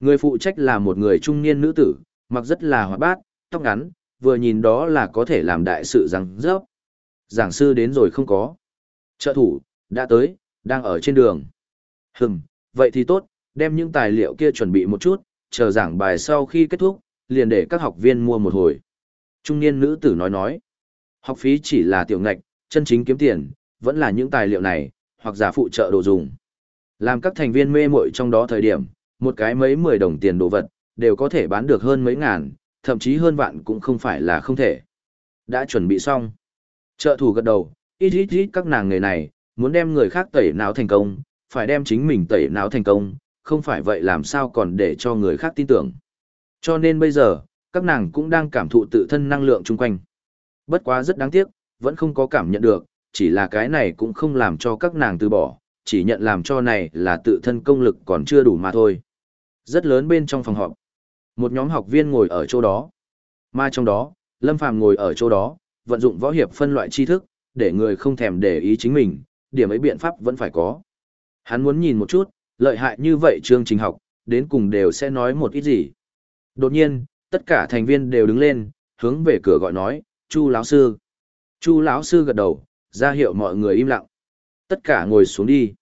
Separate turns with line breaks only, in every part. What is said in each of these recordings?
Người phụ trách là một người trung niên nữ tử, mặc rất là hoạt bát, tóc ngắn, vừa nhìn đó là có thể làm đại sự rằng rớp. Giảng sư đến rồi không có. Trợ thủ, đã tới, đang ở trên đường. Hừm, vậy thì tốt, đem những tài liệu kia chuẩn bị một chút, chờ giảng bài sau khi kết thúc, liền để các học viên mua một hồi. Trung niên nữ tử nói nói, học phí chỉ là tiểu ngạch, chân chính kiếm tiền, vẫn là những tài liệu này, hoặc giả phụ trợ đồ dùng. Làm các thành viên mê muội trong đó thời điểm, một cái mấy mười đồng tiền đồ vật, đều có thể bán được hơn mấy ngàn, thậm chí hơn vạn cũng không phải là không thể. Đã chuẩn bị xong. Trợ thủ gật đầu, ít ít ít các nàng người này, muốn đem người khác tẩy não thành công, phải đem chính mình tẩy não thành công, không phải vậy làm sao còn để cho người khác tin tưởng. Cho nên bây giờ, các nàng cũng đang cảm thụ tự thân năng lượng chung quanh. Bất quá rất đáng tiếc, vẫn không có cảm nhận được, chỉ là cái này cũng không làm cho các nàng từ bỏ, chỉ nhận làm cho này là tự thân công lực còn chưa đủ mà thôi. Rất lớn bên trong phòng họp. Một nhóm học viên ngồi ở chỗ đó. Mà trong đó, Lâm Phàm ngồi ở chỗ đó, vận dụng võ hiệp phân loại tri thức, để người không thèm để ý chính mình, điểm ấy biện pháp vẫn phải có. Hắn muốn nhìn một chút, lợi hại như vậy chương trình học, đến cùng đều sẽ nói một ít gì. Đột nhiên, tất cả thành viên đều đứng lên, hướng về cửa gọi nói, Chu lão sư. Chu lão sư gật đầu, ra hiệu mọi người im lặng. Tất cả ngồi xuống đi.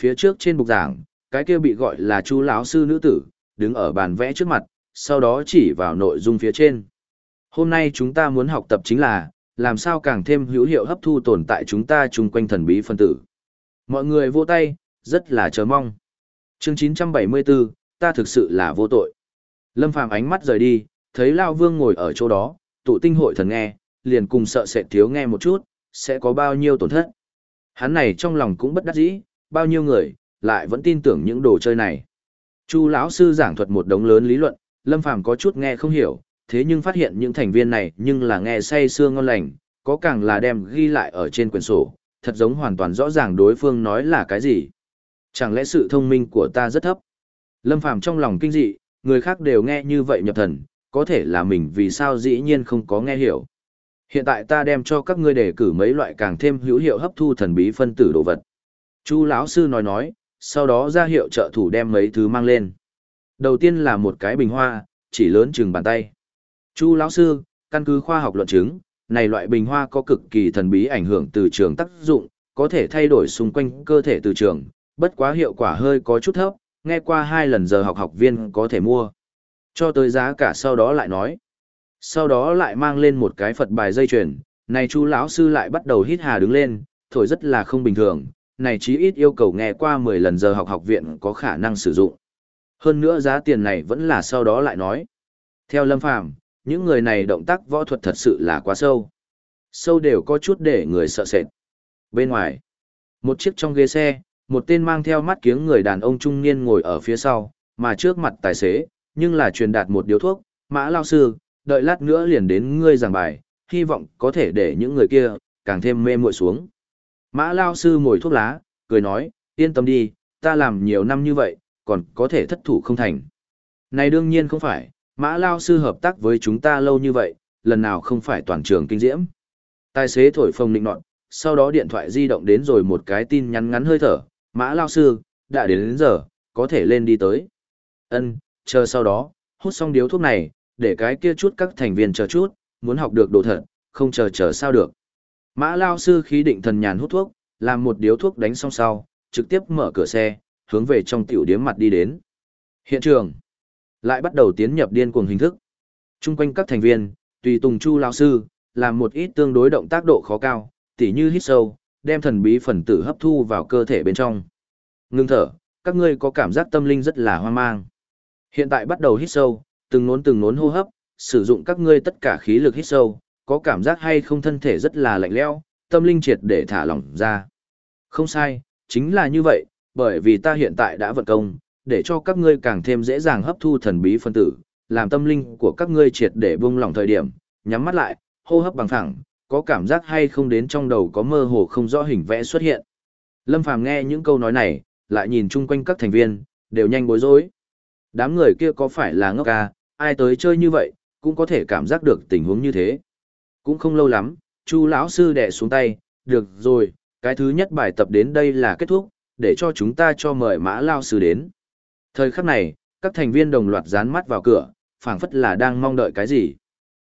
Phía trước trên bục giảng, cái kia bị gọi là Chu lão sư nữ tử, đứng ở bàn vẽ trước mặt, sau đó chỉ vào nội dung phía trên. Hôm nay chúng ta muốn học tập chính là, làm sao càng thêm hữu hiệu hấp thu tồn tại chúng ta chung quanh thần bí phân tử. Mọi người vô tay, rất là chờ mong. Chương 974, ta thực sự là vô tội. Lâm Phàm ánh mắt rời đi, thấy Lao Vương ngồi ở chỗ đó, tụ tinh hội thần nghe, liền cùng sợ sẽ thiếu nghe một chút, sẽ có bao nhiêu tổn thất. Hắn này trong lòng cũng bất đắc dĩ, bao nhiêu người, lại vẫn tin tưởng những đồ chơi này. Chu lão sư giảng thuật một đống lớn lý luận, Lâm Phàm có chút nghe không hiểu, thế nhưng phát hiện những thành viên này nhưng là nghe say sưa ngon lành, có càng là đem ghi lại ở trên quyển sổ, thật giống hoàn toàn rõ ràng đối phương nói là cái gì. Chẳng lẽ sự thông minh của ta rất thấp? Lâm Phàm trong lòng kinh dị, người khác đều nghe như vậy nhập thần, có thể là mình vì sao dĩ nhiên không có nghe hiểu. Hiện tại ta đem cho các ngươi đề cử mấy loại càng thêm hữu hiệu hấp thu thần bí phân tử đồ vật. Chu lão sư nói nói, sau đó ra hiệu trợ thủ đem mấy thứ mang lên. Đầu tiên là một cái bình hoa, chỉ lớn chừng bàn tay. Chu lão sư, căn cứ khoa học luận chứng, này loại bình hoa có cực kỳ thần bí ảnh hưởng từ trường tác dụng, có thể thay đổi xung quanh cơ thể từ trường, bất quá hiệu quả hơi có chút thấp, nghe qua hai lần giờ học học viên có thể mua. Cho tới giá cả sau đó lại nói. Sau đó lại mang lên một cái Phật bài dây chuyền, này chu lão sư lại bắt đầu hít hà đứng lên, thổi rất là không bình thường, này chí ít yêu cầu nghe qua 10 lần giờ học học viện có khả năng sử dụng. Hơn nữa giá tiền này vẫn là sau đó lại nói. Theo Lâm Phàm, những người này động tác võ thuật thật sự là quá sâu. Sâu đều có chút để người sợ sệt. Bên ngoài, một chiếc trong ghế xe, một tên mang theo mắt kiếng người đàn ông trung niên ngồi ở phía sau, mà trước mặt tài xế, nhưng là truyền đạt một điếu thuốc, mã lao sư, đợi lát nữa liền đến ngươi giảng bài, hy vọng có thể để những người kia, càng thêm mê muội xuống. Mã lao sư ngồi thuốc lá, cười nói, yên tâm đi, ta làm nhiều năm như vậy, còn có thể thất thủ không thành. Này đương nhiên không phải, mã lao sư hợp tác với chúng ta lâu như vậy, lần nào không phải toàn trường kinh diễm. Tài xế thổi phồng nịnh nọt, sau đó điện thoại di động đến rồi một cái tin nhắn ngắn hơi thở, mã lao sư, đã đến đến giờ, có thể lên đi tới. Ân, chờ sau đó, hút xong điếu thuốc này, để cái kia chút các thành viên chờ chút, muốn học được đồ thật, không chờ chờ sao được. Mã lao sư khí định thần nhàn hút thuốc, làm một điếu thuốc đánh xong sau, trực tiếp mở cửa xe, hướng về trong tiểu điếm mặt đi đến. Hiện trường lại bắt đầu tiến nhập điên cuồng hình thức. Trung quanh các thành viên, tùy tùng chu lao sư, làm một ít tương đối động tác độ khó cao, tỉ như hít sâu, đem thần bí phần tử hấp thu vào cơ thể bên trong. Ngưng thở, các ngươi có cảm giác tâm linh rất là hoang mang. Hiện tại bắt đầu hít sâu, từng nốn từng nốn hô hấp, sử dụng các ngươi tất cả khí lực hít sâu, có cảm giác hay không thân thể rất là lạnh lẽo, tâm linh triệt để thả lỏng ra. Không sai, chính là như vậy, bởi vì ta hiện tại đã vận công, để cho các ngươi càng thêm dễ dàng hấp thu thần bí phân tử, làm tâm linh của các ngươi triệt để buông lỏng thời điểm, nhắm mắt lại, hô hấp bằng thẳng, có cảm giác hay không đến trong đầu có mơ hồ không rõ hình vẽ xuất hiện. Lâm Phàm nghe những câu nói này, lại nhìn chung quanh các thành viên, đều nhanh bối rối. Đám người kia có phải là ngốc ca, ai tới chơi như vậy, cũng có thể cảm giác được tình huống như thế. Cũng không lâu lắm, Chu lão sư đè xuống tay, được rồi, cái thứ nhất bài tập đến đây là kết thúc, để cho chúng ta cho mời mã lao sư đến. Thời khắc này, Các thành viên đồng loạt dán mắt vào cửa, phảng phất là đang mong đợi cái gì.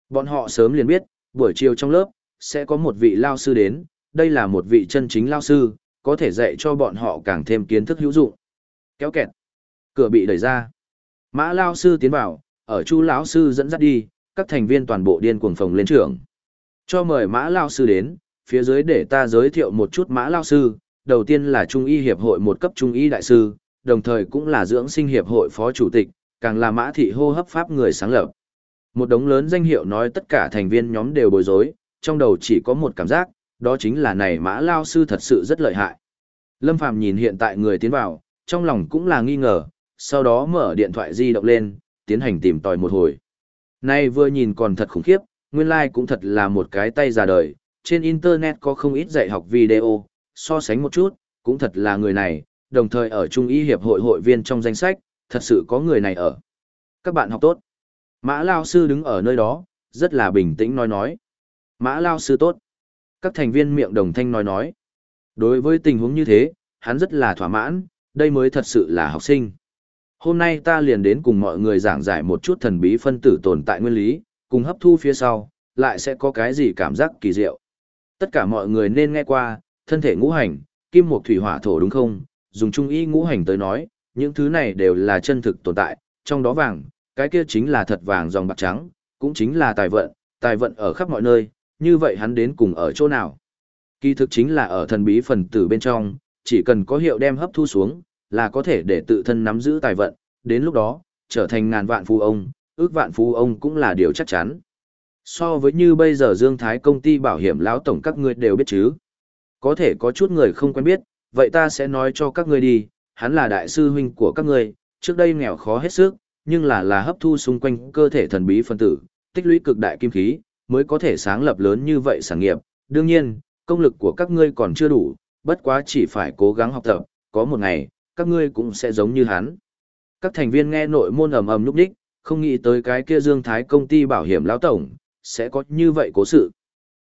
Bọn họ sớm liền biết, buổi chiều trong lớp, sẽ có một vị lao sư đến, đây là một vị chân chính lao sư, có thể dạy cho bọn họ càng thêm kiến thức hữu dụng. Kéo kẹt. Cửa bị đẩy ra. Mã lao sư tiến vào, ở chu lão sư dẫn dắt đi, các thành viên toàn bộ điên cuồng phòng lên trường. Cho mời mã lao sư đến, phía dưới để ta giới thiệu một chút mã lao sư, đầu tiên là Trung y Hiệp hội một cấp Trung y đại sư, đồng thời cũng là dưỡng sinh hiệp hội phó chủ tịch, càng là mã thị hô hấp pháp người sáng lập. Một đống lớn danh hiệu nói tất cả thành viên nhóm đều bối rối, trong đầu chỉ có một cảm giác, đó chính là này mã lao sư thật sự rất lợi hại. Lâm Phàm nhìn hiện tại người tiến vào, trong lòng cũng là nghi ngờ, sau đó mở điện thoại di động lên, tiến hành tìm tòi một hồi. Nay vừa nhìn còn thật khủng khiếp, nguyên lai like cũng thật là một cái tay già đời, trên internet có không ít dạy học video, so sánh một chút, cũng thật là người này, đồng thời ở Trung y hiệp hội hội viên trong danh sách, thật sự có người này ở. Các bạn học tốt. Mã Lao Sư đứng ở nơi đó, rất là bình tĩnh nói nói. Mã Lao Sư tốt. Các thành viên miệng đồng thanh nói nói. Đối với tình huống như thế, hắn rất là thỏa mãn, đây mới thật sự là học sinh. Hôm nay ta liền đến cùng mọi người giảng giải một chút thần bí phân tử tồn tại nguyên lý, cùng hấp thu phía sau, lại sẽ có cái gì cảm giác kỳ diệu. Tất cả mọi người nên nghe qua, thân thể ngũ hành, kim mộc thủy hỏa thổ đúng không? Dùng trung y ngũ hành tới nói, những thứ này đều là chân thực tồn tại, trong đó vàng, cái kia chính là thật vàng dòng bạc trắng, cũng chính là tài vận, tài vận ở khắp mọi nơi, như vậy hắn đến cùng ở chỗ nào? Kỳ thực chính là ở thần bí phần tử bên trong, chỉ cần có hiệu đem hấp thu xuống, là có thể để tự thân nắm giữ tài vận, đến lúc đó, trở thành ngàn vạn phú ông, ước vạn phú ông cũng là điều chắc chắn. So với như bây giờ Dương Thái công ty bảo hiểm lão tổng các ngươi đều biết chứ. Có thể có chút người không quen biết, vậy ta sẽ nói cho các ngươi đi, hắn là đại sư huynh của các ngươi, trước đây nghèo khó hết sức, nhưng là là hấp thu xung quanh cơ thể thần bí phân tử, tích lũy cực đại kim khí, mới có thể sáng lập lớn như vậy sản nghiệp. Đương nhiên, công lực của các ngươi còn chưa đủ, bất quá chỉ phải cố gắng học tập, có một ngày, các ngươi cũng sẽ giống như hắn. Các thành viên nghe nội môn ầm ầm lúc đích, không nghĩ tới cái kia Dương Thái công ty bảo hiểm lão tổng, sẽ có như vậy cố sự.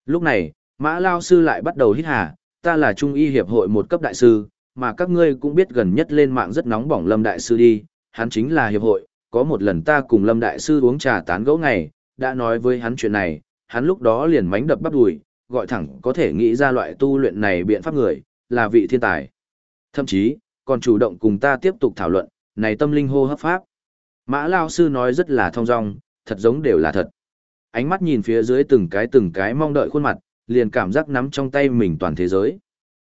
Lúc này, Mã Lao Sư lại bắt đầu hít hà, ta là Trung y hiệp hội một cấp đại sư, mà các ngươi cũng biết gần nhất lên mạng rất nóng bỏng Lâm Đại Sư đi, hắn chính là hiệp hội, có một lần ta cùng Lâm Đại Sư uống trà tán gẫu ngày, đã nói với hắn chuyện này, hắn lúc đó liền mánh đập bắp đùi, gọi thẳng có thể nghĩ ra loại tu luyện này biện pháp người, là vị thiên tài. Thậm chí, còn chủ động cùng ta tiếp tục thảo luận, này tâm linh hô hấp pháp. Mã Lao Sư nói rất là thong dong, thật giống đều là thật. Ánh mắt nhìn phía dưới từng cái từng cái mong đợi khuôn mặt, liền cảm giác nắm trong tay mình toàn thế giới.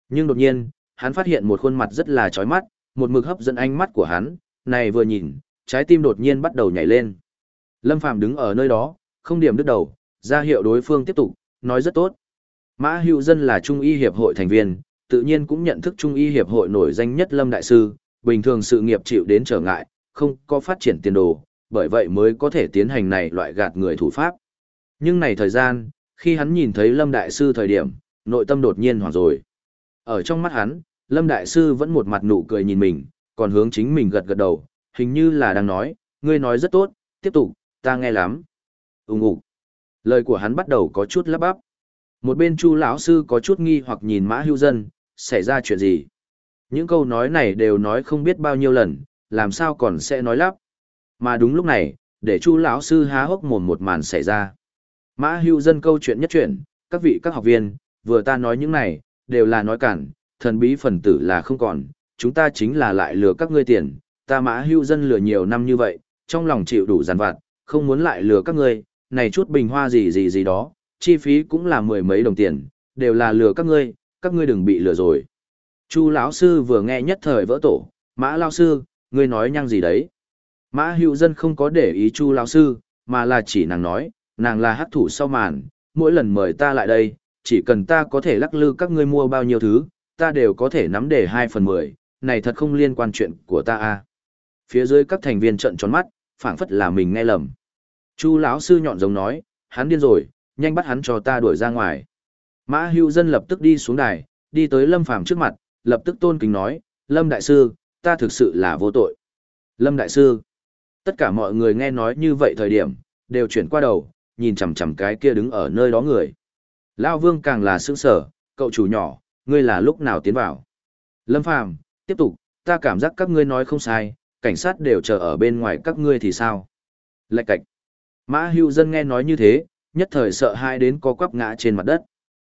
Nhưng đột nhiên, hắn phát hiện một khuôn mặt rất là chói mắt, một mực hấp dẫn ánh mắt của hắn, này vừa nhìn, trái tim đột nhiên bắt đầu nhảy lên. Lâm Phàm đứng ở nơi đó, không điểm đứt đầu, ra hiệu đối phương tiếp tục, nói rất tốt. Mã Hữu Dân là Trung y hiệp hội thành viên, tự nhiên cũng nhận thức Trung y hiệp hội nổi danh nhất Lâm Đại Sư, bình thường sự nghiệp chịu đến trở ngại, không có phát triển tiền đồ, bởi vậy mới có thể tiến hành này loại gạt người thủ pháp. Nhưng này thời gian, khi hắn nhìn thấy Lâm Đại Sư thời điểm, nội tâm đột nhiên hoảng rồi. Ở trong mắt hắn, Lâm Đại Sư vẫn một mặt nụ cười nhìn mình, còn hướng chính mình gật gật đầu, hình như là đang nói, ngươi nói rất tốt, tiếp tục, ta nghe lắm. Úng ủ. Lời của hắn bắt đầu có chút lắp bắp. Một bên Chu lão sư có chút nghi hoặc nhìn Mã Hữu Dân, xảy ra chuyện gì? Những câu nói này đều nói không biết bao nhiêu lần, làm sao còn sẽ nói lắp. Mà đúng lúc này, để Chu lão sư há hốc mồm một màn xảy ra. Mã hưu Dân câu chuyện nhất chuyện, các vị các học viên, vừa ta nói những này, đều là nói cản, thần bí phần tử là không còn, chúng ta chính là lại lừa các ngươi tiền, ta Mã hưu Dân lừa nhiều năm như vậy, trong lòng chịu đủ giàn vặt, không muốn lại lừa các ngươi, này chút bình hoa gì gì gì đó, chi phí cũng là mười mấy đồng tiền, đều là lừa các ngươi, các ngươi đừng bị lừa rồi. Chu lão sư vừa nghe nhất thời vỡ tổ, Mã lão sư, ngươi nói nhăng gì đấy? Mã Hữu Dân không có để ý Chu lão sư, mà là chỉ nàng nói, nàng là hắc thủ sau màn, mỗi lần mời ta lại đây, chỉ cần ta có thể lắc lư các ngươi mua bao nhiêu thứ, ta đều có thể nắm để 2 phần 10, này thật không liên quan chuyện của ta a. À. Phía dưới các thành viên trợn tròn mắt, phảng phất là mình nghe lầm. Chu lão sư nhọn giống nói, hắn điên rồi, nhanh bắt hắn cho ta đuổi ra ngoài. Mã Hữu Dân lập tức đi xuống đài, đi tới Lâm Phàm trước mặt, lập tức tôn kính nói, Lâm Đại Sư, ta thực sự là vô tội. Lâm Đại Sư, tất cả mọi người nghe nói như vậy thời điểm, đều chuyển qua đầu, nhìn chằm chằm cái kia đứng ở nơi đó người. Lao Vương càng là sững sở, cậu chủ nhỏ, ngươi là lúc nào tiến vào. Lâm Phàm tiếp tục, ta cảm giác các ngươi nói không sai, cảnh sát đều chờ ở bên ngoài các ngươi thì sao? Lạch cạch. Mã hưu dân nghe nói như thế, nhất thời sợ hai đến có quắp ngã trên mặt đất.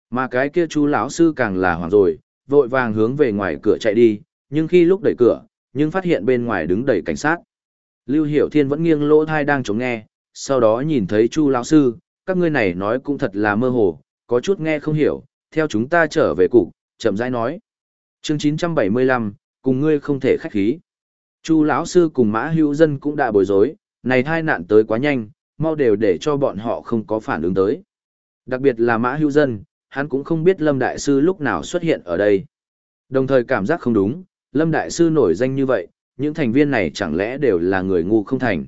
Mà cái kia chú lão sư càng là hoảng rồi, vội vàng hướng về ngoài cửa chạy đi, nhưng khi lúc đẩy cửa, nhưng phát hiện bên ngoài đứng đầy cảnh sát. Lưu Hiểu Thiên vẫn nghiêng lỗ thai đang chống nghe, sau đó nhìn thấy Chu lão sư, các ngươi này nói cũng thật là mơ hồ, có chút nghe không hiểu, theo chúng ta trở về cục, chậm rãi nói. Chương 975, cùng ngươi không thể khách khí. Chu lão sư cùng Mã Hữu Dân cũng đã bối rối, này thai nạn tới quá nhanh, mau đều để cho bọn họ không có phản ứng tới. Đặc biệt là Mã Hữu Dân, hắn cũng không biết Lâm Đại Sư lúc nào xuất hiện ở đây. Đồng thời cảm giác không đúng, Lâm Đại Sư nổi danh như vậy, những thành viên này chẳng lẽ đều là người ngu không thành.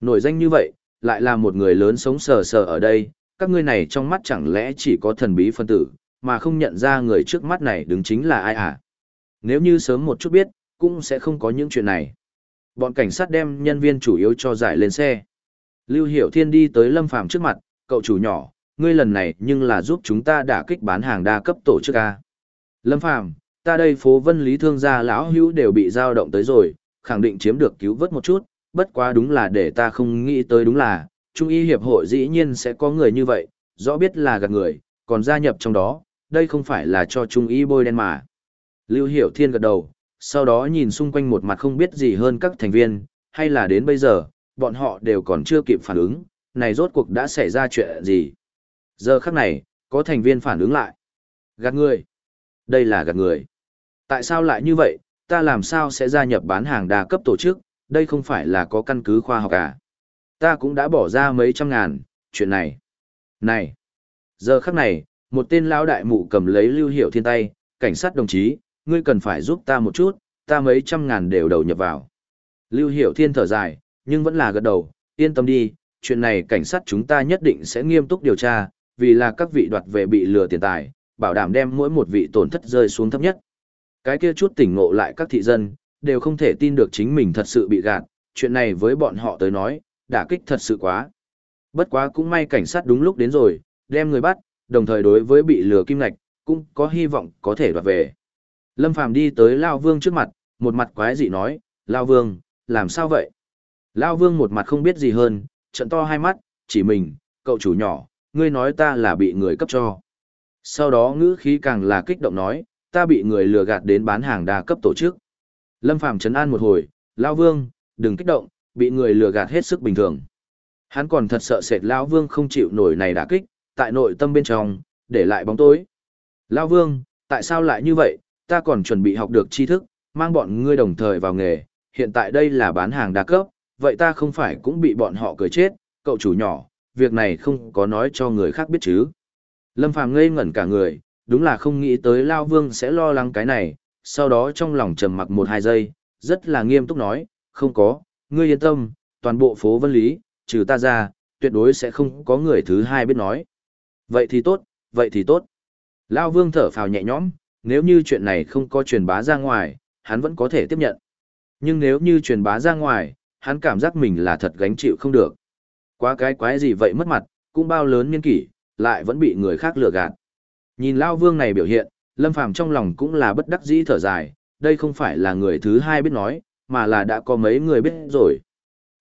Nổi danh như vậy, lại là một người lớn sống sờ sờ ở đây, các ngươi này trong mắt chẳng lẽ chỉ có thần bí phân tử, mà không nhận ra người trước mắt này đứng chính là ai à? Nếu như sớm một chút biết, cũng sẽ không có những chuyện này. Bọn cảnh sát đem nhân viên chủ yếu cho giải lên xe. Lưu Hiểu Thiên đi tới Lâm Phàm trước mặt, cậu chủ nhỏ, ngươi lần này nhưng là giúp chúng ta đả kích bán hàng đa cấp tổ chức A. Lâm Phàm ta đây phố vân lý thương gia lão hữu đều bị giao động tới rồi, khẳng định chiếm được cứu vớt một chút, bất quá đúng là để ta không nghĩ tới đúng là, Trung y hiệp hội dĩ nhiên sẽ có người như vậy, rõ biết là gạt người, còn gia nhập trong đó, đây không phải là cho Trung y bôi đen mà. Lưu Hiểu Thiên gật đầu, sau đó nhìn xung quanh một mặt không biết gì hơn các thành viên, hay là đến bây giờ, bọn họ đều còn chưa kịp phản ứng, này rốt cuộc đã xảy ra chuyện gì. Giờ khắc này, có thành viên phản ứng lại. Gạt người. Đây là gạt người. Tại sao lại như vậy, ta làm sao sẽ gia nhập bán hàng đa cấp tổ chức, đây không phải là có căn cứ khoa học à. Ta cũng đã bỏ ra mấy trăm ngàn, chuyện này. Này. Giờ khắc này, một tên lão đại mụ cầm lấy lưu hiệu thiên tay, cảnh sát đồng chí, ngươi cần phải giúp ta một chút, ta mấy trăm ngàn đều đầu nhập vào. Lưu hiệu thiên thở dài, nhưng vẫn là gật đầu, yên tâm đi, chuyện này cảnh sát chúng ta nhất định sẽ nghiêm túc điều tra, vì là các vị đoạt về bị lừa tiền tài, bảo đảm đem mỗi một vị tổn thất rơi xuống thấp nhất. Cái kia chút tỉnh ngộ lại các thị dân, đều không thể tin được chính mình thật sự bị gạt, chuyện này với bọn họ tới nói, đả kích thật sự quá. Bất quá cũng may cảnh sát đúng lúc đến rồi, đem người bắt, đồng thời đối với bị lừa kim ngạch, cũng có hy vọng có thể đoạt về. Lâm Phàm đi tới Lao Vương trước mặt, một mặt quái dị nói, Lao Vương, làm sao vậy? Lao Vương một mặt không biết gì hơn, trận to hai mắt, chỉ mình, cậu chủ nhỏ, ngươi nói ta là bị người cấp cho. Sau đó ngữ khí càng là kích động nói, ta bị người lừa gạt đến bán hàng đa cấp tổ chức. Lâm Phàm chấn an một hồi, Lao Vương, đừng kích động, bị người lừa gạt hết sức bình thường. Hắn còn thật sợ sệt Lao Vương không chịu nổi này đả kích, tại nội tâm bên trong, để lại bóng tối. Lao Vương, tại sao lại như vậy, ta còn chuẩn bị học được tri thức, mang bọn ngươi đồng thời vào nghề, hiện tại đây là bán hàng đa cấp, vậy ta không phải cũng bị bọn họ cười chết, cậu chủ nhỏ, việc này không có nói cho người khác biết chứ. Lâm Phàm ngây ngẩn cả người, đúng là không nghĩ tới Lao Vương sẽ lo lắng cái này, sau đó trong lòng trầm mặc một hai giây, rất là nghiêm túc nói, không có, ngươi yên tâm, toàn bộ phố Vân Lý, trừ ta ra, tuyệt đối sẽ không có người thứ hai biết nói. Vậy thì tốt, vậy thì tốt. Lao Vương thở phào nhẹ nhõm, nếu như chuyện này không có truyền bá ra ngoài, hắn vẫn có thể tiếp nhận. Nhưng nếu như truyền bá ra ngoài, hắn cảm giác mình là thật gánh chịu không được. Quá cái quái gì vậy mất mặt, cũng bao lớn niên kỷ, lại vẫn bị người khác lừa gạt. Nhìn Lao Vương này biểu hiện, Lâm Phàm trong lòng cũng là bất đắc dĩ thở dài, đây không phải là người thứ hai biết nói, mà là đã có mấy người biết rồi.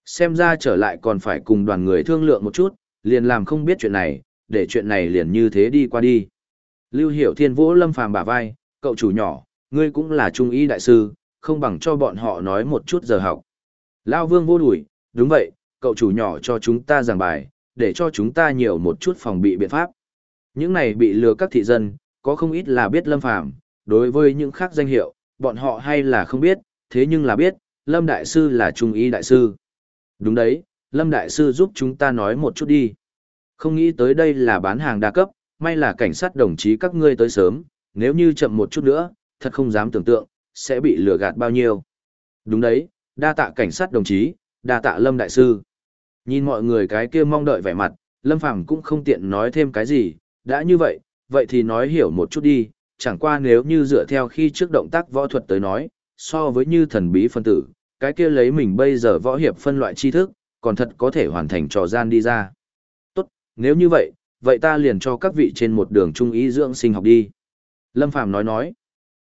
Xem ra trở lại còn phải cùng đoàn người thương lượng một chút, liền làm không biết chuyện này, để chuyện này liền như thế đi qua đi. Lưu Hiểu Thiên vỗ Lâm Phàm bả vai, cậu chủ nhỏ, ngươi cũng là trung y đại sư, không bằng cho bọn họ nói một chút giờ học. Lao Vương vô đuổi, đúng vậy, cậu chủ nhỏ cho chúng ta giảng bài, để cho chúng ta nhiều một chút phòng bị biện pháp. Những này bị lừa các thị dân, có không ít là biết Lâm Phàm đối với những khác danh hiệu, bọn họ hay là không biết, thế nhưng là biết, Lâm Đại Sư là Trung Y Đại Sư. Đúng đấy, Lâm Đại Sư giúp chúng ta nói một chút đi. Không nghĩ tới đây là bán hàng đa cấp, may là cảnh sát đồng chí các ngươi tới sớm, nếu như chậm một chút nữa, thật không dám tưởng tượng, sẽ bị lừa gạt bao nhiêu. Đúng đấy, đa tạ cảnh sát đồng chí, đa tạ Lâm Đại Sư. Nhìn mọi người cái kia mong đợi vẻ mặt, Lâm Phàm cũng không tiện nói thêm cái gì, đã như vậy, vậy thì nói hiểu một chút đi, chẳng qua nếu như dựa theo khi trước động tác võ thuật tới nói, so với như thần bí phân tử, cái kia lấy mình bây giờ võ hiệp phân loại tri thức, còn thật có thể hoàn thành trò gian đi ra. Tốt, nếu như vậy, vậy ta liền cho các vị trên một đường trung ý dưỡng sinh học đi. Lâm Phàm nói nói,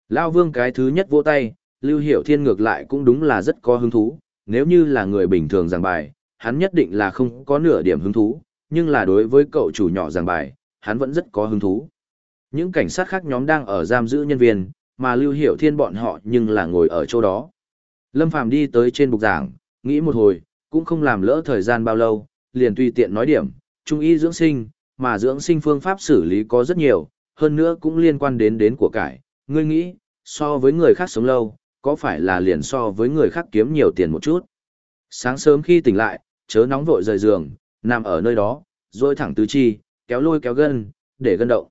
Lao Vương cái thứ nhất vỗ tay, Lưu Hiểu Thiên ngược lại cũng đúng là rất có hứng thú, nếu như là người bình thường giảng bài, hắn nhất định là không có nửa điểm hứng thú, nhưng là đối với cậu chủ nhỏ giảng bài, hắn vẫn rất có hứng thú. Những cảnh sát khác nhóm đang ở giam giữ nhân viên, mà Lưu Hiểu Thiên bọn họ nhưng là ngồi ở chỗ đó. Lâm Phàm đi tới trên bục giảng, nghĩ một hồi, cũng không làm lỡ thời gian bao lâu, liền tùy tiện nói điểm, trung y dưỡng sinh, mà dưỡng sinh phương pháp xử lý có rất nhiều, hơn nữa cũng liên quan đến đến của cải. Ngươi nghĩ, so với người khác sống lâu, có phải là liền so với người khác kiếm nhiều tiền một chút? Sáng sớm khi tỉnh lại, chớ nóng vội rời giường, nằm ở nơi đó, rồi thẳng tứ chi, kéo lôi kéo gân, để gân động.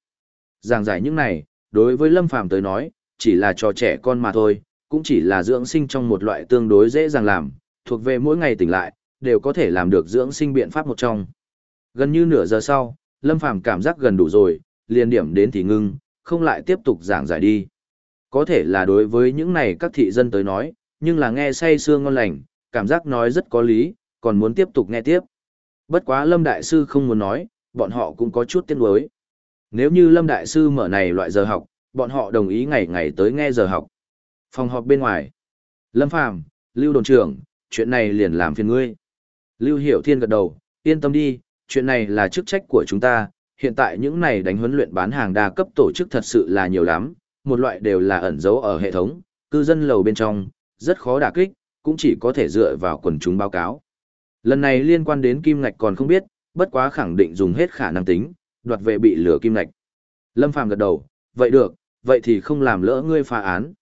Giảng giải những này, đối với Lâm Phàm tới nói, chỉ là trò trẻ con mà thôi, cũng chỉ là dưỡng sinh trong một loại tương đối dễ dàng làm, thuộc về mỗi ngày tỉnh lại, đều có thể làm được dưỡng sinh biện pháp một trong. Gần như nửa giờ sau, Lâm Phàm cảm giác gần đủ rồi, liền điểm đến thì ngưng, không lại tiếp tục giảng giải đi. Có thể là đối với những này các thị dân tới nói, nhưng là nghe say sương ngon lành, cảm giác nói rất có lý, còn muốn tiếp tục nghe tiếp. Bất quá Lâm Đại Sư không muốn nói, bọn họ cũng có chút tiếc nuối. Nếu như Lâm Đại Sư mở này loại giờ học, bọn họ đồng ý ngày ngày tới nghe giờ học. Phòng họp bên ngoài. Lâm Phàm, Lưu Đồn trưởng, chuyện này liền làm phiền ngươi. Lưu Hiểu Thiên gật đầu, yên tâm đi, chuyện này là chức trách của chúng ta, hiện tại những này đánh huấn luyện bán hàng đa cấp tổ chức thật sự là nhiều lắm, một loại đều là ẩn giấu ở hệ thống, cư dân lầu bên trong, rất khó đả kích, cũng chỉ có thể dựa vào quần chúng báo cáo. Lần này liên quan đến kim ngạch còn không biết, bất quá khẳng định dùng hết khả năng tính, đoạt về bị lửa kim lạch. Lâm Phàm gật đầu, vậy được, vậy thì không làm lỡ ngươi phá án.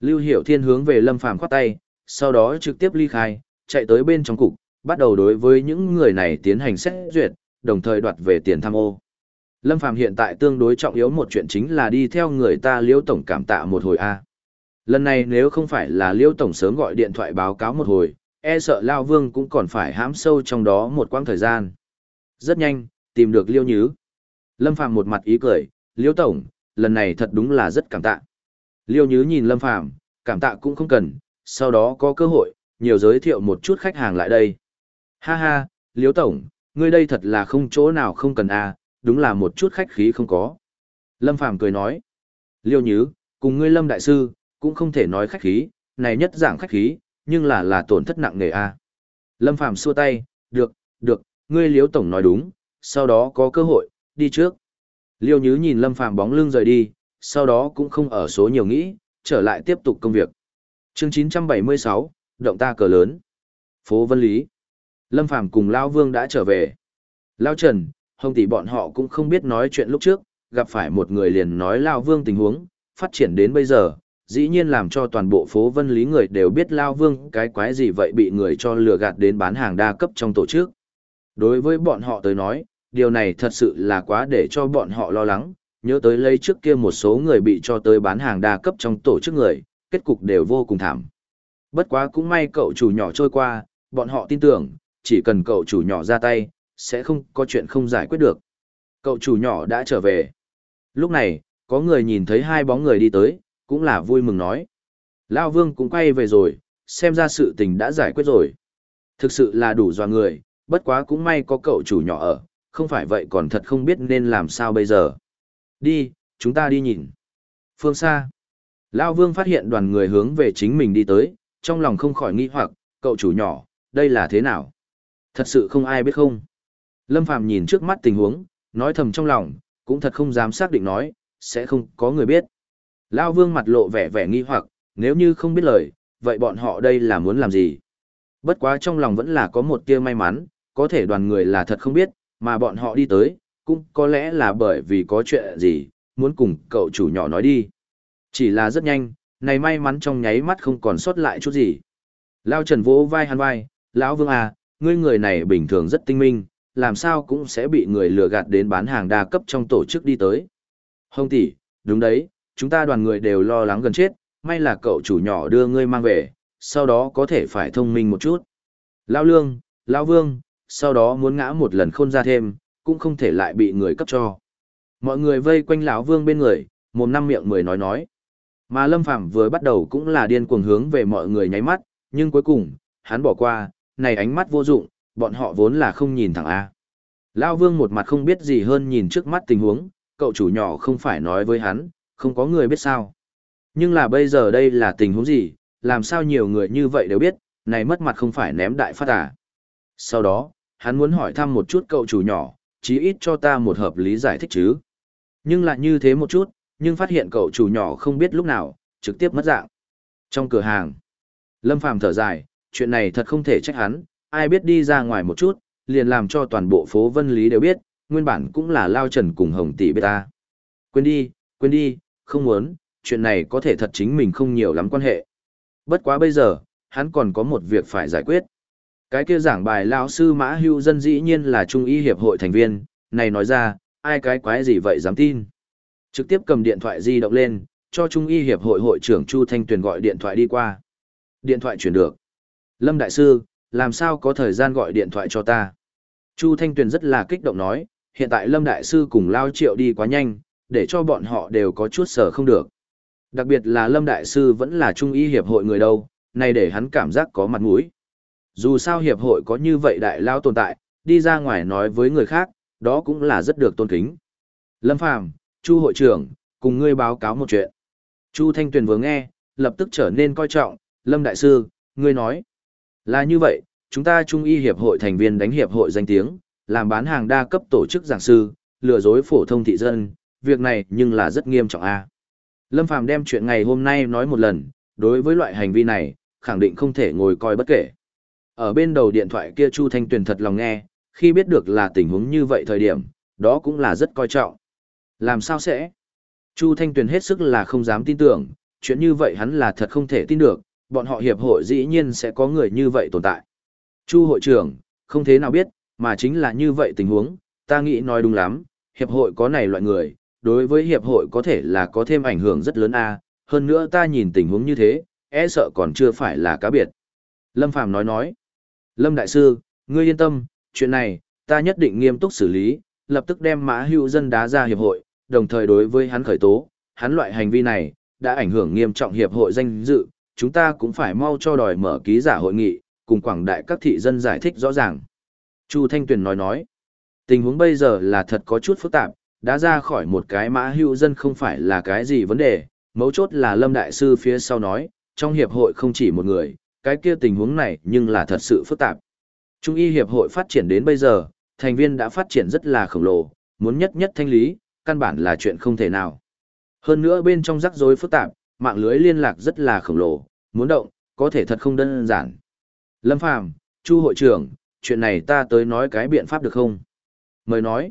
Lưu Hiểu Thiên hướng về Lâm Phàm khoát tay, sau đó trực tiếp ly khai, chạy tới bên trong cục, bắt đầu đối với những người này tiến hành xét duyệt, đồng thời đoạt về tiền tham ô. Lâm Phàm hiện tại tương đối trọng yếu một chuyện chính là đi theo người ta Liễu tổng cảm tạ một hồi a. Lần này nếu không phải là Liễu tổng sớm gọi điện thoại báo cáo một hồi, e sợ Lao Vương cũng còn phải hãm sâu trong đó một quãng thời gian. Rất nhanh, tìm được liêu Nhứ. Lâm Phàm một mặt ý cười, liêu tổng, lần này thật đúng là rất cảm tạ. liêu Nhứ nhìn Lâm Phàm, cảm tạ cũng không cần, sau đó có cơ hội, nhiều giới thiệu một chút khách hàng lại đây. Ha ha, liêu tổng, ngươi đây thật là không chỗ nào không cần a, đúng là một chút khách khí không có. Lâm Phàm cười nói, Liêu Nhứ, cùng ngươi Lâm Đại Sư, cũng không thể nói khách khí, này nhất dạng khách khí, nhưng là là tổn thất nặng nề a. Lâm Phàm xua tay, được, được, ngươi Liêu Tổng nói đúng, sau đó có cơ hội, đi trước. Liêu Nhứ nhìn Lâm Phàm bóng lưng rời đi, sau đó cũng không ở số nhiều nghĩ, trở lại tiếp tục công việc. Chương 976, động ta cờ lớn. Phố Vân Lý. Lâm Phàm cùng Lao Vương đã trở về. Lao Trần, hồng tỷ bọn họ cũng không biết nói chuyện lúc trước, gặp phải một người liền nói Lao Vương tình huống, phát triển đến bây giờ, dĩ nhiên làm cho toàn bộ phố Vân Lý người đều biết Lao Vương cái quái gì vậy bị người cho lừa gạt đến bán hàng đa cấp trong tổ chức. Đối với bọn họ tới nói, điều này thật sự là quá để cho bọn họ lo lắng, nhớ tới lấy trước kia một số người bị cho tới bán hàng đa cấp trong tổ chức người, kết cục đều vô cùng thảm. Bất quá cũng may cậu chủ nhỏ trôi qua, bọn họ tin tưởng, chỉ cần cậu chủ nhỏ ra tay, sẽ không có chuyện không giải quyết được. Cậu chủ nhỏ đã trở về. Lúc này, có người nhìn thấy hai bóng người đi tới, cũng là vui mừng nói. Lao Vương cũng quay về rồi, xem ra sự tình đã giải quyết rồi. Thực sự là đủ doa người, bất quá cũng may có cậu chủ nhỏ ở, không phải vậy còn thật không biết nên làm sao bây giờ. Đi, chúng ta đi nhìn. Phương xa. Lao Vương phát hiện đoàn người hướng về chính mình đi tới, trong lòng không khỏi nghi hoặc, cậu chủ nhỏ, đây là thế nào? Thật sự không ai biết không? Lâm Phàm nhìn trước mắt tình huống, nói thầm trong lòng, cũng thật không dám xác định nói, sẽ không có người biết. Lao Vương mặt lộ vẻ vẻ nghi hoặc, nếu như không biết lời, vậy bọn họ đây là muốn làm gì? Bất quá trong lòng vẫn là có một tia may mắn, có thể đoàn người là thật không biết, mà bọn họ đi tới, cũng có lẽ là bởi vì có chuyện gì, muốn cùng cậu chủ nhỏ nói đi. Chỉ là rất nhanh, này may mắn trong nháy mắt không còn sót lại chút gì. Lao Trần vỗ vai hắn vai, lão Vương à, ngươi người này bình thường rất tinh minh, làm sao cũng sẽ bị người lừa gạt đến bán hàng đa cấp trong tổ chức đi tới. Hồng tỷ, đúng đấy, chúng ta đoàn người đều lo lắng gần chết, may là cậu chủ nhỏ đưa ngươi mang về, sau đó có thể phải thông minh một chút. Lao Lương, Lao Vương, sau đó muốn ngã một lần khôn ra thêm, cũng không thể lại bị người cấp cho. Mọi người vây quanh lão Vương bên người, mồm năm miệng mười nói nói. Mà Lâm Phàm vừa bắt đầu cũng là điên cuồng hướng về mọi người nháy mắt, nhưng cuối cùng, hắn bỏ qua, này ánh mắt vô dụng, bọn họ vốn là không nhìn thẳng A. Lao Vương một mặt không biết gì hơn nhìn trước mắt tình huống, cậu chủ nhỏ không phải nói với hắn, không có người biết sao. Nhưng là bây giờ đây là tình huống gì, làm sao nhiều người như vậy đều biết, này mất mặt không phải ném đại phát à. Sau đó, hắn muốn hỏi thăm một chút cậu chủ nhỏ, chí ít cho ta một hợp lý giải thích chứ. Nhưng lại như thế một chút, nhưng phát hiện cậu chủ nhỏ không biết lúc nào, trực tiếp mất dạng. Trong cửa hàng, Lâm Phàm thở dài, chuyện này thật không thể trách hắn, ai biết đi ra ngoài một chút, liền làm cho toàn bộ phố Vân Lý đều biết, nguyên bản cũng là Lao Trần cùng Hồng Tỷ biết ta. Quên đi, quên đi, không muốn, chuyện này có thể thật chính mình không nhiều lắm quan hệ. Bất quá bây giờ, hắn còn có một việc phải giải quyết. Cái kia giảng bài lão sư Mã Hưu Dân dĩ nhiên là Trung y hiệp hội thành viên, này nói ra, ai cái quái gì vậy dám tin. Trực tiếp cầm điện thoại di động lên, cho Trung y hiệp hội hội trưởng Chu Thanh Tuyền gọi điện thoại đi qua. Điện thoại chuyển được. Lâm Đại Sư, làm sao có thời gian gọi điện thoại cho ta? Chu Thanh Tuyền rất là kích động nói, hiện tại Lâm Đại Sư cùng Lao Triệu đi quá nhanh, để cho bọn họ đều có chút sở không được. Đặc biệt là Lâm Đại Sư vẫn là Trung y hiệp hội người đâu, này để hắn cảm giác có mặt mũi. Dù sao hiệp hội có như vậy đại lao tồn tại, đi ra ngoài nói với người khác, đó cũng là rất được tôn kính. Lâm Phàm, Chu hội trưởng, cùng ngươi báo cáo một chuyện. Chu Thanh Tuyền vừa nghe, lập tức trở nên coi trọng, Lâm Đại Sư, ngươi nói. Là như vậy, chúng ta Trung y hiệp hội thành viên đánh hiệp hội danh tiếng, làm bán hàng đa cấp tổ chức giảng sư, lừa dối phổ thông thị dân, việc này nhưng là rất nghiêm trọng a. Lâm Phàm đem chuyện ngày hôm nay nói một lần, đối với loại hành vi này, khẳng định không thể ngồi coi bất kể. Ở bên đầu điện thoại kia Chu Thanh Tuyền thật lòng nghe, khi biết được là tình huống như vậy thời điểm, đó cũng là rất coi trọng. Làm sao sẽ? Chu Thanh Tuyền hết sức là không dám tin tưởng, chuyện như vậy hắn là thật không thể tin được, bọn họ hiệp hội dĩ nhiên sẽ có người như vậy tồn tại. Chu hội trưởng, không thế nào biết, mà chính là như vậy tình huống, ta nghĩ nói đúng lắm, hiệp hội có này loại người, đối với hiệp hội có thể là có thêm ảnh hưởng rất lớn a hơn nữa ta nhìn tình huống như thế, e sợ còn chưa phải là cá biệt. Lâm Phàm nói nói, Lâm Đại Sư, ngươi yên tâm, chuyện này, ta nhất định nghiêm túc xử lý, lập tức đem mã hữu dân đá ra hiệp hội, đồng thời đối với hắn khởi tố, hắn loại hành vi này, đã ảnh hưởng nghiêm trọng hiệp hội danh dự, chúng ta cũng phải mau cho đòi mở ký giả hội nghị, cùng quảng đại các thị dân giải thích rõ ràng. Chu Thanh Tuyền nói nói, tình huống bây giờ là thật có chút phức tạp, đã ra khỏi một cái mã hữu dân không phải là cái gì vấn đề, mấu chốt là Lâm Đại Sư phía sau nói, trong hiệp hội không chỉ một người, cái kia tình huống này nhưng là thật sự phức tạp. Trung y hiệp hội phát triển đến bây giờ, thành viên đã phát triển rất là khổng lồ, muốn nhất nhất thanh lý, căn bản là chuyện không thể nào. Hơn nữa bên trong rắc rối phức tạp, mạng lưới liên lạc rất là khổng lồ, muốn động, có thể thật không đơn giản. Lâm Phàm, Chu hội trưởng, chuyện này ta tới nói cái biện pháp được không? Mời nói.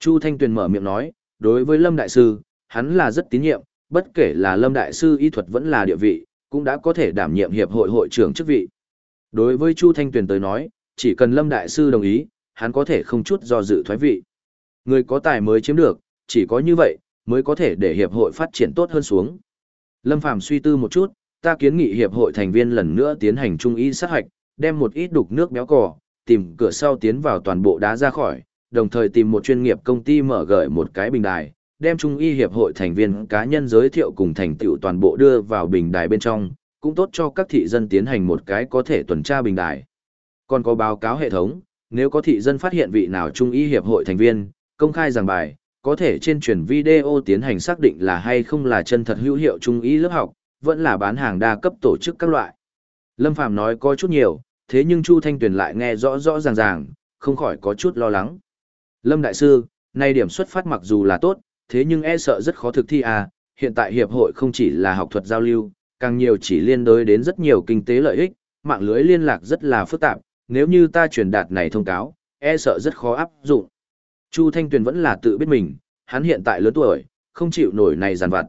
Chu Thanh Tuyền mở miệng nói, đối với Lâm Đại Sư, hắn là rất tín nhiệm, bất kể là Lâm Đại Sư y thuật vẫn là địa vị, cũng đã có thể đảm nhiệm hiệp hội hội trưởng chức vị. Đối với Chu Thanh Tuyền tới nói, chỉ cần Lâm Đại Sư đồng ý, hắn có thể không chút do dự thoái vị. Người có tài mới chiếm được, chỉ có như vậy, mới có thể để hiệp hội phát triển tốt hơn xuống. Lâm Phàm suy tư một chút, ta kiến nghị hiệp hội thành viên lần nữa tiến hành trung y sát hạch, đem một ít đục nước béo cò, tìm cửa sau tiến vào toàn bộ đá ra khỏi, đồng thời tìm một chuyên nghiệp công ty mở gửi một cái bình đài, đem trung y hiệp hội thành viên cá nhân giới thiệu cùng thành tựu toàn bộ đưa vào bình đài bên trong, cũng tốt cho các thị dân tiến hành một cái có thể tuần tra bình đài. Còn có báo cáo hệ thống, nếu có thị dân phát hiện vị nào trung y hiệp hội thành viên, công khai giảng bài, có thể trên truyền video tiến hành xác định là hay không là chân thật hữu hiệu trung y lớp học, vẫn là bán hàng đa cấp tổ chức các loại. Lâm Phàm nói có chút nhiều, thế nhưng Chu Thanh Tuyền lại nghe rõ rõ ràng ràng, không khỏi có chút lo lắng. Lâm Đại Sư, nay điểm xuất phát mặc dù là tốt, thế nhưng e sợ rất khó thực thi à, hiện tại hiệp hội không chỉ là học thuật giao lưu, càng nhiều chỉ liên đối đến rất nhiều kinh tế lợi ích, mạng lưới liên lạc rất là phức tạp, nếu như ta truyền đạt này thông cáo, e sợ rất khó áp dụng. Chu Thanh Tuyền vẫn là tự biết mình, hắn hiện tại lớn tuổi, không chịu nổi này giàn vặt.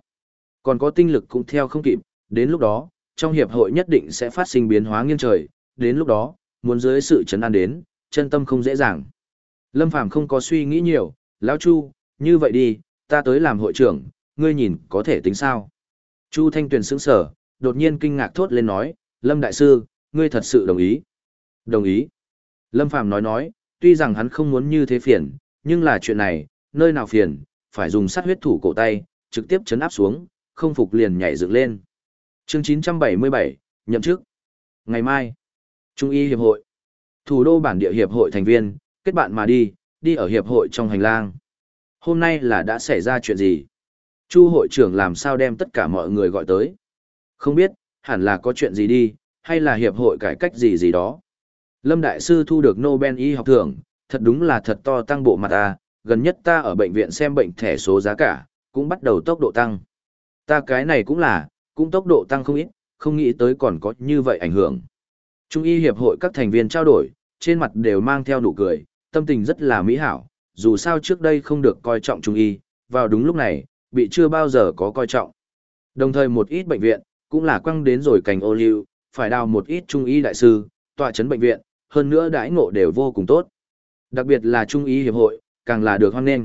Còn có tinh lực cũng theo không kịp, đến lúc đó, trong hiệp hội nhất định sẽ phát sinh biến hóa nghiêng trời, đến lúc đó, muốn dưới sự chấn an đến, chân tâm không dễ dàng. Lâm Phàm không có suy nghĩ nhiều, lão Chu, như vậy đi, ta tới làm hội trưởng, ngươi nhìn có thể tính sao? Chu Thanh Tuyền sững sờ, đột nhiên kinh ngạc thốt lên nói, Lâm Đại Sư, ngươi thật sự đồng ý. Đồng ý. Lâm Phàm nói nói, tuy rằng hắn không muốn như thế phiền, nhưng là chuyện này, nơi nào phiền, phải dùng sát huyết thủ cổ tay, trực tiếp chấn áp xuống, không phục liền nhảy dựng lên. Chương 977, nhậm chức. Ngày mai, Trung y hiệp hội, thủ đô bản địa hiệp hội thành viên, kết bạn mà đi, đi ở hiệp hội trong hành lang. Hôm nay là đã xảy ra chuyện gì? Chu hội trưởng làm sao đem tất cả mọi người gọi tới? Không biết, hẳn là có chuyện gì đi, hay là hiệp hội cải cách gì gì đó. Lâm Đại Sư thu được Nobel y học thưởng, thật đúng là thật to tăng bộ mặt ta, gần nhất ta ở bệnh viện xem bệnh thẻ số giá cả, cũng bắt đầu tốc độ tăng. Ta cái này cũng là, cũng tốc độ tăng không ít, không nghĩ tới còn có như vậy ảnh hưởng. Trung y hiệp hội các thành viên trao đổi, trên mặt đều mang theo nụ cười, tâm tình rất là mỹ hảo, dù sao trước đây không được coi trọng trung y, vào đúng lúc này, bị chưa bao giờ có coi trọng. Đồng thời một ít bệnh viện, cũng là quăng đến rồi cành ô liu, phải đào một ít trung y đại sư, tọa chấn bệnh viện, hơn nữa đãi ngộ đều vô cùng tốt. Đặc biệt là trung y hiệp hội, càng là được hoan nghênh.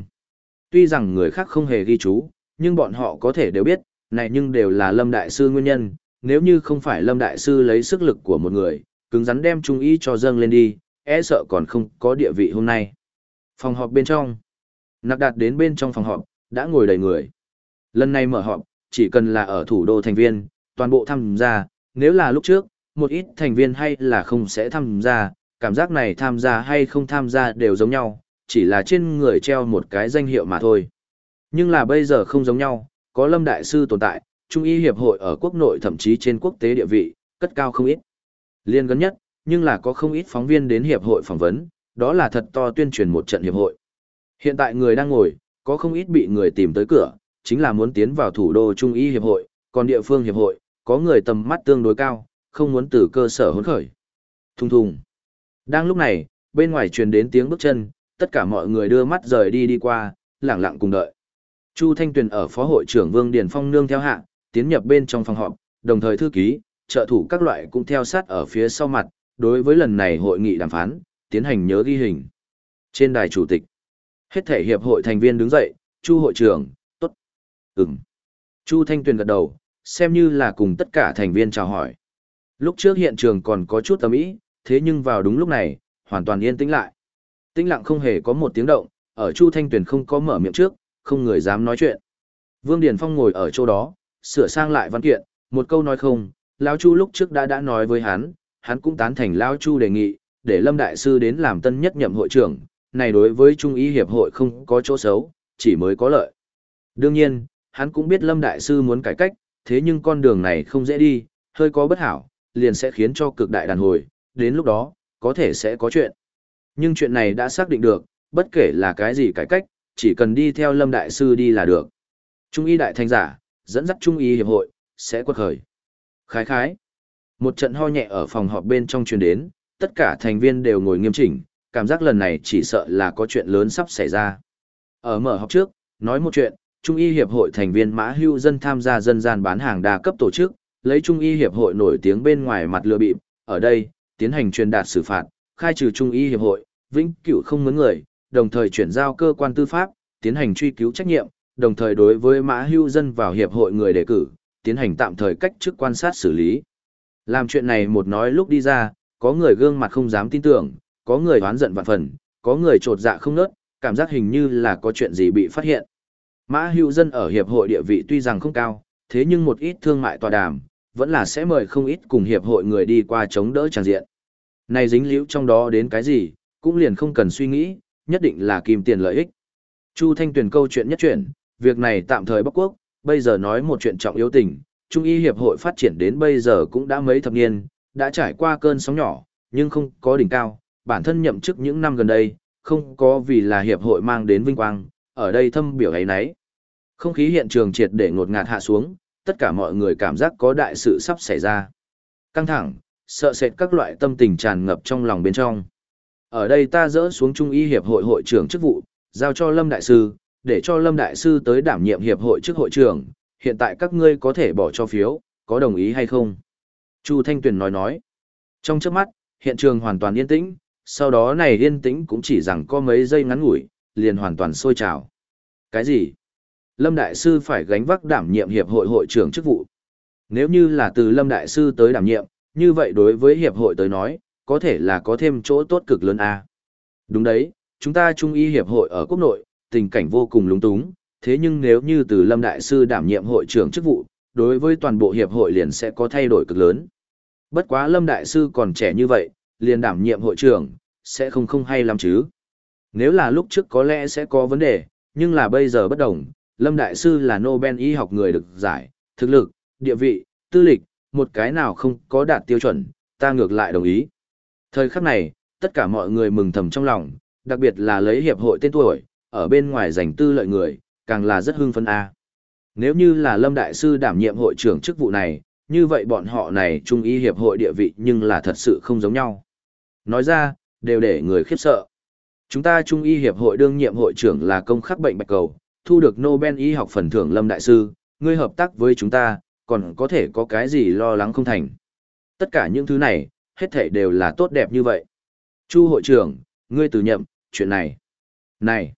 Tuy rằng người khác không hề ghi chú, nhưng bọn họ có thể đều biết, này nhưng đều là Lâm Đại Sư nguyên nhân, nếu như không phải Lâm Đại Sư lấy sức lực của một người, cứng rắn đem trung y cho dâng lên đi, e sợ còn không có địa vị hôm nay. Phòng họp bên trong. Nặc đạt đến bên trong phòng họp, đã ngồi đầy người. Lần này mở họp, chỉ cần là ở thủ đô thành viên, toàn bộ tham gia, nếu là lúc trước, một ít thành viên hay là không sẽ tham gia, cảm giác này tham gia hay không tham gia đều giống nhau, chỉ là trên người treo một cái danh hiệu mà thôi. Nhưng là bây giờ không giống nhau, có Lâm Đại Sư tồn tại, Trung y Hiệp hội ở quốc nội thậm chí trên quốc tế địa vị, cất cao không ít. Liên gần nhất, nhưng là có không ít phóng viên đến Hiệp hội phỏng vấn, đó là thật to tuyên truyền một trận Hiệp hội. Hiện tại người đang ngồi, có không ít bị người tìm tới cửa, chính là muốn tiến vào thủ đô Trung y Hiệp hội, còn địa phương Hiệp hội, có người tầm mắt tương đối cao, không muốn từ cơ sở hỗn khởi. Thùng thùng. Đang lúc này, bên ngoài truyền đến tiếng bước chân, tất cả mọi người đưa mắt rời đi đi qua, lặng lặng cùng đợi. Chu Thanh Tuyền ở phó hội trưởng Vương Điền Phong nương theo hạ, tiến nhập bên trong phòng họp, đồng thời thư ký, trợ thủ các loại cũng theo sát ở phía sau mặt, đối với lần này hội nghị đàm phán, tiến hành nhớ ghi hình. Trên đài chủ tịch, hết thể hiệp hội thành viên đứng dậy, Chu hội trưởng, tốt. Ừm. Chu Thanh Tuyền gật đầu, xem như là cùng tất cả thành viên chào hỏi. Lúc trước hiện trường còn có chút tầm ý, thế nhưng vào đúng lúc này, hoàn toàn yên tĩnh lại. Tĩnh lặng không hề có một tiếng động, ở Chu Thanh Tuyền không có mở miệng trước, không người dám nói chuyện. Vương Điền Phong ngồi ở chỗ đó, sửa sang lại văn kiện, một câu nói không, Lão Chu lúc trước đã đã nói với hắn, hắn cũng tán thành Lão Chu đề nghị, để Lâm Đại Sư đến làm tân nhất nhậm hội trưởng, này đối với Trung ý Hiệp hội không có chỗ xấu, chỉ mới có lợi. Đương nhiên, hắn cũng biết Lâm Đại Sư muốn cải cách, thế nhưng con đường này không dễ đi, hơi có bất hảo, liền sẽ khiến cho cực đại đàn hồi, đến lúc đó, có thể sẽ có chuyện. Nhưng chuyện này đã xác định được, bất kể là cái gì cải cách, chỉ cần đi theo Lâm Đại Sư đi là được. Trung y đại thanh giả, dẫn dắt Trung y hiệp hội, sẽ quật khởi. Khái khái. Một trận ho nhẹ ở phòng họp bên trong truyền đến, tất cả thành viên đều ngồi nghiêm chỉnh, cảm giác lần này chỉ sợ là có chuyện lớn sắp xảy ra. Ở mở họp trước, nói một chuyện, Trung y hiệp hội thành viên Mã Hưu dân tham gia dân gian bán hàng đa cấp tổ chức, lấy Trung y hiệp hội nổi tiếng bên ngoài mặt lừa bịp, ở đây, tiến hành truyền đạt xử phạt, khai trừ Trung y hiệp hội, vĩnh cửu không mướn người, đồng thời chuyển giao cơ quan tư pháp, tiến hành truy cứu trách nhiệm, đồng thời đối với Mã Hưu dân vào hiệp hội người đề cử, tiến hành tạm thời cách chức quan sát xử lý. Làm chuyện này một nói lúc đi ra, có người gương mặt không dám tin tưởng, có người oán giận vạn phần, có người trột dạ không nớt, cảm giác hình như là có chuyện gì bị phát hiện. Mã hữu dân ở hiệp hội địa vị tuy rằng không cao, thế nhưng một ít thương mại tòa đàm, vẫn là sẽ mời không ít cùng hiệp hội người đi qua chống đỡ tràng diện. Này dính liễu trong đó đến cái gì, cũng liền không cần suy nghĩ, nhất định là kim tiền lợi ích. Chu Thanh Tuyền câu chuyện nhất chuyển, việc này tạm thời bắc quốc, bây giờ nói một chuyện trọng yếu tình, Trung y hiệp hội phát triển đến bây giờ cũng đã mấy thập niên, đã trải qua cơn sóng nhỏ, nhưng không có đỉnh cao, bản thân nhậm chức những năm gần đây, không có vì là hiệp hội mang đến vinh quang, ở đây thâm biểu ấy nấy. Không khí hiện trường triệt để ngột ngạt hạ xuống, tất cả mọi người cảm giác có đại sự sắp xảy ra. Căng thẳng, sợ sệt các loại tâm tình tràn ngập trong lòng bên trong. Ở đây ta dỡ xuống Trung y hiệp hội hội trưởng chức vụ, giao cho Lâm Đại Sư, để cho Lâm Đại Sư tới đảm nhiệm hiệp hội chức hội trưởng, hiện tại các ngươi có thể bỏ cho phiếu, có đồng ý hay không? Chu Thanh Tuyền nói nói. Trong trước mắt, hiện trường hoàn toàn yên tĩnh, sau đó này yên tĩnh cũng chỉ rằng có mấy giây ngắn ngủi, liền hoàn toàn sôi trào. Cái gì? Lâm Đại Sư phải gánh vác đảm nhiệm hiệp hội hội trưởng chức vụ. Nếu như là từ Lâm Đại Sư tới đảm nhiệm, như vậy đối với hiệp hội tới nói, có thể là có thêm chỗ tốt cực lớn a. Đúng đấy, chúng ta Trung y hiệp hội ở quốc nội, tình cảnh vô cùng lúng túng, thế nhưng nếu như từ Lâm Đại Sư đảm nhiệm hội trưởng chức vụ, đối với toàn bộ hiệp hội liền sẽ có thay đổi cực lớn. Bất quá Lâm Đại Sư còn trẻ như vậy, liền đảm nhiệm hội trưởng, sẽ không không hay lắm chứ. Nếu là lúc trước có lẽ sẽ có vấn đề, nhưng là bây giờ bất đồng, Lâm Đại Sư là Nobel y học người được giải, thực lực, địa vị, tư lịch, một cái nào không có đạt tiêu chuẩn, ta ngược lại đồng ý. Thời khắc này, tất cả mọi người mừng thầm trong lòng, đặc biệt là lấy hiệp hội tên tuổi, ở bên ngoài giành tư lợi người, càng là rất hưng phấn a. Nếu như là Lâm Đại Sư đảm nhiệm hội trưởng chức vụ này, như vậy bọn họ này trung y hiệp hội địa vị nhưng là thật sự không giống nhau. Nói ra, đều để người khiếp sợ. Chúng ta trung y hiệp hội đương nhiệm hội trưởng là công khắc bệnh bạch cầu, thu được Nobel y học phần thưởng Lâm Đại Sư, ngươi hợp tác với chúng ta, còn có thể có cái gì lo lắng không thành. Tất cả những thứ này, hết thể đều là tốt đẹp như vậy. Chu hội trưởng, ngươi từ nhậm, chuyện này. Này,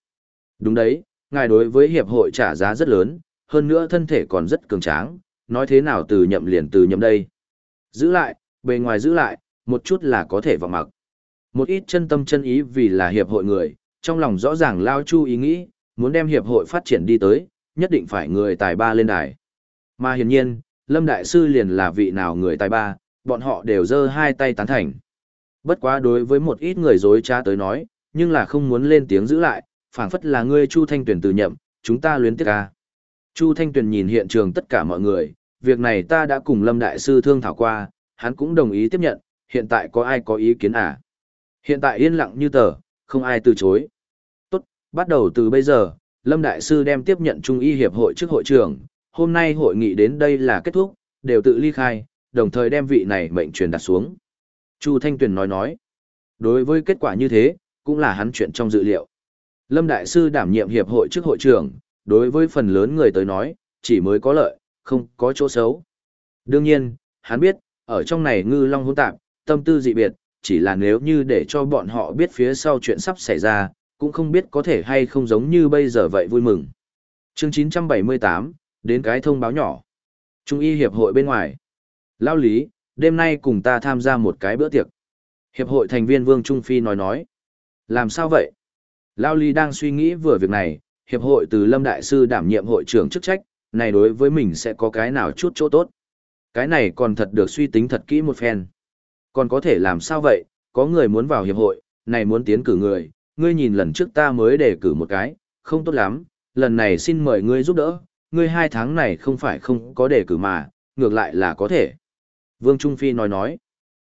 đúng đấy, ngài đối với hiệp hội trả giá rất lớn, hơn nữa thân thể còn rất cường tráng, nói thế nào từ nhậm liền từ nhậm đây. Giữ lại, bề ngoài giữ lại, một chút là có thể vào mặc. Một ít chân tâm chân ý vì là hiệp hội người, trong lòng rõ ràng lao chu ý nghĩ, muốn đem hiệp hội phát triển đi tới, nhất định phải người tài ba lên đài. Mà hiển nhiên, Lâm Đại Sư liền là vị nào người tài ba, bọn họ đều giơ hai tay tán thành. Bất quá đối với một ít người dối trá tới nói, nhưng là không muốn lên tiếng giữ lại, phảng phất là ngươi Chu Thanh Tuyền từ nhậm, chúng ta luyến tiếc ca. Chu Thanh Tuyền nhìn hiện trường tất cả mọi người, việc này ta đã cùng Lâm Đại Sư thương thảo qua, hắn cũng đồng ý tiếp nhận, hiện tại có ai có ý kiến à? Hiện tại yên lặng như tờ, không ai từ chối. Tốt, bắt đầu từ bây giờ, Lâm Đại Sư đem tiếp nhận Trung y Hiệp hội trước hội trưởng, hôm nay hội nghị đến đây là kết thúc, đều tự ly khai, đồng thời đem vị này mệnh truyền đặt xuống. Chu Thanh Tuyền nói nói, đối với kết quả như thế, cũng là hắn chuyện trong dự liệu. Lâm Đại Sư đảm nhiệm Hiệp hội trước hội trưởng, đối với phần lớn người tới nói, chỉ mới có lợi, không có chỗ xấu. Đương nhiên, hắn biết, ở trong này ngư long hỗn tạp, tâm tư dị biệt, chỉ là nếu như để cho bọn họ biết phía sau chuyện sắp xảy ra, cũng không biết có thể hay không giống như bây giờ vậy vui mừng. Chương 978, đến cái thông báo nhỏ. Trung y hiệp hội bên ngoài. Lao lý, đêm nay cùng ta tham gia một cái bữa tiệc. Hiệp hội thành viên Vương Trung Phi nói nói. Làm sao vậy? Lao lý đang suy nghĩ vừa việc này, hiệp hội từ Lâm Đại Sư đảm nhiệm hội trưởng chức trách, này đối với mình sẽ có cái nào chút chỗ tốt. Cái này còn thật được suy tính thật kỹ một phen. Còn có thể làm sao vậy, có người muốn vào hiệp hội, này muốn tiến cử người, ngươi nhìn lần trước ta mới đề cử một cái, không tốt lắm, lần này xin mời ngươi giúp đỡ, ngươi hai tháng này không phải không có đề cử mà, ngược lại là có thể. Vương Trung Phi nói nói.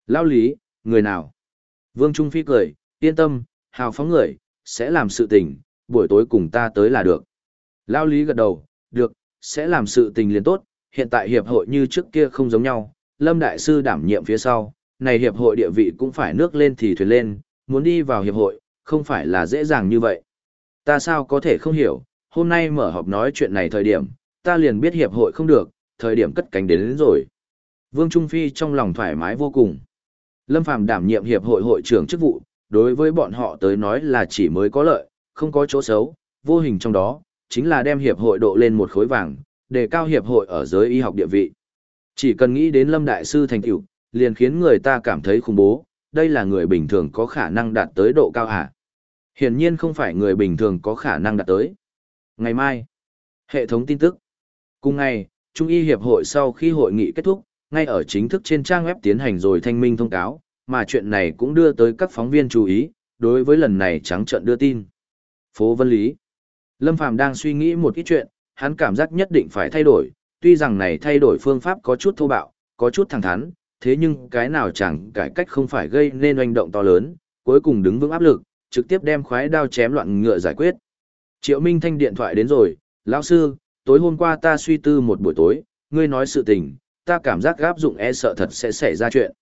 Lao lý, người nào? Vương Trung Phi cười, yên tâm, hào phóng người, sẽ làm sự tình, buổi tối cùng ta tới là được. Lao lý gật đầu, được, sẽ làm sự tình liền tốt, hiện tại hiệp hội như trước kia không giống nhau, Lâm Đại Sư đảm nhiệm phía sau, này hiệp hội địa vị cũng phải nước lên thì thuyền lên, muốn đi vào hiệp hội, không phải là dễ dàng như vậy. Ta sao có thể không hiểu, hôm nay mở họp nói chuyện này thời điểm, ta liền biết hiệp hội không được, thời điểm cất cánh đến, đến rồi. Vương Trung Phi trong lòng thoải mái vô cùng. Lâm Phàm đảm nhiệm hiệp hội hội trưởng chức vụ, đối với bọn họ tới nói là chỉ mới có lợi, không có chỗ xấu, vô hình trong đó, chính là đem hiệp hội độ lên một khối vàng, đề cao hiệp hội ở giới y học địa vị. Chỉ cần nghĩ đến Lâm Đại Sư thành tựu, liền khiến người ta cảm thấy khủng bố, đây là người bình thường có khả năng đạt tới độ cao hả? Hiển nhiên không phải người bình thường có khả năng đạt tới. Ngày mai, hệ thống tin tức. Cùng ngày, Trung y Hiệp hội sau khi hội nghị kết thúc, ngay ở chính thức trên trang web tiến hành rồi thanh minh thông cáo, mà chuyện này cũng đưa tới các phóng viên chú ý, đối với lần này trắng trận đưa tin. Phố Vân Lý Lâm Phàm đang suy nghĩ một ít chuyện, hắn cảm giác nhất định phải thay đổi, tuy rằng này thay đổi phương pháp có chút thô bạo, có chút thẳng thắn, thế nhưng cái nào chẳng cải cách không phải gây nên oanh động to lớn, cuối cùng đứng vững áp lực, trực tiếp đem khoái đao chém loạn ngựa giải quyết. Triệu Minh Thanh điện thoại đến rồi, lão sư, tối hôm qua ta suy tư một buổi tối, ngươi nói sự tình, ta cảm giác gáp dụng e sợ thật sẽ xảy ra chuyện.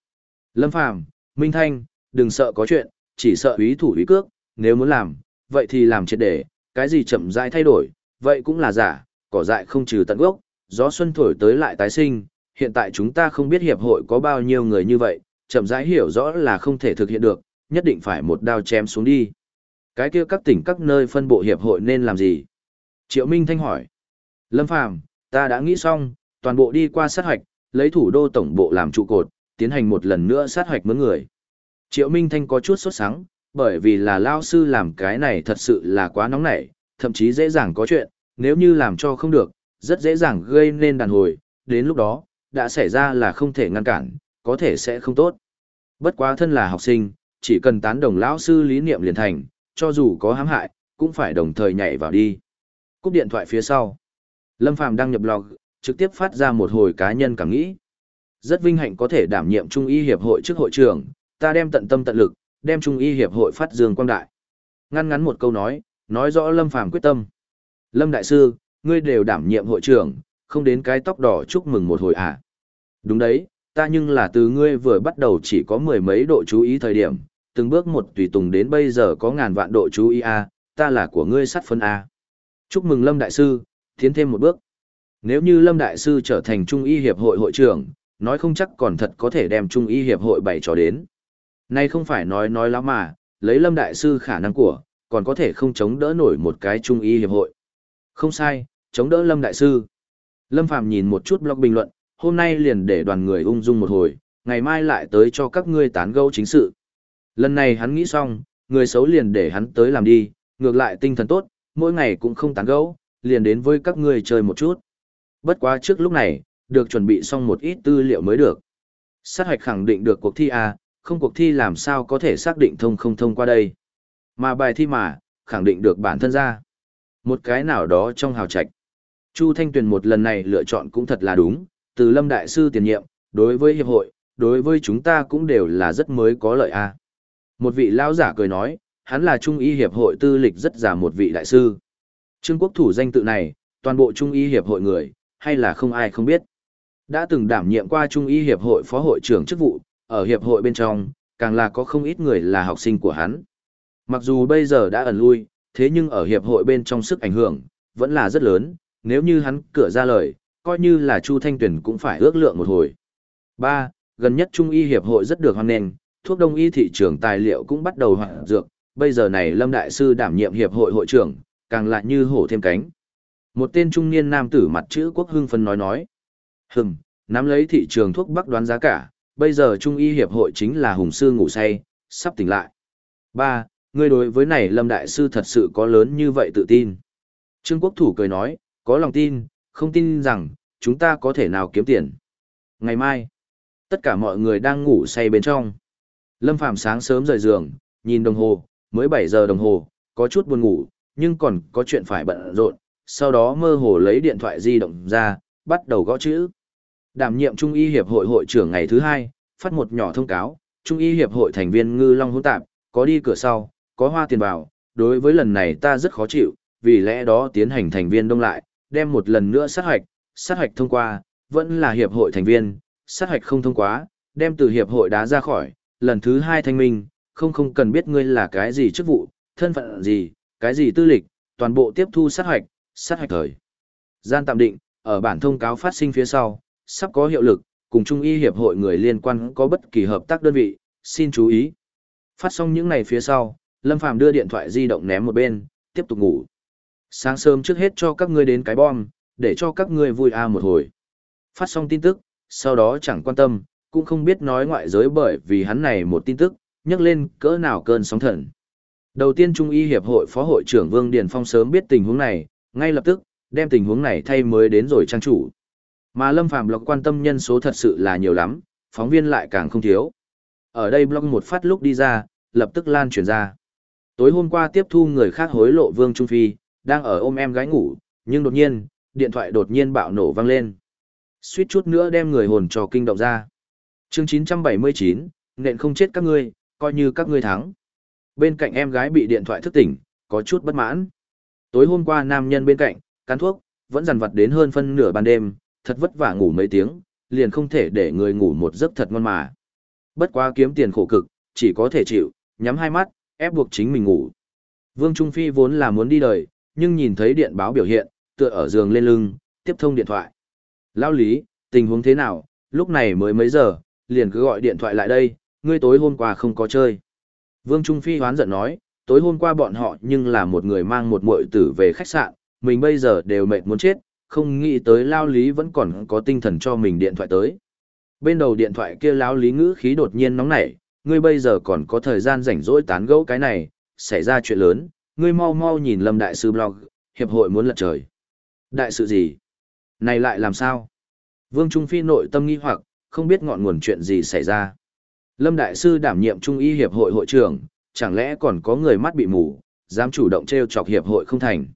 Lâm Phàm, Minh Thanh, đừng sợ có chuyện, chỉ sợ ý thủ ý cước, nếu muốn làm, vậy thì làm triệt để, cái gì chậm rãi thay đổi, vậy cũng là giả, cỏ dại không trừ tận gốc, gió xuân thổi tới lại tái sinh, hiện tại chúng ta không biết hiệp hội có bao nhiêu người như vậy, chậm rãi hiểu rõ là không thể thực hiện được, nhất định phải một đao chém xuống đi. Cái kia các tỉnh các nơi phân bộ hiệp hội nên làm gì? Triệu Minh Thanh hỏi. Lâm Phàm, ta đã nghĩ xong, toàn bộ đi qua sát hoạch, lấy thủ đô tổng bộ làm trụ cột, tiến hành một lần nữa sát hoạch mướn người. Triệu Minh Thanh có chút sốt sắng, bởi vì là lao sư làm cái này thật sự là quá nóng nảy, thậm chí dễ dàng có chuyện, nếu như làm cho không được, rất dễ dàng gây nên đàn hồi, đến lúc đó, đã xảy ra là không thể ngăn cản, có thể sẽ không tốt. Bất quá thân là học sinh, chỉ cần tán đồng lão sư lý niệm liền thành, cho dù có hãm hại, cũng phải đồng thời nhảy vào đi. Cúp điện thoại phía sau. Lâm Phàm đăng nhập log, trực tiếp phát ra một hồi cá nhân cảm nghĩ. Rất vinh hạnh có thể đảm nhiệm Trung y hiệp hội trước hội trưởng, ta đem tận tâm tận lực, đem Trung y hiệp hội phát dương quang đại. Ngăn ngắn một câu nói, nói rõ Lâm Phàm quyết tâm. Lâm Đại Sư, ngươi đều đảm nhiệm hội trưởng, không đến cái tóc đỏ chúc mừng một hồi à. Đúng đấy, ta nhưng là từ ngươi vừa bắt đầu chỉ có mười mấy độ chú ý thời điểm, từng bước một tùy tùng đến bây giờ có ngàn vạn độ chú ý à, ta là của ngươi sát phân à. Chúc mừng Lâm Đại Sư, tiến thêm một bước. Nếu như Lâm Đại Sư trở thành Trung y hiệp hội hội trưởng, nói không chắc còn thật có thể đem Trung y hiệp hội bày trò đến. Nay không phải nói nói lắm mà, lấy Lâm Đại Sư khả năng của, còn có thể không chống đỡ nổi một cái Trung y hiệp hội. Không sai, chống đỡ Lâm Đại Sư. Lâm Phàm nhìn một chút blog bình luận, hôm nay liền để đoàn người ung dung một hồi, ngày mai lại tới cho các ngươi tán gẫu chính sự. Lần này hắn nghĩ xong, người xấu liền để hắn tới làm đi, ngược lại tinh thần tốt, mỗi ngày cũng không tán gẫu, liền đến với các ngươi chơi một chút. Bất quá trước lúc này, được chuẩn bị xong một ít tư liệu mới được. Sát hoạch khẳng định được cuộc thi A, không cuộc thi làm sao có thể xác định thông không thông qua đây. Mà bài thi mà, khẳng định được bản thân ra. Một cái nào đó trong hào trạch. Chu Thanh Tuyền một lần này lựa chọn cũng thật là đúng, từ Lâm Đại Sư tiền nhiệm, đối với hiệp hội, đối với chúng ta cũng đều là rất mới có lợi a. Một vị lão giả cười nói, hắn là Trung y hiệp hội tư lịch rất già một vị đại sư. Trương Quốc thủ danh tự này, toàn bộ Trung y hiệp hội người, hay là không ai không biết. Đã từng đảm nhiệm qua Trung y hiệp hội phó hội trưởng chức vụ, ở hiệp hội bên trong, càng là có không ít người là học sinh của hắn. Mặc dù bây giờ đã ẩn lui, thế nhưng ở hiệp hội bên trong sức ảnh hưởng, vẫn là rất lớn, nếu như hắn cửa ra lời, coi như là Chu Thanh Tuyền cũng phải ước lượng một hồi. 3. Gần nhất Trung y hiệp hội rất được hoan nghênh, thuốc đông y thị trường tài liệu cũng bắt đầu hoạt dược, bây giờ này Lâm Đại Sư đảm nhiệm hiệp hội hội trưởng, càng lại như hổ thêm cánh. Một tên trung niên nam tử mặt chữ quốc hưng phân nói nói. Hừm, nắm lấy thị trường thuốc bắc đoán giá cả, bây giờ Trung y hiệp hội chính là hùng sư ngủ say, sắp tỉnh lại. ba Ngươi đối với này Lâm Đại Sư thật sự có lớn như vậy tự tin. Trương Quốc Thủ cười nói, có lòng tin, không tin rằng, chúng ta có thể nào kiếm tiền. Ngày mai, tất cả mọi người đang ngủ say bên trong. Lâm Phàm sáng sớm rời giường, nhìn đồng hồ, mới 7 giờ đồng hồ, có chút buồn ngủ, nhưng còn có chuyện phải bận rộn, sau đó mơ hồ lấy điện thoại di động ra, bắt đầu gõ chữ. Đảm nhiệm Trung y Hiệp hội hội trưởng ngày thứ hai, phát một nhỏ thông cáo, Trung y Hiệp hội thành viên ngư long hỗn tạp, có đi cửa sau, có hoa tiền vào, đối với lần này ta rất khó chịu, vì lẽ đó tiến hành thành viên đông lại, đem một lần nữa sát hoạch, sát hoạch thông qua, vẫn là hiệp hội thành viên, sát hoạch không thông qua, đem từ hiệp hội đá ra khỏi, lần thứ hai thanh minh, không không cần biết ngươi là cái gì chức vụ, thân phận gì, cái gì tư lịch, toàn bộ tiếp thu sát hoạch, sát hoạch thời. Gian tạm định, ở bản thông cáo phát sinh phía sau, sắp có hiệu lực, cùng Trung y hiệp hội người liên quan có bất kỳ hợp tác đơn vị, xin chú ý. Phát xong những này phía sau, Lâm Phàm đưa điện thoại di động ném một bên, tiếp tục ngủ. Sáng sớm trước hết cho các ngươi đến cái bom, để cho các ngươi vui a một hồi. Phát xong tin tức, sau đó chẳng quan tâm, cũng không biết nói ngoại giới bởi vì hắn này một tin tức, nhắc lên cỡ nào cơn sóng thần. Đầu tiên Trung y Hiệp hội Phó hội trưởng Vương Điền Phong sớm biết tình huống này, ngay lập tức, đem tình huống này thay mới đến rồi trang chủ. Mà Lâm Phàm blog quan tâm nhân số thật sự là nhiều lắm, phóng viên lại càng không thiếu. Ở đây blog một phát lúc đi ra, lập tức lan truyền ra. Tối hôm qua tiếp thu người khác hối lộ Vương Trung Phi, đang ở ôm em gái ngủ, nhưng đột nhiên, điện thoại đột nhiên bạo nổ vang lên. Suýt chút nữa đem người hồn trò kinh động ra. Chương 979, nện không chết các ngươi, coi như các ngươi thắng. Bên cạnh em gái bị điện thoại thức tỉnh, có chút bất mãn. Tối hôm qua nam nhân bên cạnh, cán thuốc, vẫn dằn vặt đến hơn phân nửa ban đêm, thật vất vả ngủ mấy tiếng, liền không thể để người ngủ một giấc thật ngon mà. Bất quá kiếm tiền khổ cực, chỉ có thể chịu, nhắm hai mắt, ép buộc chính mình ngủ. Vương Trung Phi vốn là muốn đi đời, nhưng nhìn thấy điện báo biểu hiện, tựa ở giường lên lưng, tiếp thông điện thoại. Lao lý, tình huống thế nào, lúc này mới mấy giờ, liền cứ gọi điện thoại lại đây, ngươi tối hôm qua không có chơi. Vương Trung Phi hoán giận nói, tối hôm qua bọn họ nhưng là một người mang một muội tử về khách sạn, mình bây giờ đều mệt muốn chết, không nghĩ tới Lao lý vẫn còn có tinh thần cho mình điện thoại tới. Bên đầu điện thoại kia Lao lý ngữ khí đột nhiên nóng nảy, ngươi bây giờ còn có thời gian rảnh rỗi tán gẫu cái này, xảy ra chuyện lớn, ngươi mau mau nhìn Lâm Đại Sư blog, hiệp hội muốn lật trời. Đại sự gì? Này lại làm sao? Vương Trung Phi nội tâm nghi hoặc, không biết ngọn nguồn chuyện gì xảy ra. Lâm Đại Sư đảm nhiệm Trung y hiệp hội hội trưởng, chẳng lẽ còn có người mắt bị mù, dám chủ động treo chọc hiệp hội không thành.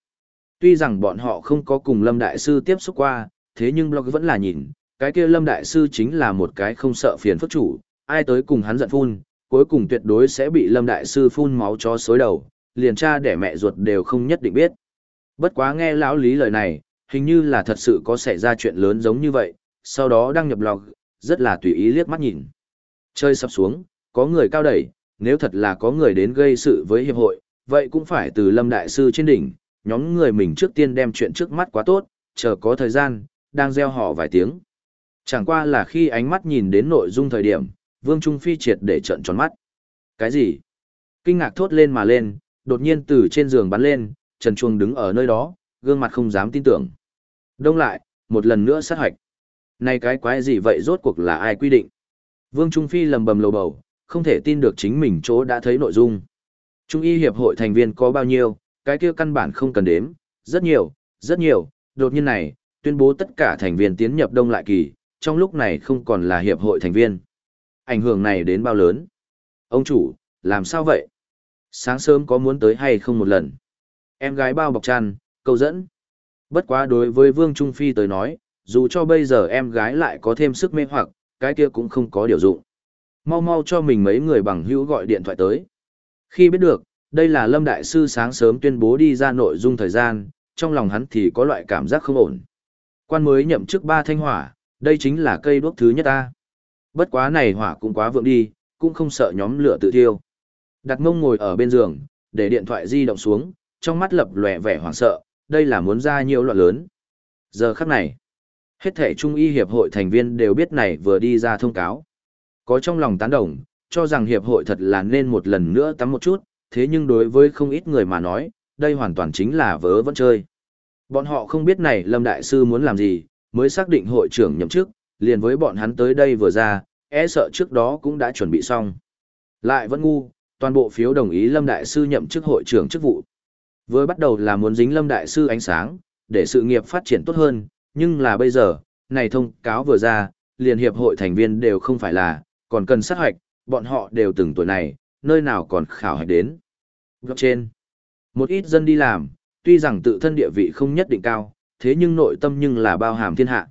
Tuy rằng bọn họ không có cùng Lâm Đại Sư tiếp xúc qua, thế nhưng blog vẫn là nhìn, cái kia Lâm Đại Sư chính là một cái không sợ phiền phức chủ, ai tới cùng hắn giận phun, cuối cùng tuyệt đối sẽ bị Lâm Đại Sư phun máu cho xối đầu, liền cha đẻ mẹ ruột đều không nhất định biết. Bất quá nghe lão lý lời này, hình như là thật sự có xảy ra chuyện lớn giống như vậy, sau đó đăng nhập log, rất là tùy ý liếc mắt nhìn. Chơi sắp xuống, có người cao đẩy, nếu thật là có người đến gây sự với hiệp hội, vậy cũng phải từ Lâm Đại Sư trên đỉnh, nhóm người mình trước tiên đem chuyện trước mắt quá tốt, chờ có thời gian, đang gieo họ vài tiếng. Chẳng qua là khi ánh mắt nhìn đến nội dung thời điểm, Vương Trung Phi triệt để trận tròn mắt. Cái gì? Kinh ngạc thốt lên mà lên, đột nhiên từ trên giường bắn lên, Trần Chuông đứng ở nơi đó, gương mặt không dám tin tưởng. Đông lại, một lần nữa sát hoạch. Này cái quái gì vậy rốt cuộc là ai quy định? Vương Trung Phi lầm bầm lầu bầu, không thể tin được chính mình chỗ đã thấy nội dung. Trung y hiệp hội thành viên có bao nhiêu, cái kia căn bản không cần đếm, rất nhiều, rất nhiều, đột nhiên này, tuyên bố tất cả thành viên tiến nhập đông lại kỳ, trong lúc này không còn là hiệp hội thành viên. Ảnh hưởng này đến bao lớn? Ông chủ, làm sao vậy? Sáng sớm có muốn tới hay không một lần? Em gái bao bọc chăn, câu dẫn. Bất quá đối với Vương Trung Phi tới nói, dù cho bây giờ em gái lại có thêm sức mê hoặc, cái kia cũng không có điều dụng. Mau mau cho mình mấy người bằng hữu gọi điện thoại tới. Khi biết được, đây là Lâm Đại Sư sáng sớm tuyên bố đi ra nội dung thời gian, trong lòng hắn thì có loại cảm giác không ổn. Quan mới nhậm chức ba thanh hỏa, đây chính là cây đuốc thứ nhất ta. Bất quá này hỏa cũng quá vượng đi, cũng không sợ nhóm lửa tự thiêu. Đặt mông ngồi ở bên giường, để điện thoại di động xuống, trong mắt lập lòe vẻ hoảng sợ, đây là muốn ra nhiều loạn lớn. Giờ khắc này, hết thể Trung y Hiệp hội thành viên đều biết này vừa đi ra thông cáo. Có trong lòng tán đồng, cho rằng Hiệp hội thật là nên một lần nữa tắm một chút, thế nhưng đối với không ít người mà nói, đây hoàn toàn chính là vớ vẫn chơi. Bọn họ không biết này Lâm Đại Sư muốn làm gì, mới xác định hội trưởng nhậm chức, liền với bọn hắn tới đây vừa ra, e sợ trước đó cũng đã chuẩn bị xong. Lại vẫn ngu, toàn bộ phiếu đồng ý Lâm Đại Sư nhậm chức hội trưởng chức vụ. với bắt đầu là muốn dính Lâm Đại Sư ánh sáng, để sự nghiệp phát triển tốt hơn, nhưng là bây giờ, này thông cáo vừa ra, liền hiệp hội thành viên đều không phải là, còn cần sát hoạch, bọn họ đều từng tuổi này, nơi nào còn khảo hạch đến. Trên, một ít dân đi làm, tuy rằng tự thân địa vị không nhất định cao, thế nhưng nội tâm nhưng là bao hàm thiên hạ.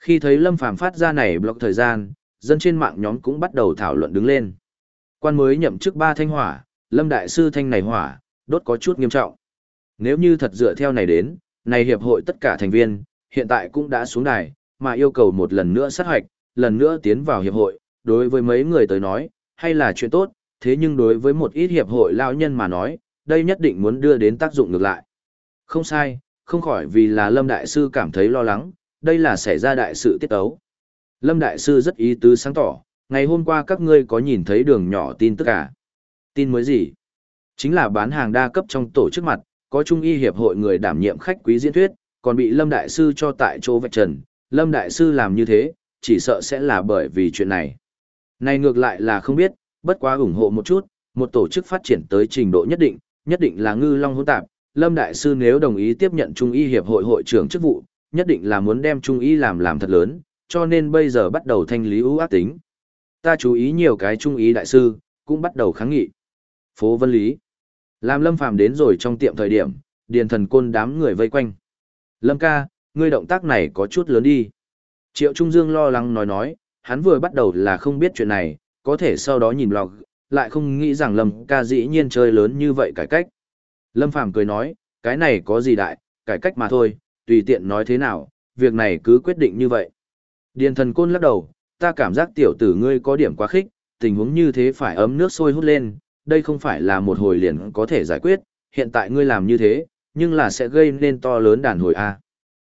Khi thấy Lâm Phàm phát ra này block thời gian, dân trên mạng nhóm cũng bắt đầu thảo luận đứng lên. Quan mới nhậm chức ba thanh hỏa, Lâm Đại Sư thanh này hỏa, đốt có chút nghiêm trọng. Nếu như thật dựa theo này đến, này hiệp hội tất cả thành viên, hiện tại cũng đã xuống đài, mà yêu cầu một lần nữa sát hoạch, lần nữa tiến vào hiệp hội, đối với mấy người tới nói, hay là chuyện tốt, thế nhưng đối với một ít hiệp hội lao nhân mà nói, đây nhất định muốn đưa đến tác dụng ngược lại. Không sai, không khỏi vì là Lâm Đại Sư cảm thấy lo lắng, đây là xảy ra đại sự tiết ấu. Lâm Đại Sư rất ý tứ sáng tỏ, ngày hôm qua các ngươi có nhìn thấy đường nhỏ tin tức à? Tin mới gì? Chính là bán hàng đa cấp trong tổ chức mặt, có Trung y hiệp hội người đảm nhiệm khách quý diễn thuyết, còn bị Lâm Đại Sư cho tại chỗ vạch trần. Lâm Đại Sư làm như thế, chỉ sợ sẽ là bởi vì chuyện này. Này ngược lại là không biết, bất quá ủng hộ một chút, một tổ chức phát triển tới trình độ nhất định, nhất định là ngư long hỗn tạp. Lâm Đại Sư nếu đồng ý tiếp nhận Trung y hiệp hội hội trưởng chức vụ, nhất định là muốn đem Trung y làm làm thật lớn, cho nên bây giờ bắt đầu thanh lý ưu ác tính. Ta chú ý nhiều cái Trung y Đại Sư, cũng bắt đầu kháng nghị. Phố Vân Lý làm Lâm Phàm đến rồi trong tiệm thời điểm, điền thần côn đám người vây quanh. Lâm ca, ngươi động tác này có chút lớn đi. Triệu Trung Dương lo lắng nói nói, hắn vừa bắt đầu là không biết chuyện này, có thể sau đó nhìn log, lại không nghĩ rằng Lâm ca dĩ nhiên chơi lớn như vậy cải cách. Lâm Phàm cười nói, cái này có gì đại, cải cách mà thôi, tùy tiện nói thế nào, việc này cứ quyết định như vậy. Điền thần côn lắc đầu, ta cảm giác tiểu tử ngươi có điểm quá khích, tình huống như thế phải ấm nước sôi hút lên, đây không phải là một hồi liền có thể giải quyết, hiện tại ngươi làm như thế, nhưng là sẽ gây nên to lớn đàn hồi A.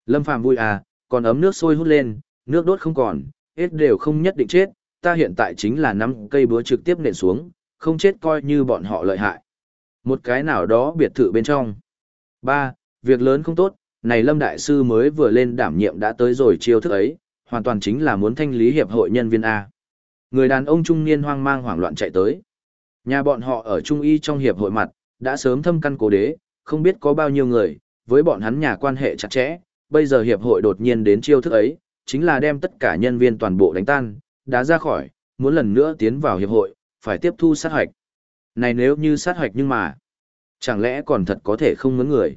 Lâm Phàm vui à, còn ấm nước sôi hút lên, nước đốt không còn, hết đều không nhất định chết, ta hiện tại chính là năm cây búa trực tiếp nện xuống, không chết coi như bọn họ lợi hại. Một cái nào đó biệt thự bên trong. ba Việc lớn không tốt, này Lâm Đại Sư mới vừa lên đảm nhiệm đã tới rồi chiêu thức ấy, hoàn toàn chính là muốn thanh lý hiệp hội nhân viên A. Người đàn ông trung niên hoang mang hoảng loạn chạy tới. Nhà bọn họ ở Trung Y trong hiệp hội mặt, đã sớm thâm căn cố đế, không biết có bao nhiêu người, với bọn hắn nhà quan hệ chặt chẽ, bây giờ hiệp hội đột nhiên đến chiêu thức ấy, chính là đem tất cả nhân viên toàn bộ đánh tan, đã ra khỏi, muốn lần nữa tiến vào hiệp hội, phải tiếp thu sát hoạch. Này nếu như sát hoạch nhưng mà, chẳng lẽ còn thật có thể không ngấn người.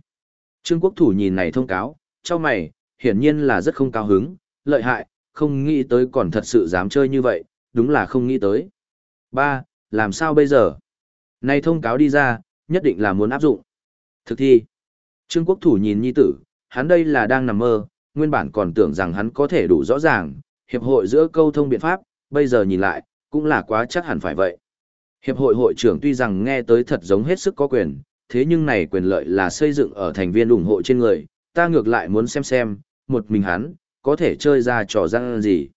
Trương Quốc Thủ nhìn này thông cáo, cho mày, hiển nhiên là rất không cao hứng, lợi hại, không nghĩ tới còn thật sự dám chơi như vậy, đúng là không nghĩ tới. Ba, làm sao bây giờ? này thông cáo đi ra, nhất định là muốn áp dụng. Thực thi. Trương Quốc Thủ nhìn nhi tử, hắn đây là đang nằm mơ, nguyên bản còn tưởng rằng hắn có thể đủ rõ ràng, hiệp hội giữa câu thông biện pháp, bây giờ nhìn lại, cũng là quá chắc hẳn phải vậy. Hiệp hội hội trưởng tuy rằng nghe tới thật giống hết sức có quyền, thế nhưng này quyền lợi là xây dựng ở thành viên ủng hộ trên người, ta ngược lại muốn xem xem, một mình hắn, có thể chơi ra trò răng gì.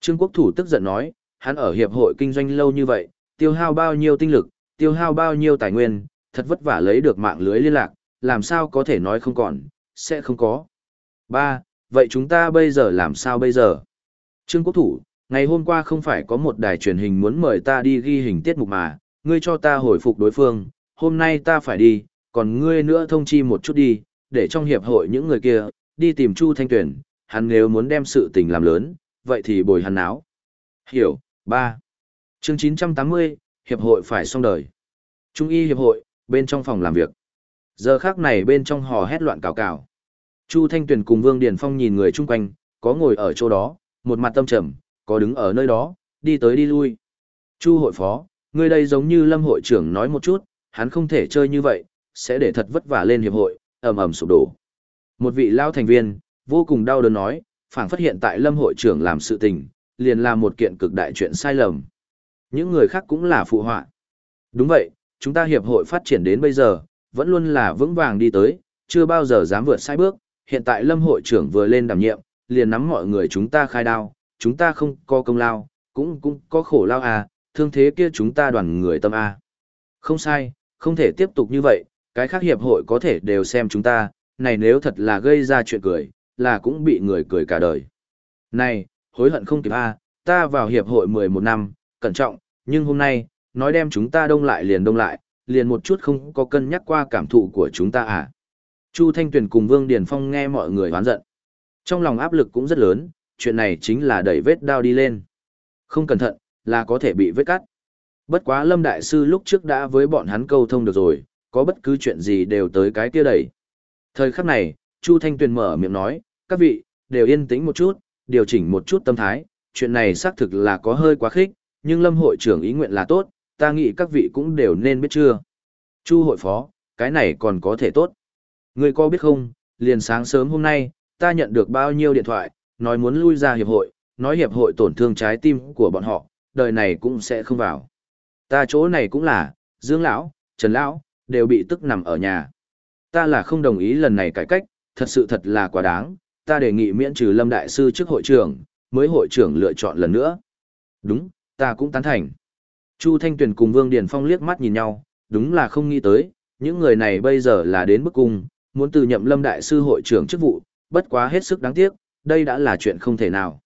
Trương Quốc Thủ tức giận nói, hắn ở hiệp hội kinh doanh lâu như vậy, tiêu hao bao nhiêu tinh lực, tiêu hao bao nhiêu tài nguyên, thật vất vả lấy được mạng lưới liên lạc, làm sao có thể nói không còn, sẽ không có. Ba, vậy chúng ta bây giờ làm sao bây giờ? Trương Quốc Thủ, ngày hôm qua không phải có một đài truyền hình muốn mời ta đi ghi hình tiết mục mà, ngươi cho ta hồi phục đối phương, hôm nay ta phải đi, còn ngươi nữa thông chi một chút đi, để trong hiệp hội những người kia, đi tìm Chu Thanh Tuyển, hắn nếu muốn đem sự tình làm lớn, vậy thì bồi hắn áo. Hiểu, ba. Chương 980, Hiệp hội phải xong đời. Trung y Hiệp hội, bên trong phòng làm việc. Giờ khác này bên trong hò hét loạn cào cào. Chu Thanh Tuyền cùng Vương Điền Phong nhìn người chung quanh, có ngồi ở chỗ đó, một mặt tâm trầm, có đứng ở nơi đó, đi tới đi lui. Chu hội phó, người đây giống như lâm hội trưởng nói một chút, hắn không thể chơi như vậy, sẽ để thật vất vả lên hiệp hội, ầm ầm sụp đổ. Một vị lao thành viên, vô cùng đau đớn nói, phảng phát hiện tại lâm hội trưởng làm sự tình, liền là một kiện cực đại chuyện sai lầm. Những người khác cũng là phụ họa. Đúng vậy, chúng ta hiệp hội phát triển đến bây giờ, vẫn luôn là vững vàng đi tới, chưa bao giờ dám vượt sai bước, hiện tại lâm hội trưởng vừa lên đảm nhiệm, liền nắm mọi người chúng ta khai đao, chúng ta không có công lao, cũng cũng có khổ lao à, thương thế kia chúng ta đoàn người tâm à. Không sai, không thể tiếp tục như vậy, cái khác hiệp hội có thể đều xem chúng ta, này nếu thật là gây ra chuyện cười, là cũng bị người cười cả đời. Này, hối hận không kịp a, à, ta vào hiệp hội 11 năm, cẩn trọng, nhưng hôm nay, nói đem chúng ta đông lại liền đông lại, liền một chút không có cân nhắc qua cảm thụ của chúng ta à. Chu Thanh Tuyền cùng Vương Điền Phong nghe mọi người hoán giận. Trong lòng áp lực cũng rất lớn, chuyện này chính là đẩy vết đao đi lên. Không cẩn thận, là có thể bị vết cắt. Bất quá Lâm Đại Sư lúc trước đã với bọn hắn câu thông được rồi, có bất cứ chuyện gì đều tới cái kia đẩy. Thời khắc này, Chu Thanh Tuyền mở miệng nói, các vị, đều yên tĩnh một chút, điều chỉnh một chút tâm thái, chuyện này xác thực là có hơi quá khích, nhưng Lâm hội trưởng ý nguyện là tốt, ta nghĩ các vị cũng đều nên biết chưa. Chu hội phó, cái này còn có thể tốt. Ngươi có biết không, liền sáng sớm hôm nay, ta nhận được bao nhiêu điện thoại, nói muốn lui ra hiệp hội, nói hiệp hội tổn thương trái tim của bọn họ, đời này cũng sẽ không vào. Ta chỗ này cũng là, Dương Lão, Trần Lão, đều bị tức nằm ở nhà. Ta là không đồng ý lần này cải cách, thật sự thật là quá đáng, ta đề nghị miễn trừ Lâm Đại Sư trước hội trưởng, mới hội trưởng lựa chọn lần nữa. Đúng, ta cũng tán thành. Chu Thanh Tuyền cùng Vương Điền Phong liếc mắt nhìn nhau, đúng là không nghĩ tới, những người này bây giờ là đến bức cung, muốn từ nhậm Lâm Đại Sư hội trưởng chức vụ, bất quá hết sức đáng tiếc, đây đã là chuyện không thể nào.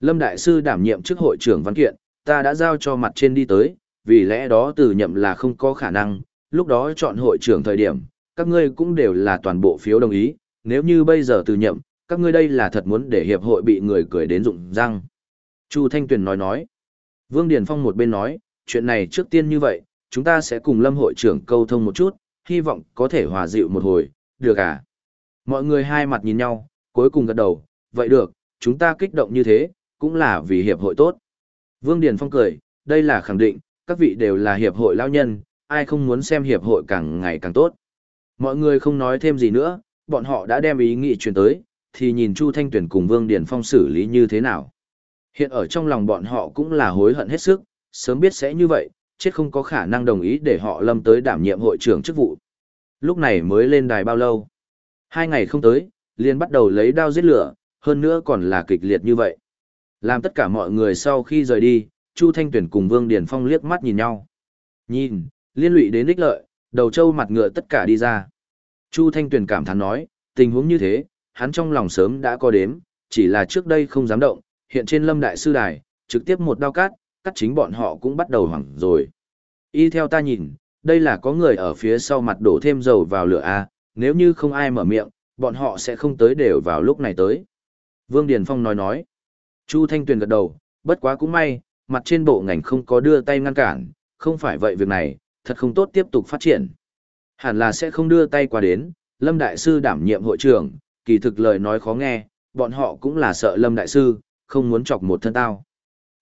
Lâm Đại Sư đảm nhiệm chức hội trưởng văn kiện, ta đã giao cho mặt trên đi tới, vì lẽ đó từ nhậm là không có khả năng, lúc đó chọn hội trưởng thời điểm, các ngươi cũng đều là toàn bộ phiếu đồng ý, nếu như bây giờ từ nhậm, các ngươi đây là thật muốn để hiệp hội bị người cười đến rụng răng. Chu Thanh Tuyền nói nói. Vương Điền Phong một bên nói, chuyện này trước tiên như vậy, chúng ta sẽ cùng Lâm hội trưởng câu thông một chút, hy vọng có thể hòa dịu một hồi, được à? Mọi người hai mặt nhìn nhau, cuối cùng gật đầu, vậy được, chúng ta kích động như thế, cũng là vì hiệp hội tốt. Vương Điền Phong cười, đây là khẳng định, các vị đều là hiệp hội lao nhân, ai không muốn xem hiệp hội càng ngày càng tốt. Mọi người không nói thêm gì nữa, bọn họ đã đem ý nghị truyền tới, thì nhìn Chu Thanh Tuyển cùng Vương Điền Phong xử lý như thế nào. Hiện ở trong lòng bọn họ cũng là hối hận hết sức, sớm biết sẽ như vậy, chết không có khả năng đồng ý để họ lâm tới đảm nhiệm hội trưởng chức vụ. Lúc này mới lên đài bao lâu? Hai ngày không tới, liền bắt đầu lấy đao giết lửa, hơn nữa còn là kịch liệt như vậy. Làm tất cả mọi người sau khi rời đi, Chu Thanh Tuyển cùng Vương Điền Phong liếc mắt nhìn nhau. Nhìn, liên lụy đến ích lợi, đầu trâu mặt ngựa tất cả đi ra. Chu Thanh Tuyển cảm thán nói, tình huống như thế, hắn trong lòng sớm đã có đếm, chỉ là trước đây không dám động, hiện trên lâm đại sư đài, trực tiếp một đao cắt, cắt chính bọn họ cũng bắt đầu hoảng rồi. Y theo ta nhìn, đây là có người ở phía sau mặt đổ thêm dầu vào lửa A, nếu như không ai mở miệng, bọn họ sẽ không tới đều vào lúc này tới. Vương Điền Phong nói nói. Chu Thanh Tuyền gật đầu, bất quá cũng may, mặt trên bộ ngành không có đưa tay ngăn cản, không phải vậy việc này, thật không tốt tiếp tục phát triển. Hẳn là sẽ không đưa tay qua đến, Lâm Đại Sư đảm nhiệm hội trưởng, kỳ thực lời nói khó nghe, bọn họ cũng là sợ Lâm Đại Sư, không muốn chọc một thân tao.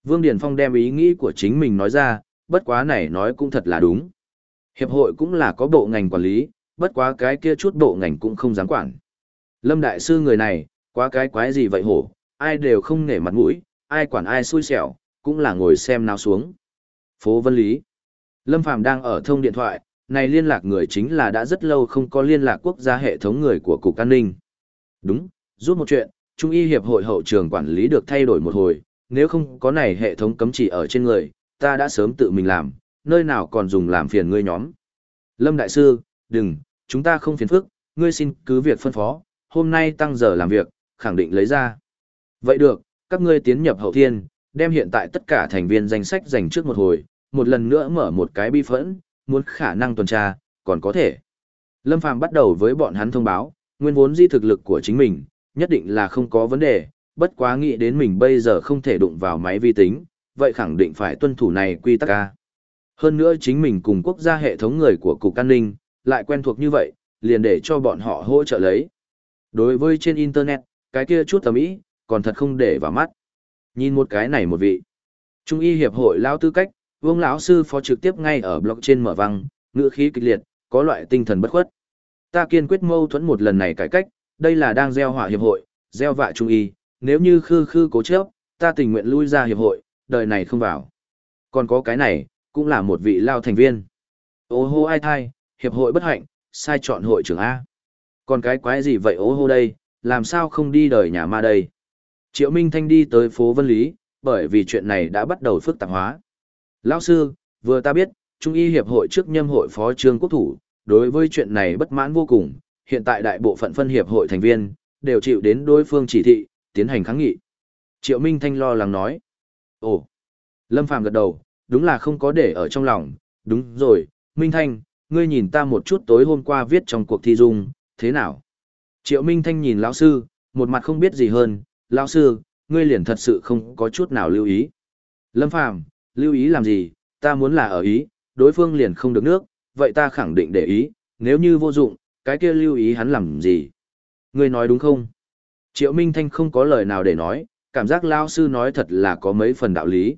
Vương Điền Phong đem ý nghĩ của chính mình nói ra, bất quá này nói cũng thật là đúng. Hiệp hội cũng là có bộ ngành quản lý, bất quá cái kia chút bộ ngành cũng không dám quản. Lâm Đại Sư người này, quá cái quái gì vậy hổ, ai đều không nể mặt mũi, ai quản ai xui xẻo, cũng là ngồi xem nào xuống. Phố Vân Lý Lâm Phàm đang ở thông điện thoại, này liên lạc người chính là đã rất lâu không có liên lạc quốc gia hệ thống người của Cục An ninh. Đúng, rút một chuyện, Trung y Hiệp hội hậu trường quản lý được thay đổi một hồi, nếu không có này hệ thống cấm chỉ ở trên người, ta đã sớm tự mình làm, nơi nào còn dùng làm phiền ngươi nhóm. Lâm Đại Sư, đừng, chúng ta không phiền phức, ngươi xin cứ việc phân phó, hôm nay tăng giờ làm việc, khẳng định lấy ra. Vậy được, các ngươi tiến nhập hậu thiên, đem hiện tại tất cả thành viên danh sách dành trước một hồi, một lần nữa mở một cái bi phẫn, muốn khả năng tuần tra, còn có thể. Lâm Phàm bắt đầu với bọn hắn thông báo, nguyên vốn di thực lực của chính mình, nhất định là không có vấn đề, bất quá nghĩ đến mình bây giờ không thể đụng vào máy vi tính, vậy khẳng định phải tuân thủ này quy tắc A. Hơn nữa chính mình cùng quốc gia hệ thống người của Cục An ninh, lại quen thuộc như vậy, liền để cho bọn họ hỗ trợ lấy. Đối với trên Internet, cái kia chút tầm ý, còn thật không để vào mắt. Nhìn một cái này một vị. Trung y hiệp hội lao tư cách, vương lão sư phó trực tiếp ngay ở blog trên mở văng, ngựa khí kịch liệt, có loại tinh thần bất khuất. Ta kiên quyết mâu thuẫn một lần này cải cách, đây là đang gieo hỏa hiệp hội, gieo vạ trung y, nếu như khư khư cố chấp, ta tình nguyện lui ra hiệp hội, đời này không vào. Còn có cái này, cũng là một vị lao thành viên. Ô hô ai thai, hiệp hội bất hạnh, sai chọn hội trưởng A. Còn cái quái gì vậy ố hô đây, làm sao không đi đời nhà ma đây? Triệu Minh Thanh đi tới phố Vân Lý, bởi vì chuyện này đã bắt đầu phức tạp hóa. Lão sư, vừa ta biết, Trung y Hiệp hội trước nhâm hội phó trương quốc thủ, đối với chuyện này bất mãn vô cùng, hiện tại đại bộ phận phân hiệp hội thành viên, đều chịu đến đối phương chỉ thị, tiến hành kháng nghị. Triệu Minh Thanh lo lắng nói. Ồ, Lâm Phàm gật đầu, đúng là không có để ở trong lòng, đúng rồi, Minh Thanh, ngươi nhìn ta một chút tối hôm qua viết trong cuộc thi dung, thế nào? Triệu Minh Thanh nhìn lão sư, một mặt không biết gì hơn, lão sư, ngươi liền thật sự không có chút nào lưu ý. Lâm Phàm, lưu ý làm gì, ta muốn là ở ý, đối phương liền không được nước, vậy ta khẳng định để ý, nếu như vô dụng, cái kia lưu ý hắn làm gì? Ngươi nói đúng không? Triệu Minh Thanh không có lời nào để nói, cảm giác lão sư nói thật là có mấy phần đạo lý.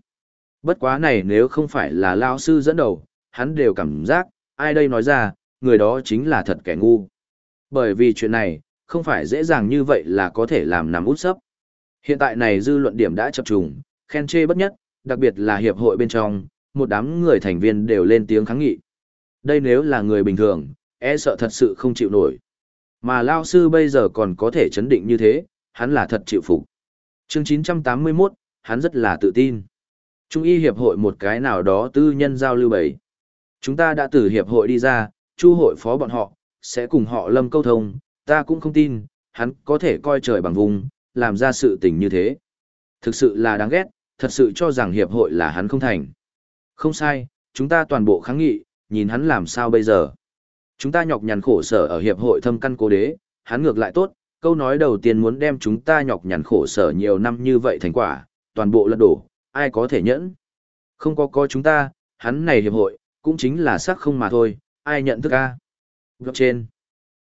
Bất quá này nếu không phải là lão sư dẫn đầu, hắn đều cảm giác, ai đây nói ra, người đó chính là thật kẻ ngu. Bởi vì chuyện này, không phải dễ dàng như vậy là có thể làm nằm út sấp. Hiện tại này dư luận điểm đã chập trùng, khen chê bất nhất, đặc biệt là hiệp hội bên trong, một đám người thành viên đều lên tiếng kháng nghị. Đây nếu là người bình thường, e sợ thật sự không chịu nổi. Mà Lao Sư bây giờ còn có thể chấn định như thế, hắn là thật chịu phục. Chương 981, hắn rất là tự tin. Trung y hiệp hội một cái nào đó tư nhân giao lưu bầy. Chúng ta đã từ hiệp hội đi ra, chu hội phó bọn họ, sẽ cùng họ lâm câu thông, ta cũng không tin, hắn có thể coi trời bằng vùng, làm ra sự tình như thế. Thực sự là đáng ghét, thật sự cho rằng hiệp hội là hắn không thành. Không sai, chúng ta toàn bộ kháng nghị, nhìn hắn làm sao bây giờ. Chúng ta nhọc nhằn khổ sở ở hiệp hội thâm căn cố đế, hắn ngược lại tốt, câu nói đầu tiên muốn đem chúng ta nhọc nhằn khổ sở nhiều năm như vậy thành quả, toàn bộ lật đổ, ai có thể nhẫn. Không có có chúng ta, hắn này hiệp hội, cũng chính là sắc không mà thôi, ai nhận thức a? trên.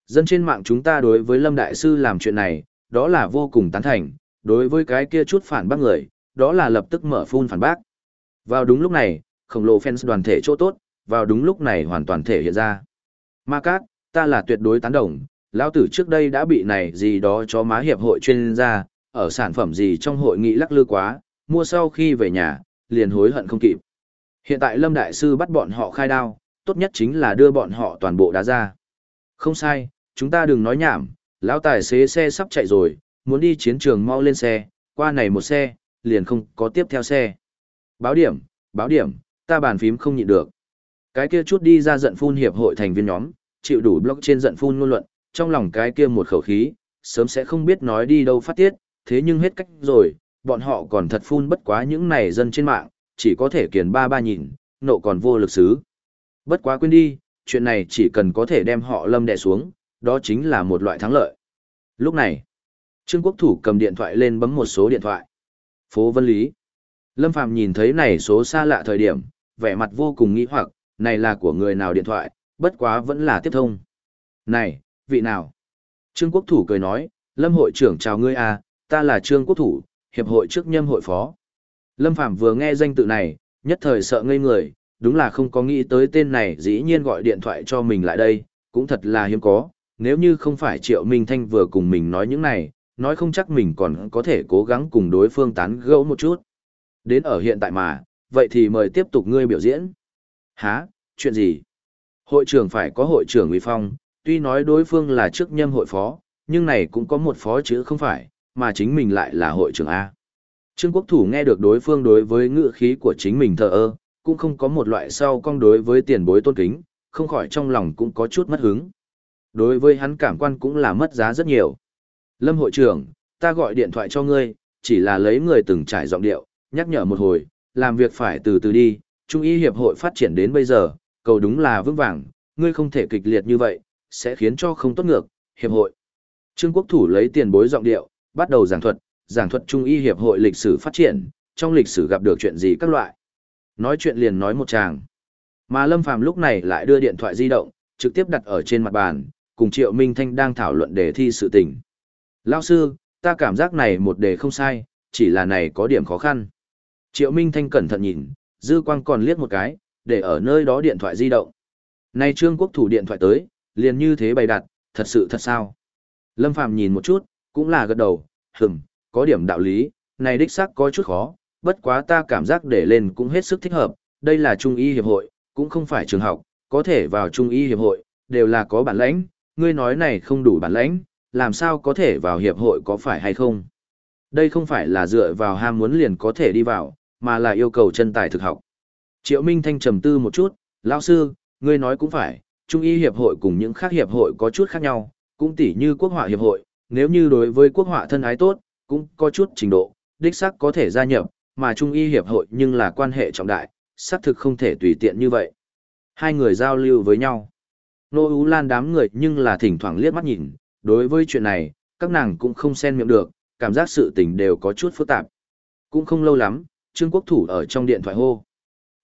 Dân trên mạng chúng ta đối với Lâm Đại Sư làm chuyện này, đó là vô cùng tán thành, đối với cái kia chút phản bác người, đó là lập tức mở phun phản bác. Vào đúng lúc này, khổng lồ fans đoàn thể chỗ tốt, vào đúng lúc này hoàn toàn thể hiện ra. Ma Cát, ta là tuyệt đối tán đồng, lão tử trước đây đã bị này gì đó cho má hiệp hội chuyên gia, ở sản phẩm gì trong hội nghị lắc lư quá, mua sau khi về nhà, liền hối hận không kịp. Hiện tại Lâm Đại Sư bắt bọn họ khai đao, tốt nhất chính là đưa bọn họ toàn bộ đá ra. Không sai, chúng ta đừng nói nhảm, lão tài xế xe sắp chạy rồi, muốn đi chiến trường mau lên xe, qua này một xe, liền không có tiếp theo xe. Báo điểm, báo điểm, ta bàn phím không nhịn được. Cái kia chút đi ra giận phun hiệp hội thành viên nhóm, chịu đủ block trên giận phun ngôn luận, trong lòng cái kia một khẩu khí, sớm sẽ không biết nói đi đâu phát tiết, thế nhưng hết cách rồi, bọn họ còn thật phun bất quá những này dân trên mạng, chỉ có thể kiền ba ba nhìn, nộ còn vô lực xứ. Bất quá quên đi, chuyện này chỉ cần có thể đem họ lâm đè xuống, đó chính là một loại thắng lợi. Lúc này, Trương Quốc Thủ cầm điện thoại lên bấm một số điện thoại. Phố Vân Lý. Lâm Phàm nhìn thấy này số xa lạ thời điểm, vẻ mặt vô cùng nghi hoặc, này là của người nào điện thoại, bất quá vẫn là tiếp thông. Này, vị nào? Trương Quốc Thủ cười nói, Lâm hội trưởng chào ngươi à, ta là Trương Quốc Thủ, hiệp hội trước nhâm hội phó. Lâm Phàm vừa nghe danh tự này, nhất thời sợ ngây người, đúng là không có nghĩ tới tên này dĩ nhiên gọi điện thoại cho mình lại đây, cũng thật là hiếm có, nếu như không phải Triệu Minh Thanh vừa cùng mình nói những này, nói không chắc mình còn có thể cố gắng cùng đối phương tán gẫu một chút. Đến ở hiện tại mà, vậy thì mời tiếp tục ngươi biểu diễn. Hả, chuyện gì? Hội trưởng phải có hội trưởng uy phong, tuy nói đối phương là trước nhâm hội phó, nhưng này cũng có một phó chứ không phải, mà chính mình lại là hội trưởng A. Trương Quốc Thủ nghe được đối phương đối với ngựa khí của chính mình thờ ơ, cũng không có một loại sau cong đối với tiền bối tôn kính, không khỏi trong lòng cũng có chút mất hứng. Đối với hắn cảm quan cũng là mất giá rất nhiều. Lâm hội trưởng, ta gọi điện thoại cho ngươi, chỉ là lấy người từng trải giọng điệu, nhắc nhở một hồi, làm việc phải từ từ đi, Trung y hiệp hội phát triển đến bây giờ, cầu đúng là vững vàng, ngươi không thể kịch liệt như vậy, sẽ khiến cho không tốt ngược, hiệp hội. Trương Quốc Thủ lấy tiền bối giọng điệu, bắt đầu giảng thuật, giảng thuật Trung y hiệp hội lịch sử phát triển, trong lịch sử gặp được chuyện gì các loại. Nói chuyện liền nói một chàng. Mà Lâm Phàm lúc này lại đưa điện thoại di động, trực tiếp đặt ở trên mặt bàn, cùng Triệu Minh Thanh đang thảo luận đề thi sự tình. Lao sư, ta cảm giác này một đề không sai, chỉ là này có điểm khó khăn. Triệu Minh Thanh cẩn thận nhìn, dư quang còn liếc một cái, để ở nơi đó điện thoại di động. Này Trương Quốc thủ điện thoại tới, liền như thế bày đặt, thật sự thật sao. Lâm Phàm nhìn một chút, cũng là gật đầu, hừm, có điểm đạo lý, này đích xác có chút khó, bất quá ta cảm giác để lên cũng hết sức thích hợp, đây là Trung y hiệp hội, cũng không phải trường học, có thể vào Trung y hiệp hội, đều là có bản lãnh, ngươi nói này không đủ bản lãnh, làm sao có thể vào hiệp hội có phải hay không? Đây không phải là dựa vào ham muốn liền có thể đi vào, mà là yêu cầu chân tài thực học. Triệu Minh Thanh trầm tư một chút, lão sư, ngươi nói cũng phải, Trung y hiệp hội cùng những khác hiệp hội có chút khác nhau, cũng tỉ như quốc họa hiệp hội, nếu như đối với quốc họa thân ái tốt, cũng có chút trình độ, đích xác có thể gia nhập, mà Trung y hiệp hội nhưng là quan hệ trọng đại, xác thực không thể tùy tiện như vậy. Hai người giao lưu với nhau. Nô Ú Lan đám người nhưng là thỉnh thoảng liếc mắt nhìn, đối với chuyện này, các nàng cũng không xen miệng được, cảm giác sự tình đều có chút phức tạp. Cũng không lâu lắm, Trương Quốc Thủ ở trong điện thoại hô.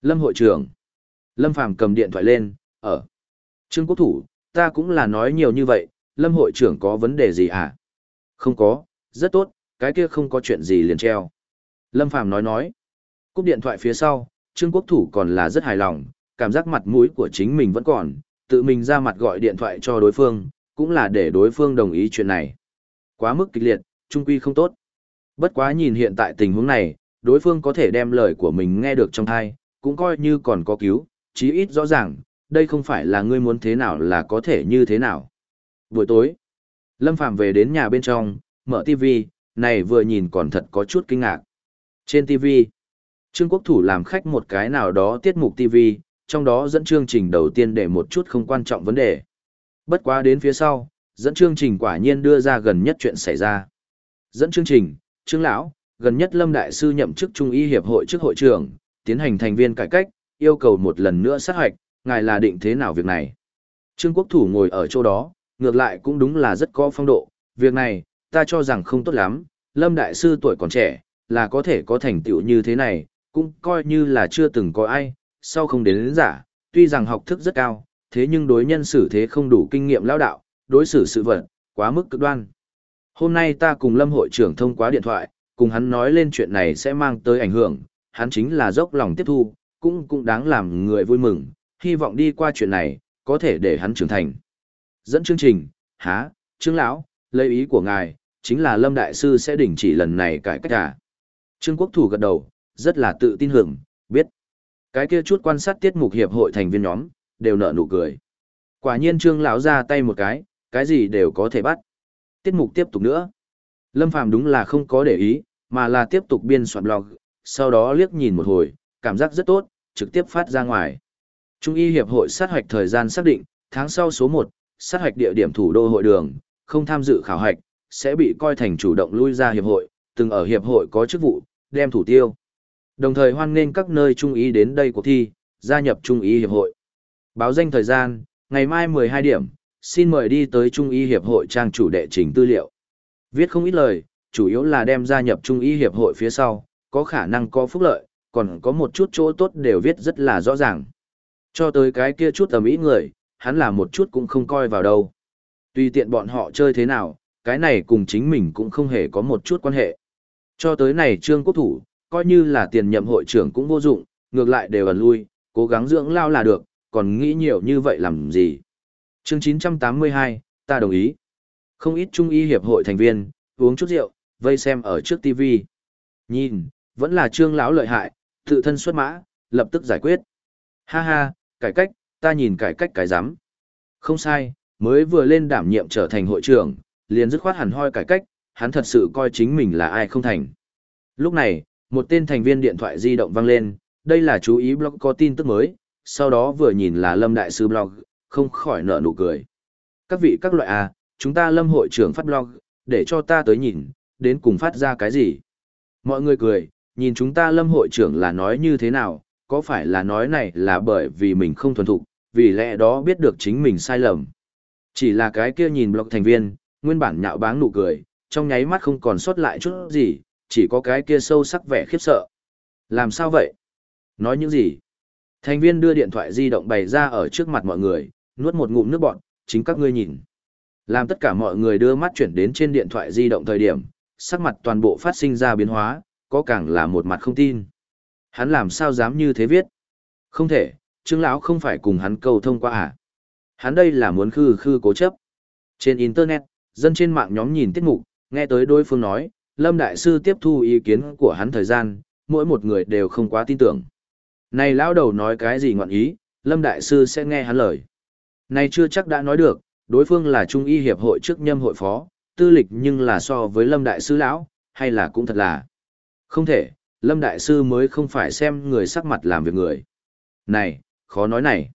Lâm hội trưởng. Lâm Phàm cầm điện thoại lên, ở. Trương Quốc Thủ, ta cũng là nói nhiều như vậy, Lâm hội trưởng có vấn đề gì à? Không có, rất tốt, cái kia không có chuyện gì liền treo. Lâm Phàm nói nói. Cúp điện thoại phía sau, Trương Quốc Thủ còn là rất hài lòng, cảm giác mặt mũi của chính mình vẫn còn, tự mình ra mặt gọi điện thoại cho đối phương, cũng là để đối phương đồng ý chuyện này. Quá mức kịch liệt, trung quy không tốt. Bất quá nhìn hiện tại tình huống này, đối phương có thể đem lời của mình nghe được trong thai, cũng coi như còn có cứu, chí ít rõ ràng, đây không phải là ngươi muốn thế nào là có thể như thế nào. Buổi tối, Lâm Phạm về đến nhà bên trong, mở TV, này vừa nhìn còn thật có chút kinh ngạc. Trên TV, Trương Quốc Thủ làm khách một cái nào đó tiết mục TV, trong đó dẫn chương trình đầu tiên để một chút không quan trọng vấn đề. Bất quá đến phía sau, dẫn chương trình quả nhiên đưa ra gần nhất chuyện xảy ra. Dẫn chương trình, Trương Lão, gần nhất Lâm Đại Sư nhậm chức Trung y Hiệp hội trước hội trưởng, tiến hành thành viên cải cách, yêu cầu một lần nữa sát hoạch, ngài là định thế nào việc này. Trương Quốc Thủ ngồi ở chỗ đó, ngược lại cũng đúng là rất có phong độ, việc này, ta cho rằng không tốt lắm, Lâm Đại Sư tuổi còn trẻ, là có thể có thành tựu như thế này, cũng coi như là chưa từng có ai, sau không đến, đến giả, tuy rằng học thức rất cao, thế nhưng đối nhân xử thế không đủ kinh nghiệm lao đạo, đối xử sự vật, quá mức cực đoan. Hôm nay ta cùng Lâm hội trưởng thông qua điện thoại, cùng hắn nói lên chuyện này sẽ mang tới ảnh hưởng, hắn chính là dốc lòng tiếp thu, cũng cũng đáng làm người vui mừng, hy vọng đi qua chuyện này, có thể để hắn trưởng thành. Dẫn chương trình, há, trương lão, lấy ý của ngài, chính là Lâm Đại Sư sẽ đình chỉ lần này cải cách cả. À? Trương Quốc Thủ gật đầu, rất là tự tin hưởng, biết. Cái kia chút quan sát tiết mục hiệp hội thành viên nhóm, đều nở nụ cười. Quả nhiên Trương lão ra tay một cái, cái gì đều có thể bắt. Tiết mục tiếp tục nữa. Lâm Phàm đúng là không có để ý, mà là tiếp tục biên soạn blog, sau đó liếc nhìn một hồi, cảm giác rất tốt, trực tiếp phát ra ngoài. Trung y hiệp hội sát hoạch thời gian xác định, tháng sau số 1, sát hoạch địa điểm thủ đô hội đường, không tham dự khảo hạch, sẽ bị coi thành chủ động lui ra hiệp hội, từng ở hiệp hội có chức vụ, đem thủ tiêu. Đồng thời hoan nghênh các nơi trung ý đến đây cuộc thi, gia nhập trung ý hiệp hội. Báo danh thời gian, ngày mai 12 điểm, xin mời đi tới trung ý hiệp hội trang chủ đệ trình tư liệu. Viết không ít lời, chủ yếu là đem gia nhập trung ý hiệp hội phía sau, có khả năng có phúc lợi, còn có một chút chỗ tốt đều viết rất là rõ ràng. Cho tới cái kia chút tầm ý người, hắn là một chút cũng không coi vào đâu. Tùy tiện bọn họ chơi thế nào, cái này cùng chính mình cũng không hề có một chút quan hệ. Cho tới này Trương Quốc Thủ, coi như là tiền nhậm hội trưởng cũng vô dụng, ngược lại đều ẩn lui, cố gắng dưỡng lao là được, còn nghĩ nhiều như vậy làm gì. Chương 982, ta đồng ý. Không ít trung y hiệp hội thành viên, uống chút rượu, vây xem ở trước TV. Nhìn, vẫn là trương lão lợi hại, tự thân xuất mã, lập tức giải quyết. Ha ha, cải cách, ta nhìn cải cách cái rắm Không sai, mới vừa lên đảm nhiệm trở thành hội trưởng, liền dứt khoát hẳn hoi cải cách, hắn thật sự coi chính mình là ai không thành. Lúc này, một tên thành viên điện thoại di động vang lên, đây là chú ý blog có tin tức mới, sau đó vừa nhìn là Lâm Đại Sư blog, không khỏi nở nụ cười. Các vị các loại à, chúng ta Lâm hội trưởng phát blog, để cho ta tới nhìn, đến cùng phát ra cái gì. Mọi người cười, nhìn chúng ta Lâm hội trưởng là nói như thế nào, có phải là nói này là bởi vì mình không thuần thục, vì lẽ đó biết được chính mình sai lầm. Chỉ là cái kia nhìn blog thành viên, nguyên bản nhạo báng nụ cười, trong nháy mắt không còn sót lại chút gì, chỉ có cái kia sâu sắc vẻ khiếp sợ. Làm sao vậy? Nói những gì? Thành viên đưa điện thoại di động bày ra ở trước mặt mọi người, nuốt một ngụm nước bọt, chính các ngươi nhìn. Làm tất cả mọi người đưa mắt chuyển đến trên điện thoại di động thời điểm, sắc mặt toàn bộ phát sinh ra biến hóa, có càng là một mặt không tin. Hắn làm sao dám như thế viết? Không thể, Trương lão không phải cùng hắn cầu thông qua à? Hắn đây là muốn khư khư cố chấp. Trên internet, dân trên mạng nhóm nhìn tiết mục, nghe tới đối phương nói, Lâm đại sư tiếp thu ý kiến của hắn thời gian, mỗi một người đều không quá tin tưởng. Này lão đầu nói cái gì ngọn ý, Lâm Đại Sư sẽ nghe hắn lời. Này chưa chắc đã nói được, đối phương là Trung y hiệp hội trước nhâm hội phó, tư lịch nhưng là so với Lâm Đại Sư lão, hay là cũng thật là. Không thể, Lâm Đại Sư mới không phải xem người sắc mặt làm việc người. Này, khó nói này.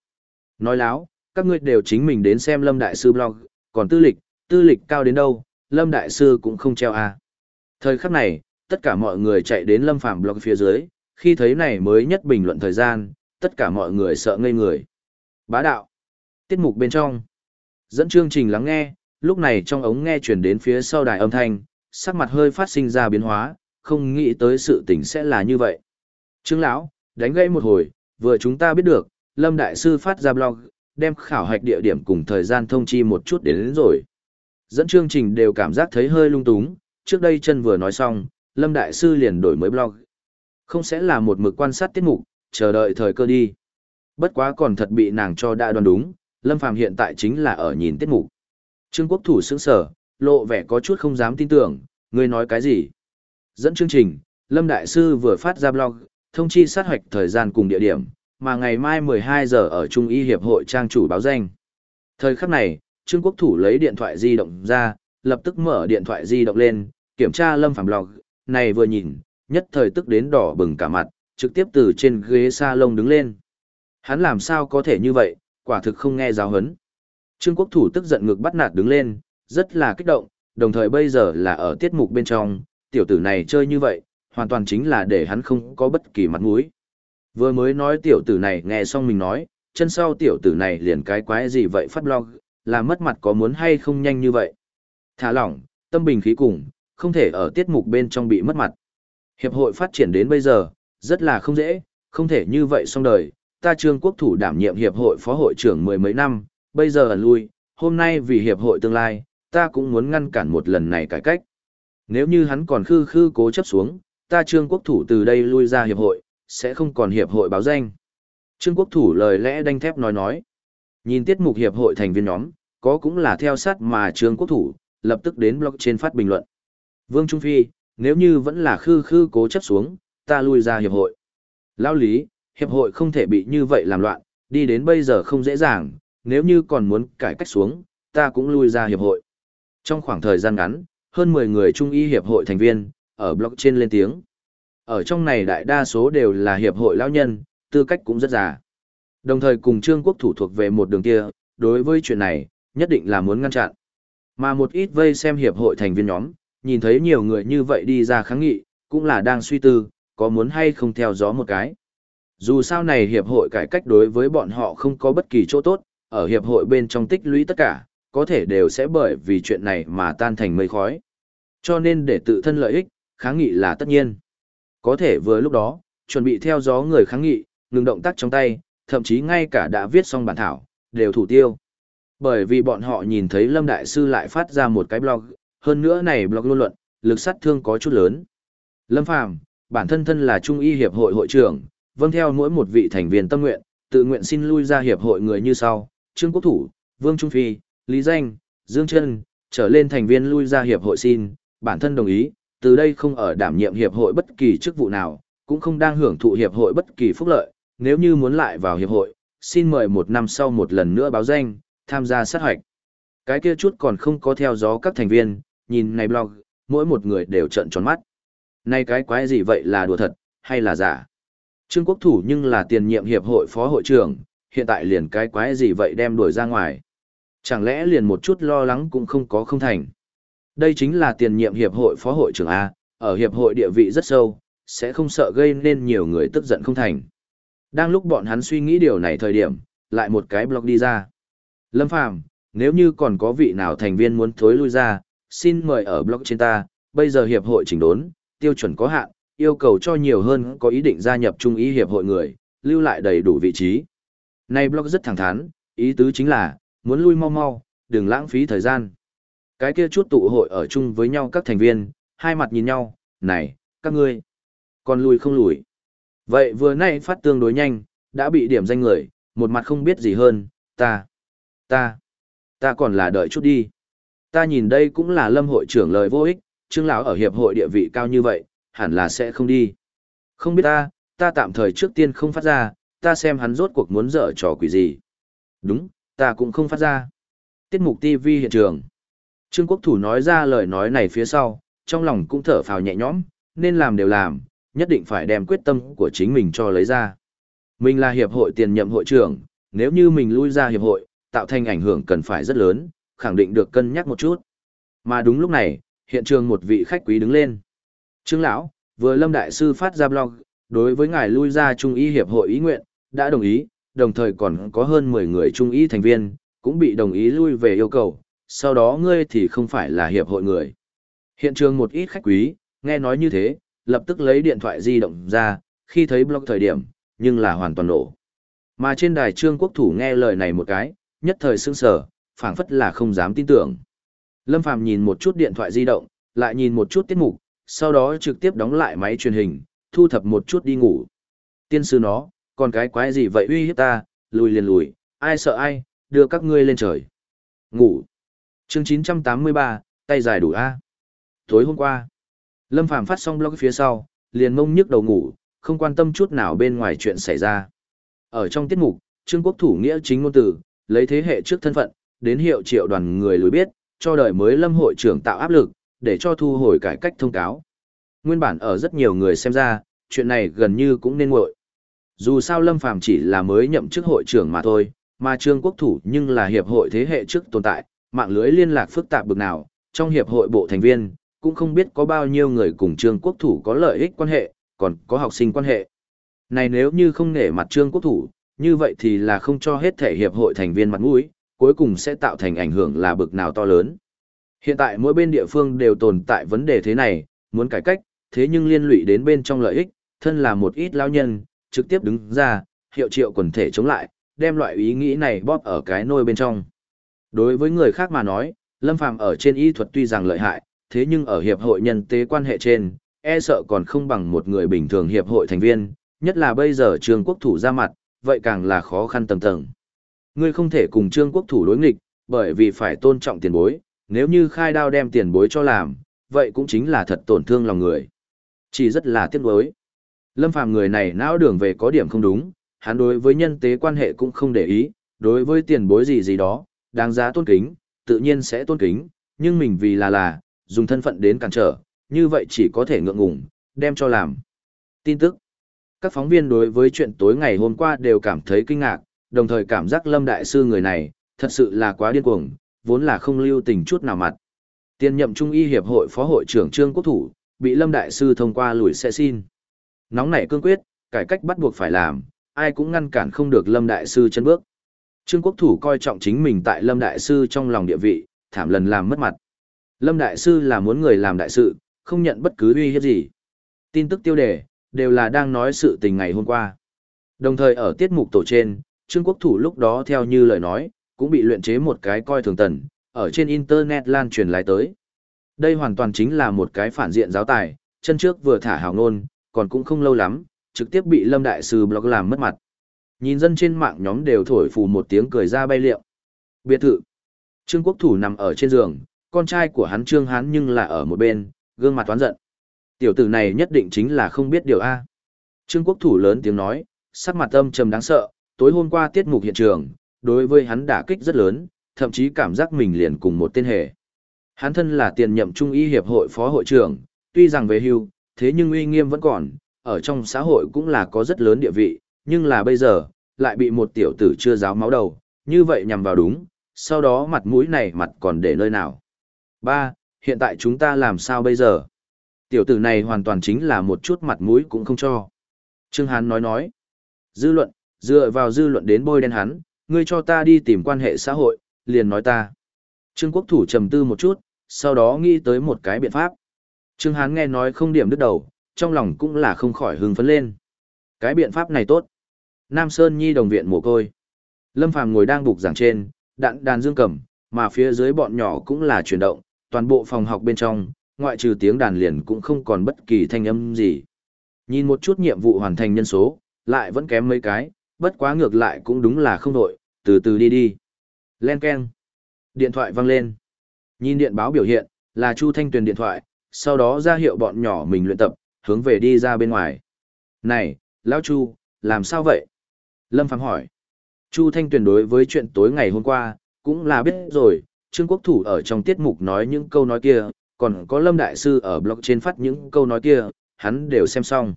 Nói láo, các ngươi đều chính mình đến xem Lâm Đại Sư blog, còn tư lịch, tư lịch cao đến đâu, Lâm Đại Sư cũng không treo à. Thời khắc này, tất cả mọi người chạy đến Lâm Phàm blog phía dưới, khi thấy này mới nhất bình luận thời gian, tất cả mọi người sợ ngây người. Bá đạo. Tiết mục bên trong. Dẫn chương trình lắng nghe, lúc này trong ống nghe chuyển đến phía sau đài âm thanh, sắc mặt hơi phát sinh ra biến hóa, không nghĩ tới sự tình sẽ là như vậy. Trương lão, đánh gãy một hồi, vừa chúng ta biết được, Lâm Đại Sư phát ra blog, đem khảo hạch địa điểm cùng thời gian thông chi một chút đến, đến rồi. Dẫn chương trình đều cảm giác thấy hơi lung túng, trước đây chân vừa nói xong, Lâm Đại Sư liền đổi mới blog, không sẽ là một mực quan sát tiết mục, chờ đợi thời cơ đi. Bất quá còn thật bị nàng cho đã đoán đúng, Lâm Phàm hiện tại chính là ở nhìn tiết mục. Trương Quốc Thủ sững sở, lộ vẻ có chút không dám tin tưởng, ngươi nói cái gì? Dẫn chương trình, Lâm Đại Sư vừa phát ra blog, thông chi sát hoạch thời gian cùng địa điểm, mà ngày mai 12 giờ ở Trung y Hiệp hội trang chủ báo danh. Thời khắc này, Trương Quốc Thủ lấy điện thoại di động ra, lập tức mở điện thoại di động lên, kiểm tra Lâm Phàm blog, này vừa nhìn, nhất thời tức đến đỏ bừng cả mặt, trực tiếp từ trên ghế salon đứng lên. Hắn làm sao có thể như vậy, quả thực không nghe giáo hấn. Trương Quốc Thủ tức giận ngực bắt nạt đứng lên, rất là kích động, đồng thời bây giờ là ở tiết mục bên trong, tiểu tử này chơi như vậy, hoàn toàn chính là để hắn không có bất kỳ mặt mũi. Vừa mới nói tiểu tử này nghe xong mình nói, chân sau tiểu tử này liền cái quái gì vậy phát blog, là mất mặt có muốn hay không nhanh như vậy. Thả lỏng, tâm bình khí cùng, không thể ở tiết mục bên trong bị mất mặt. Hiệp hội phát triển đến bây giờ, rất là không dễ, không thể như vậy xong đời. Ta trương quốc thủ đảm nhiệm hiệp hội phó hội trưởng mười mấy năm, bây giờ ẩn lui, hôm nay vì hiệp hội tương lai, ta cũng muốn ngăn cản một lần này cải cách. Nếu như hắn còn khư khư cố chấp xuống, ta trương quốc thủ từ đây lui ra hiệp hội, sẽ không còn hiệp hội báo danh. Trương quốc thủ lời lẽ đanh thép nói nói. Nhìn tiết mục hiệp hội thành viên nhóm, có cũng là theo sát mà trương quốc thủ, lập tức đến blog trên phát bình luận. Vương Trung Phi, nếu như vẫn là khư khư cố chấp xuống, ta lui ra hiệp hội. Lao lý, hiệp hội không thể bị như vậy làm loạn, đi đến bây giờ không dễ dàng, nếu như còn muốn cải cách xuống, ta cũng lui ra hiệp hội. Trong khoảng thời gian ngắn, hơn 10 người trung y hiệp hội thành viên, ở blog trên lên tiếng. Ở trong này đại đa số đều là hiệp hội lão nhân, tư cách cũng rất già. Đồng thời cùng Trương Quốc thủ thuộc về một đường kia, đối với chuyện này, nhất định là muốn ngăn chặn. Mà một ít vây xem hiệp hội thành viên nhóm, nhìn thấy nhiều người như vậy đi ra kháng nghị, cũng là đang suy tư, có muốn hay không theo gió một cái. Dù sao này hiệp hội cải cách đối với bọn họ không có bất kỳ chỗ tốt, ở hiệp hội bên trong tích lũy tất cả, có thể đều sẽ bởi vì chuyện này mà tan thành mây khói. Cho nên để tự thân lợi ích, kháng nghị là tất nhiên. Có thể vừa lúc đó, chuẩn bị theo gió người kháng nghị, ngừng động tác trong tay, thậm chí ngay cả đã viết xong bản thảo, đều thủ tiêu. Bởi vì bọn họ nhìn thấy Lâm Đại Sư lại phát ra một cái blog, hơn nữa này blog luôn luận, lực sát thương có chút lớn. Lâm Phàm, bản thân thân là Trung y hiệp hội hội trưởng, vâng theo mỗi một vị thành viên tâm nguyện, tự nguyện xin lui ra hiệp hội người như sau, Trương Quốc Thủ, Vương Trung Phi, Lý Danh, Dương Trân, trở lên thành viên lui ra hiệp hội xin, bản thân đồng ý, từ đây không ở đảm nhiệm hiệp hội bất kỳ chức vụ nào, cũng không đang hưởng thụ hiệp hội bất kỳ phúc lợi, nếu như muốn lại vào hiệp hội, xin mời một năm sau một lần nữa báo danh, tham gia sát hoạch. Cái kia chút còn không có theo gió các thành viên, nhìn này blog, mỗi một người đều trợn tròn mắt. Này cái quái gì vậy là đùa thật, hay là giả? Trương Quốc Thủ nhưng là tiền nhiệm hiệp hội phó hội trưởng, hiện tại liền cái quái gì vậy đem đuổi ra ngoài. Chẳng lẽ liền một chút lo lắng cũng không có không thành. Đây chính là tiền nhiệm hiệp hội phó hội trưởng A, ở hiệp hội địa vị rất sâu, sẽ không sợ gây nên nhiều người tức giận không thành. Đang lúc bọn hắn suy nghĩ điều này thời điểm, lại một cái blog đi ra. Lâm Phàm nếu như còn có vị nào thành viên muốn thối lui ra, xin mời ở blog trên ta, bây giờ hiệp hội chỉnh đốn, tiêu chuẩn có hạn, yêu cầu cho nhiều hơn có ý định gia nhập trung ý hiệp hội người, lưu lại đầy đủ vị trí. Này blog rất thẳng thắn, ý tứ chính là, muốn lui mau mau, đừng lãng phí thời gian. Cái kia chút tụ hội ở chung với nhau các thành viên, hai mặt nhìn nhau, này, các ngươi, còn lùi không lùi. Vậy vừa nay phát tương đối nhanh, đã bị điểm danh người, một mặt không biết gì hơn, ta, ta, ta còn là đợi chút đi. Ta nhìn đây cũng là lâm hội trưởng lời vô ích, trương lão ở hiệp hội địa vị cao như vậy, hẳn là sẽ không đi. Không biết ta, ta tạm thời trước tiên không phát ra, ta xem hắn rốt cuộc muốn dở trò quỷ gì. Đúng, ta cũng không phát ra. Tiết mục TV hiện trường. Trương Quốc Thủ nói ra lời nói này phía sau, trong lòng cũng thở phào nhẹ nhõm, nên làm đều làm, nhất định phải đem quyết tâm của chính mình cho lấy ra. Mình là hiệp hội tiền nhậm hội trưởng, nếu như mình lui ra hiệp hội, tạo thành ảnh hưởng cần phải rất lớn, khẳng định được cân nhắc một chút. Mà đúng lúc này, hiện trường một vị khách quý đứng lên. Trương lão, vừa Lâm đại sư phát ra blog, đối với ngài lui ra trung y hiệp hội ý nguyện, đã đồng ý, đồng thời còn có hơn 10 người trung y thành viên cũng bị đồng ý lui về yêu cầu, sau đó ngươi thì không phải là hiệp hội người. Hiện trường một ít khách quý, nghe nói như thế, lập tức lấy điện thoại di động ra, khi thấy blog thời điểm, nhưng là hoàn toàn nổ. Mà trên đài trương quốc thủ nghe lời này một cái, nhất thời sững sờ, phảng phất là không dám tin tưởng. Lâm Phàm nhìn một chút điện thoại di động, lại nhìn một chút tiết mục, sau đó trực tiếp đóng lại máy truyền hình, thu thập một chút đi ngủ. Tiên sư nó, còn cái quái gì vậy uy hiếp ta, lùi liền lùi, ai sợ ai, đưa các ngươi lên trời. Ngủ. Chương 983, tay dài đủ a. Tối hôm qua, Lâm Phàm phát xong blog phía sau, liền mông nhức đầu ngủ, không quan tâm chút nào bên ngoài chuyện xảy ra. Ở trong tiết mục, Trương Quốc thủ nghĩa chính ngôn tử, lấy thế hệ trước thân phận, đến hiệu triệu đoàn người lùi biết, cho đời mới Lâm hội trưởng tạo áp lực, để cho thu hồi cải cách thông cáo. Nguyên bản ở rất nhiều người xem ra, chuyện này gần như cũng nên nguội. Dù sao Lâm Phàm chỉ là mới nhậm chức hội trưởng mà thôi, mà Trương Quốc thủ nhưng là hiệp hội thế hệ trước tồn tại, mạng lưới liên lạc phức tạp bực nào, trong hiệp hội bộ thành viên, cũng không biết có bao nhiêu người cùng Trương Quốc Thủ có lợi ích quan hệ, còn có học sinh quan hệ. Này nếu như không nể mặt Trương Quốc Thủ, như vậy thì là không cho hết thể hiệp hội thành viên mặt mũi, cuối cùng sẽ tạo thành ảnh hưởng là bực nào to lớn. Hiện tại mỗi bên địa phương đều tồn tại vấn đề thế này, muốn cải cách, thế nhưng liên lụy đến bên trong lợi ích, thân là một ít lao nhân, trực tiếp đứng ra, hiệu triệu quần thể chống lại, đem loại ý nghĩ này bóp ở cái nôi bên trong. Đối với người khác mà nói, Lâm Phàm ở trên y thuật tuy rằng lợi hại, thế nhưng ở hiệp hội nhân tế quan hệ trên, e sợ còn không bằng một người bình thường hiệp hội thành viên, nhất là bây giờ Trương Quốc Thủ ra mặt, vậy càng là khó khăn tầng tầng. Ngươi không thể cùng Trương Quốc Thủ đối nghịch, bởi vì phải tôn trọng tiền bối, nếu như khai đao đem tiền bối cho làm, vậy cũng chính là thật tổn thương lòng người. Chỉ rất là tiếc nuối. Lâm Phàm người này não đường về có điểm không đúng, hắn đối với nhân tế quan hệ cũng không để ý, đối với tiền bối gì gì đó, đáng giá tôn kính, tự nhiên sẽ tôn kính, nhưng mình vì là là, dùng thân phận đến cản trở, như vậy chỉ có thể ngượng ngùng, đem cho làm. Tin tức Các phóng viên đối với chuyện tối ngày hôm qua đều cảm thấy kinh ngạc, đồng thời cảm giác Lâm Đại Sư người này, thật sự là quá điên cuồng, vốn là không lưu tình chút nào mặt. Tiên nhậm Trung y Hiệp hội Phó hội trưởng Trương Quốc Thủ, bị Lâm Đại Sư thông qua lùi xe xin. Nóng nảy cương quyết, cải cách bắt buộc phải làm, ai cũng ngăn cản không được Lâm Đại Sư chân bước. Trương Quốc Thủ coi trọng chính mình tại Lâm Đại Sư trong lòng địa vị, thảm lần làm mất mặt. Lâm Đại Sư là muốn người làm đại sự, không nhận bất cứ uy hiếp gì. Tin tức tiêu đề, đều là đang nói sự tình ngày hôm qua. Đồng thời ở tiết mục tổ trên, Trương Quốc Thủ lúc đó theo như lời nói, cũng bị luyện chế một cái coi thường tần, ở trên Internet lan truyền lại tới. Đây hoàn toàn chính là một cái phản diện giáo tài, chân trước vừa thả hào ngôn, còn cũng không lâu lắm, trực tiếp bị Lâm Đại Sư blog làm mất mặt. Nhìn dân trên mạng nhóm đều thổi phù một tiếng cười ra bay liệu. Biệt thự. Trương Quốc Thủ nằm ở trên giường, con trai của hắn Trương Hán nhưng là ở một bên, gương mặt toán giận. Tiểu tử này nhất định chính là không biết điều A. Trương Quốc Thủ lớn tiếng nói, sắc mặt âm trầm đáng sợ, tối hôm qua tiết mục hiện trường, đối với hắn đả kích rất lớn, thậm chí cảm giác mình liền cùng một tên hề. Hắn thân là tiền nhậm trung y hiệp hội phó hội trưởng, tuy rằng về hưu, thế nhưng uy nghiêm vẫn còn, ở trong xã hội cũng là có rất lớn địa vị, nhưng là bây giờ, lại bị một tiểu tử chưa giáo máu đầu, như vậy nhằm vào đúng, sau đó mặt mũi này mặt còn để nơi nào. Ba, hiện tại chúng ta làm sao bây giờ? Tiểu tử này hoàn toàn chính là một chút mặt mũi cũng không cho. Trương Hán nói nói. Dư luận, dựa vào dư luận đến bôi đen hắn, ngươi cho ta đi tìm quan hệ xã hội, liền nói ta. Trương Quốc Thủ trầm tư một chút, sau đó nghĩ tới một cái biện pháp. Trương Hán nghe nói không điểm đứt đầu, trong lòng cũng là không khỏi hưng phấn lên. Cái biện pháp này tốt. Nam Sơn Nhi đồng viện mồ côi. Lâm Phàm ngồi đang bục giảng trên, đạn đàn dương cầm, mà phía dưới bọn nhỏ cũng là chuyển động, toàn bộ phòng học bên trong, ngoại trừ tiếng đàn liền cũng không còn bất kỳ thanh âm gì. Nhìn một chút nhiệm vụ hoàn thành nhân số, lại vẫn kém mấy cái, bất quá ngược lại cũng đúng là không đội, từ từ đi đi. Len keng. Điện thoại vang lên. Nhìn điện báo biểu hiện, là Chu Thanh Tuyền điện thoại, sau đó ra hiệu bọn nhỏ mình luyện tập, hướng về đi ra bên ngoài. Này, Lão Chu, làm sao vậy? Lâm Phàm hỏi. Chu Thanh Tuyền đối với chuyện tối ngày hôm qua, cũng là biết rồi, Trương Quốc Thủ ở trong tiết mục nói những câu nói kia, còn có Lâm Đại Sư ở blog trên phát những câu nói kia, hắn đều xem xong.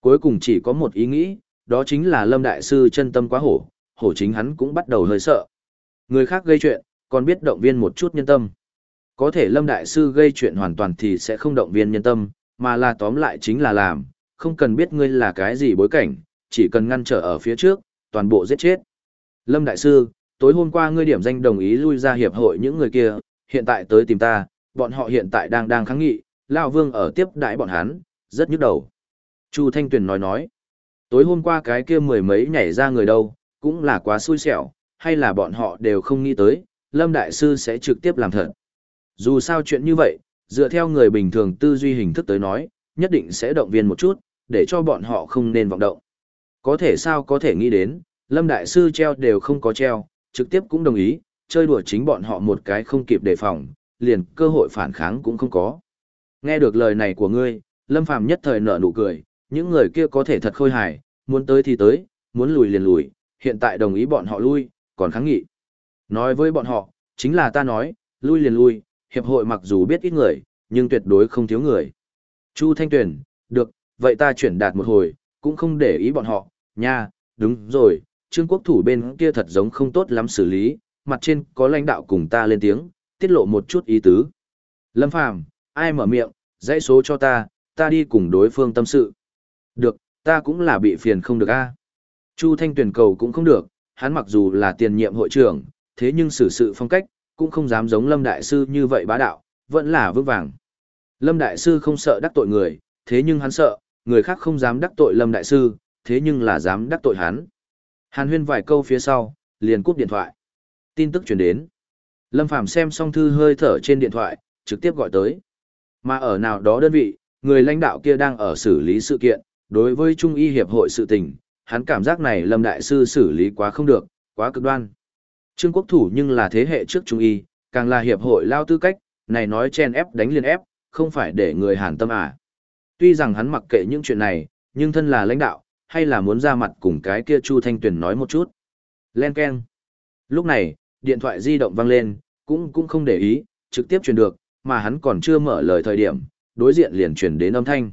Cuối cùng chỉ có một ý nghĩ, đó chính là Lâm Đại Sư chân tâm quá hổ, hổ chính hắn cũng bắt đầu hơi sợ. Người khác gây chuyện, còn biết động viên một chút nhân tâm. Có thể Lâm Đại Sư gây chuyện hoàn toàn thì sẽ không động viên nhân tâm, mà là tóm lại chính là làm, không cần biết ngươi là cái gì bối cảnh, chỉ cần ngăn trở ở phía trước, toàn bộ giết chết. Lâm Đại Sư, tối hôm qua ngươi điểm danh đồng ý lui ra hiệp hội những người kia, hiện tại tới tìm ta, bọn họ hiện tại đang đang kháng nghị, Lão Vương ở tiếp đãi bọn hắn, rất nhức đầu. Chu Thanh Tuyền nói nói, tối hôm qua cái kia mười mấy nhảy ra người đâu, cũng là quá xui xẻo, hay là bọn họ đều không nghĩ tới, Lâm Đại Sư sẽ trực tiếp làm thật. Dù sao chuyện như vậy, dựa theo người bình thường tư duy hình thức tới nói, nhất định sẽ động viên một chút, để cho bọn họ không nên vọng động. Có thể sao có thể nghĩ đến, Lâm Đại Sư treo đều không có treo, trực tiếp cũng đồng ý, chơi đùa chính bọn họ một cái không kịp đề phòng, liền cơ hội phản kháng cũng không có. Nghe được lời này của ngươi, Lâm Phàm nhất thời nở nụ cười, những người kia có thể thật khôi hài, muốn tới thì tới, muốn lùi liền lùi, hiện tại đồng ý bọn họ lui, còn kháng nghị. Nói với bọn họ, chính là ta nói, lui liền lui, hiệp hội mặc dù biết ít người, nhưng tuyệt đối không thiếu người. Chu Thanh Tuyền, được, vậy ta chuyển đạt một hồi, cũng không để ý bọn họ, nha, đúng rồi, Trương Quốc Thủ bên kia thật giống không tốt lắm xử lý, mặt trên có lãnh đạo cùng ta lên tiếng, tiết lộ một chút ý tứ. Lâm Phàm, ai mở miệng, dãy số cho ta, ta đi cùng đối phương tâm sự. Được, ta cũng là bị phiền không được a. Chu Thanh tuyển cầu cũng không được, hắn mặc dù là tiền nhiệm hội trưởng, thế nhưng xử sự phong cách, cũng không dám giống Lâm Đại Sư như vậy bá đạo, vẫn là vững vàng. Lâm Đại Sư không sợ đắc tội người, thế nhưng hắn sợ, người khác không dám đắc tội Lâm Đại Sư, thế nhưng là dám đắc tội hắn. Hàn huyên vài câu phía sau, liền cúp điện thoại. Tin tức chuyển đến. Lâm Phàm xem xong thư hơi thở trên điện thoại, trực tiếp gọi tới. Mà ở nào đó đơn vị, người lãnh đạo kia đang ở xử lý sự kiện, đối với Trung y Hiệp hội sự tình, hắn cảm giác này Lâm Đại Sư xử lý quá không được, quá cực đoan. Trương Quốc Thủ nhưng là thế hệ trước Trung y, càng là Hiệp hội lao tư cách, này nói chen ép đánh liên ép, không phải để người hàn tâm à. Tuy rằng hắn mặc kệ những chuyện này, nhưng thân là lãnh đạo, hay là muốn ra mặt cùng cái kia Chu Thanh Tuyền nói một chút. Len Ken. Lúc này, điện thoại di động vang lên, cũng cũng không để ý, trực tiếp truyền được, mà hắn còn chưa mở lời thời điểm, đối diện liền truyền đến âm thanh.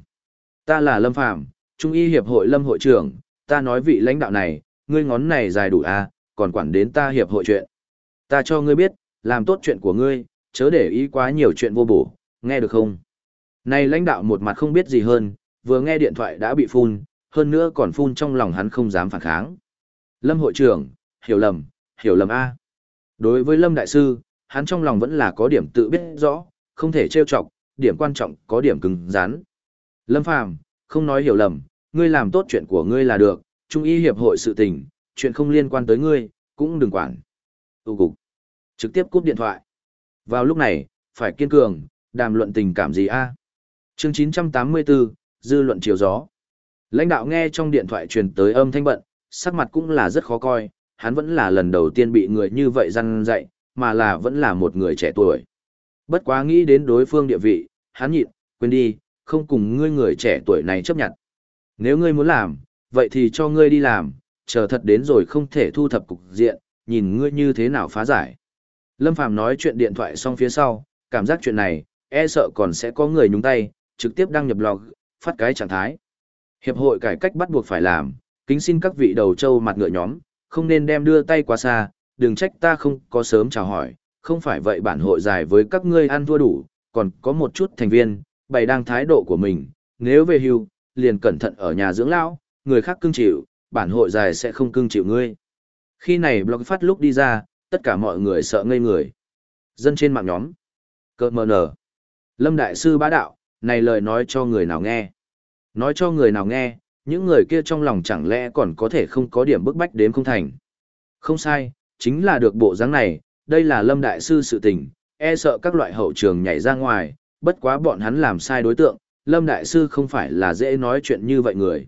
Ta là Lâm Phàm, Trung y hiệp hội Lâm hội trưởng, ta nói vị lãnh đạo này, ngươi ngón này dài đủ à, còn quản đến ta hiệp hội chuyện. Ta cho ngươi biết, làm tốt chuyện của ngươi, chớ để ý quá nhiều chuyện vô bổ, nghe được không? Này lãnh đạo một mặt không biết gì hơn, vừa nghe điện thoại đã bị phun, hơn nữa còn phun trong lòng hắn không dám phản kháng. Lâm hội trưởng, hiểu lầm, hiểu lầm A. Đối với Lâm Đại Sư, hắn trong lòng vẫn là có điểm tự biết rõ, không thể trêu chọc, điểm quan trọng có điểm cứng rắn. Lâm Phàm, không nói hiểu lầm, ngươi làm tốt chuyện của ngươi là được, Trung y hiệp hội sự tình, chuyện không liên quan tới ngươi, cũng đừng quản. Tu cục. Trực tiếp cúp điện thoại. Vào lúc này, phải kiên cường, đàm luận tình cảm gì a? Chương 984, dư luận chiều gió. Lãnh đạo nghe trong điện thoại truyền tới âm thanh bận, sắc mặt cũng là rất khó coi, hắn vẫn là lần đầu tiên bị người như vậy răn dạy, mà là vẫn là một người trẻ tuổi. Bất quá nghĩ đến đối phương địa vị, hắn nhịn, quên đi, không cùng ngươi người trẻ tuổi này chấp nhận. Nếu ngươi muốn làm, vậy thì cho ngươi đi làm, chờ thật đến rồi không thể thu thập cục diện, nhìn ngươi như thế nào phá giải. Lâm Phàm nói chuyện điện thoại xong phía sau, cảm giác chuyện này, e sợ còn sẽ có người nhúng tay, trực tiếp đăng nhập log, phát cái trạng thái. Hiệp hội cải cách bắt buộc phải làm, kính xin các vị đầu trâu mặt ngựa nhóm, không nên đem đưa tay quá xa, đừng trách ta không có sớm chào hỏi, không phải vậy bản hội dài với các ngươi ăn thua đủ, còn có một chút thành viên, bày đang thái độ của mình, nếu về hưu, liền cẩn thận ở nhà dưỡng lão, người khác cưng chịu, bản hội dài sẽ không cưng chịu ngươi. Khi này blog phát lúc đi ra, tất cả mọi người sợ ngây người. Dân trên mạng nhóm. Cơ mờ nở. Lâm Đại Sư bá đạo, này lời nói cho người nào nghe. Nói cho người nào nghe, những người kia trong lòng chẳng lẽ còn có thể không có điểm bức bách đếm không thành. Không sai, chính là được bộ dáng này, đây là Lâm Đại Sư sự tình, e sợ các loại hậu trường nhảy ra ngoài, bất quá bọn hắn làm sai đối tượng, Lâm Đại Sư không phải là dễ nói chuyện như vậy người.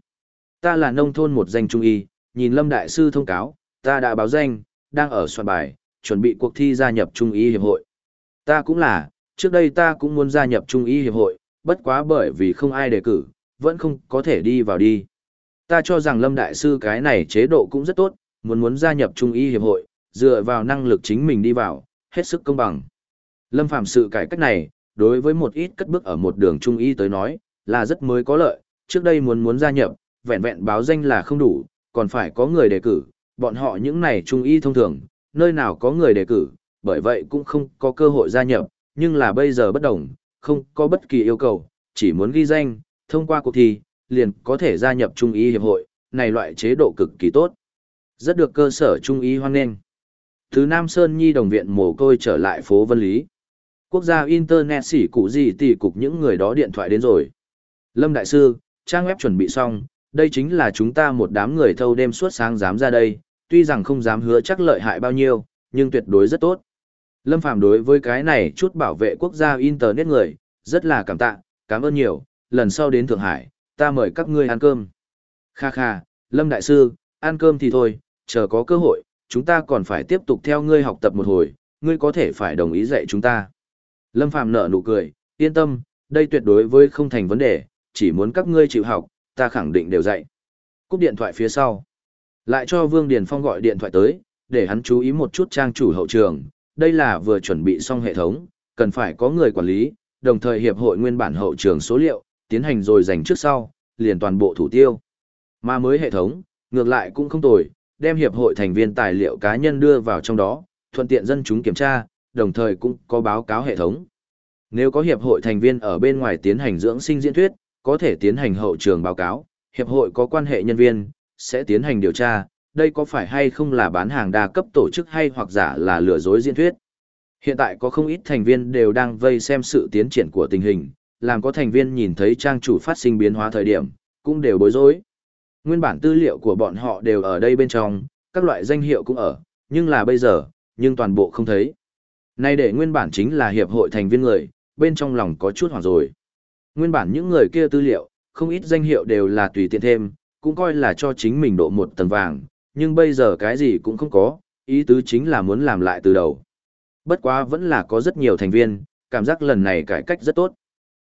Ta là nông thôn một danh trung y, nhìn Lâm Đại Sư thông cáo, ta đã báo danh, đang ở soạn bài, chuẩn bị cuộc thi gia nhập trung y hiệp hội. Ta cũng là, trước đây ta cũng muốn gia nhập trung y hiệp hội, bất quá bởi vì không ai đề cử, vẫn không có thể đi vào đi. Ta cho rằng Lâm Đại Sư cái này chế độ cũng rất tốt, muốn muốn gia nhập trung y hiệp hội, dựa vào năng lực chính mình đi vào, hết sức công bằng. Lâm Phạm sự cải cách này, đối với một ít cất bước ở một đường trung y tới nói, là rất mới có lợi, trước đây muốn muốn gia nhập, vẹn vẹn báo danh là không đủ, còn phải có người đề cử, bọn họ những này trung y thông thường, nơi nào có người đề cử, bởi vậy cũng không có cơ hội gia nhập, nhưng là bây giờ bất đồng, không có bất kỳ yêu cầu, chỉ muốn ghi danh, thông qua cuộc thi, liền có thể gia nhập trung y hiệp hội, này loại chế độ cực kỳ tốt. Rất được cơ sở trung y hoan nghênh. Thứ Nam Sơn Nhi đồng viện mồ côi trở lại phố Vân Lý. Quốc gia Internet xỉ cụ gì tỷ cục những người đó điện thoại đến rồi. Lâm Đại Sư, trang web chuẩn bị xong, đây chính là chúng ta một đám người thâu đêm suốt sáng dám ra đây, tuy rằng không dám hứa chắc lợi hại bao nhiêu, nhưng tuyệt đối rất tốt. Lâm Phàm đối với cái này chút bảo vệ quốc gia Internet người, rất là cảm tạ, cảm ơn nhiều, lần sau đến Thượng Hải, ta mời các ngươi ăn cơm. Kha kha, Lâm Đại Sư, ăn cơm thì thôi, chờ có cơ hội, chúng ta còn phải tiếp tục theo ngươi học tập một hồi, ngươi có thể phải đồng ý dạy chúng ta. Lâm Phàm nở nụ cười, yên tâm, đây tuyệt đối với không thành vấn đề, chỉ muốn các ngươi chịu học, ta khẳng định đều dạy. Cúp điện thoại phía sau. Lại cho Vương Điền Phong gọi điện thoại tới, để hắn chú ý một chút trang chủ hậu trường, đây là vừa chuẩn bị xong hệ thống, cần phải có người quản lý, đồng thời hiệp hội nguyên bản hậu trường số liệu, tiến hành rồi dành trước sau, liền toàn bộ thủ tiêu. Mà mới hệ thống, ngược lại cũng không tồi, đem hiệp hội thành viên tài liệu cá nhân đưa vào trong đó, thuận tiện dân chúng kiểm tra, đồng thời cũng có báo cáo hệ thống. Nếu có hiệp hội thành viên ở bên ngoài tiến hành dưỡng sinh diễn thuyết, có thể tiến hành hậu trường báo cáo, hiệp hội có quan hệ nhân viên, sẽ tiến hành điều tra, đây có phải hay không là bán hàng đa cấp tổ chức hay hoặc giả là lừa dối diễn thuyết. Hiện tại có không ít thành viên đều đang vây xem sự tiến triển của tình hình, làm có thành viên nhìn thấy trang chủ phát sinh biến hóa thời điểm, cũng đều bối rối. Nguyên bản tư liệu của bọn họ đều ở đây bên trong, các loại danh hiệu cũng ở, nhưng là bây giờ, nhưng toàn bộ không thấy. Nay để nguyên bản chính là hiệp hội thành viên người, bên trong lòng có chút hoảng rồi. Nguyên bản những người kia tư liệu, không ít danh hiệu đều là tùy tiện thêm, cũng coi là cho chính mình độ một tầng vàng, nhưng bây giờ cái gì cũng không có, ý tứ chính là muốn làm lại từ đầu. Bất quá vẫn là có rất nhiều thành viên, cảm giác lần này cải cách rất tốt.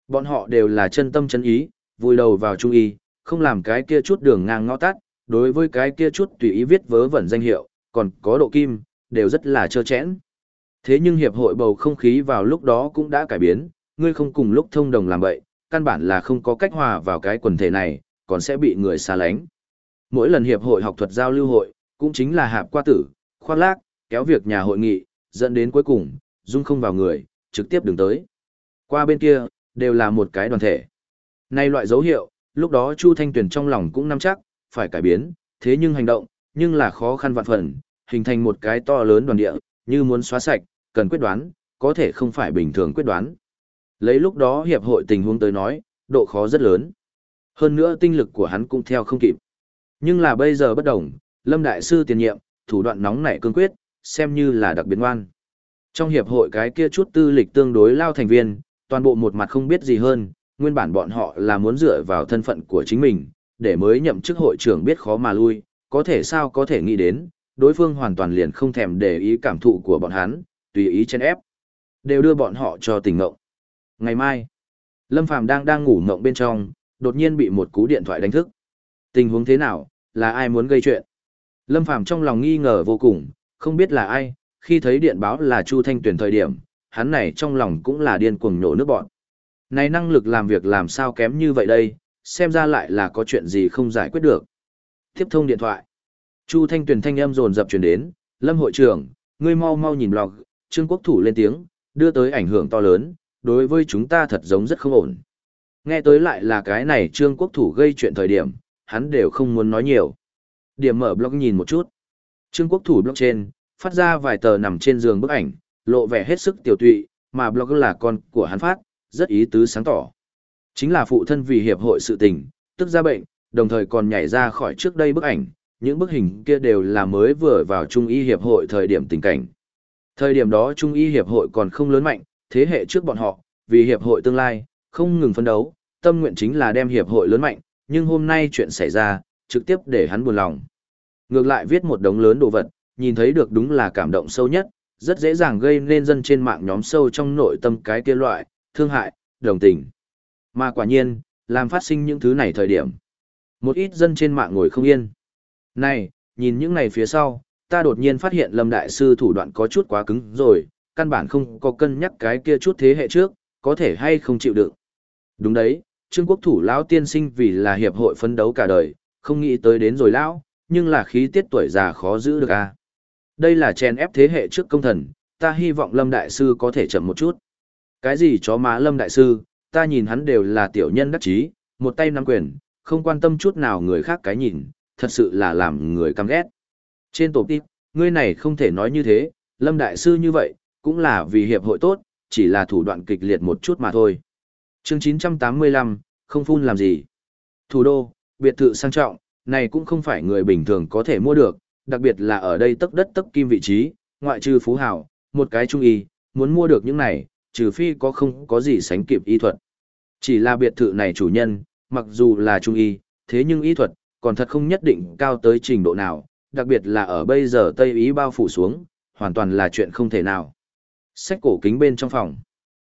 Bọn họ đều là chân tâm chân ý, vui đầu vào trung y, không làm cái kia chút đường ngang ngõ tắt, đối với cái kia chút tùy ý viết vớ vẩn danh hiệu, còn có độ kim, đều rất là trơ chẽn. Thế nhưng hiệp hội bầu không khí vào lúc đó cũng đã cải biến, ngươi không cùng lúc thông đồng làm vậy, căn bản là không có cách hòa vào cái quần thể này, còn sẽ bị người xa lánh. Mỗi lần hiệp hội học thuật giao lưu hội, cũng chính là hạp qua tử, khoác lác, kéo việc nhà hội nghị, dẫn đến cuối cùng, dung không vào người, trực tiếp đứng tới. Qua bên kia, đều là một cái đoàn thể. Nay loại dấu hiệu, lúc đó Chu Thanh Tuyền trong lòng cũng nắm chắc, phải cải biến, thế nhưng hành động, nhưng là khó khăn vạn phần, hình thành một cái to lớn đoàn địa, như muốn xóa sạch, cần quyết đoán, có thể không phải bình thường quyết đoán. Lấy lúc đó hiệp hội tình huống tới nói, độ khó rất lớn. Hơn nữa tinh lực của hắn cũng theo không kịp. Nhưng là bây giờ bất đồng, Lâm Đại Sư tiền nhiệm, thủ đoạn nóng nảy cương quyết, xem như là đặc biệt ngoan. Trong hiệp hội cái kia chút tư lịch tương đối lao thành viên, toàn bộ một mặt không biết gì hơn, nguyên bản bọn họ là muốn dựa vào thân phận của chính mình, để mới nhậm chức hội trưởng biết khó mà lui, có thể sao có thể nghĩ đến, đối phương hoàn toàn liền không thèm để ý cảm thụ của bọn hắn, tùy ý chen ép. Đều đưa bọn họ cho tỉnh ngộng. Ngày mai, Lâm Phàm đang đang ngủ ngộng bên trong, đột nhiên bị một cú điện thoại đánh thức. Tình huống thế nào, là ai muốn gây chuyện? Lâm Phàm trong lòng nghi ngờ vô cùng, không biết là ai, khi thấy điện báo là Chu Thanh Tuyền thời điểm, hắn này trong lòng cũng là điên cuồng nhổ nước bọn. Này năng lực làm việc làm sao kém như vậy đây, xem ra lại là có chuyện gì không giải quyết được. Tiếp thông điện thoại. Chu Thanh Tuyền thanh âm dồn dập truyền đến, Lâm hội trưởng, ngươi mau mau nhìn log, Trương Quốc Thủ lên tiếng, đưa tới ảnh hưởng to lớn, đối với chúng ta thật giống rất không ổn. Nghe tới lại là cái này Trương Quốc Thủ gây chuyện thời điểm, hắn đều không muốn nói nhiều. Điểm mở blog nhìn một chút. Trương Quốc Thủ blog trên, phát ra vài tờ nằm trên giường bức ảnh, lộ vẻ hết sức tiểu tụy, mà blog là con của hắn phát, rất ý tứ sáng tỏ. Chính là phụ thân vì hiệp hội sự tình, tức ra bệnh, đồng thời còn nhảy ra khỏi trước đây bức ảnh, những bức hình kia đều là mới vừa vào Trung y hiệp hội thời điểm tình cảnh. Thời điểm đó Trung y hiệp hội còn không lớn mạnh, thế hệ trước bọn họ, vì hiệp hội tương lai, không ngừng phấn đấu, tâm nguyện chính là đem hiệp hội lớn mạnh, nhưng hôm nay chuyện xảy ra, trực tiếp để hắn buồn lòng. Ngược lại viết một đống lớn đồ vật, nhìn thấy được đúng là cảm động sâu nhất, rất dễ dàng gây nên dân trên mạng nhóm sâu trong nội tâm cái kia loại, thương hại, đồng tình. Mà quả nhiên, làm phát sinh những thứ này thời điểm. Một ít dân trên mạng ngồi không yên. Này, nhìn những này phía sau, ta đột nhiên phát hiện Lâm Đại Sư thủ đoạn có chút quá cứng rồi, căn bản không có cân nhắc cái kia chút thế hệ trước, có thể hay không chịu đựng. Đúng đấy, Trương Quốc Thủ lão tiên sinh vì là hiệp hội phấn đấu cả đời, không nghĩ tới đến rồi lão, nhưng là khí tiết tuổi già khó giữ được a. À. Đây là chèn ép thế hệ trước công thần, ta hy vọng Lâm Đại Sư có thể chậm một chút. Cái gì chó má Lâm Đại Sư, ta nhìn hắn đều là tiểu nhân đắc chí, một tay nắm quyền, không quan tâm chút nào người khác cái nhìn, thật sự là làm người căm ghét. Trên tổ tiếp, ngươi này không thể nói như thế, Lâm Đại Sư như vậy, cũng là vì hiệp hội tốt, chỉ là thủ đoạn kịch liệt một chút mà thôi chương 985, không phun làm gì. Thủ đô, biệt thự sang trọng, này cũng không phải người bình thường có thể mua được, đặc biệt là ở đây tấc đất tấc kim vị trí, ngoại trừ phú hảo, một cái trung y, muốn mua được những này, trừ phi có không có gì sánh kịp y thuật. Chỉ là biệt thự này chủ nhân, mặc dù là trung y, thế nhưng y thuật, còn thật không nhất định cao tới trình độ nào, đặc biệt là ở bây giờ Tây Ý bao phủ xuống, hoàn toàn là chuyện không thể nào. Sách cổ kính bên trong phòng.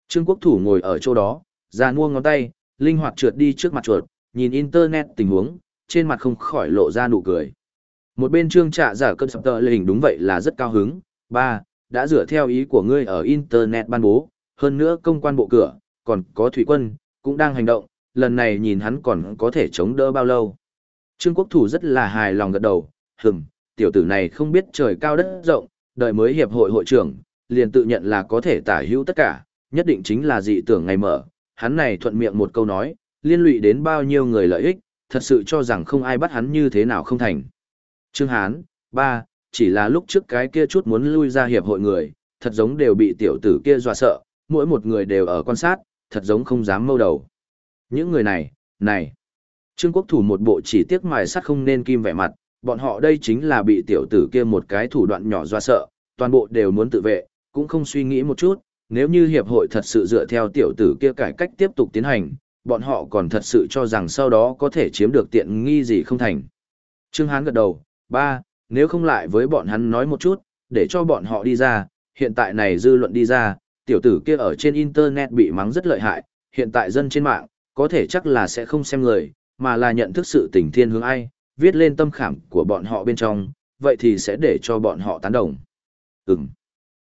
Trương Quốc Thủ ngồi ở chỗ đó, Già mua ngón tay, linh hoạt trượt đi trước mặt chuột, nhìn internet tình huống, trên mặt không khỏi lộ ra nụ cười. Một bên trương trạ giả cơn sập tờ lình đúng vậy là rất cao hứng. Ba, đã dựa theo ý của ngươi ở internet ban bố, hơn nữa công quan bộ cửa, còn có thủy quân, cũng đang hành động, lần này nhìn hắn còn có thể chống đỡ bao lâu. Trương Quốc Thủ rất là hài lòng gật đầu, hừm, tiểu tử này không biết trời cao đất rộng, đợi mới hiệp hội hội trưởng, liền tự nhận là có thể tả hữu tất cả, nhất định chính là dị tưởng ngày mở, hắn này thuận miệng một câu nói, liên lụy đến bao nhiêu người lợi ích, thật sự cho rằng không ai bắt hắn như thế nào không thành. Trương Hán, ba, chỉ là lúc trước cái kia chút muốn lui ra hiệp hội người, thật giống đều bị tiểu tử kia dọa sợ, mỗi một người đều ở quan sát, thật giống không dám mâu đầu. Những người này, này. Trương Quốc Thủ một bộ chỉ tiếc mài sắt không nên kim vẻ mặt, bọn họ đây chính là bị tiểu tử kia một cái thủ đoạn nhỏ dọa sợ, toàn bộ đều muốn tự vệ, cũng không suy nghĩ một chút, nếu như hiệp hội thật sự dựa theo tiểu tử kia cải cách tiếp tục tiến hành, bọn họ còn thật sự cho rằng sau đó có thể chiếm được tiện nghi gì không thành. Trương Hán gật đầu, ba, nếu không lại với bọn hắn nói một chút, để cho bọn họ đi ra, hiện tại này dư luận đi ra, tiểu tử kia ở trên internet bị mắng rất lợi hại, hiện tại dân trên mạng, có thể chắc là sẽ không xem người, mà là nhận thức sự tình thiên hướng ai, viết lên tâm khảm của bọn họ bên trong, vậy thì sẽ để cho bọn họ tán đồng. Ừm.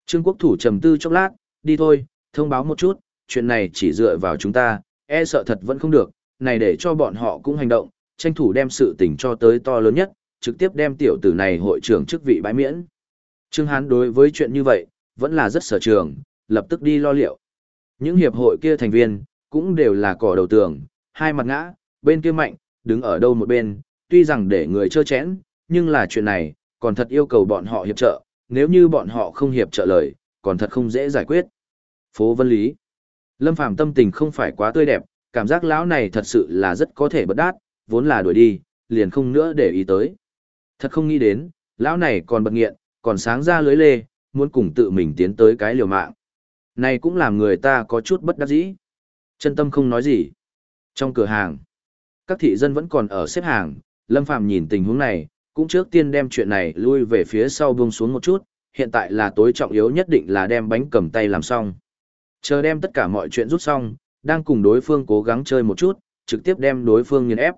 Trương Quốc Thủ trầm tư chốc lát, đi thôi, thông báo một chút, chuyện này chỉ dựa vào chúng ta, e sợ thật vẫn không được, này để cho bọn họ cũng hành động, tranh thủ đem sự tình cho tới to lớn nhất, trực tiếp đem tiểu tử này hội trưởng chức vị bãi miễn. Trương Hán đối với chuyện như vậy, vẫn là rất sở trường, lập tức đi lo liệu. Những hiệp hội kia thành viên, cũng đều là cỏ đầu tường, hai mặt ngã, bên kia mạnh, đứng ở đâu một bên, tuy rằng để người chơ chẽn, nhưng là chuyện này, còn thật yêu cầu bọn họ hiệp trợ, nếu như bọn họ không hiệp trợ lời, còn thật không dễ giải quyết. Phố Vân Lý Lâm Phàm tâm tình không phải quá tươi đẹp, cảm giác lão này thật sự là rất có thể bất đát, vốn là đuổi đi, liền không nữa để ý tới. Thật không nghĩ đến, lão này còn bật nghiện, còn sáng ra lưới lê, muốn cùng tự mình tiến tới cái liều mạng. Này cũng làm người ta có chút bất đắc dĩ. Chân tâm không nói gì. Trong cửa hàng, các thị dân vẫn còn ở xếp hàng, Lâm Phàm nhìn tình huống này, cũng trước tiên đem chuyện này lui về phía sau buông xuống một chút, hiện tại là tối trọng yếu nhất định là đem bánh cầm tay làm xong. Chờ đem tất cả mọi chuyện rút xong, đang cùng đối phương cố gắng chơi một chút, trực tiếp đem đối phương nghiền ép.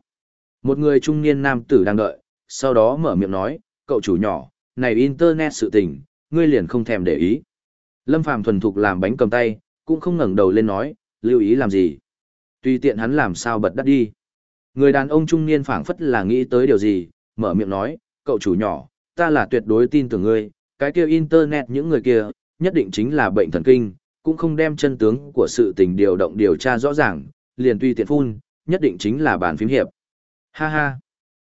Một người trung niên nam tử đang đợi, sau đó mở miệng nói, cậu chủ nhỏ, này internet sự tình, ngươi liền không thèm để ý. Lâm Phàm thuần thục làm bánh cầm tay, cũng không ngẩng đầu lên nói, lưu ý làm gì. Tuy tiện hắn làm sao bật đắt đi. Người đàn ông trung niên phảng phất là nghĩ tới điều gì, mở miệng nói, cậu chủ nhỏ, ta là tuyệt đối tin tưởng ngươi, cái kia internet những người kia, nhất định chính là bệnh thần kinh, cũng không đem chân tướng của sự tình điều động điều tra rõ ràng, liền tuy tiện phun, nhất định chính là bàn phím hiệp. Ha ha.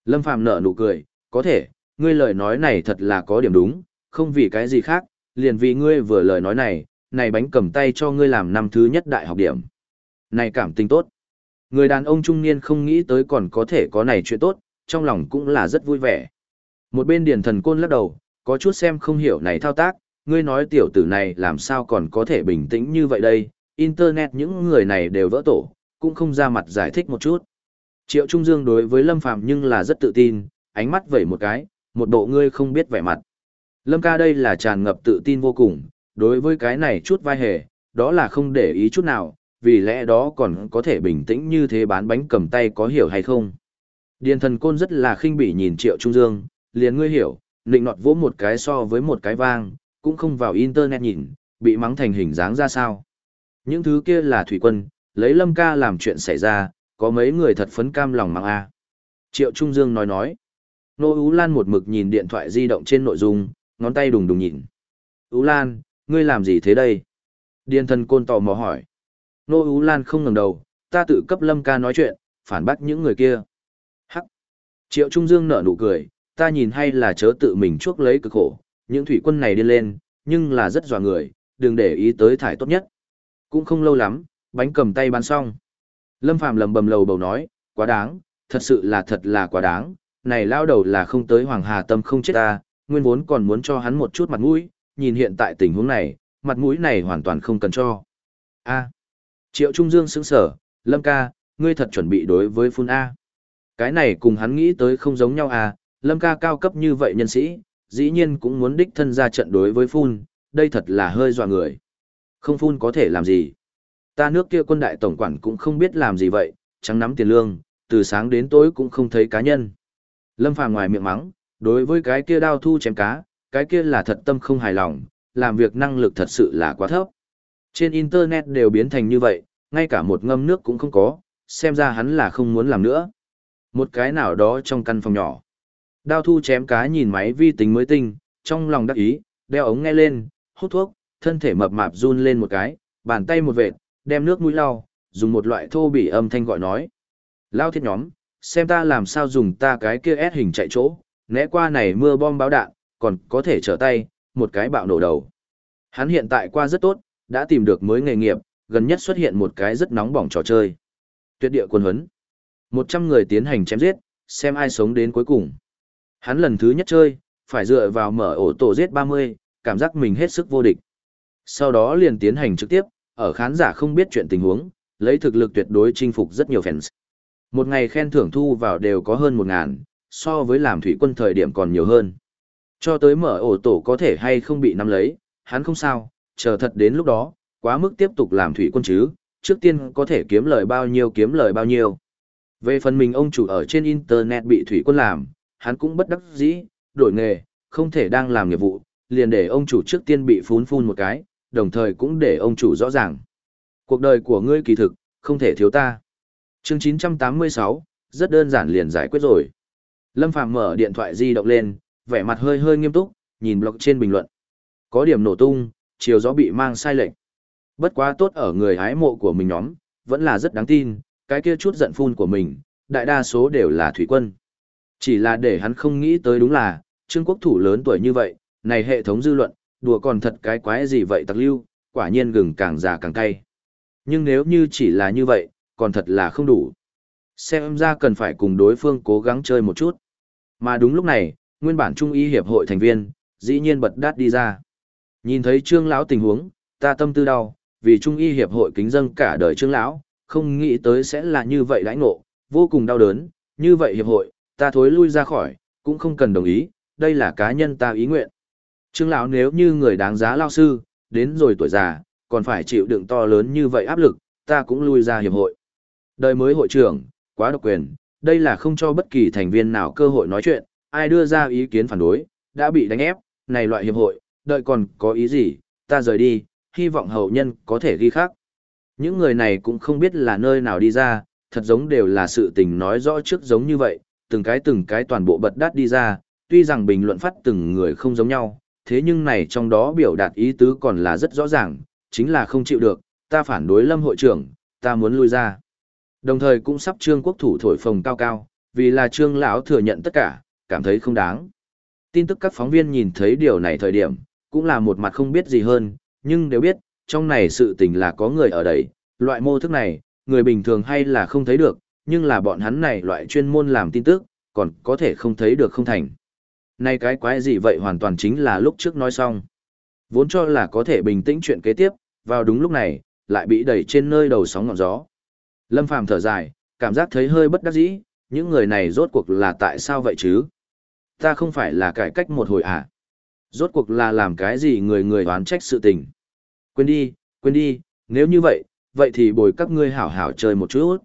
Lâm Phàm nở nụ cười, có thể, ngươi lời nói này thật là có điểm đúng, không vì cái gì khác, liền vì ngươi vừa lời nói này, này bánh cầm tay cho ngươi làm năm thứ nhất đại học điểm. Này cảm tình tốt. Người đàn ông trung niên không nghĩ tới còn có thể có này chuyện tốt, trong lòng cũng là rất vui vẻ. Một bên điển thần côn lắc đầu, có chút xem không hiểu này thao tác, ngươi nói tiểu tử này làm sao còn có thể bình tĩnh như vậy đây, internet những người này đều vỡ tổ, cũng không ra mặt giải thích một chút. Triệu Trung Dương đối với Lâm Phàm nhưng là rất tự tin, ánh mắt vẩy một cái, một bộ ngươi không biết vẻ mặt. Lâm ca đây là tràn ngập tự tin vô cùng, đối với cái này chút vai hề, đó là không để ý chút nào, vì lẽ đó còn có thể bình tĩnh như thế bán bánh cầm tay có hiểu hay không. Điền thần côn rất là khinh bỉ nhìn Triệu Trung Dương, liền ngươi hiểu, nịnh nọt vỗ một cái so với một cái vang, cũng không vào internet nhìn, bị mắng thành hình dáng ra sao. Những thứ kia là thủy quân, lấy lâm ca làm chuyện xảy ra, có mấy người thật phấn cam lòng mắng a. Triệu Trung Dương nói nói. Nô Ú Lan một mực nhìn điện thoại di động trên nội dung, ngón tay đùng đùng nhìn. Ú Lan, ngươi làm gì thế đây? Điền thần côn tò mò hỏi. Nô Ú Lan không ngẩng đầu, ta tự cấp lâm ca nói chuyện, phản bác những người kia. Hắc. Triệu Trung Dương nở nụ cười, ta nhìn hay là chớ tự mình chuốc lấy cực khổ, những thủy quân này đi lên, nhưng là rất dò người, đừng để ý tới thải tốt nhất. Cũng không lâu lắm, bánh cầm tay bán xong. Lâm Phàm lầm bầm lầu bầu nói, quá đáng, thật sự là thật là quá đáng, này lao đầu là không tới Hoàng Hà Tâm không chết ta, nguyên vốn còn muốn cho hắn một chút mặt mũi, nhìn hiện tại tình huống này, mặt mũi này hoàn toàn không cần cho. A. Triệu Trung Dương sững sở, Lâm ca, ngươi thật chuẩn bị đối với phun A. Cái này cùng hắn nghĩ tới không giống nhau à, Lâm ca cao cấp như vậy nhân sĩ, dĩ nhiên cũng muốn đích thân ra trận đối với phun, đây thật là hơi dọa người. Không phun có thể làm gì. Ta nước kia quân đại tổng quản cũng không biết làm gì vậy, trắng nắm tiền lương, từ sáng đến tối cũng không thấy cá nhân. Lâm Phàm ngoài miệng mắng, đối với cái kia đao thu chém cá, cái kia là thật tâm không hài lòng, làm việc năng lực thật sự là quá thấp. Trên Internet đều biến thành như vậy, ngay cả một ngâm nước cũng không có, xem ra hắn là không muốn làm nữa. Một cái nào đó trong căn phòng nhỏ. Đao thu chém cá nhìn máy vi tính mới tinh, trong lòng đắc ý, đeo ống nghe lên, hút thuốc, thân thể mập mạp run lên một cái, bàn tay một vệt, đem nước mũi lau, dùng một loại thô bỉ âm thanh gọi nói. Lao thiết nhóm, xem ta làm sao dùng ta cái kia S hình chạy chỗ, né qua này mưa bom báo đạn, còn có thể trở tay, một cái bạo nổ đầu. Hắn hiện tại qua rất tốt, đã tìm được mới nghề nghiệp, gần nhất xuất hiện một cái rất nóng bỏng trò chơi. Tuyệt địa quân huấn. một trăm người tiến hành chém giết, xem ai sống đến cuối cùng. Hắn lần thứ nhất chơi, phải dựa vào mở ổ tổ giết 30, cảm giác mình hết sức vô địch. Sau đó liền tiến hành trực tiếp, ở khán giả không biết chuyện tình huống, lấy thực lực tuyệt đối chinh phục rất nhiều fans. Một ngày khen thưởng thu vào đều có hơn 1.000, so với làm thủy quân thời điểm còn nhiều hơn. Cho tới mở ổ tổ có thể hay không bị nắm lấy, hắn không sao, chờ thật đến lúc đó, quá mức tiếp tục làm thủy quân chứ, trước tiên có thể kiếm lời bao nhiêu kiếm lời bao nhiêu. Về phần mình ông chủ ở trên internet bị thủy quân làm, hắn cũng bất đắc dĩ, đổi nghề, không thể đang làm nghiệp vụ, liền để ông chủ trước tiên bị phún phun một cái, đồng thời cũng để ông chủ rõ ràng. Cuộc đời của ngươi kỳ thực, không thể thiếu ta. Chương 986, rất đơn giản liền giải quyết rồi. Lâm Phàm mở điện thoại di động lên, vẻ mặt hơi hơi nghiêm túc, nhìn blog trên bình luận. Có điểm nổ tung, chiều gió bị mang sai lệch. Bất quá tốt ở người hái mộ của mình nhóm, vẫn là rất đáng tin, cái kia chút giận phun của mình, đại đa số đều là thủy quân. Chỉ là để hắn không nghĩ tới đúng là, Trương Quốc thủ lớn tuổi như vậy, này hệ thống dư luận, đùa còn thật cái quái gì vậy tặc lưu, quả nhiên gừng càng già càng cay. Nhưng nếu như chỉ là như vậy, còn thật là không đủ. Xem ra cần phải cùng đối phương cố gắng chơi một chút. Mà đúng lúc này, nguyên bản Trung y hiệp hội thành viên, dĩ nhiên bật đát đi ra. Nhìn thấy Trương lão tình huống, ta tâm tư đau, vì Trung y hiệp hội kính dâng cả đời Trương lão, không nghĩ tới sẽ là như vậy đãi ngộ, vô cùng đau đớn, như vậy hiệp hội, ta thối lui ra khỏi, cũng không cần đồng ý, đây là cá nhân ta ý nguyện. Trương lão nếu như người đáng giá lao sư, đến rồi tuổi già, còn phải chịu đựng to lớn như vậy áp lực, ta cũng lui ra hiệp hội. Đời mới hội trưởng, quá độc quyền, đây là không cho bất kỳ thành viên nào cơ hội nói chuyện, ai đưa ra ý kiến phản đối, đã bị đánh ép, này loại hiệp hội, đợi còn có ý gì, ta rời đi, hy vọng hậu nhân có thể ghi khác. Những người này cũng không biết là nơi nào đi ra, thật giống đều là sự tình nói rõ trước giống như vậy, từng cái từng cái toàn bộ bật đắt đi ra, tuy rằng bình luận phát từng người không giống nhau, thế nhưng này trong đó biểu đạt ý tứ còn là rất rõ ràng, chính là không chịu được, ta phản đối lâm hội trưởng, ta muốn lui ra. Đồng thời cũng sắp trương quốc thủ thổi phồng cao cao, vì là trương lão thừa nhận tất cả, cảm thấy không đáng. Tin tức các phóng viên nhìn thấy điều này thời điểm, cũng là một mặt không biết gì hơn, nhưng đều biết, trong này sự tình là có người ở đây, loại mô thức này, người bình thường hay là không thấy được, nhưng là bọn hắn này loại chuyên môn làm tin tức, còn có thể không thấy được không thành. Này cái quái gì vậy hoàn toàn chính là lúc trước nói xong. Vốn cho là có thể bình tĩnh chuyện kế tiếp, vào đúng lúc này, lại bị đẩy trên nơi đầu sóng ngọn gió. Lâm Phàm thở dài, cảm giác thấy hơi bất đắc dĩ, những người này rốt cuộc là tại sao vậy chứ? Ta không phải là cải cách một hồi à? Rốt cuộc là làm cái gì người người oán trách sự tình? Quên đi, quên đi, nếu như vậy, vậy thì bồi các ngươi hảo hảo chơi một chút.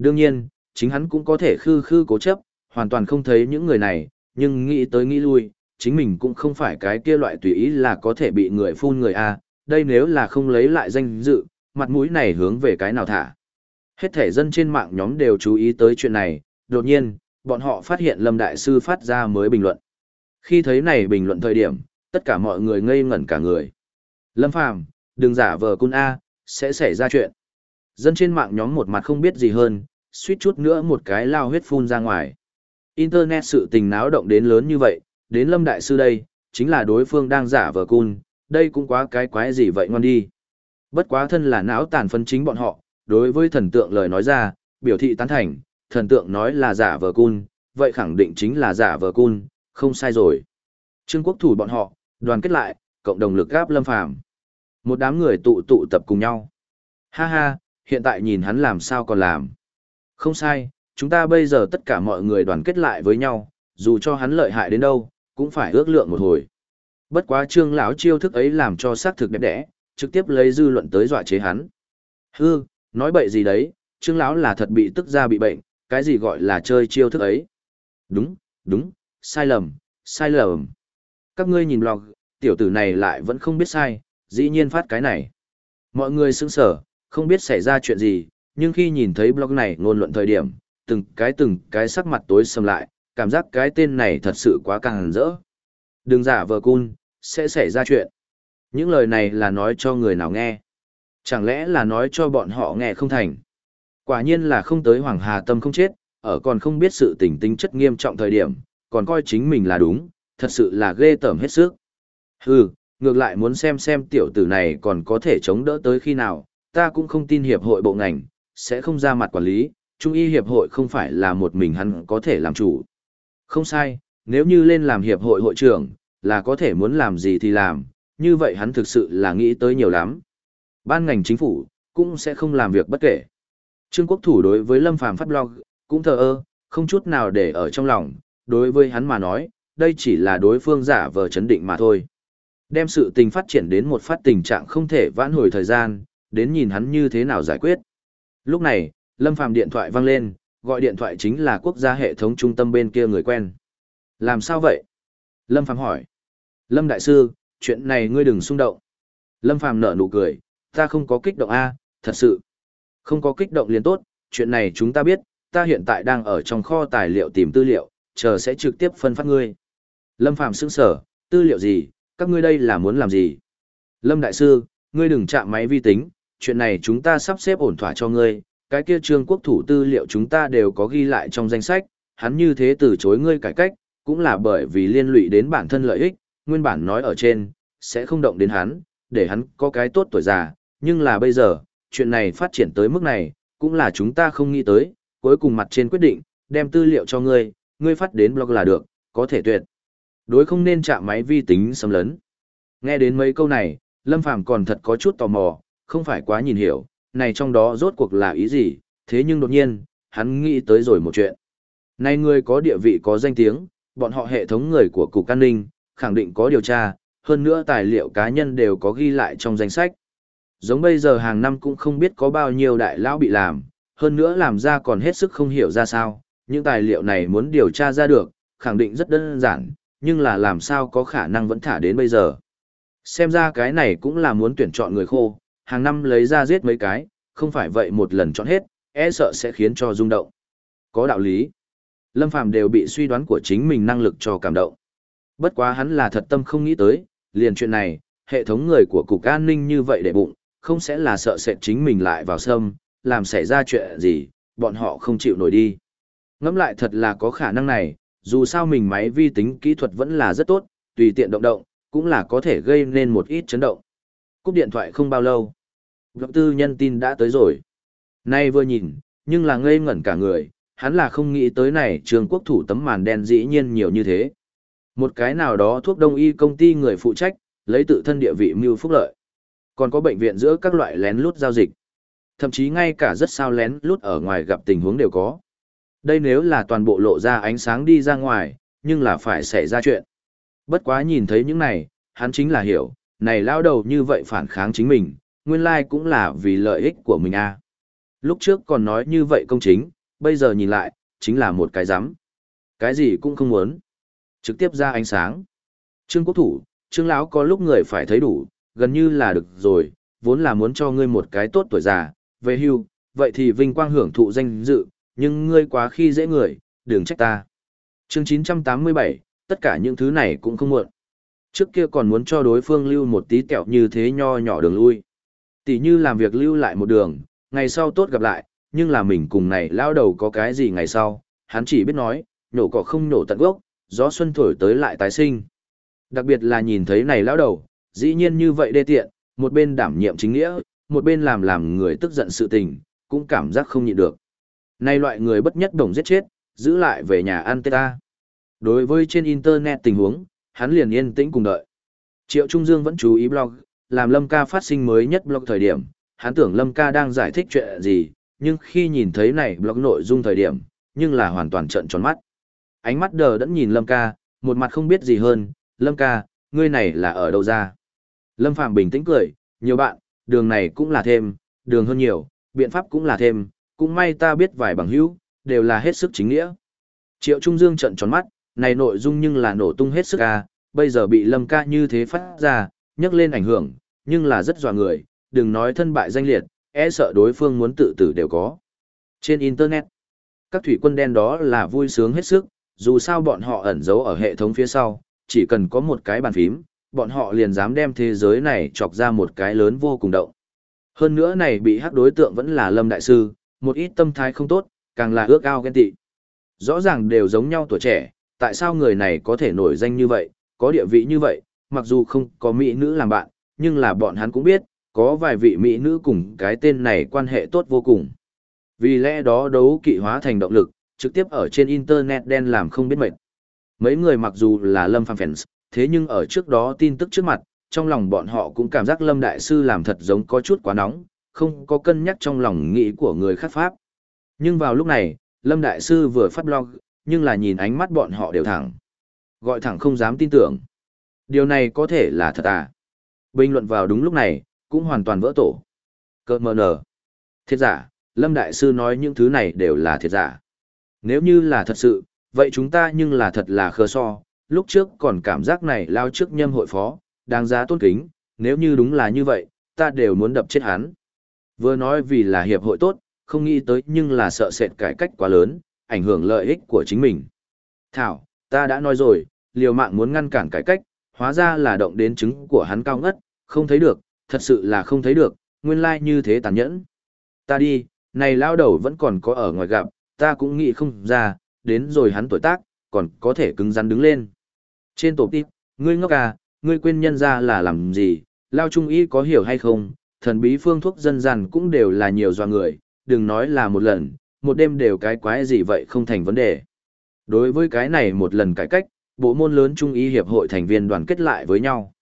Đương nhiên, chính hắn cũng có thể khư khư cố chấp, hoàn toàn không thấy những người này, nhưng nghĩ tới nghĩ lui, chính mình cũng không phải cái kia loại tùy ý là có thể bị người phun người a. đây nếu là không lấy lại danh dự, mặt mũi này hướng về cái nào thả. Hết thể dân trên mạng nhóm đều chú ý tới chuyện này, đột nhiên, bọn họ phát hiện Lâm Đại Sư phát ra mới bình luận. Khi thấy này bình luận thời điểm, tất cả mọi người ngây ngẩn cả người. Lâm Phàm, đừng giả vờ cun A, sẽ xảy ra chuyện. Dân trên mạng nhóm một mặt không biết gì hơn, suýt chút nữa một cái lao huyết phun ra ngoài. Internet sự tình náo động đến lớn như vậy, đến Lâm Đại Sư đây, chính là đối phương đang giả vờ cun, đây cũng quá cái quái gì vậy ngon đi. Bất quá thân là não tàn phân chính bọn họ, đối với thần tượng lời nói ra, biểu thị tán thành, thần tượng nói là giả vờ cun, vậy khẳng định chính là giả vờ cun, không sai rồi. Trương quốc thủ bọn họ, đoàn kết lại, cộng đồng lực gáp lâm phàm. Một đám người tụ tụ tập cùng nhau. Ha ha, hiện tại nhìn hắn làm sao còn làm. Không sai, chúng ta bây giờ tất cả mọi người đoàn kết lại với nhau, dù cho hắn lợi hại đến đâu, cũng phải ước lượng một hồi. Bất quá trương lão chiêu thức ấy làm cho xác thực đẹp đẽ, trực tiếp lấy dư luận tới dọa chế hắn. Hư, nói bậy gì đấy, trương lão là thật bị tức ra bị bệnh, cái gì gọi là chơi chiêu thức ấy. Đúng, đúng, sai lầm, sai lầm. Các ngươi nhìn blog, tiểu tử này lại vẫn không biết sai, dĩ nhiên phát cái này. Mọi người sững sở, không biết xảy ra chuyện gì, nhưng khi nhìn thấy blog này ngôn luận thời điểm, từng cái từng cái sắc mặt tối sầm lại, cảm giác cái tên này thật sự quá càng rỡ. Đừng giả vờ cun, sẽ xảy ra chuyện. Những lời này là nói cho người nào nghe. Chẳng lẽ là nói cho bọn họ nghe không thành. Quả nhiên là không tới Hoàng Hà Tâm không chết, ở còn không biết sự tình tính chất nghiêm trọng thời điểm, còn coi chính mình là đúng, thật sự là ghê tởm hết sức. Hừ, ngược lại muốn xem xem tiểu tử này còn có thể chống đỡ tới khi nào, ta cũng không tin hiệp hội bộ ngành, sẽ không ra mặt quản lý, Trung y hiệp hội không phải là một mình hắn có thể làm chủ. Không sai, nếu như lên làm hiệp hội hội trưởng, là có thể muốn làm gì thì làm, như vậy hắn thực sự là nghĩ tới nhiều lắm. Ban ngành chính phủ, cũng sẽ không làm việc bất kể. Trương Quốc Thủ đối với Lâm Phàm phát blog, cũng thờ ơ, không chút nào để ở trong lòng, đối với hắn mà nói, đây chỉ là đối phương giả vờ chấn định mà thôi. Đem sự tình phát triển đến một phát tình trạng không thể vãn hồi thời gian, đến nhìn hắn như thế nào giải quyết. Lúc này, Lâm Phàm điện thoại vang lên, gọi điện thoại chính là quốc gia hệ thống trung tâm bên kia người quen. Làm sao vậy? Lâm Phàm hỏi. Lâm Đại Sư, chuyện này ngươi đừng xung động. Lâm Phàm nở nụ cười, ta không có kích động A, thật sự. Không có kích động liền tốt, chuyện này chúng ta biết, ta hiện tại đang ở trong kho tài liệu tìm tư liệu, chờ sẽ trực tiếp phân phát ngươi. Lâm Phàm sững sở, tư liệu gì, các ngươi đây là muốn làm gì? Lâm Đại Sư, ngươi đừng chạm máy vi tính, chuyện này chúng ta sắp xếp ổn thỏa cho ngươi, cái kia trương quốc thủ tư liệu chúng ta đều có ghi lại trong danh sách, hắn như thế từ chối ngươi cải cách, cũng là bởi vì liên lụy đến bản thân lợi ích, nguyên bản nói ở trên, sẽ không động đến hắn, để hắn có cái tốt tuổi già, nhưng là bây giờ, chuyện này phát triển tới mức này, cũng là chúng ta không nghĩ tới, cuối cùng mặt trên quyết định, đem tư liệu cho ngươi, ngươi phát đến blog là được, có thể tuyệt. Đối không nên chạm máy vi tính xâm lấn. Nghe đến mấy câu này, Lâm Phàm còn thật có chút tò mò, không phải quá nhìn hiểu, này trong đó rốt cuộc là ý gì, thế nhưng đột nhiên, hắn nghĩ tới rồi một chuyện. Này người có địa vị có danh tiếng, bọn họ hệ thống người của Cục An ninh, khẳng định có điều tra, hơn nữa tài liệu cá nhân đều có ghi lại trong danh sách. Giống bây giờ hàng năm cũng không biết có bao nhiêu đại lão bị làm, hơn nữa làm ra còn hết sức không hiểu ra sao, những tài liệu này muốn điều tra ra được, khẳng định rất đơn giản, nhưng là làm sao có khả năng vẫn thả đến bây giờ. Xem ra cái này cũng là muốn tuyển chọn người khô, hàng năm lấy ra giết mấy cái, không phải vậy một lần chọn hết, e sợ sẽ khiến cho rung động. Có đạo lý. Lâm Phàm đều bị suy đoán của chính mình năng lực cho cảm động. Bất quá hắn là thật tâm không nghĩ tới, liền chuyện này, hệ thống người của cục an ninh như vậy để bụng, không sẽ là sợ sệt chính mình lại vào sâm, làm xảy ra chuyện gì, bọn họ không chịu nổi đi. Ngẫm lại thật là có khả năng này, dù sao mình máy vi tính kỹ thuật vẫn là rất tốt, tùy tiện động động, cũng là có thể gây nên một ít chấn động. Cúp điện thoại không bao lâu. Blog tư nhân tin đã tới rồi. Nay vừa nhìn, nhưng là ngây ngẩn cả người, hắn là không nghĩ tới này trường quốc thủ tấm màn đen dĩ nhiên nhiều như thế. Một cái nào đó thuốc đông y công ty người phụ trách, lấy tự thân địa vị mưu phúc lợi. Còn có bệnh viện giữa các loại lén lút giao dịch. Thậm chí ngay cả rất sao lén lút ở ngoài gặp tình huống đều có. Đây nếu là toàn bộ lộ ra ánh sáng đi ra ngoài, nhưng là phải xảy ra chuyện. Bất quá nhìn thấy những này, hắn chính là hiểu, này lao đầu như vậy phản kháng chính mình, nguyên lai cũng là vì lợi ích của mình a. À. Lúc trước còn nói như vậy công chính, bây giờ nhìn lại, chính là một cái giám. Cái gì cũng không muốn. Trực tiếp ra ánh sáng. Trương Quốc Thủ, Trương lão có lúc người phải thấy đủ, gần như là được rồi, vốn là muốn cho ngươi một cái tốt tuổi già, về hưu, vậy thì vinh quang hưởng thụ danh dự, nhưng ngươi quá khi dễ người, đừng trách ta. Chương 987, tất cả những thứ này cũng không muộn. Trước kia còn muốn cho đối phương lưu một tí kẹo như thế nho nhỏ đường lui. Tỷ như làm việc lưu lại một đường, ngày sau tốt gặp lại, nhưng là mình cùng này lao đầu có cái gì ngày sau, hắn chỉ biết nói, nổ cỏ không nổ tận gốc, gió xuân thổi tới lại tái sinh. Đặc biệt là nhìn thấy này lao đầu, dĩ nhiên như vậy đê tiện, một bên đảm nhiệm chính nghĩa, một bên làm làm người tức giận sự tình, cũng cảm giác không nhịn được. Này loại người bất nhất đồng giết chết, giữ lại về nhà ăn tê ta. Đối với trên Internet tình huống, hắn liền yên tĩnh cùng đợi. Triệu Trung Dương vẫn chú ý blog, làm Lâm ca phát sinh mới nhất blog thời điểm, hắn tưởng Lâm ca đang giải thích chuyện gì, nhưng khi nhìn thấy này blog nội dung thời điểm, nhưng là hoàn toàn trận tròn mắt. Ánh mắt đờ đẫn nhìn Lâm ca, một mặt không biết gì hơn, Lâm ca, ngươi này là ở đâu ra? Lâm Phạm bình tĩnh cười, nhiều bạn, đường này cũng là thêm, đường hơn nhiều, biện pháp cũng là thêm, cũng may ta biết vài bằng hữu, đều là hết sức chính nghĩa. Triệu Trung Dương trận tròn mắt, này nội dung nhưng là nổ tung hết sức ca, bây giờ bị Lâm ca như thế phát ra, nhắc lên ảnh hưởng, nhưng là rất dọa người, đừng nói thân bại danh liệt, e sợ đối phương muốn tự tử đều có. Trên Internet, các thủy quân đen đó là vui sướng hết sức, dù sao bọn họ ẩn giấu ở hệ thống phía sau, chỉ cần có một cái bàn phím, bọn họ liền dám đem thế giới này chọc ra một cái lớn vô cùng động. Hơn nữa này bị hắc đối tượng vẫn là Lâm Đại Sư, một ít tâm thái không tốt, càng là ước ao ghen tị. Rõ ràng đều giống nhau tuổi trẻ, tại sao người này có thể nổi danh như vậy, có địa vị như vậy, mặc dù không có mỹ nữ làm bạn, nhưng là bọn hắn cũng biết, có vài vị mỹ nữ cùng cái tên này quan hệ tốt vô cùng. Vì lẽ đó đấu kỵ hóa thành động lực, trực tiếp ở trên internet đen làm không biết mệt. Mấy người mặc dù là Lâm Phàm fans, thế nhưng ở trước đó tin tức trước mặt, trong lòng bọn họ cũng cảm giác Lâm Đại Sư làm thật giống có chút quá nóng, không có cân nhắc trong lòng nghĩ của người khác pháp. Nhưng vào lúc này, Lâm Đại Sư vừa phát blog, nhưng là nhìn ánh mắt bọn họ đều thẳng. Gọi thẳng không dám tin tưởng. Điều này có thể là thật à? Bình luận vào đúng lúc này, cũng hoàn toàn vỡ tổ. Cơ mờ nở. Thiệt giả, Lâm Đại Sư nói những thứ này đều là thiệt giả. Nếu như là thật sự, vậy chúng ta nhưng là thật là khờ so, lúc trước còn cảm giác này lao trước nhâm hội phó, đáng giá tôn kính, nếu như đúng là như vậy, ta đều muốn đập chết hắn. Vừa nói vì là hiệp hội tốt, không nghĩ tới nhưng là sợ sệt cải cách quá lớn, ảnh hưởng lợi ích của chính mình. Thảo, ta đã nói rồi, liều mạng muốn ngăn cản cải cách, hóa ra là động đến chứng của hắn cao ngất, không thấy được, thật sự là không thấy được, nguyên lai như thế tàn nhẫn. Ta đi, này lao đầu vẫn còn có ở ngoài gặp, ta cũng nghĩ không ra, đến rồi hắn tuổi tác, còn có thể cứng rắn đứng lên. Trên tổ tiếp, ngươi ngốc à, ngươi quên nhân ra là làm gì, lao trung y có hiểu hay không, thần bí phương thuốc dân gian cũng đều là nhiều do người, đừng nói là một lần, một đêm đều cái quái gì vậy không thành vấn đề. Đối với cái này một lần cải cách, bộ môn lớn trung y hiệp hội thành viên đoàn kết lại với nhau.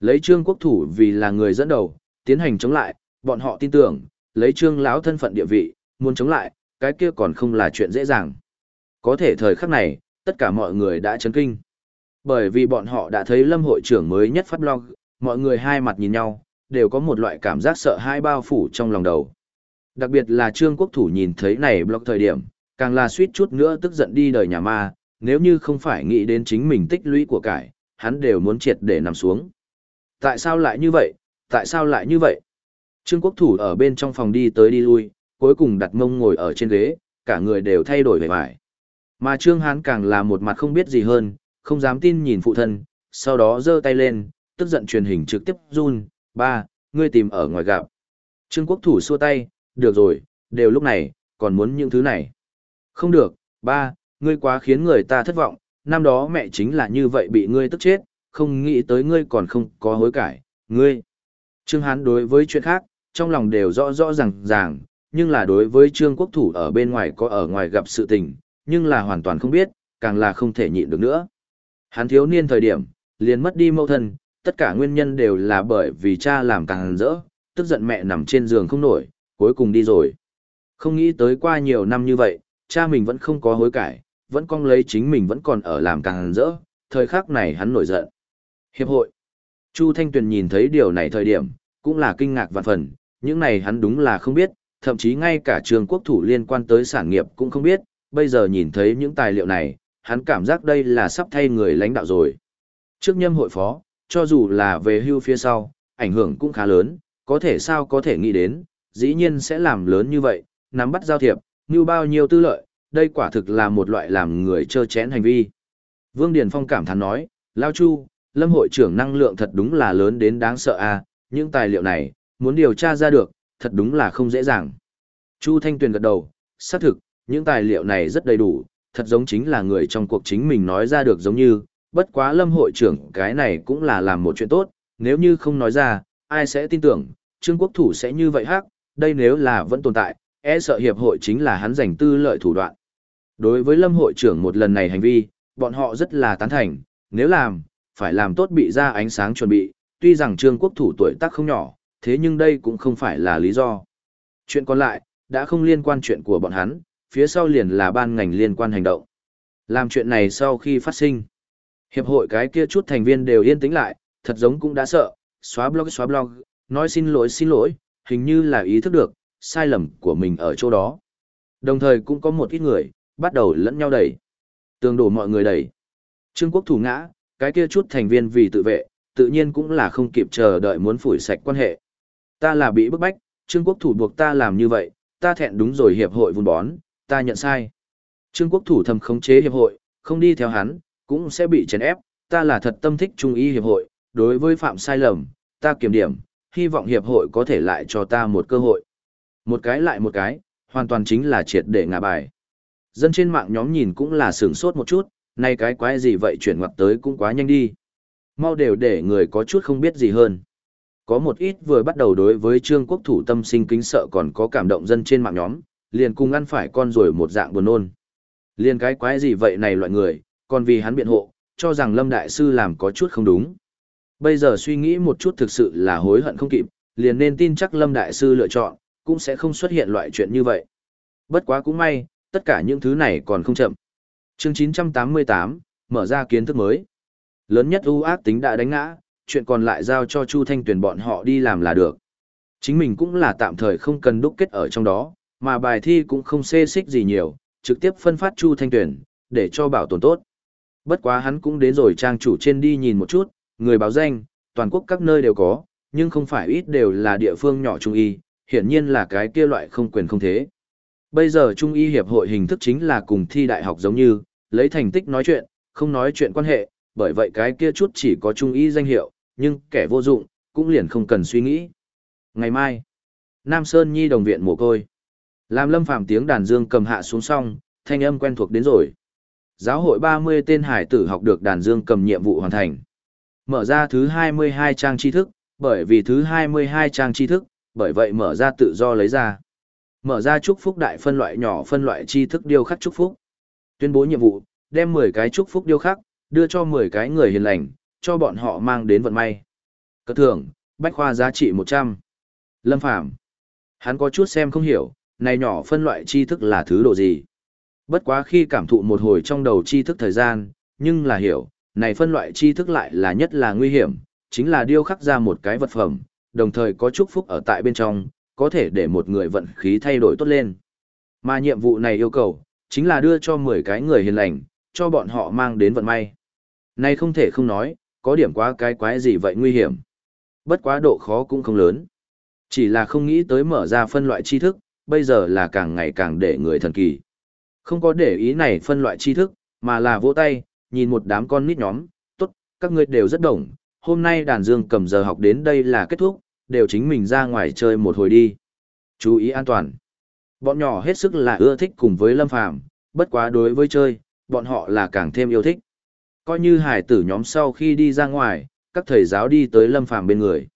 Lấy trương quốc thủ vì là người dẫn đầu, tiến hành chống lại, bọn họ tin tưởng, lấy trương lão thân phận địa vị, muốn chống lại, cái kia còn không là chuyện dễ dàng. Có thể thời khắc này, tất cả mọi người đã chấn kinh. Bởi vì bọn họ đã thấy lâm hội trưởng mới nhất phát blog, mọi người hai mặt nhìn nhau, đều có một loại cảm giác sợ hai bao phủ trong lòng đầu. Đặc biệt là Trương Quốc Thủ nhìn thấy này blog thời điểm, càng là suýt chút nữa tức giận đi đời nhà ma, nếu như không phải nghĩ đến chính mình tích lũy của cải, hắn đều muốn triệt để nằm xuống. Tại sao lại như vậy? Tại sao lại như vậy? Trương Quốc Thủ ở bên trong phòng đi tới đi lui, cuối cùng đặt mông ngồi ở trên ghế, cả người đều thay đổi vẻ vải. Mà Trương Hán càng là một mặt không biết gì hơn, không dám tin nhìn phụ thân, sau đó giơ tay lên, tức giận truyền hình trực tiếp run, ba, ngươi tìm ở ngoài gặp. Trương Quốc Thủ xua tay, được rồi, đều lúc này, còn muốn những thứ này. Không được, ba, ngươi quá khiến người ta thất vọng, năm đó mẹ chính là như vậy bị ngươi tức chết, không nghĩ tới ngươi còn không có hối cải, ngươi. Trương Hán đối với chuyện khác, trong lòng đều rõ rõ ràng ràng, nhưng là đối với Trương Quốc Thủ ở bên ngoài có ở ngoài gặp sự tình, nhưng là hoàn toàn không biết, càng là không thể nhịn được nữa. Hắn thiếu niên thời điểm, liền mất đi mẫu thân, tất cả nguyên nhân đều là bởi vì cha làm càng rỡ, tức giận mẹ nằm trên giường không nổi, cuối cùng đi rồi. Không nghĩ tới qua nhiều năm như vậy, cha mình vẫn không có hối cải, vẫn cong lấy chính mình vẫn còn ở làm càng rỡ, thời khắc này hắn nổi giận. Hiệp hội. Chu Thanh Tuyền nhìn thấy điều này thời điểm, cũng là kinh ngạc vạn phần, những này hắn đúng là không biết, thậm chí ngay cả trường quốc thủ liên quan tới sản nghiệp cũng không biết, bây giờ nhìn thấy những tài liệu này, hắn cảm giác đây là sắp thay người lãnh đạo rồi. Trước nhâm hội phó, cho dù là về hưu phía sau, ảnh hưởng cũng khá lớn, có thể sao có thể nghĩ đến, dĩ nhiên sẽ làm lớn như vậy, nắm bắt giao thiệp, như bao nhiêu tư lợi, đây quả thực là một loại làm người trơ chén hành vi. Vương Điền Phong cảm thán nói, Lao Chu, Lâm hội trưởng năng lượng thật đúng là lớn đến đáng sợ a những tài liệu này, muốn điều tra ra được, thật đúng là không dễ dàng. Chu Thanh Tuyền gật đầu, xác thực, những tài liệu này rất đầy đủ, thật giống chính là người trong cuộc chính mình nói ra được giống như, bất quá lâm hội trưởng cái này cũng là làm một chuyện tốt, nếu như không nói ra, ai sẽ tin tưởng, Trương Quốc Thủ sẽ như vậy hắc, đây nếu là vẫn tồn tại, e sợ hiệp hội chính là hắn giành tư lợi thủ đoạn. Đối với lâm hội trưởng một lần này hành vi, bọn họ rất là tán thành, nếu làm, phải làm tốt bị ra ánh sáng chuẩn bị, tuy rằng Trương Quốc Thủ tuổi tác không nhỏ, thế nhưng đây cũng không phải là lý do. Chuyện còn lại, đã không liên quan chuyện của bọn hắn, phía sau liền là ban ngành liên quan hành động. Làm chuyện này sau khi phát sinh, hiệp hội cái kia chút thành viên đều yên tĩnh lại, thật giống cũng đã sợ, xóa blog xóa blog, nói xin lỗi xin lỗi, hình như là ý thức được, sai lầm của mình ở chỗ đó. Đồng thời cũng có một ít người, bắt đầu lẫn nhau đẩy. Tương đổ mọi người đẩy. Trương quốc thủ ngã, cái kia chút thành viên vì tự vệ, tự nhiên cũng là không kịp chờ đợi muốn phủi sạch quan hệ. Ta là bị bức bách, Trương quốc thủ buộc ta làm như vậy, ta thẹn đúng rồi hiệp hội vun bón, ta nhận sai. Trương quốc thủ thầm khống chế hiệp hội, không đi theo hắn, cũng sẽ bị chèn ép, ta là thật tâm thích trung ý hiệp hội, đối với phạm sai lầm, ta kiểm điểm, hy vọng hiệp hội có thể lại cho ta một cơ hội. Một cái lại một cái, hoàn toàn chính là triệt để ngả bài. Dân trên mạng nhóm nhìn cũng là sửng sốt một chút, nay cái quái gì vậy chuyển ngoặt tới cũng quá nhanh đi. Mau đều để người có chút không biết gì hơn. Có một ít vừa bắt đầu đối với trương quốc thủ tâm sinh kính sợ còn có cảm động dân trên mạng nhóm, liền cùng ăn phải con rồi một dạng buồn nôn. Liền cái quái gì vậy này loại người, còn vì hắn biện hộ, cho rằng Lâm Đại Sư làm có chút không đúng. Bây giờ suy nghĩ một chút thực sự là hối hận không kịp, liền nên tin chắc Lâm Đại Sư lựa chọn, cũng sẽ không xuất hiện loại chuyện như vậy. Bất quá cũng may, tất cả những thứ này còn không chậm. Chương 988, mở ra kiến thức mới. Lớn nhất ưu ác tính đã đánh ngã, chuyện còn lại giao cho Chu Thanh Tuyền bọn họ đi làm là được. Chính mình cũng là tạm thời không cần đúc kết ở trong đó, mà bài thi cũng không xê xích gì nhiều, trực tiếp phân phát Chu Thanh Tuyền, để cho bảo tồn tốt. Bất quá hắn cũng đến rồi trang chủ trên đi nhìn một chút, người báo danh, toàn quốc các nơi đều có, nhưng không phải ít đều là địa phương nhỏ trung y, hiển nhiên là cái kia loại không quyền không thế. Bây giờ Trung y hiệp hội hình thức chính là cùng thi đại học giống như, lấy thành tích nói chuyện, không nói chuyện quan hệ, bởi vậy cái kia chút chỉ có Trung y danh hiệu, nhưng kẻ vô dụng, cũng liền không cần suy nghĩ. Ngày mai, Nam Sơn Nhi đồng viện mồ côi. Làm lâm phàm tiếng đàn dương cầm hạ xuống song thanh âm quen thuộc đến rồi. Giáo hội 30 tên hải tử học được đàn dương cầm nhiệm vụ hoàn thành. Mở ra thứ 22 trang tri thức, bởi vì thứ 22 trang tri thức, bởi vậy mở ra tự do lấy ra. Mở ra chúc phúc đại phân loại nhỏ phân loại tri thức điêu khắc chúc phúc. Tuyên bố nhiệm vụ, đem 10 cái chúc phúc điêu khắc, đưa cho 10 cái người hiền lành, cho bọn họ mang đến vận may. Cất thưởng, bách khoa giá trị 100. Lâm Phàm Hắn có chút xem không hiểu, này nhỏ phân loại tri thức là thứ độ gì. Bất quá khi cảm thụ một hồi trong đầu tri thức thời gian, nhưng là hiểu, này phân loại tri thức lại là nhất là nguy hiểm, chính là điêu khắc ra một cái vật phẩm, đồng thời có chúc phúc ở tại bên trong, có thể để một người vận khí thay đổi tốt lên. Mà nhiệm vụ này yêu cầu, chính là đưa cho 10 cái người hiền lành, cho bọn họ mang đến vận may. Này không thể không nói, có điểm quá cái quái gì vậy nguy hiểm. Bất quá độ khó cũng không lớn. Chỉ là không nghĩ tới mở ra phân loại tri thức, bây giờ là càng ngày càng để người thần kỳ. Không có để ý này phân loại tri thức, mà là vỗ tay, nhìn một đám con nít nhóm, tốt, các ngươi đều rất đồng, hôm nay đàn dương cầm giờ học đến đây là kết thúc, đều chính mình ra ngoài chơi một hồi đi. Chú ý an toàn. Bọn nhỏ hết sức là ưa thích cùng với Lâm Phàm, bất quá đối với chơi, bọn họ là càng thêm yêu thích. Coi như hải tử nhóm sau khi đi ra ngoài, các thầy giáo đi tới Lâm Phàm bên người.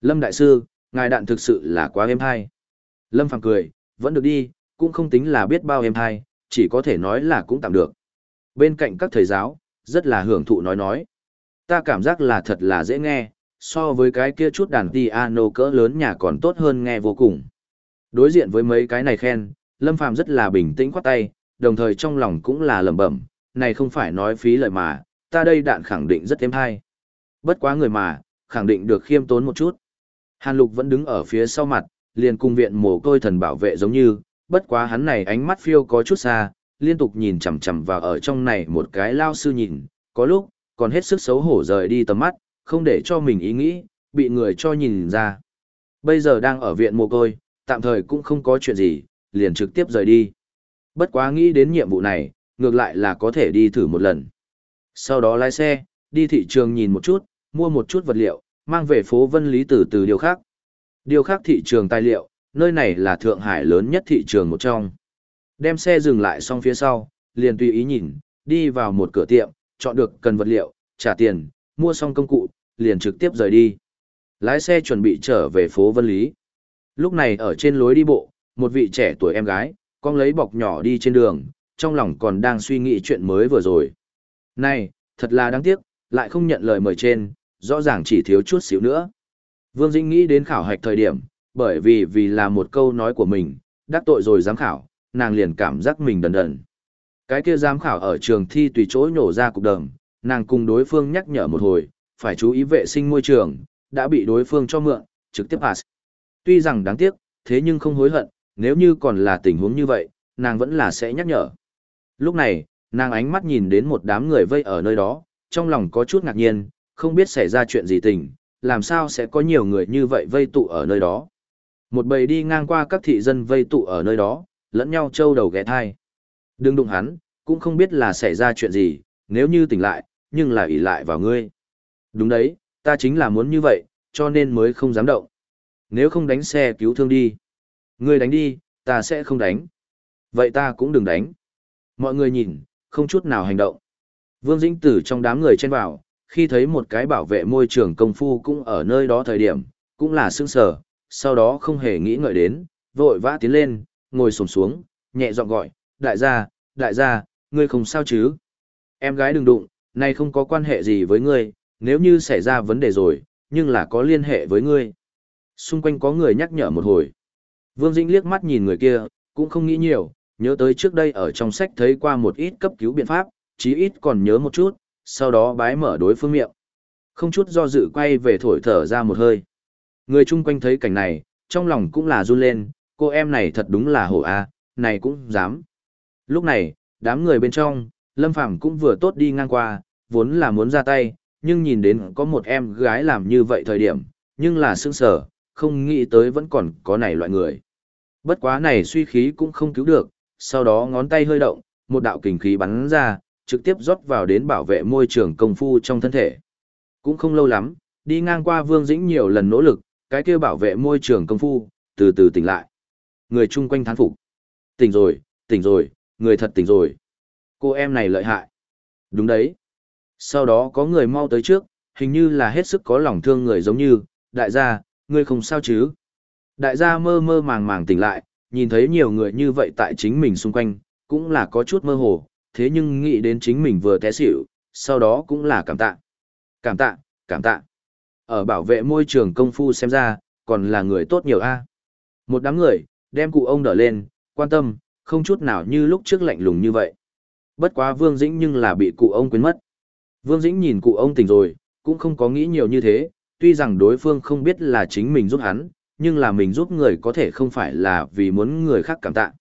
Lâm Đại Sư, ngài đạn thực sự là quá êm hay. Lâm Phàm cười, vẫn được đi, cũng không tính là biết bao êm hay, chỉ có thể nói là cũng tạm được. Bên cạnh các thầy giáo, rất là hưởng thụ nói nói. Ta cảm giác là thật là dễ nghe, so với cái kia chút đàn piano cỡ lớn nhà còn tốt hơn nghe vô cùng. Đối diện với mấy cái này khen, Lâm Phàm rất là bình tĩnh khoát tay, đồng thời trong lòng cũng là lẩm bẩm, này không phải nói phí lời mà, ta đây đạn khẳng định rất êm hay. Bất quá người mà, khẳng định được khiêm tốn một chút. Hàn Lục vẫn đứng ở phía sau mặt, liền cùng viện mồ côi thần bảo vệ giống như, bất quá hắn này ánh mắt phiêu có chút xa, liên tục nhìn chằm chằm vào ở trong này một cái lao sư nhìn, có lúc, còn hết sức xấu hổ rời đi tầm mắt, không để cho mình ý nghĩ, bị người cho nhìn ra. Bây giờ đang ở viện mồ côi, tạm thời cũng không có chuyện gì, liền trực tiếp rời đi. Bất quá nghĩ đến nhiệm vụ này, ngược lại là có thể đi thử một lần. Sau đó lái xe, đi thị trường nhìn một chút, mua một chút vật liệu, mang về phố Vân Lý từ từ điều khác. Điều khác thị trường tài liệu, nơi này là Thượng Hải lớn nhất thị trường một trong. Đem xe dừng lại xong phía sau, liền tùy ý nhìn, đi vào một cửa tiệm, chọn được cần vật liệu, trả tiền, mua xong công cụ, liền trực tiếp rời đi. Lái xe chuẩn bị trở về phố Vân Lý. Lúc này ở trên lối đi bộ, một vị trẻ tuổi em gái, con lấy bọc nhỏ đi trên đường, trong lòng còn đang suy nghĩ chuyện mới vừa rồi. Này, thật là đáng tiếc, lại không nhận lời mời trên, rõ ràng chỉ thiếu chút xíu nữa. Vương Dĩnh nghĩ đến khảo hạch thời điểm, bởi vì vì là một câu nói của mình, đắc tội rồi giám khảo, nàng liền cảm giác mình đần đần. Cái kia giám khảo ở trường thi tùy chỗ nhổ ra cục đờm, nàng cùng đối phương nhắc nhở một hồi, phải chú ý vệ sinh môi trường, đã bị đối phương cho mượn, trực tiếp pass. Tuy rằng đáng tiếc, thế nhưng không hối hận, nếu như còn là tình huống như vậy, nàng vẫn là sẽ nhắc nhở. Lúc này, nàng ánh mắt nhìn đến một đám người vây ở nơi đó, trong lòng có chút ngạc nhiên, không biết xảy ra chuyện gì tình, làm sao sẽ có nhiều người như vậy vây tụ ở nơi đó. Một bầy đi ngang qua các thị dân vây tụ ở nơi đó, lẫn nhau trâu đầu ghé thai. Đừng đụng hắn, cũng không biết là xảy ra chuyện gì, nếu như tỉnh lại, nhưng là ỷ lại vào ngươi. Đúng đấy, ta chính là muốn như vậy, cho nên mới không dám động. Nếu không đánh xe cứu thương đi. Ngươi đánh đi, ta sẽ không đánh. Vậy ta cũng đừng đánh. Mọi người nhìn, không chút nào hành động. Vương Dĩnh Tử trong đám người chen vào, khi thấy một cái bảo vệ môi trường công phu cũng ở nơi đó thời điểm, cũng là sương sở, sau đó không hề nghĩ ngợi đến, vội vã tiến lên, ngồi xổm xuống, nhẹ giọng gọi, đại gia, đại gia, ngươi không sao chứ? Em gái đừng đụng, nay không có quan hệ gì với ngươi, nếu như xảy ra vấn đề rồi, nhưng là có liên hệ với ngươi. Xung quanh có người nhắc nhở một hồi. Vương Dĩnh liếc mắt nhìn người kia, cũng không nghĩ nhiều, nhớ tới trước đây ở trong sách thấy qua một ít cấp cứu biện pháp, chí ít còn nhớ một chút, sau đó bái mở đối phương miệng. Không chút do dự quay về thổi thở ra một hơi. Người chung quanh thấy cảnh này, trong lòng cũng là run lên, cô em này thật đúng là hổ a, này cũng dám. Lúc này, đám người bên trong, Lâm Phàm cũng vừa tốt đi ngang qua, vốn là muốn ra tay, nhưng nhìn đến có một em gái làm như vậy thời điểm, nhưng là sững sờ, không nghĩ tới vẫn còn có này loại người. Bất quá này suy khí cũng không cứu được, sau đó ngón tay hơi động, một đạo kình khí bắn ra, trực tiếp rót vào đến bảo vệ môi trường công phu trong thân thể. Cũng không lâu lắm, đi ngang qua Vương Dĩnh nhiều lần nỗ lực, cái kia bảo vệ môi trường công phu, từ từ tỉnh lại. Người chung quanh thán phục. Tỉnh rồi, tỉnh rồi, người thật tỉnh rồi. Cô em này lợi hại. Đúng đấy. Sau đó có người mau tới trước, hình như là hết sức có lòng thương người giống như, đại gia, ngươi không sao chứ. Đại gia mơ mơ màng màng tỉnh lại, nhìn thấy nhiều người như vậy tại chính mình xung quanh, cũng là có chút mơ hồ, thế nhưng nghĩ đến chính mình vừa té xỉu, sau đó cũng là cảm tạ. Cảm tạ, cảm tạ. Ở bảo vệ môi trường công phu xem ra, còn là người tốt nhiều a. Một đám người, đem cụ ông đỡ lên, quan tâm, không chút nào như lúc trước lạnh lùng như vậy. Bất quá Vương Dĩnh nhưng là bị cụ ông quên mất. Vương Dĩnh nhìn cụ ông tỉnh rồi, cũng không có nghĩ nhiều như thế, tuy rằng đối phương không biết là chính mình giúp hắn, nhưng là mình giúp người có thể không phải là vì muốn người khác cảm tạ.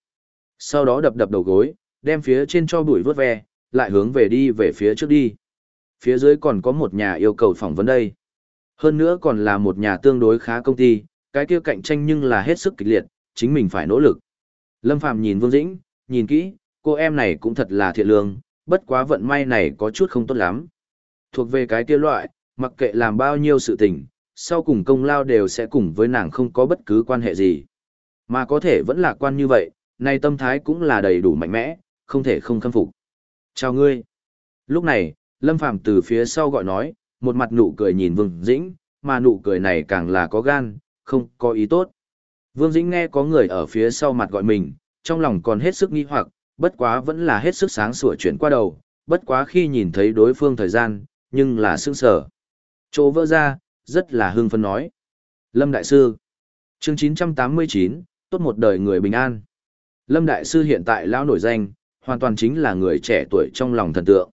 Sau đó đập đập đầu gối, đem phía trên cho bụi vớt ve, lại hướng về đi về phía trước đi. Phía dưới còn có một nhà yêu cầu phỏng vấn đây. Hơn nữa còn là một nhà tương đối khá công ty, cái kia cạnh tranh nhưng là hết sức kịch liệt, chính mình phải nỗ lực. Lâm Phàm nhìn Vương Dĩnh, nhìn kỹ, cô em này cũng thật là thiện lương, bất quá vận may này có chút không tốt lắm. Thuộc về cái kia loại, mặc kệ làm bao nhiêu sự tình, sau cùng công lao đều sẽ cùng với nàng không có bất cứ quan hệ gì. Mà có thể vẫn lạc quan như vậy, nay tâm thái cũng là đầy đủ mạnh mẽ, không thể không khâm phục. Chào ngươi. Lúc này, Lâm Phàm từ phía sau gọi nói, một mặt nụ cười nhìn Vương Dĩnh, mà nụ cười này càng là có gan, không có ý tốt. Vương Dĩnh nghe có người ở phía sau mặt gọi mình, trong lòng còn hết sức nghi hoặc, bất quá vẫn là hết sức sáng sủa chuyển qua đầu, bất quá khi nhìn thấy đối phương thời gian, nhưng là sững sở. Chỗ vỡ ra, rất là hưng phấn nói. Lâm Đại Sư chương 989, tốt một đời người bình an. Lâm Đại Sư hiện tại lão nổi danh, hoàn toàn chính là người trẻ tuổi trong lòng thần tượng.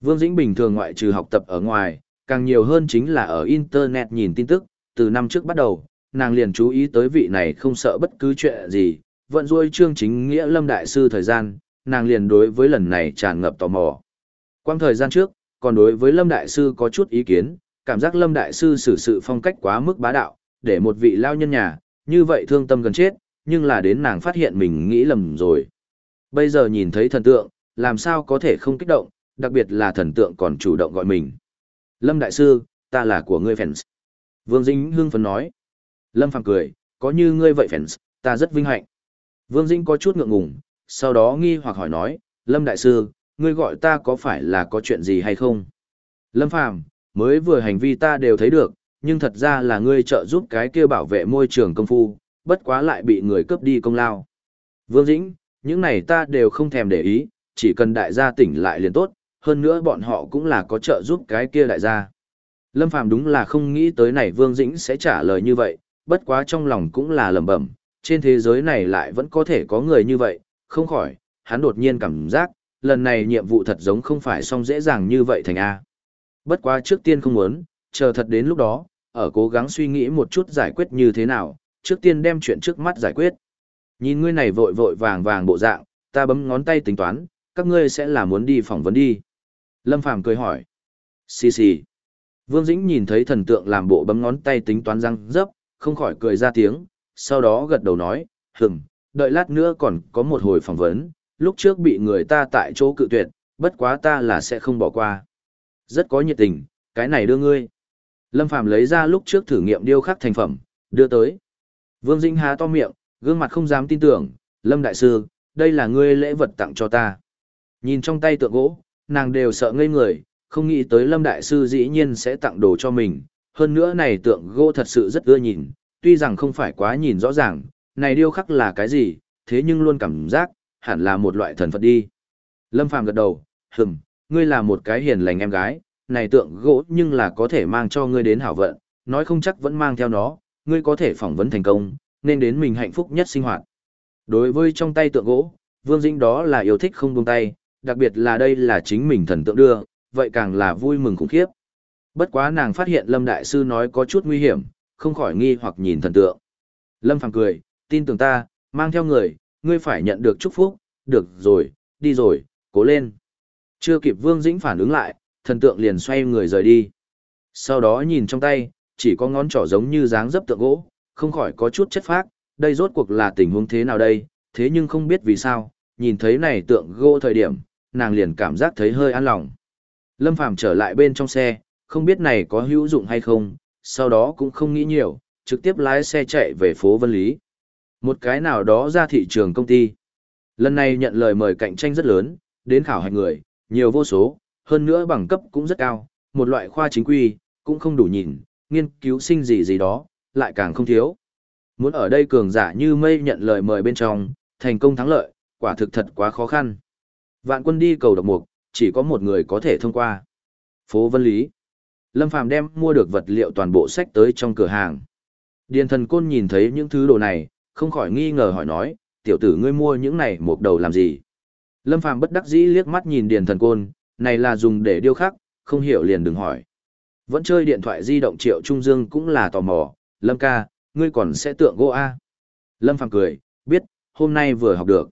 Vương Dĩnh bình thường ngoại trừ học tập ở ngoài, càng nhiều hơn chính là ở Internet nhìn tin tức, từ năm trước bắt đầu, nàng liền chú ý tới vị này không sợ bất cứ chuyện gì, vận ruôi chương chính nghĩa Lâm Đại Sư thời gian, nàng liền đối với lần này tràn ngập tò mò. Quang thời gian trước, còn đối với Lâm Đại Sư có chút ý kiến, cảm giác Lâm Đại Sư xử sự phong cách quá mức bá đạo, để một vị lao nhân nhà, như vậy thương tâm gần chết, nhưng là đến nàng phát hiện mình nghĩ lầm rồi. Bây giờ nhìn thấy thần tượng, làm sao có thể không kích động, đặc biệt là thần tượng còn chủ động gọi mình. Lâm Đại Sư, ta là của ngươi fans. Vương Dĩnh hưng phấn nói. Lâm Phàm cười, có như ngươi vậy fans, ta rất vinh hạnh. Vương Dĩnh có chút ngượng ngùng, sau đó nghi hoặc hỏi nói, Lâm Đại Sư, ngươi gọi ta có phải là có chuyện gì hay không? Lâm Phàm mới vừa hành vi ta đều thấy được, nhưng thật ra là ngươi trợ giúp cái kia bảo vệ môi trường công phu, bất quá lại bị người cướp đi công lao. Vương Dĩnh, những này ta đều không thèm để ý, chỉ cần đại gia tỉnh lại liền tốt, hơn nữa bọn họ cũng là có trợ giúp cái kia đại gia. Lâm Phàm đúng là không nghĩ tới này Vương Dĩnh sẽ trả lời như vậy, bất quá trong lòng cũng là lẩm bẩm, trên thế giới này lại vẫn có thể có người như vậy, không khỏi, hắn đột nhiên cảm giác, lần này nhiệm vụ thật giống không phải xong dễ dàng như vậy thành A. Bất quá trước tiên không muốn, chờ thật đến lúc đó, ở cố gắng suy nghĩ một chút giải quyết như thế nào, trước tiên đem chuyện trước mắt giải quyết. Nhìn ngươi này vội vội vàng vàng bộ dạng, ta bấm ngón tay tính toán, các ngươi sẽ là muốn đi phỏng vấn đi. Lâm Phàm cười hỏi. Xì xì. Vương Dĩnh nhìn thấy thần tượng làm bộ bấm ngón tay tính toán răng dấp, không khỏi cười ra tiếng, sau đó gật đầu nói, hừng, đợi lát nữa còn có một hồi phỏng vấn, lúc trước bị người ta tại chỗ cự tuyệt, bất quá ta là sẽ không bỏ qua. Rất có nhiệt tình, cái này đưa ngươi. Lâm Phàm lấy ra lúc trước thử nghiệm điêu khắc thành phẩm, đưa tới. Vương Dĩnh há to miệng, gương mặt không dám tin tưởng, Lâm Đại Sư, đây là ngươi lễ vật tặng cho ta. Nhìn trong tay tượng gỗ, nàng đều sợ ngây người, không nghĩ tới Lâm Đại Sư dĩ nhiên sẽ tặng đồ cho mình. Hơn nữa này tượng gỗ thật sự rất ưa nhìn, tuy rằng không phải quá nhìn rõ ràng, này điêu khắc là cái gì, thế nhưng luôn cảm giác, hẳn là một loại thần Phật đi. Lâm Phàm gật đầu, hừm, ngươi là một cái hiền lành em gái, này tượng gỗ nhưng là có thể mang cho ngươi đến hảo vận, nói không chắc vẫn mang theo nó, ngươi có thể phỏng vấn thành công, nên đến mình hạnh phúc nhất sinh hoạt. Đối với trong tay tượng gỗ, Vương Dĩnh đó là yêu thích không buông tay, đặc biệt là đây là chính mình thần tượng đưa, vậy càng là vui mừng khủng khiếp. Bất quá nàng phát hiện Lâm Đại Sư nói có chút nguy hiểm, không khỏi nghi hoặc nhìn thần tượng. Lâm Phàm cười, tin tưởng ta, mang theo người, ngươi phải nhận được chúc phúc, được rồi, đi rồi, cố lên. Chưa kịp Vương Dĩnh phản ứng lại, thần tượng liền xoay người rời đi. Sau đó nhìn trong tay, chỉ có ngón trỏ giống như dáng dấp tượng gỗ, không khỏi có chút chất phác, đây rốt cuộc là tình huống thế nào đây, thế nhưng không biết vì sao, nhìn thấy này tượng gỗ thời điểm, nàng liền cảm giác thấy hơi an lòng. Lâm Phàm trở lại bên trong xe, không biết này có hữu dụng hay không, sau đó cũng không nghĩ nhiều, trực tiếp lái xe chạy về phố Vân Lý. Một cái nào đó ra thị trường công ty. Lần này nhận lời mời cạnh tranh rất lớn, đến khảo hạch người, nhiều vô số, hơn nữa bằng cấp cũng rất cao, một loại khoa chính quy, cũng không đủ nhìn, nghiên cứu sinh gì gì đó, lại càng không thiếu. Muốn ở đây cường giả như mây nhận lời mời bên trong, thành công thắng lợi, quả thực thật quá khó khăn. Vạn quân đi cầu độc mục, chỉ có một người có thể thông qua. Phố Vân Lý. Lâm Phàm đem mua được vật liệu toàn bộ sách tới trong cửa hàng. Điền thần côn nhìn thấy những thứ đồ này, không khỏi nghi ngờ hỏi nói, tiểu tử ngươi mua những này một đầu làm gì? Lâm Phàm bất đắc dĩ liếc mắt nhìn Điền Thần Côn, này là dùng để điêu khắc, không hiểu liền đừng hỏi. Vẫn chơi điện thoại di động Triệu Trung Dương cũng là tò mò, Lâm ca, ngươi còn sẽ tượng gỗ A. Lâm Phàm cười, biết, hôm nay vừa học được.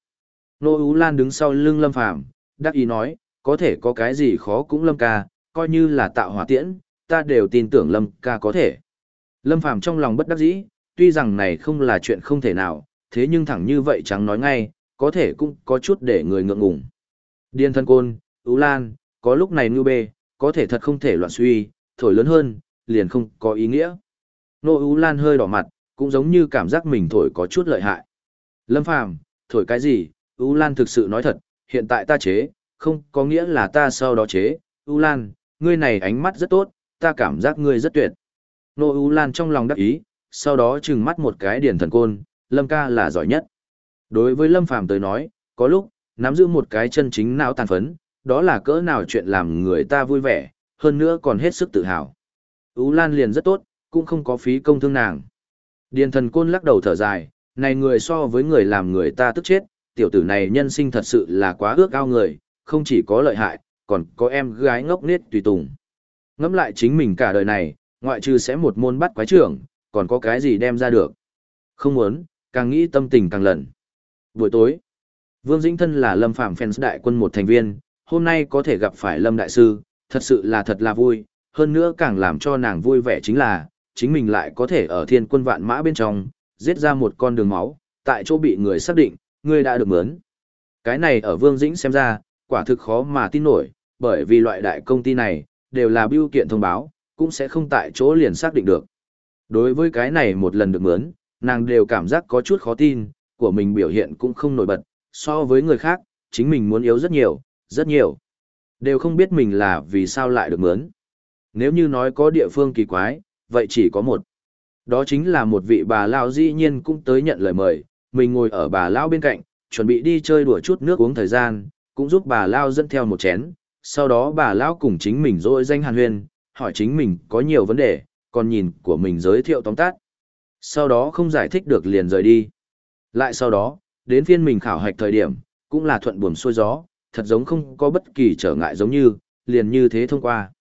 Nô Ú Lan đứng sau lưng Lâm Phàm đắc ý nói, có thể có cái gì khó cũng Lâm ca, coi như là tạo hỏa tiễn, ta đều tin tưởng Lâm ca có thể. Lâm Phàm trong lòng bất đắc dĩ, tuy rằng này không là chuyện không thể nào, thế nhưng thẳng như vậy chẳng nói ngay, có thể cũng có chút để người ngượng ngùng. Điên thân côn, Ú Lan, có lúc này ngư bê, có thể thật không thể loạn suy, thổi lớn hơn, liền không có ý nghĩa. Nô Ú Lan hơi đỏ mặt, cũng giống như cảm giác mình thổi có chút lợi hại. Lâm Phàm thổi cái gì, Ú Lan thực sự nói thật, hiện tại ta chế, không có nghĩa là ta sau đó chế. Ú Lan, ngươi này ánh mắt rất tốt, ta cảm giác ngươi rất tuyệt. Nô Ú Lan trong lòng đắc ý, sau đó trừng mắt một cái điển thần côn, Lâm ca là giỏi nhất. Đối với Lâm Phàm tới nói, có lúc, nắm giữ một cái chân chính não tàn phấn, đó là cỡ nào chuyện làm người ta vui vẻ, hơn nữa còn hết sức tự hào. Ú Lan liền rất tốt, cũng không có phí công thương nàng. Điền thần côn lắc đầu thở dài, này người so với người làm người ta tức chết, tiểu tử này nhân sinh thật sự là quá ước ao người, không chỉ có lợi hại, còn có em gái ngốc nết tùy tùng. Ngẫm lại chính mình cả đời này, ngoại trừ sẽ một môn bắt quái trưởng, còn có cái gì đem ra được. Không muốn, càng nghĩ tâm tình càng lần. Buổi tối, Vương Dĩnh Thân là Lâm Phạm fans đại quân một thành viên, hôm nay có thể gặp phải Lâm Đại Sư, thật sự là thật là vui, hơn nữa càng làm cho nàng vui vẻ chính là, chính mình lại có thể ở thiên quân vạn mã bên trong, giết ra một con đường máu, tại chỗ bị người xác định, người đã được mướn. Cái này ở Vương Dĩnh xem ra, quả thực khó mà tin nổi, bởi vì loại đại công ty này, đều là biêu kiện thông báo, cũng sẽ không tại chỗ liền xác định được. Đối với cái này một lần được mướn, nàng đều cảm giác có chút khó tin, của mình biểu hiện cũng không nổi bật, so với người khác, chính mình muốn yếu rất nhiều, rất nhiều. Đều không biết mình là vì sao lại được mướn. Nếu như nói có địa phương kỳ quái, vậy chỉ có một. Đó chính là một vị bà Lao dĩ nhiên cũng tới nhận lời mời, mình ngồi ở bà Lao bên cạnh, chuẩn bị đi chơi đùa chút nước uống thời gian, cũng giúp bà Lao dẫn theo một chén. Sau đó bà Lao cùng chính mình rồi danh hàn huyên, hỏi chính mình có nhiều vấn đề, còn nhìn của mình giới thiệu tóm tắt. Sau đó không giải thích được liền rời đi. Lại sau đó, đến phiên mình khảo hạch thời điểm, cũng là thuận buồm xuôi gió, thật giống không có bất kỳ trở ngại giống như, liền như thế thông qua.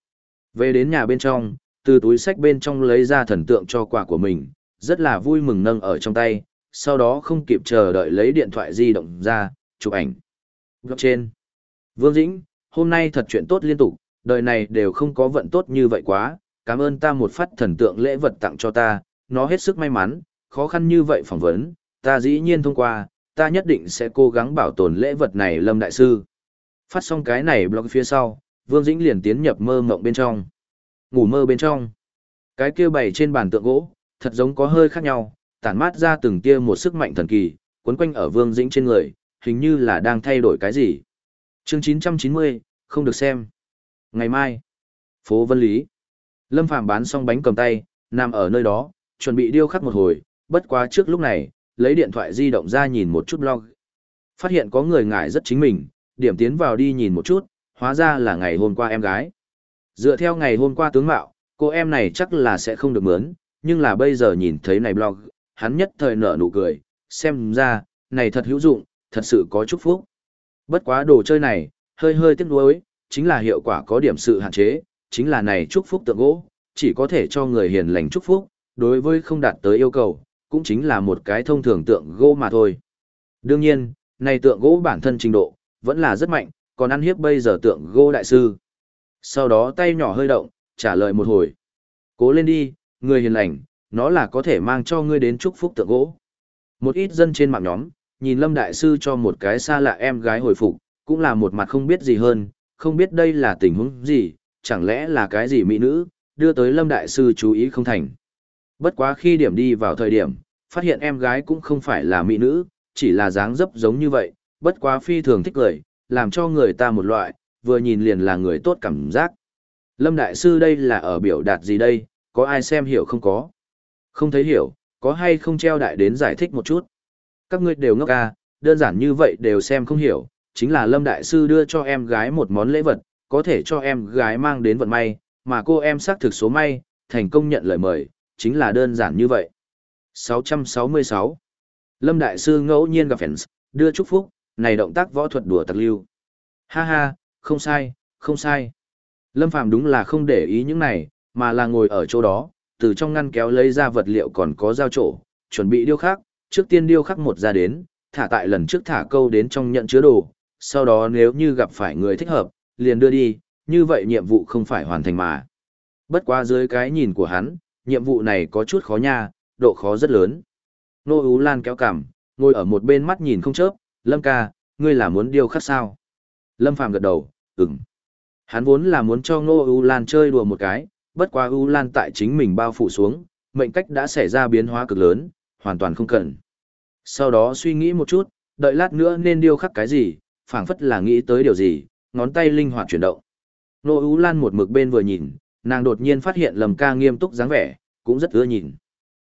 Về đến nhà bên trong, từ túi sách bên trong lấy ra thần tượng cho quà của mình, rất là vui mừng nâng ở trong tay, sau đó không kịp chờ đợi lấy điện thoại di động ra, chụp ảnh. trên Vương Dĩnh, hôm nay thật chuyện tốt liên tục, đời này đều không có vận tốt như vậy quá, cảm ơn ta một phát thần tượng lễ vật tặng cho ta, nó hết sức may mắn, khó khăn như vậy phỏng vấn, ta dĩ nhiên thông qua, ta nhất định sẽ cố gắng bảo tồn lễ vật này Lâm Đại Sư. Phát xong cái này blog phía sau, Vương Dĩnh liền tiến nhập mơ mộng bên trong. Ngủ mơ bên trong. Cái kia bày trên bàn tượng gỗ, thật giống có hơi khác nhau, tản mát ra từng tia một sức mạnh thần kỳ, quấn quanh ở Vương Dĩnh trên người, hình như là đang thay đổi cái gì. Chương 990, không được xem. Ngày mai, phố Vân Lý. Lâm Phàm bán xong bánh cầm tay, nằm ở nơi đó, chuẩn bị điêu khắc một hồi, bất quá trước lúc này, lấy điện thoại di động ra nhìn một chút blog. Phát hiện có người ngại rất chính mình, điểm tiến vào đi nhìn một chút, hóa ra là ngày hôm qua em gái. Dựa theo ngày hôm qua tướng mạo, cô em này chắc là sẽ không được mướn, nhưng là bây giờ nhìn thấy này blog, hắn nhất thời nở nụ cười, xem ra, này thật hữu dụng, thật sự có chúc phúc. Bất quá đồ chơi này, hơi hơi tiếc nuối, chính là hiệu quả có điểm sự hạn chế, chính là này chúc phúc tượng gỗ, chỉ có thể cho người hiền lành chúc phúc, đối với không đạt tới yêu cầu, cũng chính là một cái thông thường tượng gỗ mà thôi. Đương nhiên, này tượng gỗ bản thân trình độ, vẫn là rất mạnh, còn ăn hiếp bây giờ tượng gỗ đại sư. Sau đó tay nhỏ hơi động, trả lời một hồi. Cố lên đi, người hiền lành, nó là có thể mang cho ngươi đến chúc phúc tượng gỗ. Một ít dân trên mạng nhóm, nhìn Lâm Đại Sư cho một cái xa lạ em gái hồi phục, cũng là một mặt không biết gì hơn, không biết đây là tình huống gì, chẳng lẽ là cái gì mỹ nữ, đưa tới Lâm Đại Sư chú ý không thành. Bất quá khi điểm đi vào thời điểm, phát hiện em gái cũng không phải là mỹ nữ, chỉ là dáng dấp giống như vậy, bất quá phi thường thích cười, làm cho người ta một loại, vừa nhìn liền là người tốt cảm giác. Lâm Đại Sư đây là ở biểu đạt gì đây, có ai xem hiểu không có? Không thấy hiểu, có hay không treo đại đến giải thích một chút? Các ngươi đều ngốc à, đơn giản như vậy đều xem không hiểu, chính là Lâm Đại Sư đưa cho em gái một món lễ vật, có thể cho em gái mang đến vận may, mà cô em xác thực số may, thành công nhận lời mời, chính là đơn giản như vậy. 666 Lâm Đại Sư ngẫu nhiên gặp fans, đưa chúc phúc, này động tác võ thuật đùa tặc lưu. Ha ha, không sai, không sai. Lâm Phàm đúng là không để ý những này, mà là ngồi ở chỗ đó, từ trong ngăn kéo lấy ra vật liệu còn có dao trổ, chuẩn bị điêu khắc, trước tiên điêu khắc một ra đến, thả tại lần trước thả câu đến trong nhận chứa đồ, sau đó nếu như gặp phải người thích hợp, liền đưa đi, như vậy nhiệm vụ không phải hoàn thành mà. Bất quá dưới cái nhìn của hắn, nhiệm vụ này có chút khó nha, độ khó rất lớn. Nô Ú Lan kéo cằm, ngồi ở một bên mắt nhìn không chớp, Lâm ca, ngươi là muốn điêu khắc sao? Lâm Phàm gật đầu, ừm. Hắn vốn là muốn cho nô Ú Lan chơi đùa một cái, bất quá Ú Lan tại chính mình bao phủ xuống, mệnh cách đã xảy ra biến hóa cực lớn, hoàn toàn không cần. Sau đó suy nghĩ một chút, đợi lát nữa nên điêu khắc cái gì, phảng phất là nghĩ tới điều gì, ngón tay linh hoạt chuyển động. Nô Ú Lan một mực bên vừa nhìn, nàng đột nhiên phát hiện Lâm ca nghiêm túc dáng vẻ, cũng rất ưa nhìn.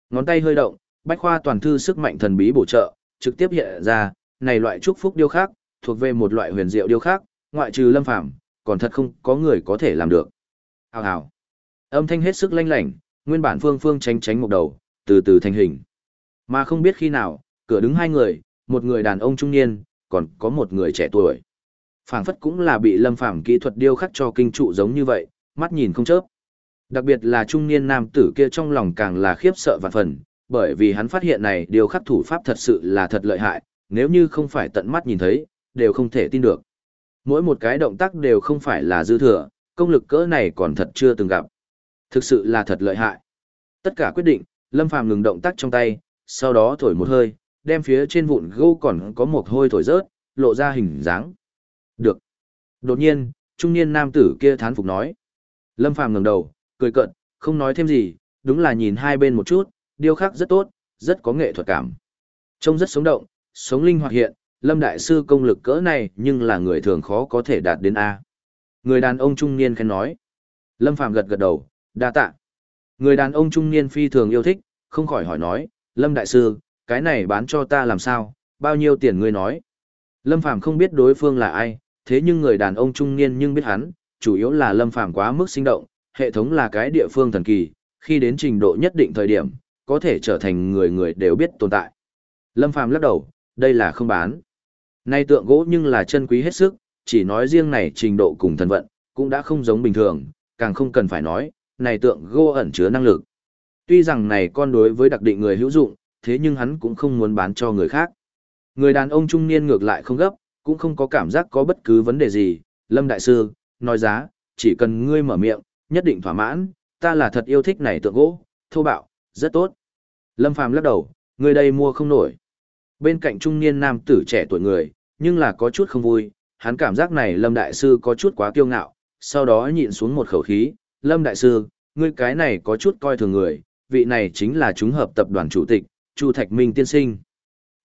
Ngón tay hơi động, bách khoa toàn thư sức mạnh thần bí bổ trợ, trực tiếp hiện ra, này loại chúc phúc điêu khắc, thuộc về một loại huyền diệu điêu khắc, ngoại trừ Lâm Phàm, còn thật không có người có thể làm được. Hào hào. Âm thanh hết sức lanh lảnh, nguyên bản phương phương tránh tránh một đầu, từ từ thành hình. Mà không biết khi nào, cửa đứng hai người, một người đàn ông trung niên, còn có một người trẻ tuổi phảng phất cũng là bị lâm phàm kỹ thuật điêu khắc cho kinh trụ giống như vậy, mắt nhìn không chớp. Đặc biệt là trung niên nam tử kia trong lòng càng là khiếp sợ vạn phần, bởi vì hắn phát hiện này điêu khắc thủ pháp thật sự là thật lợi hại, nếu như không phải tận mắt nhìn thấy, đều không thể tin được. Mỗi một cái động tác đều không phải là dư thừa, công lực cỡ này còn thật chưa từng gặp. Thực sự là thật lợi hại. Tất cả quyết định, Lâm Phàm ngừng động tác trong tay, sau đó thổi một hơi, đem phía trên vụn gỗ còn có một hôi thổi rớt, lộ ra hình dáng. Được. Đột nhiên, trung niên nam tử kia thán phục nói. Lâm Phàm ngẩng đầu, cười cợt, không nói thêm gì, đúng là nhìn hai bên một chút, điêu khắc rất tốt, rất có nghệ thuật cảm. Trông rất sống động, sống linh hoạt hiện, Lâm Đại Sư công lực cỡ này nhưng là người thường khó có thể đạt đến A. Người đàn ông trung niên khen nói. Lâm Phàm gật gật đầu, đa tạ. Người đàn ông trung niên phi thường yêu thích, không khỏi hỏi nói, Lâm Đại Sư, cái này bán cho ta làm sao, bao nhiêu tiền ngươi nói. Lâm Phàm không biết đối phương là ai, thế nhưng người đàn ông trung niên nhưng biết hắn, chủ yếu là Lâm Phàm quá mức sinh động, hệ thống là cái địa phương thần kỳ, khi đến trình độ nhất định thời điểm, có thể trở thành người người đều biết tồn tại. Lâm Phàm lắc đầu, đây là không bán. Nay tượng gỗ nhưng là chân quý hết sức, chỉ nói riêng này trình độ cùng thần vận, cũng đã không giống bình thường, càng không cần phải nói, này tượng gỗ ẩn chứa năng lực. Tuy rằng này con đối với đặc định người hữu dụng, thế nhưng hắn cũng không muốn bán cho người khác. Người đàn ông trung niên ngược lại không gấp, cũng không có cảm giác có bất cứ vấn đề gì. Lâm Đại Sư, nói giá, chỉ cần ngươi mở miệng, nhất định thỏa mãn, ta là thật yêu thích này tượng gỗ, thô bạo, rất tốt. Lâm Phàm lắc đầu, ngươi đây mua không nổi. Bên cạnh trung niên nam tử trẻ tuổi người, nhưng là có chút không vui, hắn cảm giác này Lâm Đại Sư có chút quá kiêu ngạo, sau đó nhịn xuống một khẩu khí, Lâm Đại Sư, ngươi cái này có chút coi thường người, vị này chính là chúng hợp tập đoàn chủ tịch, Chu Thạch Minh tiên sinh.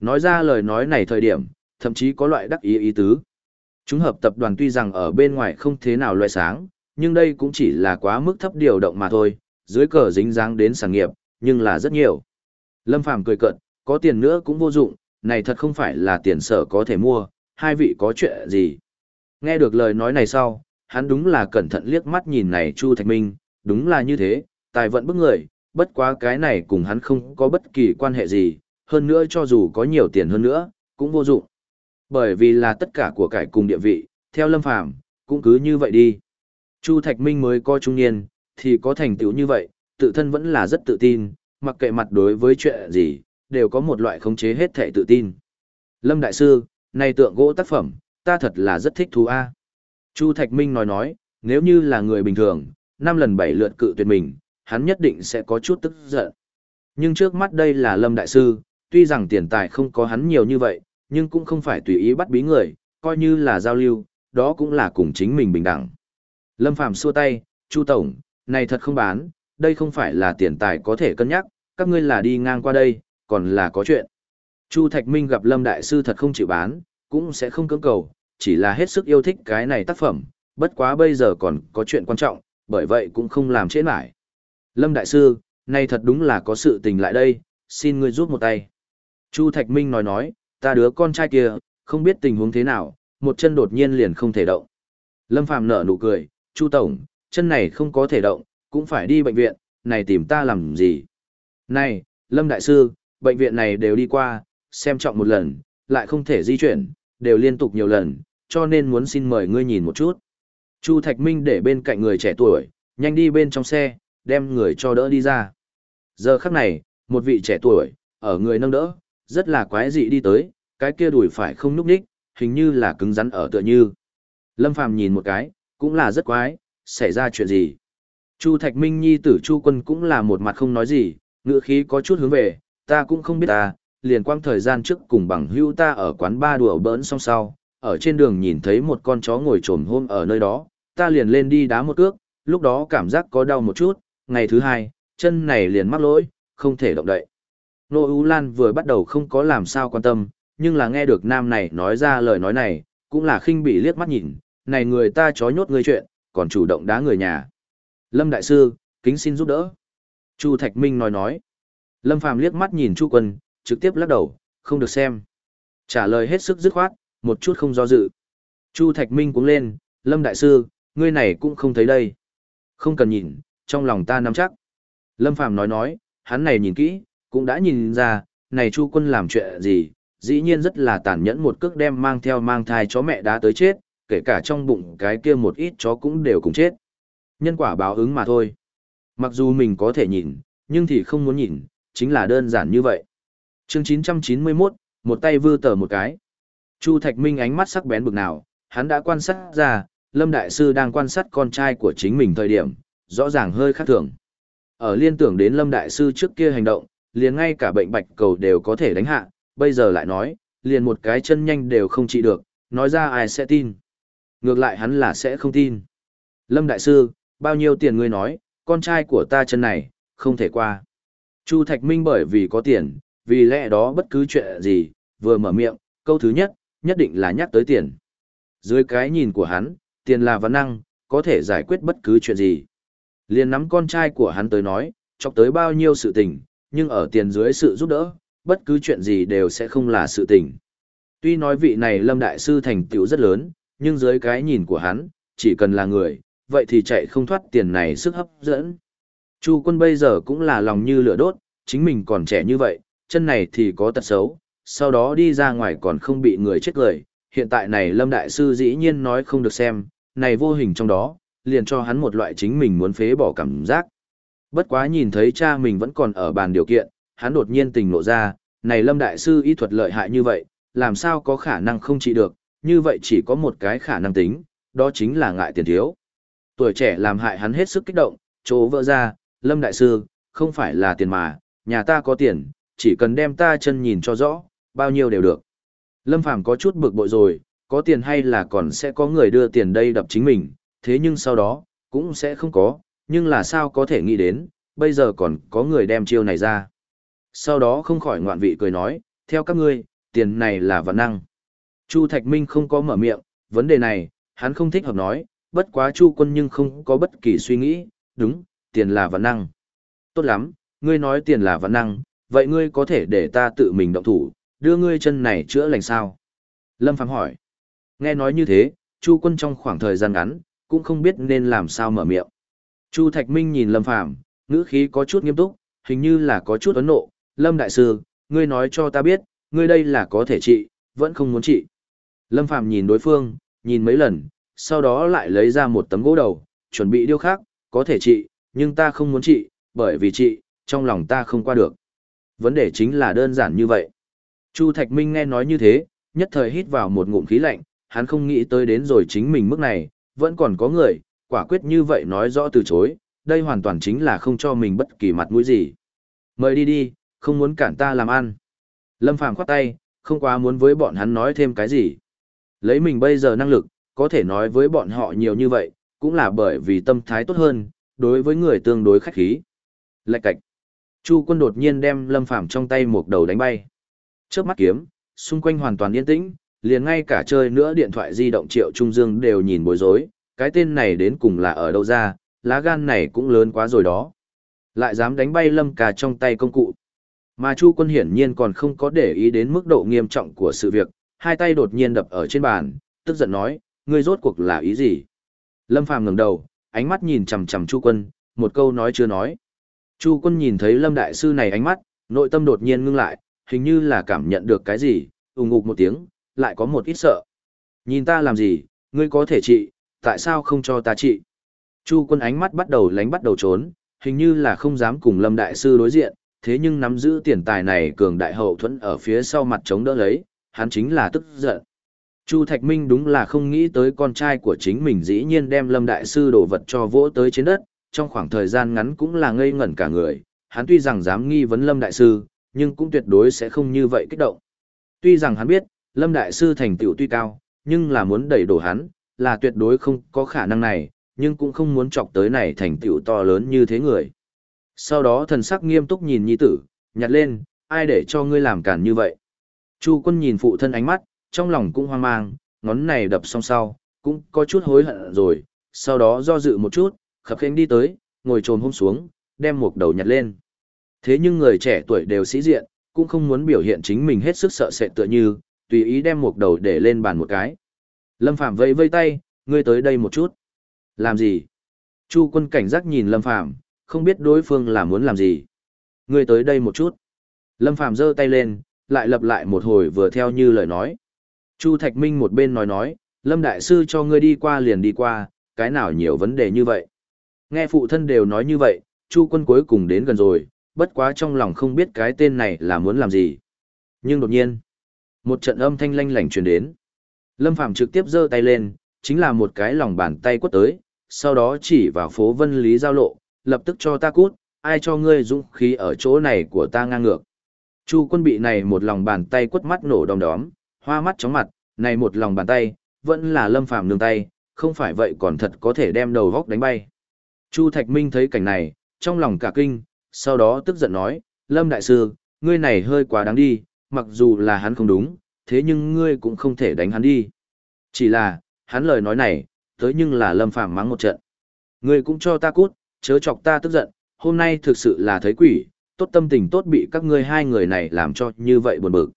Nói ra lời nói này thời điểm, thậm chí có loại đắc ý ý tứ. Chúng hợp tập đoàn tuy rằng ở bên ngoài không thế nào loại sáng, nhưng đây cũng chỉ là quá mức thấp điều động mà thôi, dưới cờ dính dáng đến sản nghiệp, nhưng là rất nhiều. Lâm Phàm cười cợt, có tiền nữa cũng vô dụng, này thật không phải là tiền sở có thể mua, hai vị có chuyện gì. Nghe được lời nói này sau, hắn đúng là cẩn thận liếc mắt nhìn này Chu Thạch Minh, đúng là như thế, tài vận bức người, bất quá cái này cùng hắn không có bất kỳ quan hệ gì, hơn nữa cho dù có nhiều tiền hơn nữa, cũng vô dụng. Bởi vì là tất cả của cải cùng địa vị, theo Lâm Phàm cũng cứ như vậy đi. Chu Thạch Minh mới có trung niên, thì có thành tựu như vậy, tự thân vẫn là rất tự tin, mặc kệ mặt đối với chuyện gì, đều có một loại khống chế hết thể tự tin. Lâm Đại Sư, này tượng gỗ tác phẩm, ta thật là rất thích thú a. Chu Thạch Minh nói nói, nếu như là người bình thường, năm lần bảy lượt cự tuyệt mình, hắn nhất định sẽ có chút tức giận. Nhưng trước mắt đây là Lâm Đại Sư, tuy rằng tiền tài không có hắn nhiều như vậy, nhưng cũng không phải tùy ý bắt bí người, coi như là giao lưu, đó cũng là cùng chính mình bình đẳng. Lâm Phàm xua tay, Chu Tổng, này thật không bán, đây không phải là tiền tài có thể cân nhắc, các ngươi là đi ngang qua đây, còn là có chuyện. Chu Thạch Minh gặp Lâm Đại Sư thật không chịu bán, cũng sẽ không cưỡng cầu, chỉ là hết sức yêu thích cái này tác phẩm, bất quá bây giờ còn có chuyện quan trọng, bởi vậy cũng không làm trễ mãi. Lâm Đại Sư, này thật đúng là có sự tình lại đây, xin ngươi giúp một tay. Chu Thạch Minh nói nói, ta đứa con trai kia, không biết tình huống thế nào, một chân đột nhiên liền không thể động. Lâm Phàm nở nụ cười, Chu Tổng, chân này không có thể động, cũng phải đi bệnh viện, này tìm ta làm gì? Này, Lâm Đại Sư, bệnh viện này đều đi qua, xem trọng một lần, lại không thể di chuyển, đều liên tục nhiều lần, cho nên muốn xin mời ngươi nhìn một chút. Chu Thạch Minh để bên cạnh người trẻ tuổi, nhanh đi bên trong xe, đem người cho đỡ đi ra. Giờ khắc này, một vị trẻ tuổi, ở người nâng đỡ, rất là quái dị đi tới, cái kia đùi phải không núp đích, hình như là cứng rắn ở tựa như. Lâm Phàm nhìn một cái, cũng là rất quái, xảy ra chuyện gì. Chu Thạch Minh nhi tử Chu Quân cũng là một mặt không nói gì, ngựa khí có chút hướng về, ta cũng không biết ta, liền quang thời gian trước cùng bằng hữu ta ở quán ba đùa bỡn song sau, ở trên đường nhìn thấy một con chó ngồi trồm hôm ở nơi đó, ta liền lên đi đá một cước, lúc đó cảm giác có đau một chút, ngày thứ hai, chân này liền mắc lỗi, không thể động đậy. Nô U Lan vừa bắt đầu không có làm sao quan tâm, nhưng là nghe được nam này nói ra lời nói này, cũng là khinh bị liếc mắt nhìn, này người ta chó nhốt người chuyện, còn chủ động đá người nhà. Lâm Đại Sư, kính xin giúp đỡ. Chu Thạch Minh nói nói. Lâm Phàm liếc mắt nhìn Chu Quân, trực tiếp lắc đầu, không được xem. Trả lời hết sức dứt khoát, một chút không do dự. Chu Thạch Minh cũng lên, Lâm Đại Sư, ngươi này cũng không thấy đây. Không cần nhìn, trong lòng ta nắm chắc. Lâm Phàm nói nói, hắn này nhìn kỹ, cũng đã nhìn ra, này Chu Quân làm chuyện gì, dĩ nhiên rất là tàn nhẫn một cước đem mang theo mang thai chó mẹ đã tới chết, kể cả trong bụng cái kia một ít chó cũng đều cùng chết. Nhân quả báo ứng mà thôi. Mặc dù mình có thể nhìn, nhưng thì không muốn nhìn, chính là đơn giản như vậy. Chương 991, một tay vư tờ một cái. Chu Thạch Minh ánh mắt sắc bén bực nào, hắn đã quan sát ra, Lâm Đại Sư đang quan sát con trai của chính mình thời điểm, rõ ràng hơi khác thường. Ở liên tưởng đến Lâm Đại Sư trước kia hành động, liền ngay cả bệnh bạch cầu đều có thể đánh hạ, bây giờ lại nói, liền một cái chân nhanh đều không trị được, nói ra ai sẽ tin. Ngược lại hắn là sẽ không tin. Lâm Đại Sư, bao nhiêu tiền ngươi nói, con trai của ta chân này, không thể qua. Chu Thạch Minh bởi vì có tiền, vì lẽ đó bất cứ chuyện gì, vừa mở miệng, câu thứ nhất, nhất định là nhắc tới tiền. Dưới cái nhìn của hắn, tiền là vấn năng, có thể giải quyết bất cứ chuyện gì. Liền nắm con trai của hắn tới nói, chọc tới bao nhiêu sự tình, nhưng ở tiền dưới sự giúp đỡ, bất cứ chuyện gì đều sẽ không là sự tình. Tuy nói vị này Lâm Đại Sư thành tựu rất lớn, nhưng dưới cái nhìn của hắn, chỉ cần là người, vậy thì chạy không thoát tiền này sức hấp dẫn. Chu quân bây giờ cũng là lòng như lửa đốt, chính mình còn trẻ như vậy, chân này thì có tật xấu, sau đó đi ra ngoài còn không bị người chết lời. Hiện tại này Lâm Đại Sư dĩ nhiên nói không được xem, này vô hình trong đó, liền cho hắn một loại chính mình muốn phế bỏ cảm giác. Bất quá nhìn thấy cha mình vẫn còn ở bàn điều kiện, hắn đột nhiên tình nộ ra, này Lâm Đại Sư y thuật lợi hại như vậy, làm sao có khả năng không trị được, như vậy chỉ có một cái khả năng tính, đó chính là ngại tiền thiếu. Tuổi trẻ làm hại hắn hết sức kích động, chỗ vỡ ra, Lâm Đại Sư, không phải là tiền mà, nhà ta có tiền, chỉ cần đem ta chân nhìn cho rõ, bao nhiêu đều được. Lâm Phàm có chút bực bội rồi, có tiền hay là còn sẽ có người đưa tiền đây đập chính mình, thế nhưng sau đó, cũng sẽ không có, nhưng là sao có thể nghĩ đến, bây giờ còn có người đem chiêu này ra. Sau đó không khỏi ngoạn vị cười nói, theo các ngươi, tiền này là vạn năng. Chu Thạch Minh không có mở miệng, vấn đề này, hắn không thích hợp nói, bất quá Chu quân nhưng không có bất kỳ suy nghĩ, đúng, tiền là vạn năng. Tốt lắm, ngươi nói tiền là vạn năng, vậy ngươi có thể để ta tự mình động thủ, đưa ngươi chân này chữa lành sao? Lâm Phàm hỏi. Nghe nói như thế, Chu quân trong khoảng thời gian ngắn, cũng không biết nên làm sao mở miệng. Chu Thạch Minh nhìn Lâm Phàm ngữ khí có chút nghiêm túc, hình như là có chút ấn nộ. Lâm Đại Sư, ngươi nói cho ta biết, ngươi đây là có thể trị, vẫn không muốn trị. Lâm Phàm nhìn đối phương, nhìn mấy lần, sau đó lại lấy ra một tấm gỗ đầu, chuẩn bị điêu khắc, có thể trị, nhưng ta không muốn trị, bởi vì trị, trong lòng ta không qua được. Vấn đề chính là đơn giản như vậy. Chu Thạch Minh nghe nói như thế, nhất thời hít vào một ngụm khí lạnh, hắn không nghĩ tới đến rồi chính mình mức này, vẫn còn có người, quả quyết như vậy nói rõ từ chối, đây hoàn toàn chính là không cho mình bất kỳ mặt mũi gì. Mời đi đi, không muốn cản ta làm ăn. Lâm Phàm khoát tay, không quá muốn với bọn hắn nói thêm cái gì. Lấy mình bây giờ năng lực, có thể nói với bọn họ nhiều như vậy, cũng là bởi vì tâm thái tốt hơn, đối với người tương đối khách khí. Lạch cạch. Chu quân đột nhiên đem Lâm Phàm trong tay một đầu đánh bay. Trước mắt kiếm, xung quanh hoàn toàn yên tĩnh, liền ngay cả chơi nữa điện thoại di động Triệu Trung Dương đều nhìn bối rối, cái tên này đến cùng là ở đâu ra, lá gan này cũng lớn quá rồi đó. Lại dám đánh bay Lâm Cà trong tay công cụ. Mà Chu quân hiển nhiên còn không có để ý đến mức độ nghiêm trọng của sự việc, hai tay đột nhiên đập ở trên bàn, tức giận nói, ngươi rốt cuộc là ý gì? Lâm Phàm ngẩng đầu, ánh mắt nhìn chằm chằm Chu quân, một câu nói chưa nói. Chu quân nhìn thấy Lâm Đại Sư này ánh mắt, nội tâm đột nhiên ngưng lại, hình như là cảm nhận được cái gì, ùng ngục một tiếng, lại có một ít sợ. Nhìn ta làm gì, ngươi có thể trị, tại sao không cho ta trị? Chu quân ánh mắt bắt đầu lánh bắt đầu trốn, hình như là không dám cùng Lâm Đại Sư đối diện, thế nhưng nắm giữ tiền tài này cường đại hậu thuẫn ở phía sau mặt chống đỡ lấy, hắn chính là tức giận. Chu Thạch Minh đúng là không nghĩ tới con trai của chính mình dĩ nhiên đem Lâm Đại Sư đổ vật cho vỗ tới trên đất, trong khoảng thời gian ngắn cũng là ngây ngẩn cả người, hắn tuy rằng dám nghi vấn Lâm Đại Sư, nhưng cũng tuyệt đối sẽ không như vậy kích động. Tuy rằng hắn biết, Lâm Đại Sư thành tựu tuy cao, nhưng là muốn đẩy đổ hắn, là tuyệt đối không có khả năng này, nhưng cũng không muốn chọc tới này thành tựu to lớn như thế người. Sau đó thần sắc nghiêm túc nhìn nhi tử, nhặt lên, ai để cho ngươi làm cản như vậy. Chu quân nhìn phụ thân ánh mắt, trong lòng cũng hoang mang, ngón này đập xong sau, cũng có chút hối hận rồi, sau đó do dự một chút, khập khênh đi tới, ngồi trồm hôm xuống, đem một đầu nhặt lên. Thế nhưng người trẻ tuổi đều sĩ diện, cũng không muốn biểu hiện chính mình hết sức sợ sệt tựa như, tùy ý đem một đầu để lên bàn một cái. Lâm Phạm vẫy vây tay, ngươi tới đây một chút. Làm gì? Chu quân cảnh giác nhìn Lâm Phạm, không biết đối phương là muốn làm gì. Ngươi tới đây một chút. Lâm Phạm giơ tay lên, lại lặp lại một hồi vừa theo như lời nói. Chu Thạch Minh một bên nói nói, Lâm Đại Sư cho ngươi đi qua liền đi qua, cái nào nhiều vấn đề như vậy. Nghe phụ thân đều nói như vậy, Chu quân cuối cùng đến gần rồi, bất quá trong lòng không biết cái tên này là muốn làm gì. Nhưng đột nhiên, một trận âm thanh lanh lảnh truyền đến. Lâm Phàm trực tiếp giơ tay lên, chính là một cái lòng bàn tay quất tới, sau đó chỉ vào phố Vân Lý giao lộ, lập tức cho ta cút, ai cho ngươi dũng khí ở chỗ này của ta ngang ngược. Chu quân bị này một lòng bàn tay quất mắt nổ đom đóm, hoa mắt chóng mặt, này một lòng bàn tay, vẫn là lâm phàm nương tay, không phải vậy còn thật có thể đem đầu góc đánh bay. Chu Thạch Minh thấy cảnh này, trong lòng cả kinh, sau đó tức giận nói, Lâm Đại Sư, ngươi này hơi quá đáng đi, mặc dù là hắn không đúng, thế nhưng ngươi cũng không thể đánh hắn đi. Chỉ là, hắn lời nói này, tới nhưng là Lâm Phàm mắng một trận. Ngươi cũng cho ta cút, chớ chọc ta tức giận, hôm nay thực sự là thấy quỷ, tốt tâm tình tốt bị các ngươi hai người này làm cho như vậy buồn bực.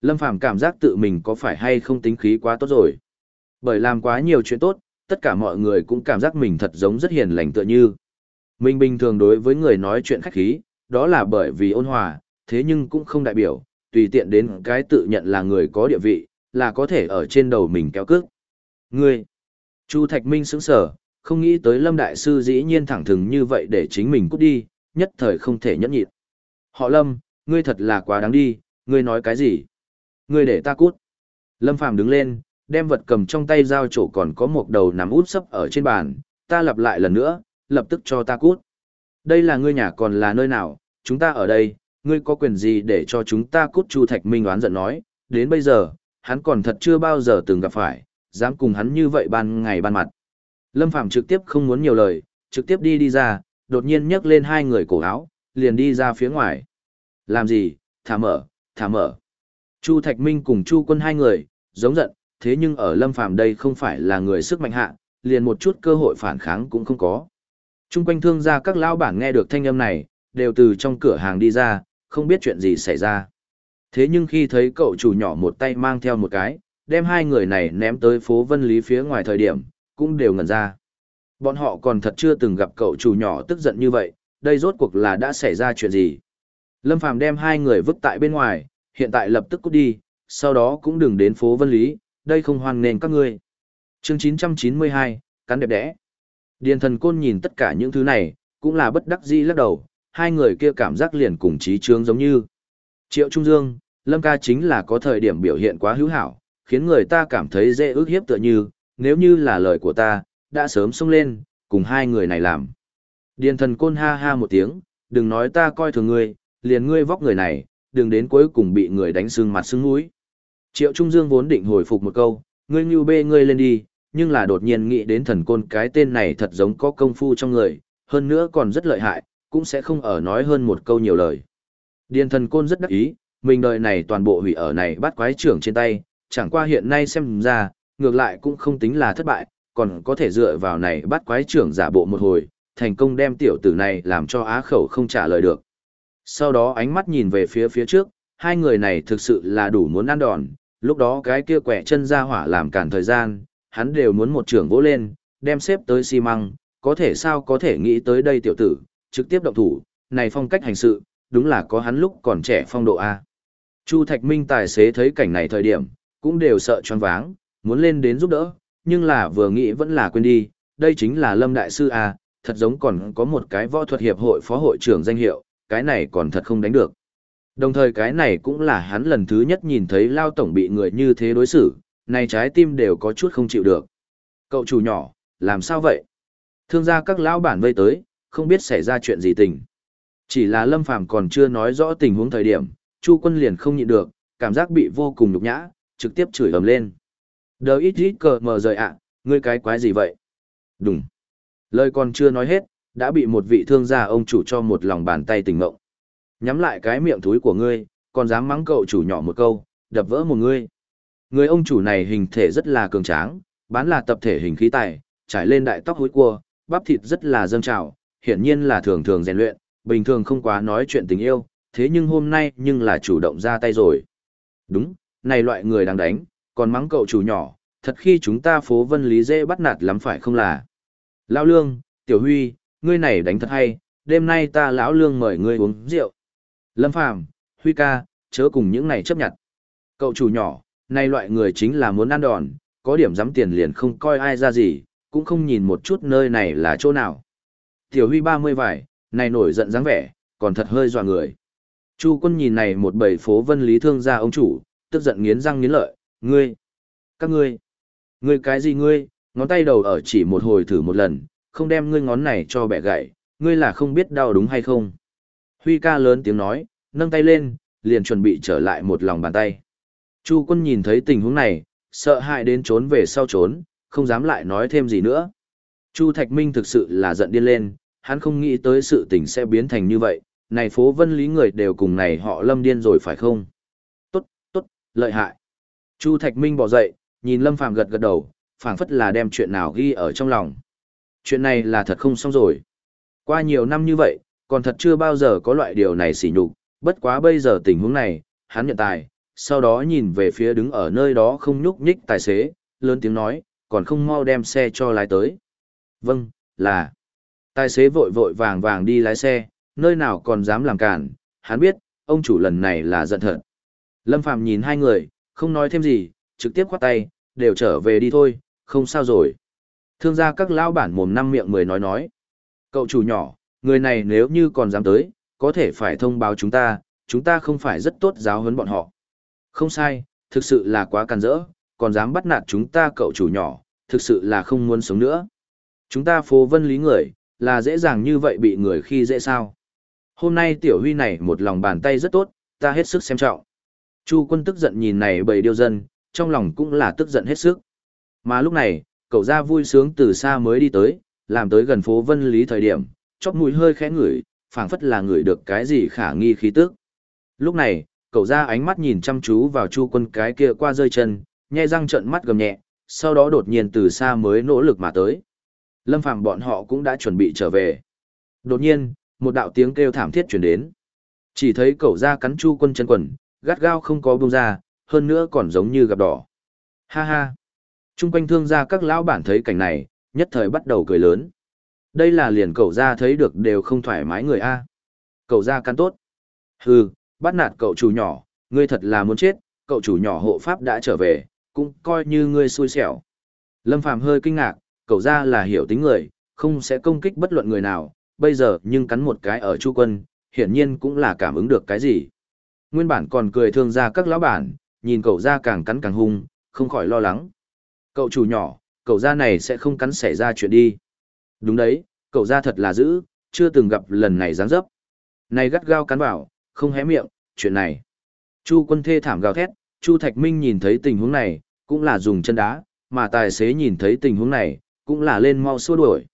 Lâm Phàm cảm giác tự mình có phải hay không tính khí quá tốt rồi. Bởi làm quá nhiều chuyện tốt, tất cả mọi người cũng cảm giác mình thật giống rất hiền lành tựa như. Mình bình thường đối với người nói chuyện khách khí, đó là bởi vì ôn hòa, thế nhưng cũng không đại biểu, tùy tiện đến cái tự nhận là người có địa vị, là có thể ở trên đầu mình kéo cước. Ngươi, Chu Thạch Minh sững sở, không nghĩ tới Lâm Đại Sư dĩ nhiên thẳng thừng như vậy để chính mình cút đi, nhất thời không thể nhẫn nhịn. Họ Lâm, ngươi thật là quá đáng đi, ngươi nói cái gì? Ngươi để ta cút. Lâm Phàm đứng lên, đem vật cầm trong tay dao chỗ còn có một đầu nằm út sấp ở trên bàn, ta lặp lại lần nữa, lập tức cho ta cút. Đây là ngươi nhà còn là nơi nào, chúng ta ở đây, ngươi có quyền gì để cho chúng ta cút Chu Thạch Minh đoán giận nói, đến bây giờ, hắn còn thật chưa bao giờ từng gặp phải, dám cùng hắn như vậy ban ngày ban mặt. Lâm Phạm trực tiếp không muốn nhiều lời, trực tiếp đi đi ra, đột nhiên nhấc lên hai người cổ áo, liền đi ra phía ngoài. Làm gì, thả mở, thả mở. Chu Thạch Minh cùng Chu Quân hai người, giống giận, thế nhưng ở Lâm Phàm đây không phải là người sức mạnh hạ, liền một chút cơ hội phản kháng cũng không có. Trung quanh thương gia các lão bản nghe được thanh âm này, đều từ trong cửa hàng đi ra, không biết chuyện gì xảy ra. Thế nhưng khi thấy cậu chủ nhỏ một tay mang theo một cái, đem hai người này ném tới phố Vân Lý phía ngoài thời điểm, cũng đều ngẩn ra. Bọn họ còn thật chưa từng gặp cậu chủ nhỏ tức giận như vậy, đây rốt cuộc là đã xảy ra chuyện gì. Lâm Phàm đem hai người vứt tại bên ngoài, hiện tại lập tức cút đi, sau đó cũng đừng đến phố Vân Lý, đây không hoan nền các ngươi. Chương 992, cắn đẹp đẽ. Điền thần côn nhìn tất cả những thứ này, cũng là bất đắc dĩ lắc đầu, hai người kia cảm giác liền cùng trí trướng giống như. Triệu Trung Dương, Lâm ca chính là có thời điểm biểu hiện quá hữu hảo, khiến người ta cảm thấy dễ ước hiếp tựa như, nếu như là lời của ta, đã sớm xông lên, cùng hai người này làm. Điền thần côn ha ha một tiếng, đừng nói ta coi thường ngươi, liền ngươi vóc người này, đừng đến cuối cùng bị người đánh sưng mặt sưng mũi. Triệu Trung Dương vốn định hồi phục một câu, ngươi như bê ngươi lên đi, nhưng là đột nhiên nghĩ đến thần côn cái tên này thật giống có công phu trong người, hơn nữa còn rất lợi hại, cũng sẽ không ở nói hơn một câu nhiều lời. Điền thần côn rất đắc ý, mình đời này toàn bộ hủy ở này bắt quái trưởng trên tay, chẳng qua hiện nay xem ra, ngược lại cũng không tính là thất bại, còn có thể dựa vào này bắt quái trưởng giả bộ một hồi, thành công đem tiểu tử này làm cho á khẩu không trả lời được. Sau đó ánh mắt nhìn về phía phía trước, hai người này thực sự là đủ muốn ăn đòn, lúc đó cái kia quẻ chân ra hỏa làm cản thời gian, hắn đều muốn một trưởng vỗ lên, đem xếp tới xi măng, có thể sao có thể nghĩ tới đây tiểu tử, trực tiếp động thủ, này phong cách hành sự, đúng là có hắn lúc còn trẻ phong độ A. Chu Thạch Minh tài xế thấy cảnh này thời điểm, cũng đều sợ choáng váng, muốn lên đến giúp đỡ, nhưng là vừa nghĩ vẫn là quên đi, đây chính là Lâm Đại Sư A, thật giống còn có một cái võ thuật hiệp hội phó hội trưởng danh hiệu, cái này còn thật không đánh được. Đồng thời cái này cũng là hắn lần thứ nhất nhìn thấy Lao Tổng bị người như thế đối xử, này trái tim đều có chút không chịu được. Cậu chủ nhỏ, làm sao vậy? Thương gia các lão bản vây tới, không biết xảy ra chuyện gì tình. Chỉ là Lâm Phàm còn chưa nói rõ tình huống thời điểm, Chu Quân liền không nhịn được, cảm giác bị vô cùng nhục nhã, trực tiếp chửi ầm lên. Đờ ít ít cờ mờ rời ạ, ngươi cái quái gì vậy? Đúng. Lời còn chưa nói hết, đã bị một vị thương gia ông chủ cho một lòng bàn tay tỉnh ngộng. Nhắm lại cái miệng thúi của ngươi, còn dám mắng cậu chủ nhỏ một câu, đập vỡ một ngươi. Người ông chủ này hình thể rất là cường tráng, bán là tập thể hình khí tài, trải lên đại tóc hối cua, bắp thịt rất là dâng trào, hiển nhiên là thường thường rèn luyện, bình thường không quá nói chuyện tình yêu, thế nhưng hôm nay nhưng là chủ động ra tay rồi. Đúng, này loại người đang đánh, còn mắng cậu chủ nhỏ, thật khi chúng ta phố vân lý dễ bắt nạt lắm phải không là. Lão Lương, Tiểu Huy, ngươi này đánh thật hay, đêm nay ta lão Lương mời ngươi uống rượu. Lâm Phàm, Huy ca, chớ cùng những này chấp nhận. Cậu chủ nhỏ, này loại người chính là muốn ăn đòn, có điểm dám tiền liền không coi ai ra gì, cũng không nhìn một chút nơi này là chỗ nào. Tiểu Huy ba mươi vải, này nổi giận dáng vẻ, còn thật hơi dọa người. Chu quân nhìn này một bầy phố vân lý thương gia ông chủ, tức giận nghiến răng nghiến lợi, ngươi, các ngươi, ngươi cái gì ngươi, ngón tay đầu ở chỉ một hồi thử một lần, không đem ngươi ngón này cho bẻ gãy, ngươi là không biết đau đúng hay không. Huy ca lớn tiếng nói, nâng tay lên, liền chuẩn bị trở lại một lòng bàn tay. Chu quân nhìn thấy tình huống này, sợ hãi đến trốn về sau trốn, không dám lại nói thêm gì nữa. Chu Thạch Minh thực sự là giận điên lên, hắn không nghĩ tới sự tình sẽ biến thành như vậy, này phố vân lý người đều cùng này họ lâm điên rồi phải không? Tốt, tốt, lợi hại. Chu Thạch Minh bỏ dậy, nhìn Lâm Phàm gật gật đầu, phảng phất là đem chuyện nào ghi ở trong lòng. Chuyện này là thật không xong rồi. Qua nhiều năm như vậy, còn thật chưa bao giờ có loại điều này xỉ nhục, bất quá bây giờ tình huống này, hắn nhận tài, sau đó nhìn về phía đứng ở nơi đó không nhúc nhích tài xế, lớn tiếng nói, còn không mau đem xe cho lái tới. Vâng, là. Tài xế vội vội vàng vàng đi lái xe, nơi nào còn dám làm cản, hắn biết, ông chủ lần này là giận thật. Lâm Phàm nhìn hai người, không nói thêm gì, trực tiếp khoát tay, đều trở về đi thôi, không sao rồi. Thương gia các lão bản mồm năm miệng mười nói nói. Cậu chủ nhỏ, người này nếu như còn dám tới, có thể phải thông báo chúng ta, chúng ta không phải rất tốt giáo huấn bọn họ. Không sai, thực sự là quá càn rỡ, còn dám bắt nạt chúng ta cậu chủ nhỏ, thực sự là không muốn sống nữa. Chúng ta phố vân lý người, là dễ dàng như vậy bị người khi dễ sao. Hôm nay tiểu huy này một lòng bàn tay rất tốt, ta hết sức xem trọng. Chu quân tức giận nhìn này bầy điêu dân, trong lòng cũng là tức giận hết sức. Mà lúc này, cậu ra vui sướng từ xa mới đi tới, làm tới gần phố vân lý thời điểm, chóp mũi hơi khẽ ngửi, phảng phất là ngửi được cái gì khả nghi khí tức. Lúc này, cậu ra ánh mắt nhìn chăm chú vào chu quân cái kia qua rơi chân, nhai răng trợn mắt gầm nhẹ, sau đó đột nhiên từ xa mới nỗ lực mà tới. Lâm Phàm bọn họ cũng đã chuẩn bị trở về. Đột nhiên, một đạo tiếng kêu thảm thiết truyền đến. Chỉ thấy cậu ra cắn chu quân chân quần, gắt gao không có buông ra, hơn nữa còn giống như gặp đỏ. Ha ha. Trung quanh thương gia các lão bản thấy cảnh này, nhất thời bắt đầu cười lớn. Đây là liền cậu ra thấy được đều không thoải mái người A. Cậu ra cắn tốt. Hừ, bắt nạt cậu chủ nhỏ, ngươi thật là muốn chết, cậu chủ nhỏ hộ pháp đã trở về, cũng coi như ngươi xui xẻo. Lâm Phàm hơi kinh ngạc, cậu ra là hiểu tính người, không sẽ công kích bất luận người nào, bây giờ nhưng cắn một cái ở chu quân, hiển nhiên cũng là cảm ứng được cái gì. Nguyên bản còn cười thương ra các lão bản, nhìn cậu ra càng cắn càng hung, không khỏi lo lắng. Cậu chủ nhỏ, cậu ra này sẽ không cắn xảy ra chuyện đi. Đúng đấy, cậu ra thật là dữ, chưa từng gặp lần này dáng dấp. Này gắt gao cắn vào, không hé miệng, chuyện này. Chu quân thê thảm gào thét, Chu Thạch Minh nhìn thấy tình huống này, cũng là dùng chân đá, mà tài xế nhìn thấy tình huống này, cũng là lên mau xua đuổi.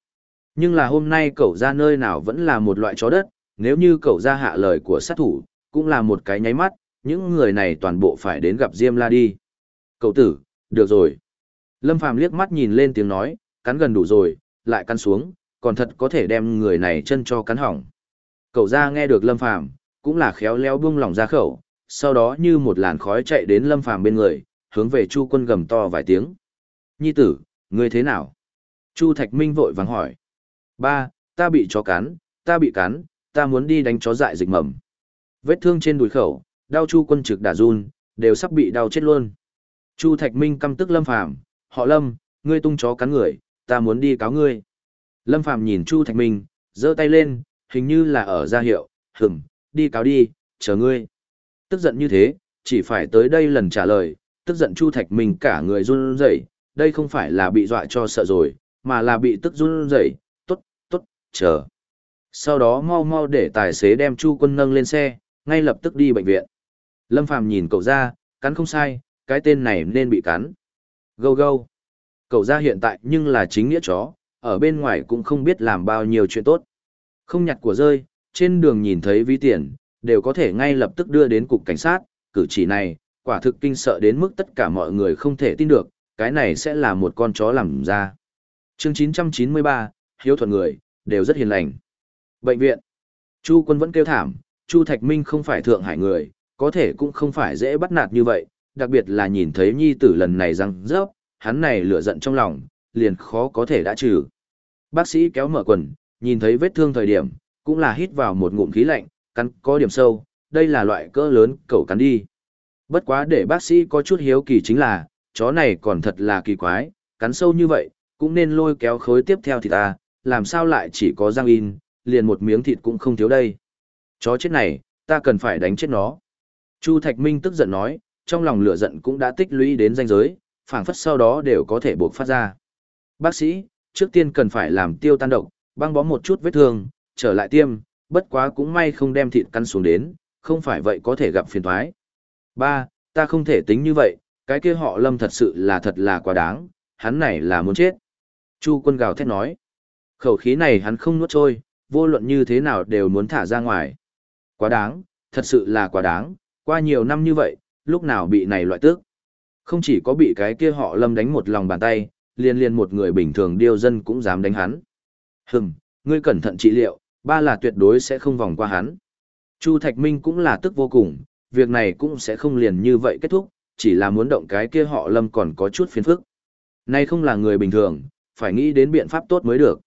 Nhưng là hôm nay cậu ra nơi nào vẫn là một loại chó đất, nếu như cậu ra hạ lời của sát thủ, cũng là một cái nháy mắt, những người này toàn bộ phải đến gặp Diêm La đi. Cậu tử, được rồi. Lâm Phàm liếc mắt nhìn lên tiếng nói, cắn gần đủ rồi, lại cắn xuống, còn thật có thể đem người này chân cho cắn hỏng. Cậu ra nghe được Lâm Phàm cũng là khéo léo buông lỏng ra khẩu, sau đó như một làn khói chạy đến Lâm Phàm bên người, hướng về Chu Quân gầm to vài tiếng. Nhi tử, ngươi thế nào? Chu Thạch Minh vội vàng hỏi. Ba, ta bị chó cắn, ta bị cắn, ta muốn đi đánh chó dại dịch mầm. Vết thương trên đùi khẩu, đau Chu quân trực đả run, đều sắp bị đau chết luôn. Chu Thạch Minh căm tức Lâm Phàm, "Họ Lâm, ngươi tung chó cắn người, ta muốn đi cáo ngươi." Lâm Phàm nhìn Chu Thạch Minh, giơ tay lên, hình như là ở ra hiệu, hửm, đi cáo đi, chờ ngươi." Tức giận như thế, chỉ phải tới đây lần trả lời, tức giận Chu Thạch Minh cả người run rẩy, đây không phải là bị dọa cho sợ rồi, mà là bị tức run rẩy, "Tốt, tốt, chờ." Sau đó mau mau để tài xế đem Chu Quân nâng lên xe, ngay lập tức đi bệnh viện. Lâm Phàm nhìn cậu ra, cắn không sai, cái tên này nên bị cắn. Gâu gâu. Cậu ra hiện tại nhưng là chính nghĩa chó, ở bên ngoài cũng không biết làm bao nhiêu chuyện tốt. Không nhặt của rơi, trên đường nhìn thấy ví tiền, đều có thể ngay lập tức đưa đến cục cảnh sát, cử chỉ này, quả thực kinh sợ đến mức tất cả mọi người không thể tin được, cái này sẽ là một con chó làm ra. Chương 993, Hiếu thuận người, đều rất hiền lành. Bệnh viện. Chu quân vẫn kêu thảm, Chu Thạch Minh không phải thượng hải người, có thể cũng không phải dễ bắt nạt như vậy, đặc biệt là nhìn thấy nhi tử lần này răng rớp, hắn này lửa giận trong lòng, liền khó có thể đã trừ. Bác sĩ kéo mở quần, nhìn thấy vết thương thời điểm, cũng là hít vào một ngụm khí lạnh, cắn có điểm sâu, đây là loại cỡ lớn cậu cắn đi. Bất quá để bác sĩ có chút hiếu kỳ chính là, chó này còn thật là kỳ quái, cắn sâu như vậy, cũng nên lôi kéo khối tiếp theo thì ta, làm sao lại chỉ có răng in, liền một miếng thịt cũng không thiếu đây. Chó chết này, ta cần phải đánh chết nó. Chu Thạch Minh tức giận nói, trong lòng lửa giận cũng đã tích lũy đến danh giới, phảng phất sau đó đều có thể buộc phát ra. Bác sĩ, trước tiên cần phải làm tiêu tan độc, băng bó một chút vết thương, trở lại tiêm, bất quá cũng may không đem thịt căn xuống đến, không phải vậy có thể gặp phiền toái. Ba, ta không thể tính như vậy, cái kia họ lâm thật sự là thật là quá đáng, hắn này là muốn chết. Chu quân gào thét nói, khẩu khí này hắn không nuốt trôi, vô luận như thế nào đều muốn thả ra ngoài. Quá đáng, thật sự là quá đáng, qua nhiều năm như vậy, lúc nào bị này loại tước. Không chỉ có bị cái kia họ lâm đánh một lòng bàn tay, liền liền một người bình thường điêu dân cũng dám đánh hắn. Hừm, ngươi cẩn thận trị liệu, ba là tuyệt đối sẽ không vòng qua hắn. Chu Thạch Minh cũng là tức vô cùng, việc này cũng sẽ không liền như vậy kết thúc, chỉ là muốn động cái kia họ lâm còn có chút phiền phức. Nay không là người bình thường, phải nghĩ đến biện pháp tốt mới được.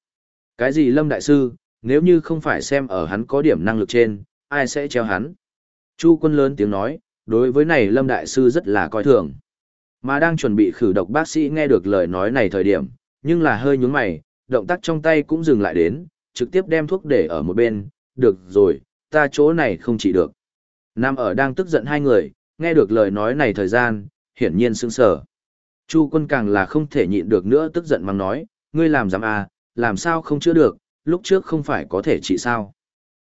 Cái gì lâm đại sư, nếu như không phải xem ở hắn có điểm năng lực trên, ai sẽ treo hắn. Chu quân lớn tiếng nói, đối với này lâm đại sư rất là coi thường. Mà đang chuẩn bị khử độc bác sĩ nghe được lời nói này thời điểm, nhưng là hơi nhướng mày, động tác trong tay cũng dừng lại đến, trực tiếp đem thuốc để ở một bên, được rồi, ta chỗ này không chỉ được. Nam ở đang tức giận hai người, nghe được lời nói này thời gian, hiển nhiên sững sờ. Chu quân càng là không thể nhịn được nữa tức giận mang nói, ngươi làm dám à, làm sao không chữa được, lúc trước không phải có thể trị sao.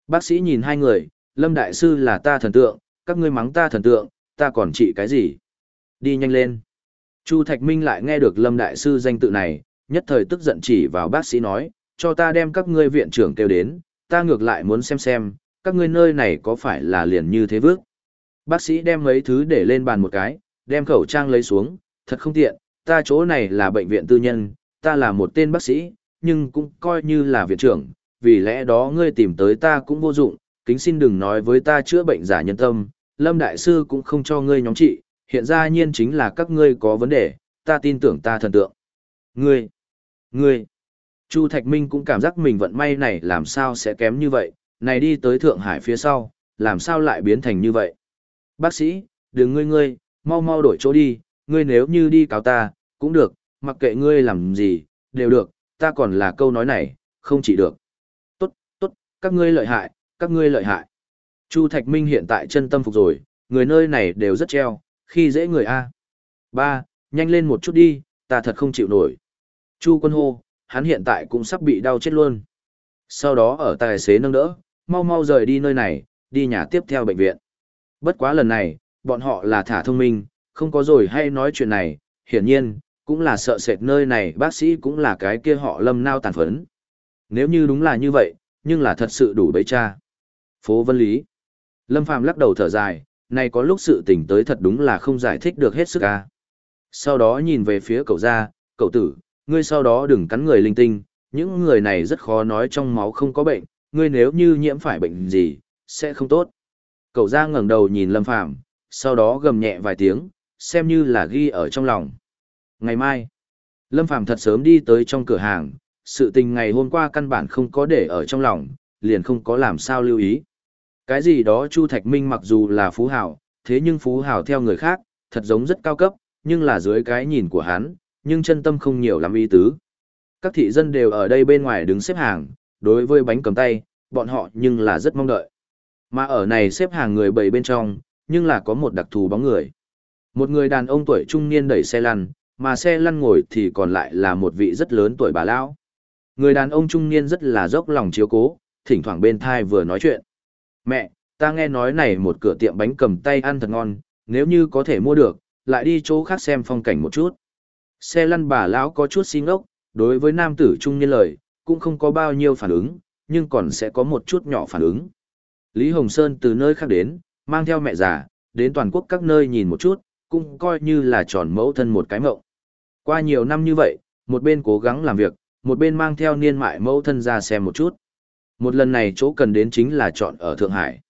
Bác sĩ nhìn hai người, Lâm Đại Sư là ta thần tượng, các ngươi mắng ta thần tượng, ta còn trị cái gì? Đi nhanh lên. Chu Thạch Minh lại nghe được Lâm Đại Sư danh tự này, nhất thời tức giận chỉ vào bác sĩ nói, cho ta đem các ngươi viện trưởng kêu đến, ta ngược lại muốn xem xem, các ngươi nơi này có phải là liền như thế vước. Bác sĩ đem mấy thứ để lên bàn một cái, đem khẩu trang lấy xuống, thật không tiện, ta chỗ này là bệnh viện tư nhân, ta là một tên bác sĩ, nhưng cũng coi như là viện trưởng, vì lẽ đó ngươi tìm tới ta cũng vô dụng, kính xin đừng nói với ta chữa bệnh giả nhân tâm, Lâm Đại Sư cũng không cho ngươi nhóm trị, hiện ra nhiên chính là các ngươi có vấn đề, ta tin tưởng ta thần tượng. Ngươi, ngươi, Chu Thạch Minh cũng cảm giác mình vận may này làm sao sẽ kém như vậy, này đi tới Thượng Hải phía sau, làm sao lại biến thành như vậy. Bác sĩ, đừng ngươi ngươi, mau mau đổi chỗ đi, ngươi nếu như đi cáo ta, cũng được, mặc kệ ngươi làm gì, đều được, ta còn là câu nói này, không chỉ được. Tốt, tốt, các ngươi lợi hại, các ngươi lợi hại. Chu Thạch Minh hiện tại chân tâm phục rồi, người nơi này đều rất treo, khi dễ người A. Ba, nhanh lên một chút đi, ta thật không chịu nổi. Chu quân hô, hắn hiện tại cũng sắp bị đau chết luôn. Sau đó ở tài xế nâng đỡ, mau mau rời đi nơi này, đi nhà tiếp theo bệnh viện. Bất quá lần này, bọn họ là thả thông minh, không có rồi hay nói chuyện này, hiển nhiên, cũng là sợ sệt nơi này bác sĩ cũng là cái kia họ lâm nao tàn phấn. Nếu như đúng là như vậy, nhưng là thật sự đủ bấy cha. Phố Vân Lý. Lâm Phàm lắc đầu thở dài, này có lúc sự tình tới thật đúng là không giải thích được hết sức ca. Sau đó nhìn về phía cậu ra, cậu tử, ngươi sau đó đừng cắn người linh tinh, những người này rất khó nói trong máu không có bệnh, ngươi nếu như nhiễm phải bệnh gì, sẽ không tốt. Cậu ra ngẩng đầu nhìn Lâm Phàm sau đó gầm nhẹ vài tiếng, xem như là ghi ở trong lòng. Ngày mai, Lâm Phàm thật sớm đi tới trong cửa hàng, sự tình ngày hôm qua căn bản không có để ở trong lòng, liền không có làm sao lưu ý. Cái gì đó Chu Thạch Minh mặc dù là phú hào, thế nhưng phú hào theo người khác, thật giống rất cao cấp, nhưng là dưới cái nhìn của hắn, nhưng chân tâm không nhiều lắm ý tứ. Các thị dân đều ở đây bên ngoài đứng xếp hàng, đối với bánh cầm tay, bọn họ nhưng là rất mong đợi. Mà ở này xếp hàng người bầy bên trong, nhưng là có một đặc thù bóng người. Một người đàn ông tuổi trung niên đẩy xe lăn, mà xe lăn ngồi thì còn lại là một vị rất lớn tuổi bà lão. Người đàn ông trung niên rất là dốc lòng chiếu cố, thỉnh thoảng bên thai vừa nói chuyện. Mẹ, ta nghe nói này một cửa tiệm bánh cầm tay ăn thật ngon, nếu như có thể mua được, lại đi chỗ khác xem phong cảnh một chút. Xe lăn bà lão có chút xin ốc, đối với nam tử trung niên lời, cũng không có bao nhiêu phản ứng, nhưng còn sẽ có một chút nhỏ phản ứng. Lý Hồng Sơn từ nơi khác đến, mang theo mẹ già, đến toàn quốc các nơi nhìn một chút, cũng coi như là tròn mẫu thân một cái mộng. Qua nhiều năm như vậy, một bên cố gắng làm việc, một bên mang theo niên mại mẫu thân ra xem một chút. Một lần này chỗ cần đến chính là chọn ở Thượng Hải.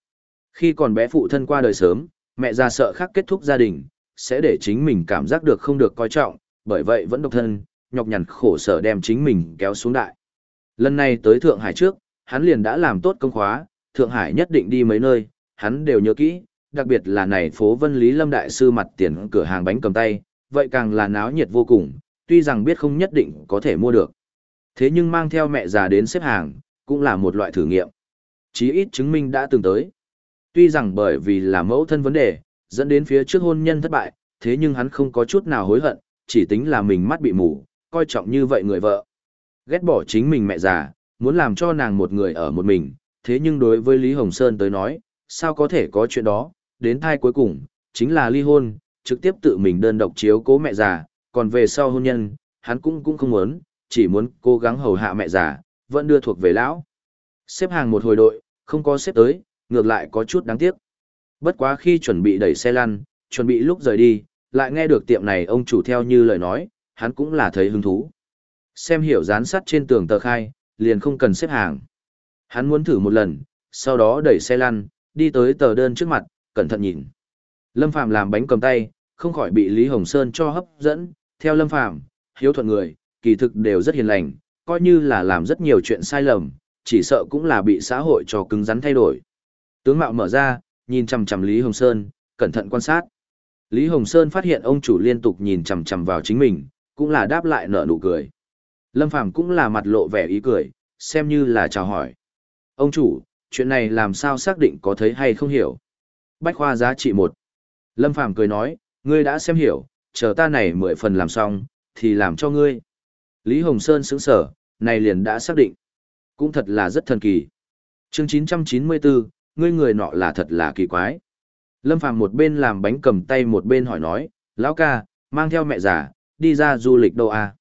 Khi còn bé phụ thân qua đời sớm, mẹ già sợ khác kết thúc gia đình, sẽ để chính mình cảm giác được không được coi trọng, bởi vậy vẫn độc thân, nhọc nhằn khổ sở đem chính mình kéo xuống đại. Lần này tới Thượng Hải trước, hắn liền đã làm tốt công khóa, Thượng Hải nhất định đi mấy nơi, hắn đều nhớ kỹ, đặc biệt là này phố Vân Lý Lâm Đại Sư mặt tiền cửa hàng bánh cầm tay, vậy càng là náo nhiệt vô cùng, tuy rằng biết không nhất định có thể mua được. Thế nhưng mang theo mẹ già đến xếp hàng, cũng là một loại thử nghiệm. Chí ít chứng minh đã từng tới. Tuy rằng bởi vì là mẫu thân vấn đề, dẫn đến phía trước hôn nhân thất bại, thế nhưng hắn không có chút nào hối hận, chỉ tính là mình mắt bị mù, coi trọng như vậy người vợ. Ghét bỏ chính mình mẹ già, muốn làm cho nàng một người ở một mình, thế nhưng đối với Lý Hồng Sơn tới nói, sao có thể có chuyện đó, đến thai cuối cùng, chính là ly hôn, trực tiếp tự mình đơn độc chiếu cố mẹ già, còn về sau hôn nhân, hắn cũng cũng không muốn, chỉ muốn cố gắng hầu hạ mẹ già, vẫn đưa thuộc về lão. Xếp hàng một hồi đội, không có xếp tới, ngược lại có chút đáng tiếc. Bất quá khi chuẩn bị đẩy xe lăn, chuẩn bị lúc rời đi, lại nghe được tiệm này ông chủ theo như lời nói, hắn cũng là thấy hứng thú. Xem hiểu dán sắt trên tường tờ khai, liền không cần xếp hàng. Hắn muốn thử một lần, sau đó đẩy xe lăn, đi tới tờ đơn trước mặt, cẩn thận nhìn. Lâm Phàm làm bánh cầm tay, không khỏi bị Lý Hồng Sơn cho hấp dẫn, theo Lâm Phàm, hiếu thuận người, kỳ thực đều rất hiền lành, coi như là làm rất nhiều chuyện sai lầm, chỉ sợ cũng là bị xã hội cho cứng rắn thay đổi. Tướng mạo mở ra, nhìn chằm chằm Lý Hồng Sơn, cẩn thận quan sát. Lý Hồng Sơn phát hiện ông chủ liên tục nhìn chằm chằm vào chính mình, cũng là đáp lại nở nụ cười. Lâm Phàm cũng là mặt lộ vẻ ý cười, xem như là chào hỏi. Ông chủ, chuyện này làm sao xác định có thấy hay không hiểu? Bách khoa giá trị một. Lâm Phàm cười nói, ngươi đã xem hiểu, chờ ta này mười phần làm xong, thì làm cho ngươi. Lý Hồng Sơn sững sở, này liền đã xác định. Cũng thật là rất thần kỳ. Chương 994, ngươi người nọ là thật là kỳ quái. Lâm Phàm một bên làm bánh cầm tay một bên hỏi nói, lão ca, mang theo mẹ già, đi ra du lịch đâu à?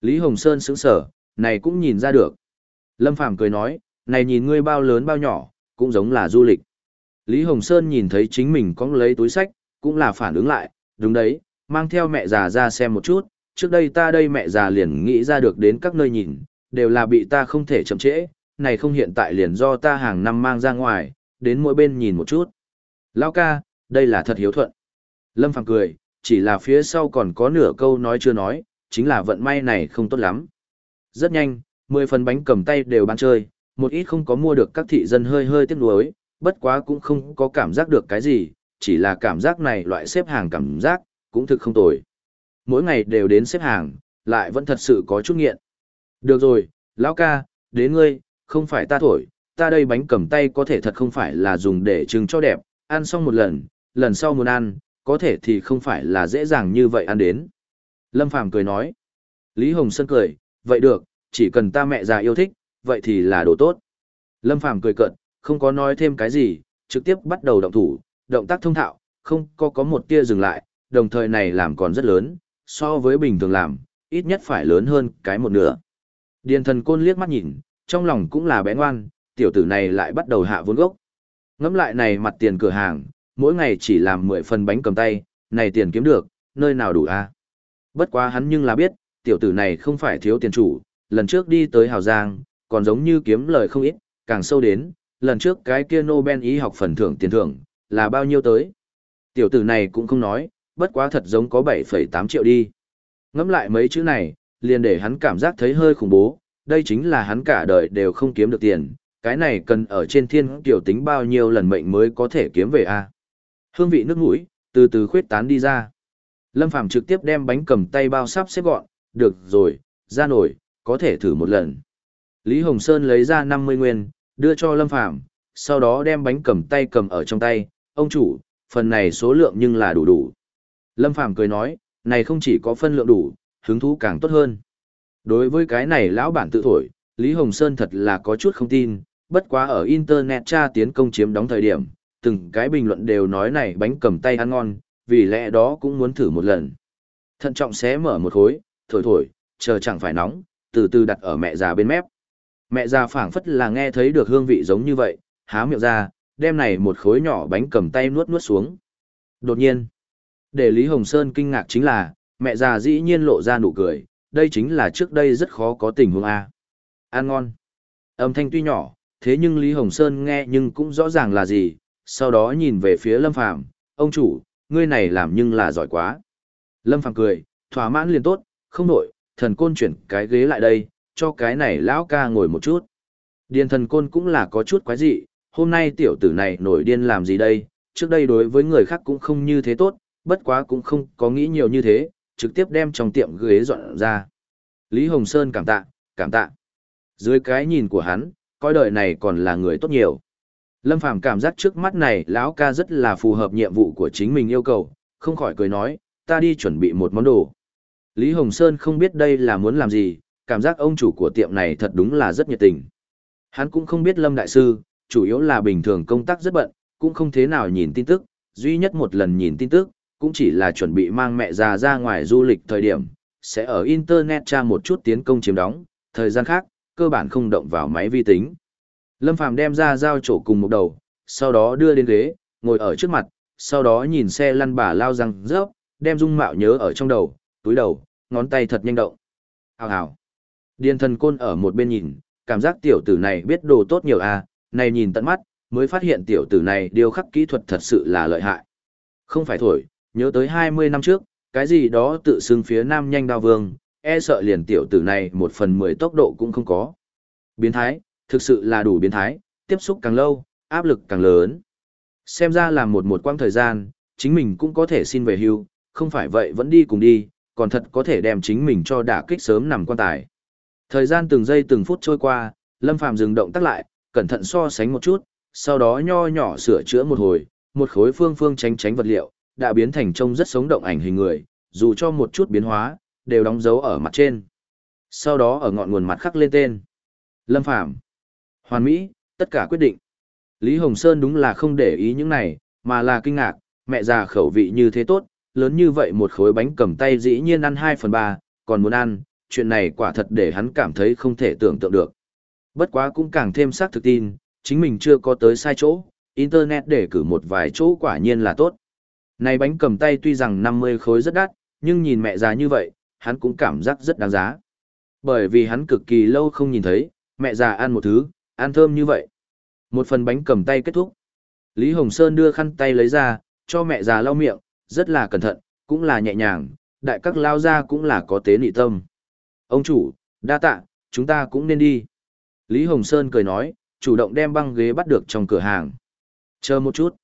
Lý Hồng Sơn sững sở, này cũng nhìn ra được. Lâm Phàm cười nói, này nhìn ngươi bao lớn bao nhỏ, cũng giống là du lịch. Lý Hồng Sơn nhìn thấy chính mình có lấy túi sách, cũng là phản ứng lại, đúng đấy, mang theo mẹ già ra xem một chút, trước đây ta đây mẹ già liền nghĩ ra được đến các nơi nhìn, đều là bị ta không thể chậm trễ, này không hiện tại liền do ta hàng năm mang ra ngoài, đến mỗi bên nhìn một chút. Lao ca, đây là thật hiếu thuận. Lâm Phàm cười, chỉ là phía sau còn có nửa câu nói chưa nói, chính là vận may này không tốt lắm. Rất nhanh, 10 phần bánh cầm tay đều bán chơi, một ít không có mua được các thị dân hơi hơi tiếc nuối, bất quá cũng không có cảm giác được cái gì, chỉ là cảm giác này loại xếp hàng cảm giác, cũng thực không tồi. Mỗi ngày đều đến xếp hàng, lại vẫn thật sự có chút nghiện. Được rồi, lão ca, đến ngươi, không phải ta thổi, ta đây bánh cầm tay có thể thật không phải là dùng để trưng cho đẹp, ăn xong một lần, lần sau muốn ăn, có thể thì không phải là dễ dàng như vậy ăn đến. Lâm Phàm cười nói. Lý Hồng Sơn cười, vậy được, chỉ cần ta mẹ già yêu thích, vậy thì là đồ tốt. Lâm Phàm cười cợt, không có nói thêm cái gì, trực tiếp bắt đầu động thủ, động tác thông thạo, không có có một tia dừng lại, đồng thời này làm còn rất lớn, so với bình thường làm, ít nhất phải lớn hơn cái một nửa. Điền thần côn liếc mắt nhìn, trong lòng cũng là bé ngoan, tiểu tử này lại bắt đầu hạ vốn gốc. Ngắm lại này mặt tiền cửa hàng, mỗi ngày chỉ làm 10 phần bánh cầm tay, này tiền kiếm được, nơi nào đủ a? À? Bất quá hắn nhưng là biết, tiểu tử này không phải thiếu tiền chủ, lần trước đi tới Hào Giang, còn giống như kiếm lời không ít, càng sâu đến, lần trước cái kia Nobel y học phần thưởng tiền thưởng, là bao nhiêu tới. Tiểu tử này cũng không nói, bất quá thật giống có 7,8 triệu đi. Ngắm lại mấy chữ này, liền để hắn cảm giác thấy hơi khủng bố, đây chính là hắn cả đời đều không kiếm được tiền, cái này cần ở trên thiên tiểu tính bao nhiêu lần mệnh mới có thể kiếm về a Hương vị nước mũi, từ từ khuyết tán đi ra. Lâm Phàm trực tiếp đem bánh cầm tay bao sắp xếp gọn, được rồi, ra nổi, có thể thử một lần. Lý Hồng Sơn lấy ra 50 nguyên, đưa cho Lâm Phàm sau đó đem bánh cầm tay cầm ở trong tay, ông chủ, phần này số lượng nhưng là đủ đủ. Lâm Phàm cười nói, này không chỉ có phân lượng đủ, hứng thú càng tốt hơn. Đối với cái này lão bản tự thổi, Lý Hồng Sơn thật là có chút không tin, bất quá ở Internet tra tiến công chiếm đóng thời điểm, từng cái bình luận đều nói này bánh cầm tay ăn ngon, vì lẽ đó cũng muốn thử một lần. Thận trọng xé mở một khối, thổi thổi, chờ chẳng phải nóng, từ từ đặt ở mẹ già bên mép. Mẹ già phảng phất là nghe thấy được hương vị giống như vậy, há miệng ra, đem này một khối nhỏ bánh cầm tay nuốt nuốt xuống. Đột nhiên, để Lý Hồng Sơn kinh ngạc chính là, mẹ già dĩ nhiên lộ ra nụ cười, đây chính là trước đây rất khó có tình huống A. Ăn ngon. Âm thanh tuy nhỏ, thế nhưng Lý Hồng Sơn nghe nhưng cũng rõ ràng là gì, sau đó nhìn về phía Lâm Phàm ông chủ, ngươi này làm nhưng là giỏi quá. Lâm Phàm cười, thỏa mãn liền tốt, không nổi, thần côn chuyển cái ghế lại đây, cho cái này lão ca ngồi một chút. Điền thần côn cũng là có chút quái dị, hôm nay tiểu tử này nổi điên làm gì đây, trước đây đối với người khác cũng không như thế tốt, bất quá cũng không có nghĩ nhiều như thế, trực tiếp đem trong tiệm ghế dọn ra. Lý Hồng Sơn cảm tạ, cảm tạ. Dưới cái nhìn của hắn, coi đời này còn là người tốt nhiều. Lâm Phàm cảm giác trước mắt này lão ca rất là phù hợp nhiệm vụ của chính mình yêu cầu, không khỏi cười nói, ta đi chuẩn bị một món đồ. Lý Hồng Sơn không biết đây là muốn làm gì, cảm giác ông chủ của tiệm này thật đúng là rất nhiệt tình. Hắn cũng không biết Lâm Đại Sư, chủ yếu là bình thường công tác rất bận, cũng không thế nào nhìn tin tức, duy nhất một lần nhìn tin tức, cũng chỉ là chuẩn bị mang mẹ già ra ngoài du lịch thời điểm, sẽ ở Internet tra một chút tiến công chiếm đóng, thời gian khác, cơ bản không động vào máy vi tính. Lâm Phàm đem ra giao chỗ cùng một đầu, sau đó đưa đến ghế, ngồi ở trước mặt, sau đó nhìn xe lăn bà lao răng rớp, đem dung mạo nhớ ở trong đầu, túi đầu, ngón tay thật nhanh động. Hào hào. Điền thần côn ở một bên nhìn, cảm giác tiểu tử này biết đồ tốt nhiều à, này nhìn tận mắt, mới phát hiện tiểu tử này điều khắc kỹ thuật thật sự là lợi hại. Không phải thổi, nhớ tới 20 năm trước, cái gì đó tự xưng phía nam nhanh đao vương, e sợ liền tiểu tử này một phần mười tốc độ cũng không có. Biến thái, thực sự là đủ biến thái, tiếp xúc càng lâu, áp lực càng lớn. Xem ra là một một quãng thời gian, chính mình cũng có thể xin về hưu, không phải vậy vẫn đi cùng đi, còn thật có thể đem chính mình cho đả kích sớm nằm quan tài. Thời gian từng giây từng phút trôi qua, Lâm Phàm dừng động tác lại, cẩn thận so sánh một chút, sau đó nho nhỏ sửa chữa một hồi, một khối phương phương tránh tránh vật liệu, đã biến thành trông rất sống động ảnh hình người, dù cho một chút biến hóa, đều đóng dấu ở mặt trên. Sau đó ở ngọn nguồn mặt khắc lên tên. Lâm Phàm Hoàn Mỹ, tất cả quyết định. Lý Hồng Sơn đúng là không để ý những này, mà là kinh ngạc, mẹ già khẩu vị như thế tốt, lớn như vậy một khối bánh cầm tay dĩ nhiên ăn 2 phần 3, còn muốn ăn, chuyện này quả thật để hắn cảm thấy không thể tưởng tượng được. Bất quá cũng càng thêm xác thực tin, chính mình chưa có tới sai chỗ, Internet để cử một vài chỗ quả nhiên là tốt. Này bánh cầm tay tuy rằng 50 khối rất đắt, nhưng nhìn mẹ già như vậy, hắn cũng cảm giác rất đáng giá. Bởi vì hắn cực kỳ lâu không nhìn thấy, mẹ già ăn một thứ, ăn thơm như vậy. Một phần bánh cầm tay kết thúc. Lý Hồng Sơn đưa khăn tay lấy ra, cho mẹ già lau miệng, rất là cẩn thận, cũng là nhẹ nhàng, đại các lao ra cũng là có tế nị tâm. Ông chủ, đa tạ, chúng ta cũng nên đi. Lý Hồng Sơn cười nói, chủ động đem băng ghế bắt được trong cửa hàng. Chờ một chút.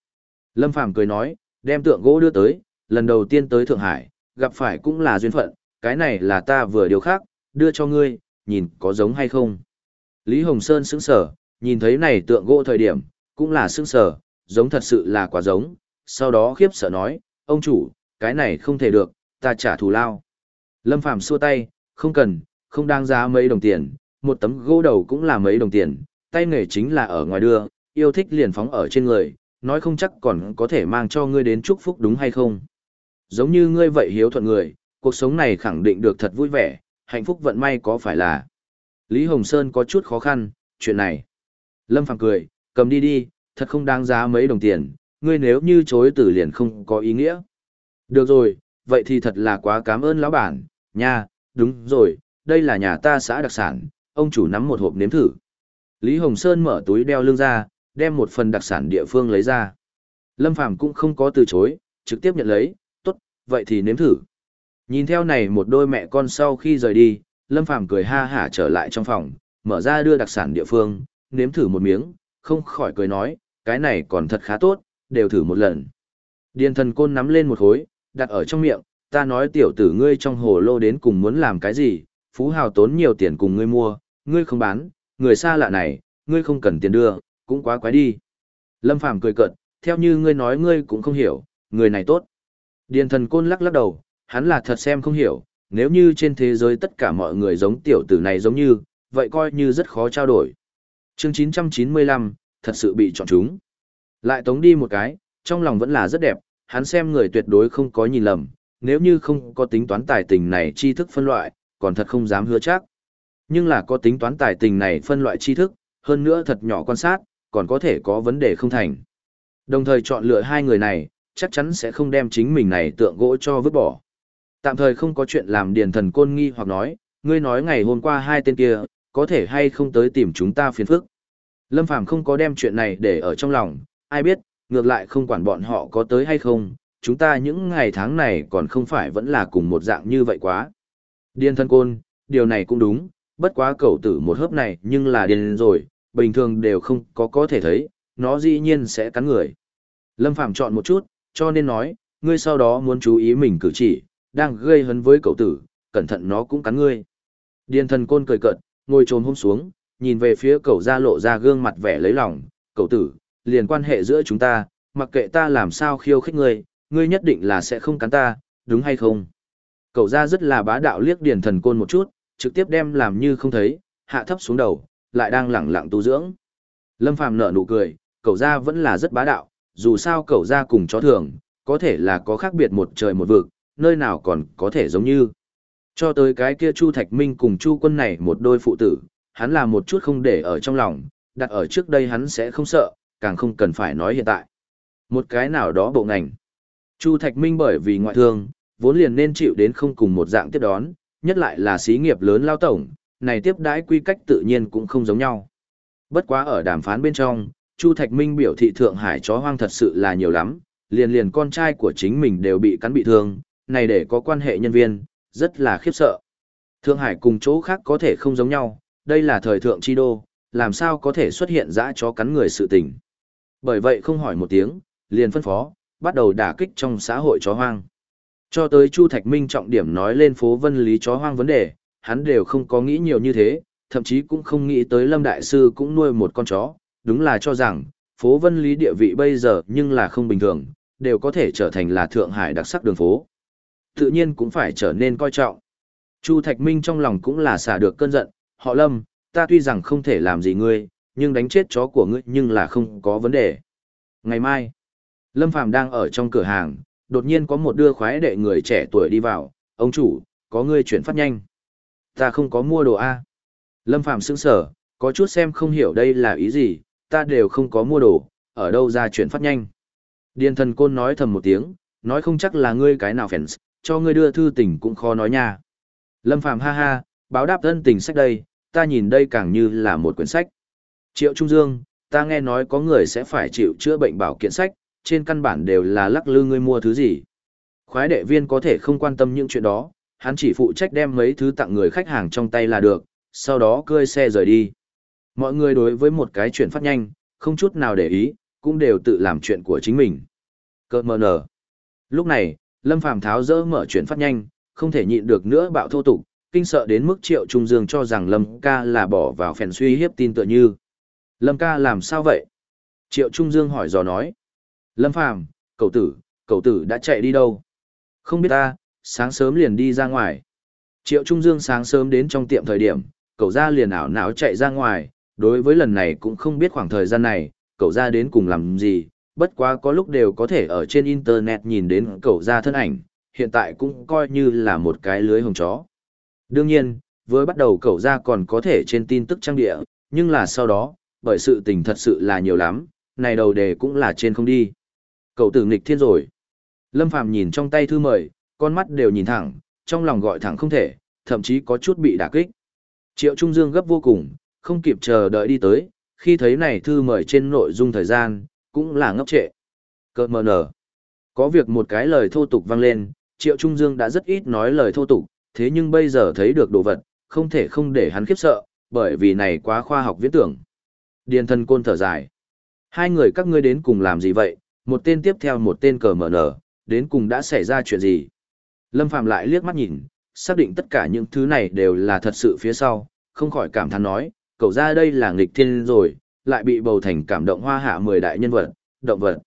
Lâm Phàm cười nói, đem tượng gỗ đưa tới, lần đầu tiên tới Thượng Hải, gặp phải cũng là duyên phận, cái này là ta vừa điều khác, đưa cho ngươi, nhìn có giống hay không. Lý Hồng Sơn sững sở, nhìn thấy này tượng gỗ thời điểm, cũng là sững sở, giống thật sự là quá giống, sau đó khiếp sợ nói, ông chủ, cái này không thể được, ta trả thù lao. Lâm Phàm xua tay, không cần, không đáng giá mấy đồng tiền, một tấm gỗ đầu cũng là mấy đồng tiền, tay nghề chính là ở ngoài đưa, yêu thích liền phóng ở trên người, nói không chắc còn có thể mang cho ngươi đến chúc phúc đúng hay không. Giống như ngươi vậy hiếu thuận người, cuộc sống này khẳng định được thật vui vẻ, hạnh phúc vận may có phải là. Lý Hồng Sơn có chút khó khăn, chuyện này. Lâm Phàm cười, cầm đi đi, thật không đáng giá mấy đồng tiền, ngươi nếu như chối từ liền không có ý nghĩa. Được rồi, vậy thì thật là quá cảm ơn lão bản, nha, đúng rồi, đây là nhà ta xã đặc sản, ông chủ nắm một hộp nếm thử. Lý Hồng Sơn mở túi đeo lưng ra, đem một phần đặc sản địa phương lấy ra. Lâm Phàm cũng không có từ chối, trực tiếp nhận lấy, tốt, vậy thì nếm thử. Nhìn theo này một đôi mẹ con sau khi rời đi, Lâm Phàm cười ha hả trở lại trong phòng, mở ra đưa đặc sản địa phương, nếm thử một miếng, không khỏi cười nói, cái này còn thật khá tốt, đều thử một lần. Điền thần côn nắm lên một khối, đặt ở trong miệng, ta nói tiểu tử ngươi trong hồ lô đến cùng muốn làm cái gì, phú hào tốn nhiều tiền cùng ngươi mua, ngươi không bán, người xa lạ này, ngươi không cần tiền đưa, cũng quá quái đi. Lâm Phàm cười cợt, theo như ngươi nói ngươi cũng không hiểu, người này tốt. Điền thần côn lắc lắc đầu, hắn là thật xem không hiểu, nếu như trên thế giới tất cả mọi người giống tiểu tử này giống như, vậy coi như rất khó trao đổi. Chương 995, thật sự bị chọn chúng. Lại tống đi một cái, trong lòng vẫn là rất đẹp, hắn xem người tuyệt đối không có nhìn lầm, nếu như không có tính toán tài tình này tri thức phân loại, còn thật không dám hứa chắc. Nhưng là có tính toán tài tình này phân loại tri thức, hơn nữa thật nhỏ quan sát, còn có thể có vấn đề không thành. Đồng thời chọn lựa hai người này, chắc chắn sẽ không đem chính mình này tượng gỗ cho vứt bỏ. Tạm thời không có chuyện làm điền thần côn nghi hoặc nói, ngươi nói ngày hôm qua hai tên kia, có thể hay không tới tìm chúng ta phiền phức. Lâm Phàm không có đem chuyện này để ở trong lòng, ai biết, ngược lại không quản bọn họ có tới hay không, chúng ta những ngày tháng này còn không phải vẫn là cùng một dạng như vậy quá. Điên thân côn, điều này cũng đúng, bất quá cậu tử một hớp này nhưng là điên rồi, bình thường đều không có có thể thấy, nó dĩ nhiên sẽ cắn người. Lâm phạm chọn một chút, cho nên nói, ngươi sau đó muốn chú ý mình cử chỉ, đang gây hấn với cậu tử, cẩn thận nó cũng cắn ngươi. Điên thần côn cười cợt, ngồi trồn hôm xuống, nhìn về phía cậu ra lộ ra gương mặt vẻ lấy lòng, cậu tử, liền quan hệ giữa chúng ta, mặc kệ ta làm sao khiêu khích ngươi, ngươi nhất định là sẽ không cắn ta, đúng hay không? Cậu ra rất là bá đạo liếc điền thần côn một chút, trực tiếp đem làm như không thấy, hạ thấp xuống đầu, lại đang lẳng lặng tu dưỡng. Lâm Phàm nở nụ cười, cậu ra vẫn là rất bá đạo, dù sao cậu ra cùng chó thường, có thể là có khác biệt một trời một vực, nơi nào còn có thể giống như. Cho tới cái kia Chu Thạch Minh cùng Chu Quân này một đôi phụ tử, hắn là một chút không để ở trong lòng, đặt ở trước đây hắn sẽ không sợ, càng không cần phải nói hiện tại. Một cái nào đó bộ ngành. Chu Thạch Minh bởi vì ngoại thương, vốn liền nên chịu đến không cùng một dạng tiếp đón, nhất lại là xí nghiệp lớn lao tổng, này tiếp đãi quy cách tự nhiên cũng không giống nhau. Bất quá ở đàm phán bên trong, Chu Thạch Minh biểu thị Thượng Hải chó hoang thật sự là nhiều lắm, liền liền con trai của chính mình đều bị cắn bị thương, này để có quan hệ nhân viên, rất là khiếp sợ. Thượng Hải cùng chỗ khác có thể không giống nhau, đây là thời thượng chi đô, làm sao có thể xuất hiện dã chó cắn người sự tình. Bởi vậy không hỏi một tiếng, liền phân phó, bắt đầu đả kích trong xã hội chó hoang. Cho tới Chu Thạch Minh trọng điểm nói lên phố vân lý chó hoang vấn đề, hắn đều không có nghĩ nhiều như thế, thậm chí cũng không nghĩ tới Lâm Đại Sư cũng nuôi một con chó, đúng là cho rằng, phố vân lý địa vị bây giờ nhưng là không bình thường, đều có thể trở thành là Thượng Hải đặc sắc đường phố. Tự nhiên cũng phải trở nên coi trọng. Chu Thạch Minh trong lòng cũng là xả được cơn giận, họ Lâm, ta tuy rằng không thể làm gì ngươi, nhưng đánh chết chó của ngươi nhưng là không có vấn đề. Ngày mai, Lâm Phàm đang ở trong cửa hàng, đột nhiên có một đưa khoái đệ người trẻ tuổi đi vào, ông chủ, có ngươi chuyển phát nhanh. Ta không có mua đồ A. Lâm Phàm sững sở, có chút xem không hiểu đây là ý gì, ta đều không có mua đồ, ở đâu ra chuyển phát nhanh. Điền thần côn nói thầm một tiếng, nói không chắc là ngươi cái nào fans, cho ngươi đưa thư tình cũng khó nói nha. Lâm Phàm ha ha, báo đáp thân tình sách đây, ta nhìn đây càng như là một quyển sách. Triệu Trung Dương, ta nghe nói có người sẽ phải chịu chữa bệnh bảo kiện sách, trên căn bản đều là lắc lư ngươi mua thứ gì. Khoái đệ viên có thể không quan tâm những chuyện đó, hắn chỉ phụ trách đem mấy thứ tặng người khách hàng trong tay là được, sau đó cơi xe rời đi. Mọi người đối với một cái chuyện phát nhanh, không chút nào để ý, cũng đều tự làm chuyện của chính mình. Cơ mờ nở. Lúc này, Lâm Phàm tháo dỡ mở chuyện phát nhanh, không thể nhịn được nữa bạo thô tục, kinh sợ đến mức Triệu Trung Dương cho rằng Lâm ca là bỏ vào phèn suy hiếp tin tựa như. Lâm ca làm sao vậy? Triệu Trung Dương hỏi dò nói. Lâm Phàm, cậu tử, cậu tử đã chạy đi đâu? Không biết ta, sáng sớm liền đi ra ngoài. Triệu Trung Dương sáng sớm đến trong tiệm thời điểm, cậu ra liền ảo não chạy ra ngoài, đối với lần này cũng không biết khoảng thời gian này, cậu ra đến cùng làm gì, bất quá có lúc đều có thể ở trên internet nhìn đến cậu ra thân ảnh, hiện tại cũng coi như là một cái lưới hồng chó. Đương nhiên, với bắt đầu cậu ra còn có thể trên tin tức trang địa, nhưng là sau đó, bởi sự tình thật sự là nhiều lắm, này đầu đề cũng là trên không đi. Cậu tử nghịch thiên rồi. Lâm Phàm nhìn trong tay thư mời, con mắt đều nhìn thẳng, trong lòng gọi thẳng không thể, thậm chí có chút bị đả kích. Triệu Trung Dương gấp vô cùng, không kịp chờ đợi đi tới, khi thấy này thư mời trên nội dung thời gian, cũng là ngốc trệ. Cơ mờ nở. Có việc một cái lời thô tục vang lên, Triệu Trung Dương đã rất ít nói lời thô tục, thế nhưng bây giờ thấy được đồ vật, không thể không để hắn khiếp sợ, bởi vì này quá khoa học viễn tưởng. Điền thần côn thở dài. Hai người các ngươi đến cùng làm gì vậy, một tên tiếp theo một tên cờ mở nở, đến cùng đã xảy ra chuyện gì? Lâm Phàm lại liếc mắt nhìn, xác định tất cả những thứ này đều là thật sự phía sau, không khỏi cảm thán nói, cậu ra đây là nghịch thiên rồi, lại bị bầu thành cảm động hoa hạ mười đại nhân vật, động vật.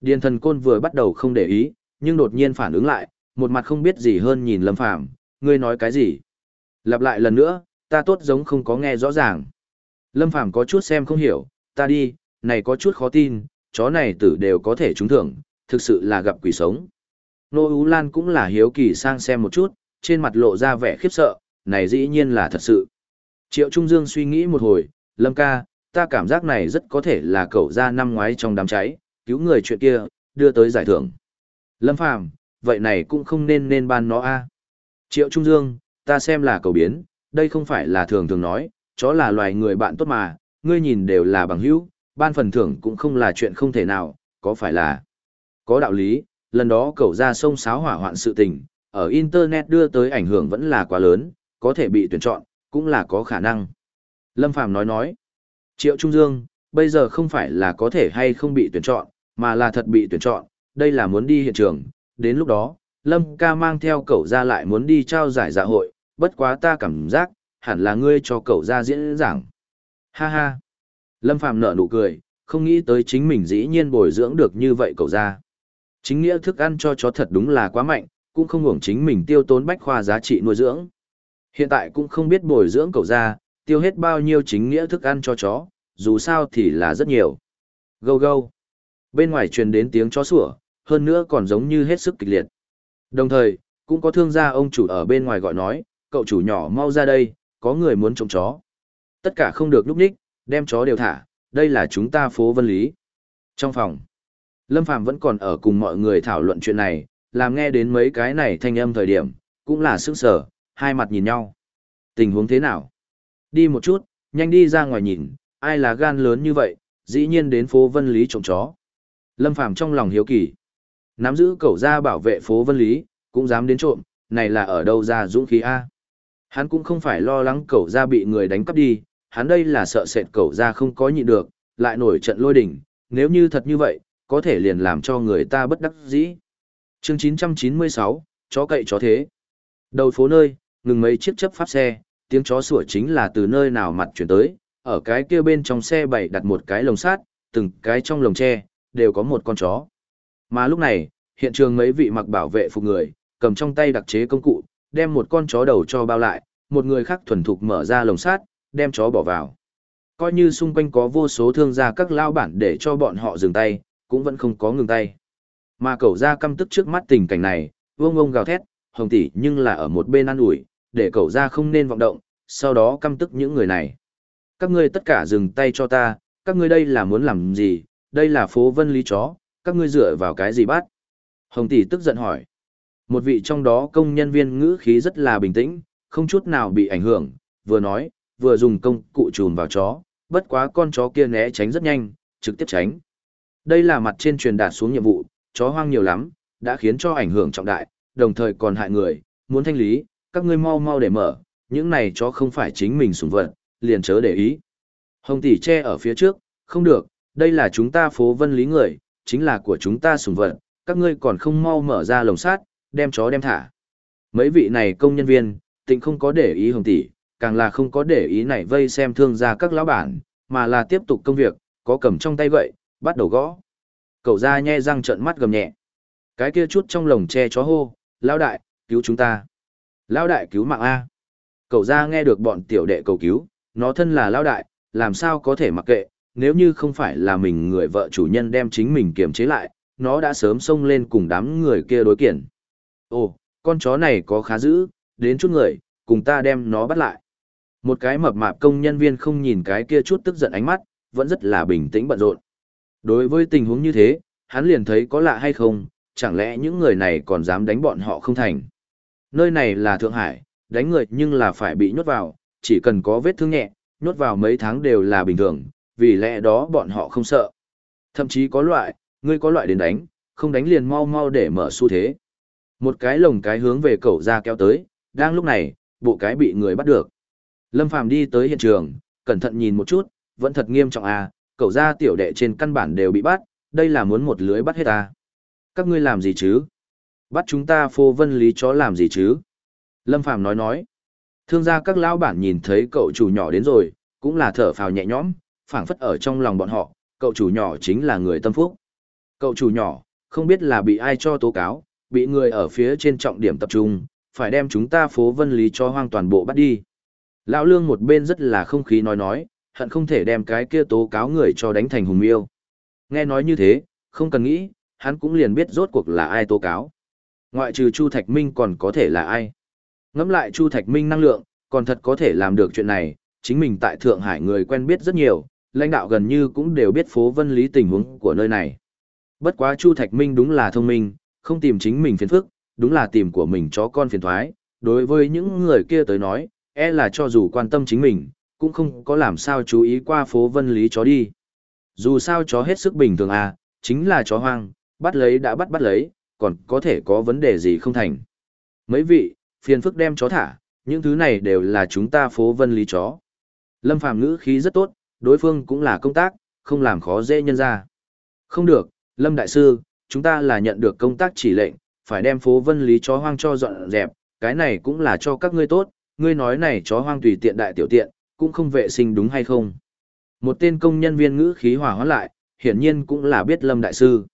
Điền thần côn vừa bắt đầu không để ý, nhưng đột nhiên phản ứng lại, một mặt không biết gì hơn nhìn Lâm Phàm ngươi nói cái gì? Lặp lại lần nữa, ta tốt giống không có nghe rõ ràng. Lâm Phàm có chút xem không hiểu, ta đi, này có chút khó tin, chó này tử đều có thể trúng thưởng, thực sự là gặp quỷ sống. Nô Ú Lan cũng là hiếu kỳ sang xem một chút, trên mặt lộ ra vẻ khiếp sợ, này dĩ nhiên là thật sự. Triệu Trung Dương suy nghĩ một hồi, Lâm ca, ta cảm giác này rất có thể là cậu ra năm ngoái trong đám cháy, cứu người chuyện kia, đưa tới giải thưởng. Lâm Phàm vậy này cũng không nên nên ban nó a Triệu Trung Dương, ta xem là cầu biến, đây không phải là thường thường nói, chó là loài người bạn tốt mà, ngươi nhìn đều là bằng hữu, ban phần thưởng cũng không là chuyện không thể nào, có phải là có đạo lý, lần đó cậu ra sông sáo hỏa hoạn sự tình, ở Internet đưa tới ảnh hưởng vẫn là quá lớn, có thể bị tuyển chọn, cũng là có khả năng. Lâm Phàm nói nói, Triệu Trung Dương, bây giờ không phải là có thể hay không bị tuyển chọn, mà là thật bị tuyển chọn, đây là muốn đi hiện trường, đến lúc đó, Lâm ca mang theo cậu ra lại muốn đi trao giải dạ hội, bất quá ta cảm giác, hẳn là ngươi cho cậu ra diễn giảng. Ha ha. Lâm Phàm nở nụ cười, không nghĩ tới chính mình dĩ nhiên bồi dưỡng được như vậy cậu ra. Chính nghĩa thức ăn cho chó thật đúng là quá mạnh, cũng không hưởng chính mình tiêu tốn bách khoa giá trị nuôi dưỡng. Hiện tại cũng không biết bồi dưỡng cậu ra, tiêu hết bao nhiêu chính nghĩa thức ăn cho chó, dù sao thì là rất nhiều. Gâu gâu. Bên ngoài truyền đến tiếng chó sủa, hơn nữa còn giống như hết sức kịch liệt. Đồng thời, cũng có thương gia ông chủ ở bên ngoài gọi nói, cậu chủ nhỏ mau ra đây, có người muốn trông chó. Tất cả không được lúc ních, đem chó đều thả, đây là chúng ta phố vân lý. Trong phòng, Lâm Phàm vẫn còn ở cùng mọi người thảo luận chuyện này, làm nghe đến mấy cái này thanh âm thời điểm, cũng là sức sở, hai mặt nhìn nhau. Tình huống thế nào? Đi một chút, nhanh đi ra ngoài nhìn, ai là gan lớn như vậy, dĩ nhiên đến phố Vân Lý trộm chó. Lâm Phàm trong lòng hiếu kỳ. Nắm giữ cẩu ra bảo vệ phố Vân Lý, cũng dám đến trộm, này là ở đâu ra dũng khí A. Hắn cũng không phải lo lắng cẩu ra bị người đánh cắp đi, hắn đây là sợ sệt cẩu ra không có nhịn được, lại nổi trận lôi đỉnh, nếu như thật như vậy, có thể liền làm cho người ta bất đắc dĩ. Chương 996, chó cậy chó thế. Đầu phố nơi, ngừng mấy chiếc chấp pháp xe, tiếng chó sủa chính là từ nơi nào mặt chuyển tới, ở cái kia bên trong xe bày đặt một cái lồng sát, từng cái trong lồng tre, đều có một con chó. Mà lúc này, hiện trường mấy vị mặc bảo vệ phục người, cầm trong tay đặc chế công cụ, đem một con chó đầu cho bao lại, một người khác thuần thục mở ra lồng sát, đem chó bỏ vào. Coi như xung quanh có vô số thương gia các lao bản để cho bọn họ dừng tay, cũng vẫn không có ngừng tay. Mà cậu ra căm tức trước mắt tình cảnh này, vương ông gào thét, hồng tỷ nhưng là ở một bên ăn ủi để cậu ra không nên vọng động, sau đó căm tức những người này. Các ngươi tất cả dừng tay cho ta, các ngươi đây là muốn làm gì, đây là phố vân lý chó, các ngươi dựa vào cái gì bắt? Hồng tỷ tức giận hỏi. Một vị trong đó công nhân viên ngữ khí rất là bình tĩnh, không chút nào bị ảnh hưởng, vừa nói, vừa dùng công cụ chùm vào chó, bất quá con chó kia né tránh rất nhanh, trực tiếp tránh. Đây là mặt trên truyền đạt xuống nhiệm vụ, chó hoang nhiều lắm, đã khiến cho ảnh hưởng trọng đại, đồng thời còn hại người, muốn thanh lý, các ngươi mau mau để mở, những này chó không phải chính mình sủng vật, liền chớ để ý. Hồng tỷ che ở phía trước, không được, đây là chúng ta phố vân lý người, chính là của chúng ta sủng vật, các ngươi còn không mau mở ra lồng sát, đem chó đem thả. Mấy vị này công nhân viên, tịnh không có để ý hồng tỷ, càng là không có để ý này vây xem thương gia các lão bản, mà là tiếp tục công việc, có cầm trong tay vậy, bắt đầu gõ. Cậu ra nhe răng trợn mắt gầm nhẹ. Cái kia chút trong lồng che chó hô, lão đại, cứu chúng ta. Lão đại cứu mạng A. Cậu ra nghe được bọn tiểu đệ cầu cứu, nó thân là lão đại, làm sao có thể mặc kệ, nếu như không phải là mình người vợ chủ nhân đem chính mình kiềm chế lại, nó đã sớm xông lên cùng đám người kia đối kiện. Ồ, con chó này có khá dữ, đến chút người, cùng ta đem nó bắt lại. Một cái mập mạp công nhân viên không nhìn cái kia chút tức giận ánh mắt, vẫn rất là bình tĩnh bận rộn. Đối với tình huống như thế, hắn liền thấy có lạ hay không, chẳng lẽ những người này còn dám đánh bọn họ không thành. Nơi này là Thượng Hải, đánh người nhưng là phải bị nhốt vào, chỉ cần có vết thương nhẹ, nhốt vào mấy tháng đều là bình thường, vì lẽ đó bọn họ không sợ. Thậm chí có loại, ngươi có loại đến đánh, không đánh liền mau mau để mở xu thế. Một cái lồng cái hướng về cậu ra kéo tới, đang lúc này, bộ cái bị người bắt được. Lâm Phàm đi tới hiện trường, cẩn thận nhìn một chút, vẫn thật nghiêm trọng à, cậu ra tiểu đệ trên căn bản đều bị bắt, đây là muốn một lưới bắt hết à. Các ngươi làm gì chứ? Bắt chúng ta phô vân lý chó làm gì chứ? Lâm Phàm nói nói. Thương gia các lão bản nhìn thấy cậu chủ nhỏ đến rồi, cũng là thở phào nhẹ nhõm, phảng phất ở trong lòng bọn họ, cậu chủ nhỏ chính là người tâm phúc. Cậu chủ nhỏ, không biết là bị ai cho tố cáo, bị người ở phía trên trọng điểm tập trung, phải đem chúng ta phố vân lý cho hoang toàn bộ bắt đi. Lão lương một bên rất là không khí nói nói, hận không thể đem cái kia tố cáo người cho đánh thành hùng miêu. Nghe nói như thế, không cần nghĩ, hắn cũng liền biết rốt cuộc là ai tố cáo. Ngoại trừ Chu Thạch Minh còn có thể là ai. Ngẫm lại Chu Thạch Minh năng lượng, còn thật có thể làm được chuyện này, chính mình tại Thượng Hải người quen biết rất nhiều, lãnh đạo gần như cũng đều biết phố vân lý tình huống của nơi này. Bất quá Chu Thạch Minh đúng là thông minh, không tìm chính mình phiền phức, đúng là tìm của mình chó con phiền thoái. Đối với những người kia tới nói, e là cho dù quan tâm chính mình, cũng không có làm sao chú ý qua phố vân lý chó đi. Dù sao chó hết sức bình thường à, chính là chó hoang, bắt lấy đã bắt bắt lấy, còn có thể có vấn đề gì không thành. Mấy vị, phiền phức đem chó thả, những thứ này đều là chúng ta phố vân lý chó. Lâm Phàm ngữ khí rất tốt, đối phương cũng là công tác, không làm khó dễ nhân ra. Không được, Lâm Đại Sư, chúng ta là nhận được công tác chỉ lệnh, phải đem phố vân lý chó hoang cho dọn dẹp, cái này cũng là cho các ngươi tốt, ngươi nói này chó hoang tùy tiện đại tiểu tiện, cũng không vệ sinh đúng hay không. Một tên công nhân viên ngữ khí hòa hóa lại, hiển nhiên cũng là biết Lâm Đại Sư.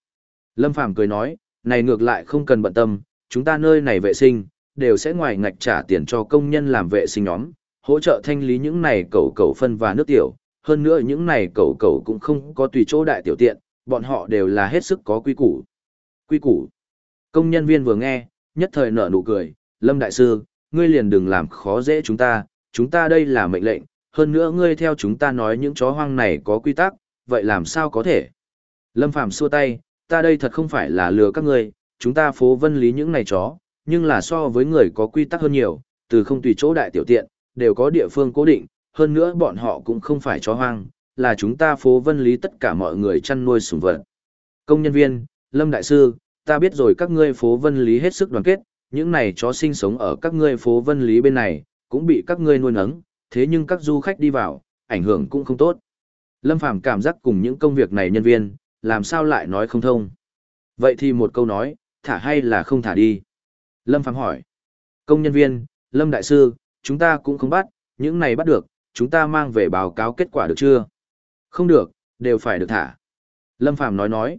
Lâm Phàm cười nói, này ngược lại không cần bận tâm, chúng ta nơi này vệ sinh, đều sẽ ngoài ngạch trả tiền cho công nhân làm vệ sinh nhóm, hỗ trợ thanh lý những này cầu cầu phân và nước tiểu. Hơn nữa những này cầu cầu cũng không có tùy chỗ đại tiểu tiện, bọn họ đều là hết sức có quy củ. Quy củ. Công nhân viên vừa nghe, nhất thời nở nụ cười, Lâm Đại Sư, ngươi liền đừng làm khó dễ chúng ta, chúng ta đây là mệnh lệnh, hơn nữa ngươi theo chúng ta nói những chó hoang này có quy tắc, vậy làm sao có thể? Lâm Phàm xua tay, ta đây thật không phải là lừa các ngươi, chúng ta phố vân lý những này chó, nhưng là so với người có quy tắc hơn nhiều, từ không tùy chỗ đại tiểu tiện, đều có địa phương cố định, hơn nữa bọn họ cũng không phải chó hoang, là chúng ta phố vân lý tất cả mọi người chăn nuôi sủng vật. Công nhân viên, Lâm Đại Sư, ta biết rồi các ngươi phố vân lý hết sức đoàn kết, những này chó sinh sống ở các ngươi phố vân lý bên này, cũng bị các ngươi nuôi nấng, thế nhưng các du khách đi vào, ảnh hưởng cũng không tốt. Lâm Phàm cảm giác cùng những công việc này nhân viên, làm sao lại nói không thông. Vậy thì một câu nói, thả hay là không thả đi. Lâm Phàm hỏi. Công nhân viên, Lâm Đại Sư, chúng ta cũng không bắt, những này bắt được, chúng ta mang về báo cáo kết quả được chưa? Không được, đều phải được thả. Lâm Phàm nói nói.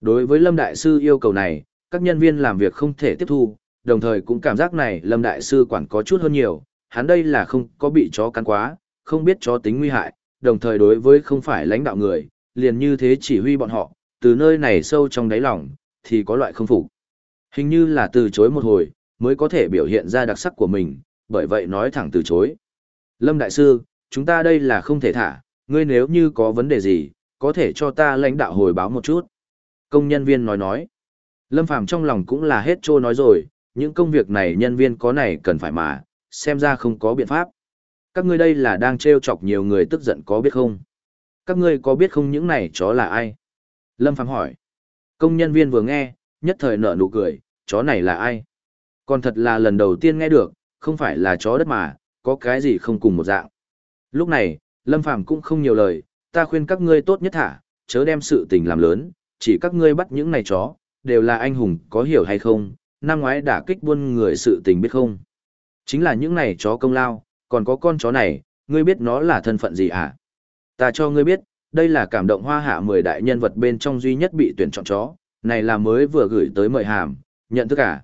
Đối với Lâm Đại Sư yêu cầu này, các nhân viên làm việc không thể tiếp thu, đồng thời cũng cảm giác này Lâm Đại Sư quản có chút hơn nhiều, hắn đây là không có bị chó cắn quá, không biết chó tính nguy hại, đồng thời đối với không phải lãnh đạo người, liền như thế chỉ huy bọn họ, từ nơi này sâu trong đáy lòng, thì có loại không phục. Hình như là từ chối một hồi, mới có thể biểu hiện ra đặc sắc của mình, bởi vậy nói thẳng từ chối. Lâm Đại Sư, chúng ta đây là không thể thả, ngươi nếu như có vấn đề gì, có thể cho ta lãnh đạo hồi báo một chút. Công nhân viên nói nói. Lâm Phàm trong lòng cũng là hết trô nói rồi, những công việc này nhân viên có này cần phải mà, xem ra không có biện pháp. Các ngươi đây là đang trêu chọc nhiều người tức giận có biết không? Các ngươi có biết không những này chó là ai? Lâm Phàm hỏi. Công nhân viên vừa nghe, nhất thời nở nụ cười, chó này là ai? Còn thật là lần đầu tiên nghe được, không phải là chó đất mà, có cái gì không cùng một dạng. Lúc này, Lâm Phàm cũng không nhiều lời, ta khuyên các ngươi tốt nhất thả, chớ đem sự tình làm lớn, chỉ các ngươi bắt những này chó, đều là anh hùng, có hiểu hay không, năm ngoái đã kích buôn người sự tình biết không. Chính là những này chó công lao, còn có con chó này, ngươi biết nó là thân phận gì hả? Ta cho ngươi biết, đây là cảm động hoa hạ 10 đại nhân vật bên trong duy nhất bị tuyển chọn chó, này là mới vừa gửi tới mời hàm, nhận thức cả.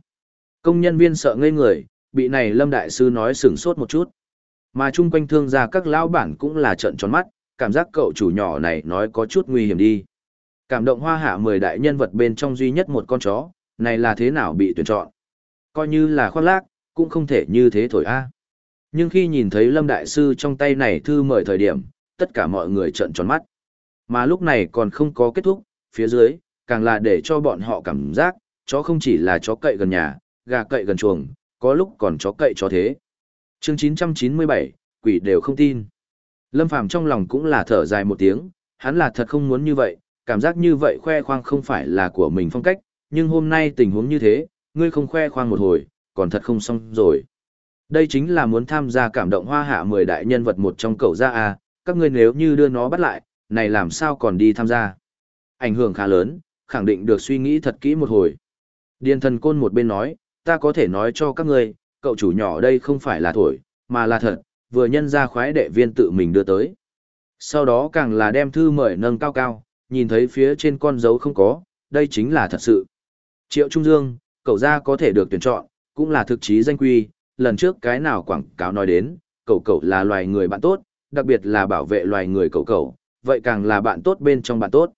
Công nhân viên sợ ngây người, bị này Lâm Đại Sư nói sửng sốt một chút. Mà chung quanh thương gia các lão bản cũng là trận tròn mắt, cảm giác cậu chủ nhỏ này nói có chút nguy hiểm đi. Cảm động hoa hạ 10 đại nhân vật bên trong duy nhất một con chó, này là thế nào bị tuyển chọn. Coi như là khoác lác, cũng không thể như thế thổi a. Nhưng khi nhìn thấy Lâm Đại Sư trong tay này thư mời thời điểm, tất cả mọi người trợn tròn mắt. Mà lúc này còn không có kết thúc, phía dưới, càng là để cho bọn họ cảm giác, chó không chỉ là chó cậy gần nhà, gà cậy gần chuồng, có lúc còn chó cậy chó thế. Chương 997, quỷ đều không tin. Lâm Phàm trong lòng cũng là thở dài một tiếng, hắn là thật không muốn như vậy, cảm giác như vậy khoe khoang không phải là của mình phong cách, nhưng hôm nay tình huống như thế, ngươi không khoe khoang một hồi, còn thật không xong rồi. Đây chính là muốn tham gia cảm động hoa hạ 10 đại nhân vật một trong cầu gia à, các ngươi nếu như đưa nó bắt lại, này làm sao còn đi tham gia. Ảnh hưởng khá lớn, khẳng định được suy nghĩ thật kỹ một hồi. Điền thần côn một bên nói, ta có thể nói cho các ngươi, cậu chủ nhỏ đây không phải là thổi, mà là thật, vừa nhân ra khoái đệ viên tự mình đưa tới. Sau đó càng là đem thư mời nâng cao cao, nhìn thấy phía trên con dấu không có, đây chính là thật sự. Triệu Trung Dương, cậu ra có thể được tuyển chọn, cũng là thực chí danh quy, lần trước cái nào quảng cáo nói đến, cậu cậu là loài người bạn tốt, đặc biệt là bảo vệ loài người cậu cậu, vậy càng là bạn tốt bên trong bạn tốt.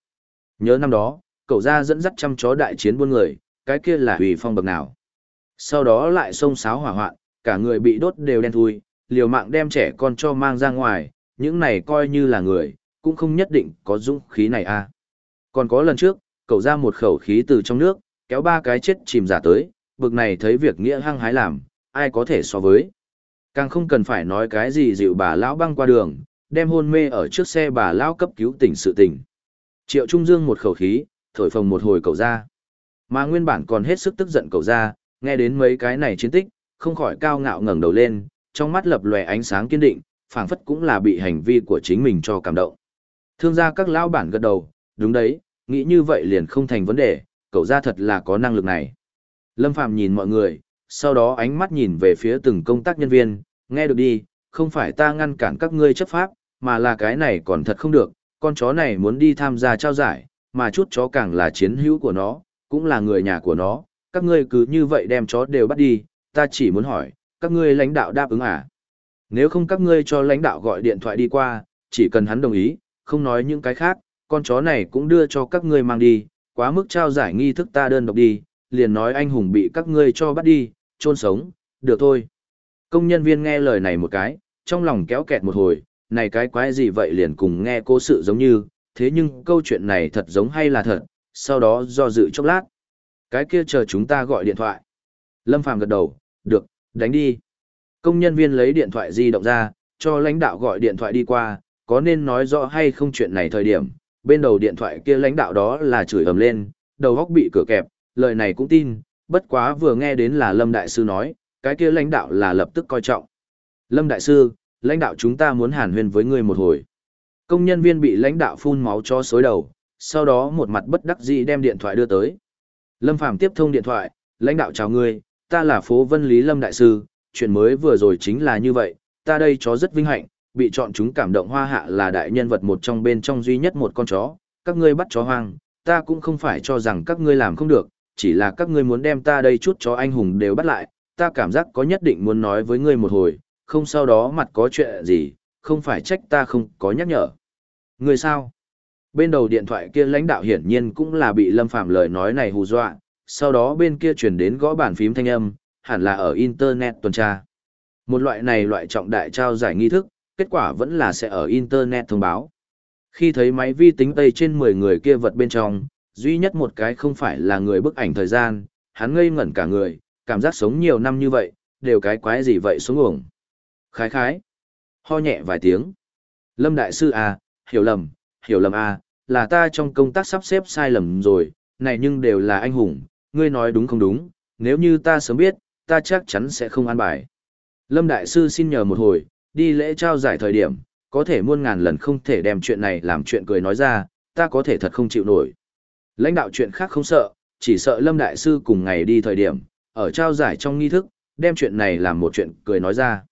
Nhớ năm đó, cậu ra dẫn dắt chăm chó đại chiến buôn người, cái kia là hủy phong bậc nào. Sau đó lại xông xáo hỏa hoạn, cả người bị đốt đều đen thui, liều mạng đem trẻ con cho mang ra ngoài, những này coi như là người, cũng không nhất định có dũng khí này a. À. Còn có lần trước, cậu ra một khẩu khí từ trong nước, kéo ba cái chết chìm giả tới, bực này thấy việc nghĩa hăng hái làm, ai có thể so với. Càng không cần phải nói cái gì dịu bà lão băng qua đường, đem hôn mê ở trước xe bà lão cấp cứu tỉnh sự tỉnh. Triệu Trung Dương một khẩu khí, thổi phồng một hồi cậu ra. Mà nguyên bản còn hết sức tức giận cậu ra, nghe đến mấy cái này chiến tích, không khỏi cao ngạo ngẩng đầu lên, trong mắt lập lòe ánh sáng kiên định, phảng phất cũng là bị hành vi của chính mình cho cảm động. Thương gia các lão bản gật đầu, đúng đấy, nghĩ như vậy liền không thành vấn đề, cậu ra thật là có năng lực này. Lâm Phàm nhìn mọi người, sau đó ánh mắt nhìn về phía từng công tác nhân viên, nghe được đi, không phải ta ngăn cản các ngươi chấp pháp, mà là cái này còn thật không được, con chó này muốn đi tham gia trao giải, mà chút chó càng là chiến hữu của nó, cũng là người nhà của nó, các ngươi cứ như vậy đem chó đều bắt đi, ta chỉ muốn hỏi, các ngươi lãnh đạo đáp ứng à? Nếu không các ngươi cho lãnh đạo gọi điện thoại đi qua, chỉ cần hắn đồng ý, không nói những cái khác, con chó này cũng đưa cho các ngươi mang đi, quá mức trao giải nghi thức ta đơn độc đi, liền nói anh hùng bị các ngươi cho bắt đi, chôn sống, được thôi. Công nhân viên nghe lời này một cái, trong lòng kéo kẹt một hồi, này cái quái gì vậy liền cùng nghe cô sự giống như, thế nhưng câu chuyện này thật giống hay là thật, sau đó do dự chốc lát. Cái kia chờ chúng ta gọi điện thoại. Lâm Phàm gật đầu, được, đánh đi. Công nhân viên lấy điện thoại di động ra, cho lãnh đạo gọi điện thoại đi qua, có nên nói rõ hay không chuyện này thời điểm. Bên đầu điện thoại kia lãnh đạo đó là chửi ầm lên, đầu góc bị cửa kẹp, lời này cũng tin, bất quá vừa nghe đến là Lâm Đại Sư nói, cái kia lãnh đạo là lập tức coi trọng. Lâm Đại Sư, lãnh đạo chúng ta muốn hàn huyên với ngươi một hồi. Công nhân viên bị lãnh đạo phun máu cho xối đầu, sau đó một mặt bất đắc dĩ đem điện thoại đưa tới. Lâm Phàm tiếp thông điện thoại, lãnh đạo chào ngươi, ta là phố Vân Lý Lâm Đại Sư, chuyện mới vừa rồi chính là như vậy, ta đây chó rất vinh hạnh, bị chọn chúng cảm động hoa hạ là đại nhân vật một trong bên trong duy nhất một con chó, các ngươi bắt chó hoang, ta cũng không phải cho rằng các ngươi làm không được, chỉ là các ngươi muốn đem ta đây chút chó anh hùng đều bắt lại, ta cảm giác có nhất định muốn nói với ngươi một hồi, không sau đó mặt có chuyện gì, không phải trách ta không có nhắc nhở. Ngươi sao? Bên đầu điện thoại kia lãnh đạo hiển nhiên cũng là bị Lâm Phạm lời nói này hù dọa, sau đó bên kia chuyển đến gõ bàn phím thanh âm, hẳn là ở Internet tuần tra. Một loại này loại trọng đại trao giải nghi thức, kết quả vẫn là sẽ ở Internet thông báo. Khi thấy máy vi tính tây trên 10 người kia vật bên trong, duy nhất một cái không phải là người bức ảnh thời gian, hắn ngây ngẩn cả người, cảm giác sống nhiều năm như vậy, đều cái quái gì vậy xuống uổng. Khái khái. Ho nhẹ vài tiếng. Lâm Đại Sư à, hiểu lầm, hiểu lầm à, là ta trong công tác sắp xếp sai lầm rồi, này nhưng đều là anh hùng, ngươi nói đúng không đúng, nếu như ta sớm biết, ta chắc chắn sẽ không an bài. Lâm Đại Sư xin nhờ một hồi, đi lễ trao giải thời điểm, có thể muôn ngàn lần không thể đem chuyện này làm chuyện cười nói ra, ta có thể thật không chịu nổi. Lãnh đạo chuyện khác không sợ, chỉ sợ Lâm Đại Sư cùng ngày đi thời điểm, ở trao giải trong nghi thức, đem chuyện này làm một chuyện cười nói ra.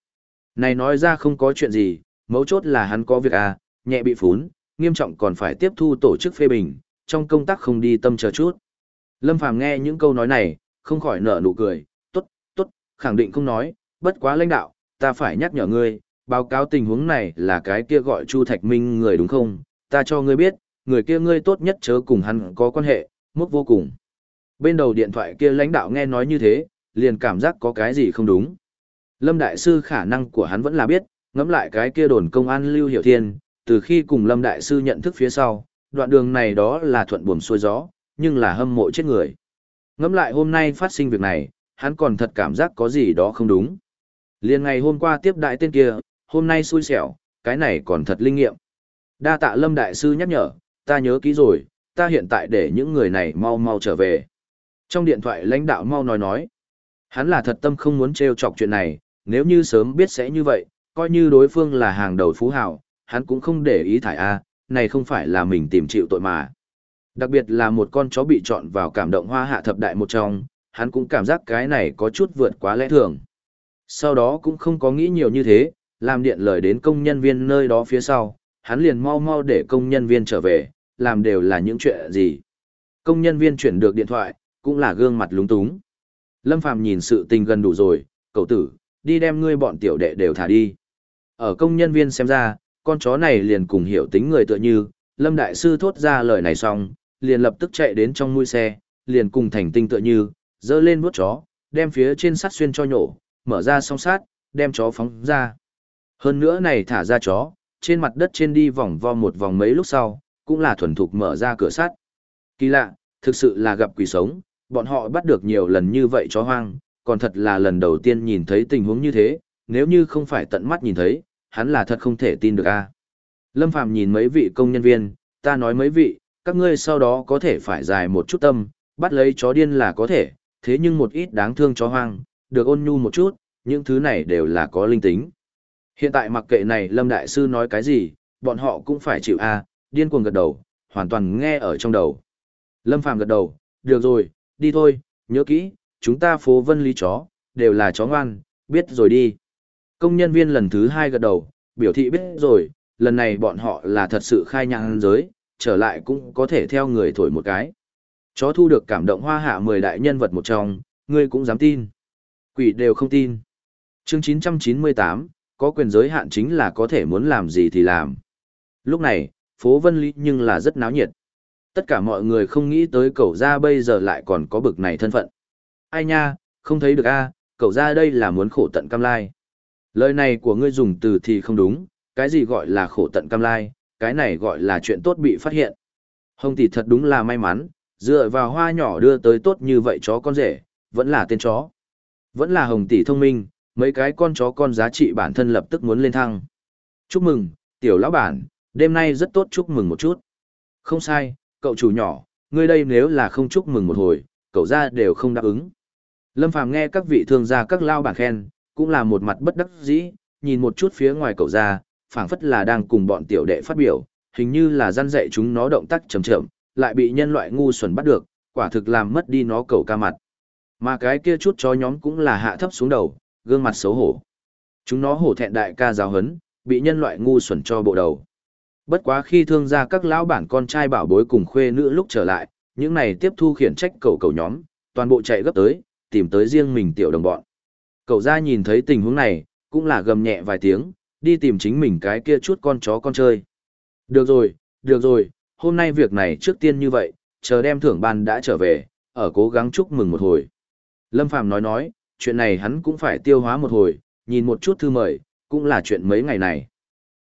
Này nói ra không có chuyện gì, mấu chốt là hắn có việc à, nhẹ bị phún, nghiêm trọng còn phải tiếp thu tổ chức phê bình, trong công tác không đi tâm chờ chút. Lâm Phàm nghe những câu nói này, không khỏi nở nụ cười, tốt, tốt, khẳng định không nói, bất quá lãnh đạo, ta phải nhắc nhở ngươi, báo cáo tình huống này là cái kia gọi Chu Thạch Minh người đúng không, ta cho ngươi biết, người kia ngươi tốt nhất chớ cùng hắn có quan hệ, mức vô cùng. Bên đầu điện thoại kia lãnh đạo nghe nói như thế, liền cảm giác có cái gì không đúng. Lâm Đại Sư khả năng của hắn vẫn là biết, ngẫm lại cái kia đồn công an Lưu Hiểu Thiên, từ khi cùng Lâm Đại Sư nhận thức phía sau, đoạn đường này đó là thuận buồm xuôi gió, nhưng là hâm mộ chết người. Ngẫm lại hôm nay phát sinh việc này, hắn còn thật cảm giác có gì đó không đúng. Liên ngày hôm qua tiếp đại tên kia, hôm nay xui xẻo, cái này còn thật linh nghiệm. Đa tạ Lâm Đại Sư nhắc nhở, ta nhớ kỹ rồi, ta hiện tại để những người này mau mau trở về. Trong điện thoại lãnh đạo mau nói nói, hắn là thật tâm không muốn trêu chọc chuyện này, nếu như sớm biết sẽ như vậy, coi như đối phương là hàng đầu phú hào, hắn cũng không để ý thải A, này không phải là mình tìm chịu tội mà. Đặc biệt là một con chó bị chọn vào cảm động hoa hạ thập đại một trong, hắn cũng cảm giác cái này có chút vượt quá lẽ thường. Sau đó cũng không có nghĩ nhiều như thế, làm điện lời đến công nhân viên nơi đó phía sau, hắn liền mau mau để công nhân viên trở về, làm đều là những chuyện gì. Công nhân viên chuyển được điện thoại, cũng là gương mặt lúng túng. Lâm Phàm nhìn sự tình gần đủ rồi, cậu tử, đi đem ngươi bọn tiểu đệ đều thả đi. Ở công nhân viên xem ra, con chó này liền cùng hiểu tính người tựa như, Lâm Đại Sư thốt ra lời này xong, liền lập tức chạy đến trong mũi xe, liền cùng thành tinh tựa như, dơ lên vuốt chó, đem phía trên sắt xuyên cho nhổ, mở ra song sát, đem chó phóng ra. Hơn nữa này thả ra chó, trên mặt đất trên đi vòng vo một vòng mấy lúc sau, cũng là thuần thục mở ra cửa sắt. Kỳ lạ, thực sự là gặp quỷ sống, bọn họ bắt được nhiều lần như vậy chó hoang, còn thật là lần đầu tiên nhìn thấy tình huống như thế, nếu như không phải tận mắt nhìn thấy, hắn là thật không thể tin được a. Lâm Phàm nhìn mấy vị công nhân viên, ta nói mấy vị, các ngươi sau đó có thể phải dài một chút tâm, bắt lấy chó điên là có thể, thế nhưng một ít đáng thương chó hoang, được ôn nhu một chút, những thứ này đều là có linh tính. Hiện tại mặc kệ này Lâm Đại Sư nói cái gì, bọn họ cũng phải chịu a điên cuồng gật đầu, hoàn toàn nghe ở trong đầu. Lâm Phàm gật đầu, được rồi, đi thôi, nhớ kỹ, chúng ta phố vân lý chó, đều là chó ngoan, biết rồi đi. Công nhân viên lần thứ hai gật đầu, biểu thị biết rồi, lần này bọn họ là thật sự khai nhang giới, trở lại cũng có thể theo người thổi một cái. Chó thu được cảm động hoa hạ 10 đại nhân vật một trong, ngươi cũng dám tin. Quỷ đều không tin. Chương 998, có quyền giới hạn chính là có thể muốn làm gì thì làm. Lúc này, phố Vân Lý nhưng là rất náo nhiệt. Tất cả mọi người không nghĩ tới cậu ra bây giờ lại còn có bực này thân phận. Ai nha, không thấy được a, cậu ra đây là muốn khổ tận cam lai. Lời này của ngươi dùng từ thì không đúng, cái gì gọi là khổ tận cam lai, cái này gọi là chuyện tốt bị phát hiện. Hồng tỷ thật đúng là may mắn, dựa vào hoa nhỏ đưa tới tốt như vậy chó con rể, vẫn là tên chó. Vẫn là hồng tỷ thông minh, mấy cái con chó con giá trị bản thân lập tức muốn lên thăng. Chúc mừng, tiểu lão bản, đêm nay rất tốt chúc mừng một chút. Không sai, cậu chủ nhỏ, ngươi đây nếu là không chúc mừng một hồi, cậu ra đều không đáp ứng. Lâm Phàm nghe các vị thương gia các lao bản khen, cũng là một mặt bất đắc dĩ, nhìn một chút phía ngoài cậu ra, phảng phất là đang cùng bọn tiểu đệ phát biểu, hình như là gian dạy chúng nó động tác chậm chậm, lại bị nhân loại ngu xuẩn bắt được, quả thực làm mất đi nó cầu ca mặt. Mà cái kia chút chó nhóm cũng là hạ thấp xuống đầu, gương mặt xấu hổ. Chúng nó hổ thẹn đại ca giáo hấn, bị nhân loại ngu xuẩn cho bộ đầu. Bất quá khi thương gia các lão bản con trai bảo bối cùng khuê nữ lúc trở lại, những này tiếp thu khiển trách cầu cầu nhóm, toàn bộ chạy gấp tới, tìm tới riêng mình tiểu đồng bọn. Cậu ra nhìn thấy tình huống này, cũng là gầm nhẹ vài tiếng, đi tìm chính mình cái kia chút con chó con chơi. Được rồi, được rồi, hôm nay việc này trước tiên như vậy, chờ đem thưởng ban đã trở về, ở cố gắng chúc mừng một hồi. Lâm Phàm nói nói, chuyện này hắn cũng phải tiêu hóa một hồi, nhìn một chút thư mời, cũng là chuyện mấy ngày này.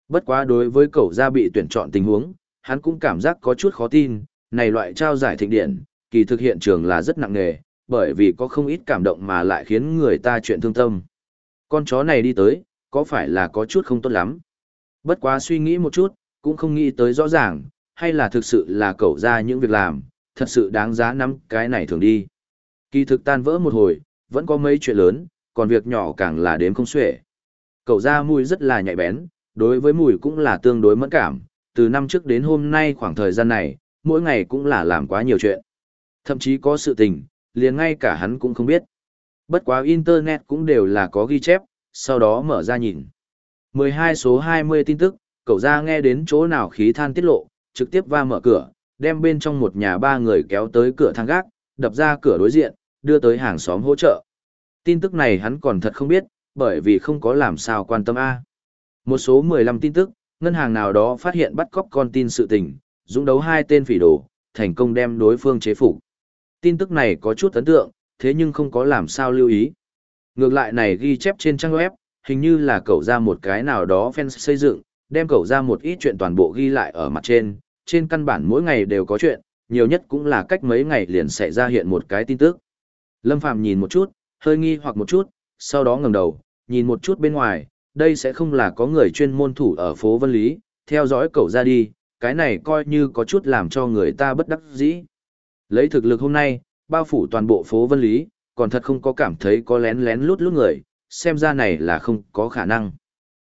Bất quá đối với cậu gia bị tuyển chọn tình huống, hắn cũng cảm giác có chút khó tin, này loại trao giải thịnh điện, kỳ thực hiện trường là rất nặng nề, bởi vì có không ít cảm động mà lại khiến người ta chuyện thương tâm. Con chó này đi tới, có phải là có chút không tốt lắm? Bất quá suy nghĩ một chút, cũng không nghĩ tới rõ ràng, hay là thực sự là cậu ra những việc làm, thật sự đáng giá nắm cái này thường đi. Kỳ thực tan vỡ một hồi, vẫn có mấy chuyện lớn, còn việc nhỏ càng là đếm không xuể. Cậu ra mùi rất là nhạy bén, đối với mùi cũng là tương đối mẫn cảm, từ năm trước đến hôm nay khoảng thời gian này, mỗi ngày cũng là làm quá nhiều chuyện. Thậm chí có sự tình, liền ngay cả hắn cũng không biết. Bất quá Internet cũng đều là có ghi chép, sau đó mở ra nhìn. 12 số 20 tin tức, cậu ra nghe đến chỗ nào khí than tiết lộ, trực tiếp va mở cửa, đem bên trong một nhà ba người kéo tới cửa thang gác, đập ra cửa đối diện, đưa tới hàng xóm hỗ trợ. Tin tức này hắn còn thật không biết, bởi vì không có làm sao quan tâm A. Một số 15 tin tức, ngân hàng nào đó phát hiện bắt cóc con tin sự tình, dũng đấu hai tên phỉ đồ, thành công đem đối phương chế phục. Tin tức này có chút ấn tượng, thế nhưng không có làm sao lưu ý. Ngược lại này ghi chép trên trang web, hình như là cậu ra một cái nào đó fan xây dựng, đem cậu ra một ít chuyện toàn bộ ghi lại ở mặt trên, trên căn bản mỗi ngày đều có chuyện, nhiều nhất cũng là cách mấy ngày liền sẽ ra hiện một cái tin tức. Lâm Phàm nhìn một chút, hơi nghi hoặc một chút, sau đó ngẩng đầu, nhìn một chút bên ngoài, đây sẽ không là có người chuyên môn thủ ở phố Vân Lý, theo dõi cậu ra đi, cái này coi như có chút làm cho người ta bất đắc dĩ. Lấy thực lực hôm nay, bao phủ toàn bộ phố Vân Lý, còn thật không có cảm thấy có lén lén lút lút người, xem ra này là không có khả năng.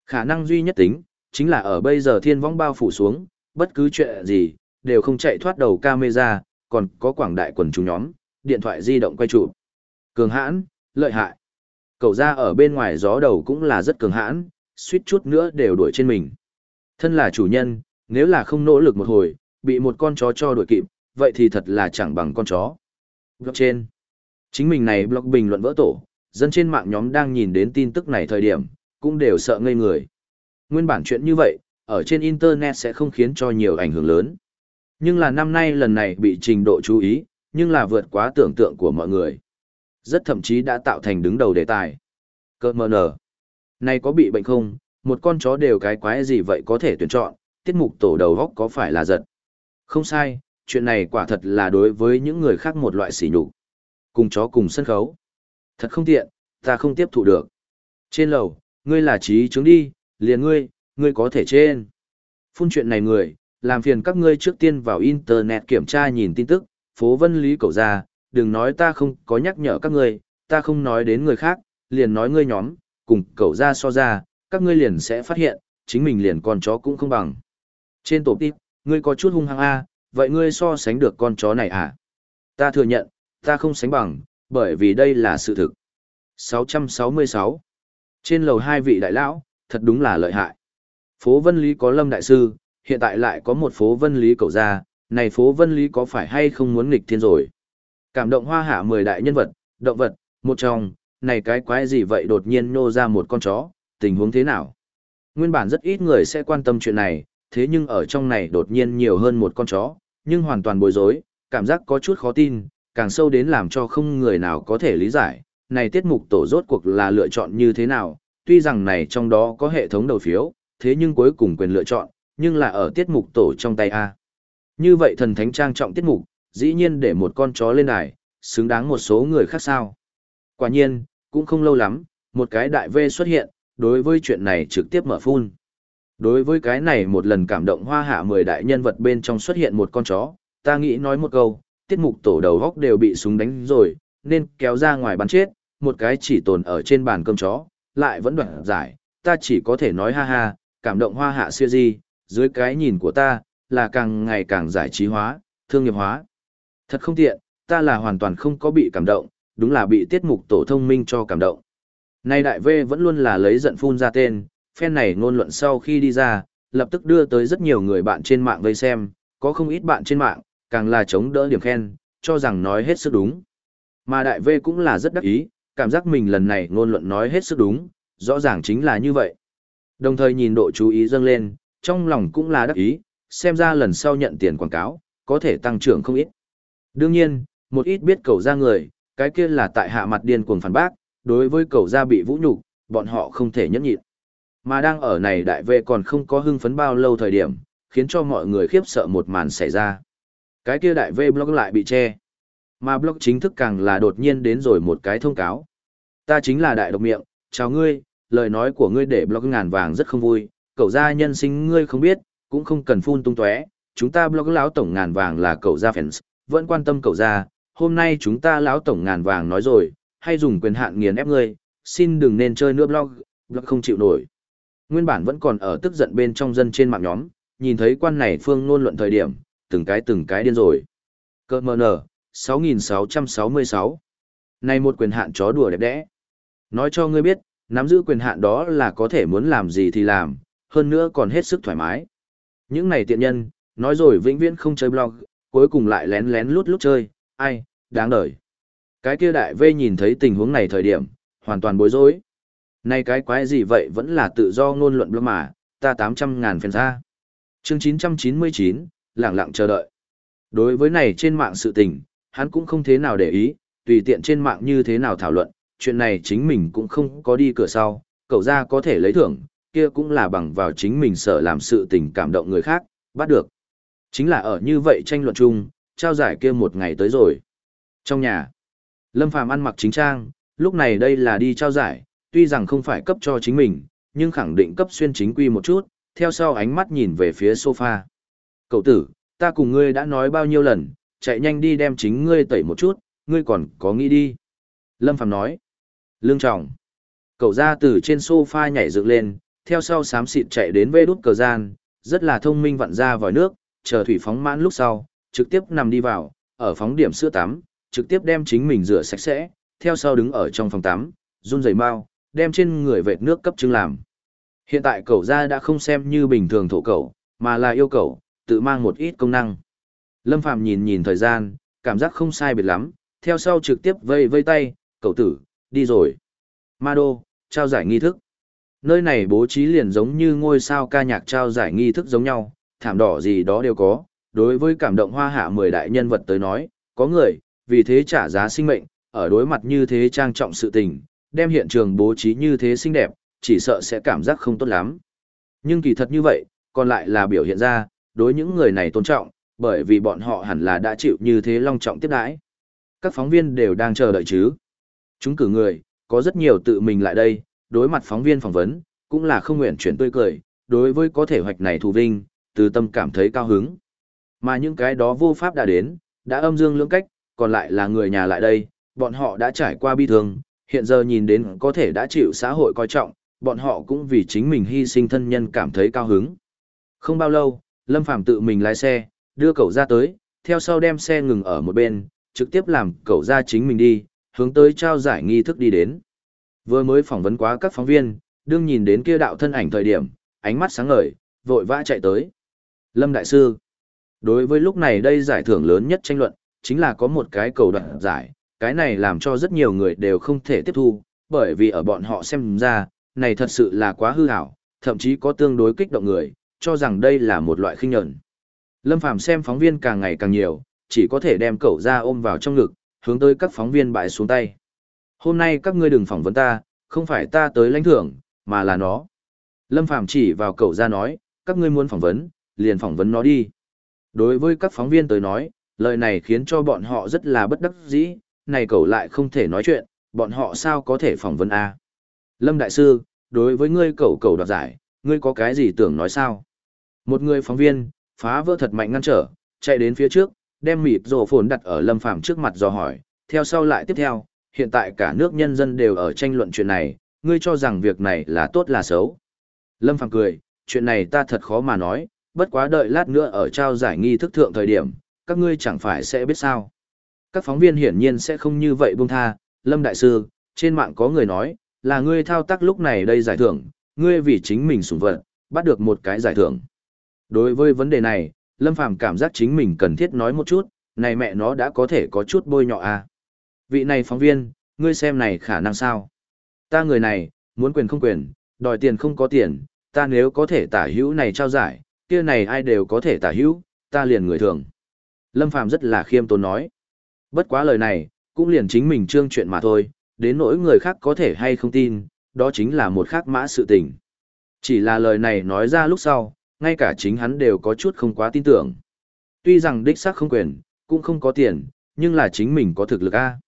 Khả năng duy nhất tính, Chính là ở bây giờ thiên vong bao phủ xuống, bất cứ chuyện gì, đều không chạy thoát đầu camera, còn có quảng đại quần chúng nhóm, điện thoại di động quay chụp. Cường hãn, lợi hại. Cậu ra ở bên ngoài gió đầu cũng là rất cường hãn, suýt chút nữa đều đuổi trên mình. Thân là chủ nhân, nếu là không nỗ lực một hồi, bị một con chó cho đuổi kịp, vậy thì thật là chẳng bằng con chó. Blog trên. Chính mình này blog bình luận vỡ tổ, dân trên mạng nhóm đang nhìn đến tin tức này thời điểm, cũng đều sợ ngây người. Nguyên bản chuyện như vậy, ở trên Internet sẽ không khiến cho nhiều ảnh hưởng lớn. Nhưng là năm nay lần này bị trình độ chú ý, nhưng là vượt quá tưởng tượng của mọi người. Rất thậm chí đã tạo thành đứng đầu đề tài. Cơ mờ nở. Này có bị bệnh không, một con chó đều cái quái gì vậy có thể tuyển chọn, tiết mục tổ đầu góc có phải là giật. Không sai, chuyện này quả thật là đối với những người khác một loại sỉ nhục. Cùng chó cùng sân khấu. Thật không tiện, ta không tiếp thụ được. Trên lầu, ngươi là trí chứng đi, liền ngươi, ngươi có thể trên. Phun chuyện này người, làm phiền các ngươi trước tiên vào internet kiểm tra nhìn tin tức, phố vân lý cầu ra, đừng nói ta không có nhắc nhở các ngươi, ta không nói đến người khác, liền nói ngươi nhóm, cùng cầu ra so ra, các ngươi liền sẽ phát hiện, chính mình liền con chó cũng không bằng. Trên tổ tiếp, ngươi có chút hung hăng a, vậy ngươi so sánh được con chó này à? Ta thừa nhận, ta không sánh bằng, bởi vì đây là sự thực. 666. Trên lầu hai vị đại lão, thật đúng là lợi hại. Phố Vân Lý có Lâm Đại Sư, hiện tại lại có một phố Vân Lý cầu ra, này phố Vân Lý có phải hay không muốn nghịch thiên rồi? Cảm động hoa hạ 10 đại nhân vật, động vật, một trong, này cái quái gì vậy đột nhiên nô ra một con chó, tình huống thế nào? Nguyên bản rất ít người sẽ quan tâm chuyện này, thế nhưng ở trong này đột nhiên nhiều hơn một con chó, nhưng hoàn toàn bối rối, cảm giác có chút khó tin, càng sâu đến làm cho không người nào có thể lý giải, này tiết mục tổ rốt cuộc là lựa chọn như thế nào, tuy rằng này trong đó có hệ thống đầu phiếu, thế nhưng cuối cùng quyền lựa chọn, nhưng là ở tiết mục tổ trong tay A. Như vậy thần thánh trang trọng tiết mục, dĩ nhiên để một con chó lên đài, xứng đáng một số người khác sao. Quả nhiên, cũng không lâu lắm, một cái đại V xuất hiện, đối với chuyện này trực tiếp mở phun. Đối với cái này một lần cảm động hoa hạ 10 đại nhân vật bên trong xuất hiện một con chó, ta nghĩ nói một câu, tiết mục tổ đầu góc đều bị súng đánh rồi, nên kéo ra ngoài bắn chết, một cái chỉ tồn ở trên bàn cơm chó, lại vẫn đoạn giải, ta chỉ có thể nói ha ha, cảm động hoa hạ siêu di, dưới cái nhìn của ta, là càng ngày càng giải trí hóa, thương nghiệp hóa. Thật không tiện, ta là hoàn toàn không có bị cảm động, đúng là bị tiết mục tổ thông minh cho cảm động. Nay đại V vẫn luôn là lấy giận phun ra tên, phen này ngôn luận sau khi đi ra, lập tức đưa tới rất nhiều người bạn trên mạng vây xem, có không ít bạn trên mạng, càng là chống đỡ điểm khen, cho rằng nói hết sức đúng. Mà đại V cũng là rất đắc ý, cảm giác mình lần này ngôn luận nói hết sức đúng, rõ ràng chính là như vậy. Đồng thời nhìn độ chú ý dâng lên, trong lòng cũng là đắc ý, xem ra lần sau nhận tiền quảng cáo, có thể tăng trưởng không ít. Đương nhiên, một ít biết cầu ra người, cái kia là tại hạ mặt điên cuồng phản bác, đối với cầu ra bị vũ nhục, bọn họ không thể nhẫn nhịn. Mà đang ở này đại vệ còn không có hưng phấn bao lâu thời điểm, khiến cho mọi người khiếp sợ một màn xảy ra. Cái kia đại vệ blog lại bị che. Mà blog chính thức càng là đột nhiên đến rồi một cái thông cáo. Ta chính là đại độc miệng, chào ngươi, lời nói của ngươi để blog ngàn vàng rất không vui, cậu gia nhân sinh ngươi không biết, cũng không cần phun tung tóe. chúng ta blog lão tổng ngàn vàng là cậu gia fans, vẫn quan tâm cậu gia, hôm nay chúng ta lão tổng ngàn vàng nói rồi, hay dùng quyền hạn nghiền ép ngươi, xin đừng nên chơi nữa blog, blog không chịu nổi. Nguyên bản vẫn còn ở tức giận bên trong dân trên mạng nhóm, nhìn thấy quan này phương ngôn luận thời điểm, từng cái từng cái điên rồi. Cơ mờ nở, 6666. Này một quyền hạn chó đùa đẹp đẽ. Nói cho ngươi biết, nắm giữ quyền hạn đó là có thể muốn làm gì thì làm, hơn nữa còn hết sức thoải mái. Những này tiện nhân, nói rồi vĩnh viễn không chơi blog, cuối cùng lại lén lén lút lút chơi, ai, đáng đời. Cái kia đại vê nhìn thấy tình huống này thời điểm, hoàn toàn bối rối. Này cái quái gì vậy vẫn là tự do ngôn luận blog mà, ta 800 ngàn fan ra. Chương 999, lặng lặng chờ đợi. Đối với này trên mạng sự tình, hắn cũng không thế nào để ý, tùy tiện trên mạng như thế nào thảo luận, chuyện này chính mình cũng không có đi cửa sau, cậu ra có thể lấy thưởng, kia cũng là bằng vào chính mình sợ làm sự tình cảm động người khác, bắt được. Chính là ở như vậy tranh luận chung, trao giải kia một ngày tới rồi. Trong nhà, Lâm Phàm ăn mặc chính trang, lúc này đây là đi trao giải, tuy rằng không phải cấp cho chính mình, nhưng khẳng định cấp xuyên chính quy một chút, theo sau ánh mắt nhìn về phía sofa. Cậu tử, ta cùng ngươi đã nói bao nhiêu lần, chạy nhanh đi đem chính ngươi tẩy một chút, ngươi còn có nghĩ đi. Lâm Phàm nói, lương trọng. Cậu ra từ trên sofa nhảy dựng lên, theo sau xám xịt chạy đến vê đút cờ gian, rất là thông minh vặn ra vòi nước, chờ thủy phóng mãn lúc sau, trực tiếp nằm đi vào, ở phóng điểm sữa tắm, trực tiếp đem chính mình rửa sạch sẽ, theo sau đứng ở trong phòng tắm, run rẩy mau, đem trên người vệt nước cấp chứng làm. Hiện tại cậu ra đã không xem như bình thường thổ cậu, mà là yêu cầu, tự mang một ít công năng. Lâm Phàm nhìn nhìn thời gian, cảm giác không sai biệt lắm, theo sau trực tiếp vây vây tay, cậu tử, đi rồi. Ma Đô, trao giải nghi thức. Nơi này bố trí liền giống như ngôi sao ca nhạc trao giải nghi thức giống nhau, thảm đỏ gì đó đều có. Đối với cảm động hoa hạ 10 đại nhân vật tới nói, có người, vì thế trả giá sinh mệnh, ở đối mặt như thế trang trọng sự tình, đem hiện trường bố trí như thế xinh đẹp, chỉ sợ sẽ cảm giác không tốt lắm. Nhưng kỳ thật như vậy, còn lại là biểu hiện ra, đối những người này tôn trọng, bởi vì bọn họ hẳn là đã chịu như thế long trọng tiếp đãi. Các phóng viên đều đang chờ đợi chứ. Chúng cử người, có rất nhiều tự mình lại đây, đối mặt phóng viên phỏng vấn, cũng là không nguyện chuyển tươi cười, đối với có thể hoạch này thù vinh, từ tâm cảm thấy cao hứng. Mà những cái đó vô pháp đã đến, đã âm dương lưỡng cách, còn lại là người nhà lại đây, bọn họ đã trải qua bi thương, hiện giờ nhìn đến có thể đã chịu xã hội coi trọng, bọn họ cũng vì chính mình hy sinh thân nhân cảm thấy cao hứng. Không bao lâu, Lâm Phàm tự mình lái xe, đưa cậu ra tới, theo sau đem xe ngừng ở một bên, trực tiếp làm cậu ra chính mình đi, hướng tới trao giải nghi thức đi đến. Vừa mới phỏng vấn quá các phóng viên, đương nhìn đến kia đạo thân ảnh thời điểm, ánh mắt sáng ngời, vội vã chạy tới. Lâm Đại Sư Đối với lúc này đây giải thưởng lớn nhất tranh luận, chính là có một cái cầu đoạn giải, cái này làm cho rất nhiều người đều không thể tiếp thu, bởi vì ở bọn họ xem ra, này thật sự là quá hư hảo, thậm chí có tương đối kích động người, cho rằng đây là một loại khinh nhẫn. Lâm Phàm xem phóng viên càng ngày càng nhiều, chỉ có thể đem cậu ra ôm vào trong ngực, hướng tới các phóng viên bại xuống tay. Hôm nay các ngươi đừng phỏng vấn ta, không phải ta tới lãnh thưởng, mà là nó. Lâm Phàm chỉ vào cậu ra nói, các ngươi muốn phỏng vấn, liền phỏng vấn nó đi. Đối với các phóng viên tới nói, lời này khiến cho bọn họ rất là bất đắc dĩ, này cậu lại không thể nói chuyện, bọn họ sao có thể phỏng vấn A. Lâm Đại Sư, đối với ngươi cậu cậu đoạt giải, ngươi có cái gì tưởng nói sao? Một người phóng viên, phá vỡ thật mạnh ngăn trở, chạy đến phía trước, đem mịt rổ phồn đặt ở Lâm Phàm trước mặt dò hỏi, theo sau lại tiếp theo, hiện tại cả nước nhân dân đều ở tranh luận chuyện này, ngươi cho rằng việc này là tốt là xấu. Lâm Phàm cười, chuyện này ta thật khó mà nói, bất quá đợi lát nữa ở trao giải nghi thức thượng thời điểm, các ngươi chẳng phải sẽ biết sao. Các phóng viên hiển nhiên sẽ không như vậy buông tha, Lâm Đại Sư, trên mạng có người nói, là ngươi thao tác lúc này đây giải thưởng, ngươi vì chính mình sủng vật, bắt được một cái giải thưởng. Đối với vấn đề này, Lâm Phàm cảm giác chính mình cần thiết nói một chút, này mẹ nó đã có thể có chút bôi nhọ à. Vị này phóng viên, ngươi xem này khả năng sao? Ta người này, muốn quyền không quyền, đòi tiền không có tiền, ta nếu có thể tả hữu này trao giải, kia này ai đều có thể tả hữu, ta liền người thường. Lâm Phàm rất là khiêm tốn nói. Bất quá lời này, cũng liền chính mình trương chuyện mà thôi, đến nỗi người khác có thể hay không tin, đó chính là một khác mã sự tình. Chỉ là lời này nói ra lúc sau, ngay cả chính hắn đều có chút không quá tin tưởng. Tuy rằng đích xác không quyền, cũng không có tiền, nhưng là chính mình có thực lực A.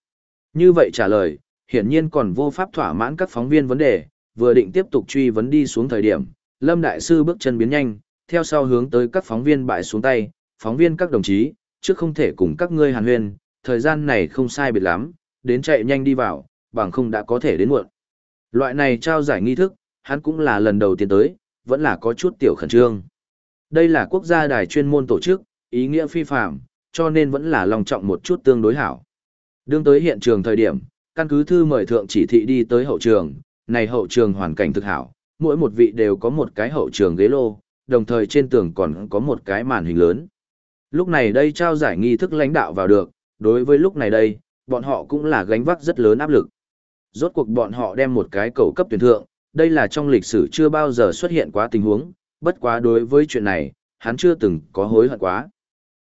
Như vậy trả lời, hiển nhiên còn vô pháp thỏa mãn các phóng viên vấn đề, vừa định tiếp tục truy vấn đi xuống thời điểm, Lâm Đại Sư bước chân biến nhanh, theo sau hướng tới các phóng viên bại xuống tay, phóng viên các đồng chí, trước không thể cùng các ngươi hàn huyên, thời gian này không sai biệt lắm, đến chạy nhanh đi vào, bằng không đã có thể đến muộn. Loại này trao giải nghi thức, hắn cũng là lần đầu tiên tới, vẫn là có chút tiểu khẩn trương. Đây là quốc gia đài chuyên môn tổ chức, ý nghĩa phi phạm, cho nên vẫn là lòng trọng một chút tương đối hảo. Đương tới hiện trường thời điểm, căn cứ thư mời thượng chỉ thị đi tới hậu trường, này hậu trường hoàn cảnh thực hảo, mỗi một vị đều có một cái hậu trường ghế lô, đồng thời trên tường còn có một cái màn hình lớn. Lúc này đây trao giải nghi thức lãnh đạo vào được, đối với lúc này đây, bọn họ cũng là gánh vác rất lớn áp lực. Rốt cuộc bọn họ đem một cái cầu cấp tuyển thượng, đây là trong lịch sử chưa bao giờ xuất hiện quá tình huống, bất quá đối với chuyện này, hắn chưa từng có hối hận quá.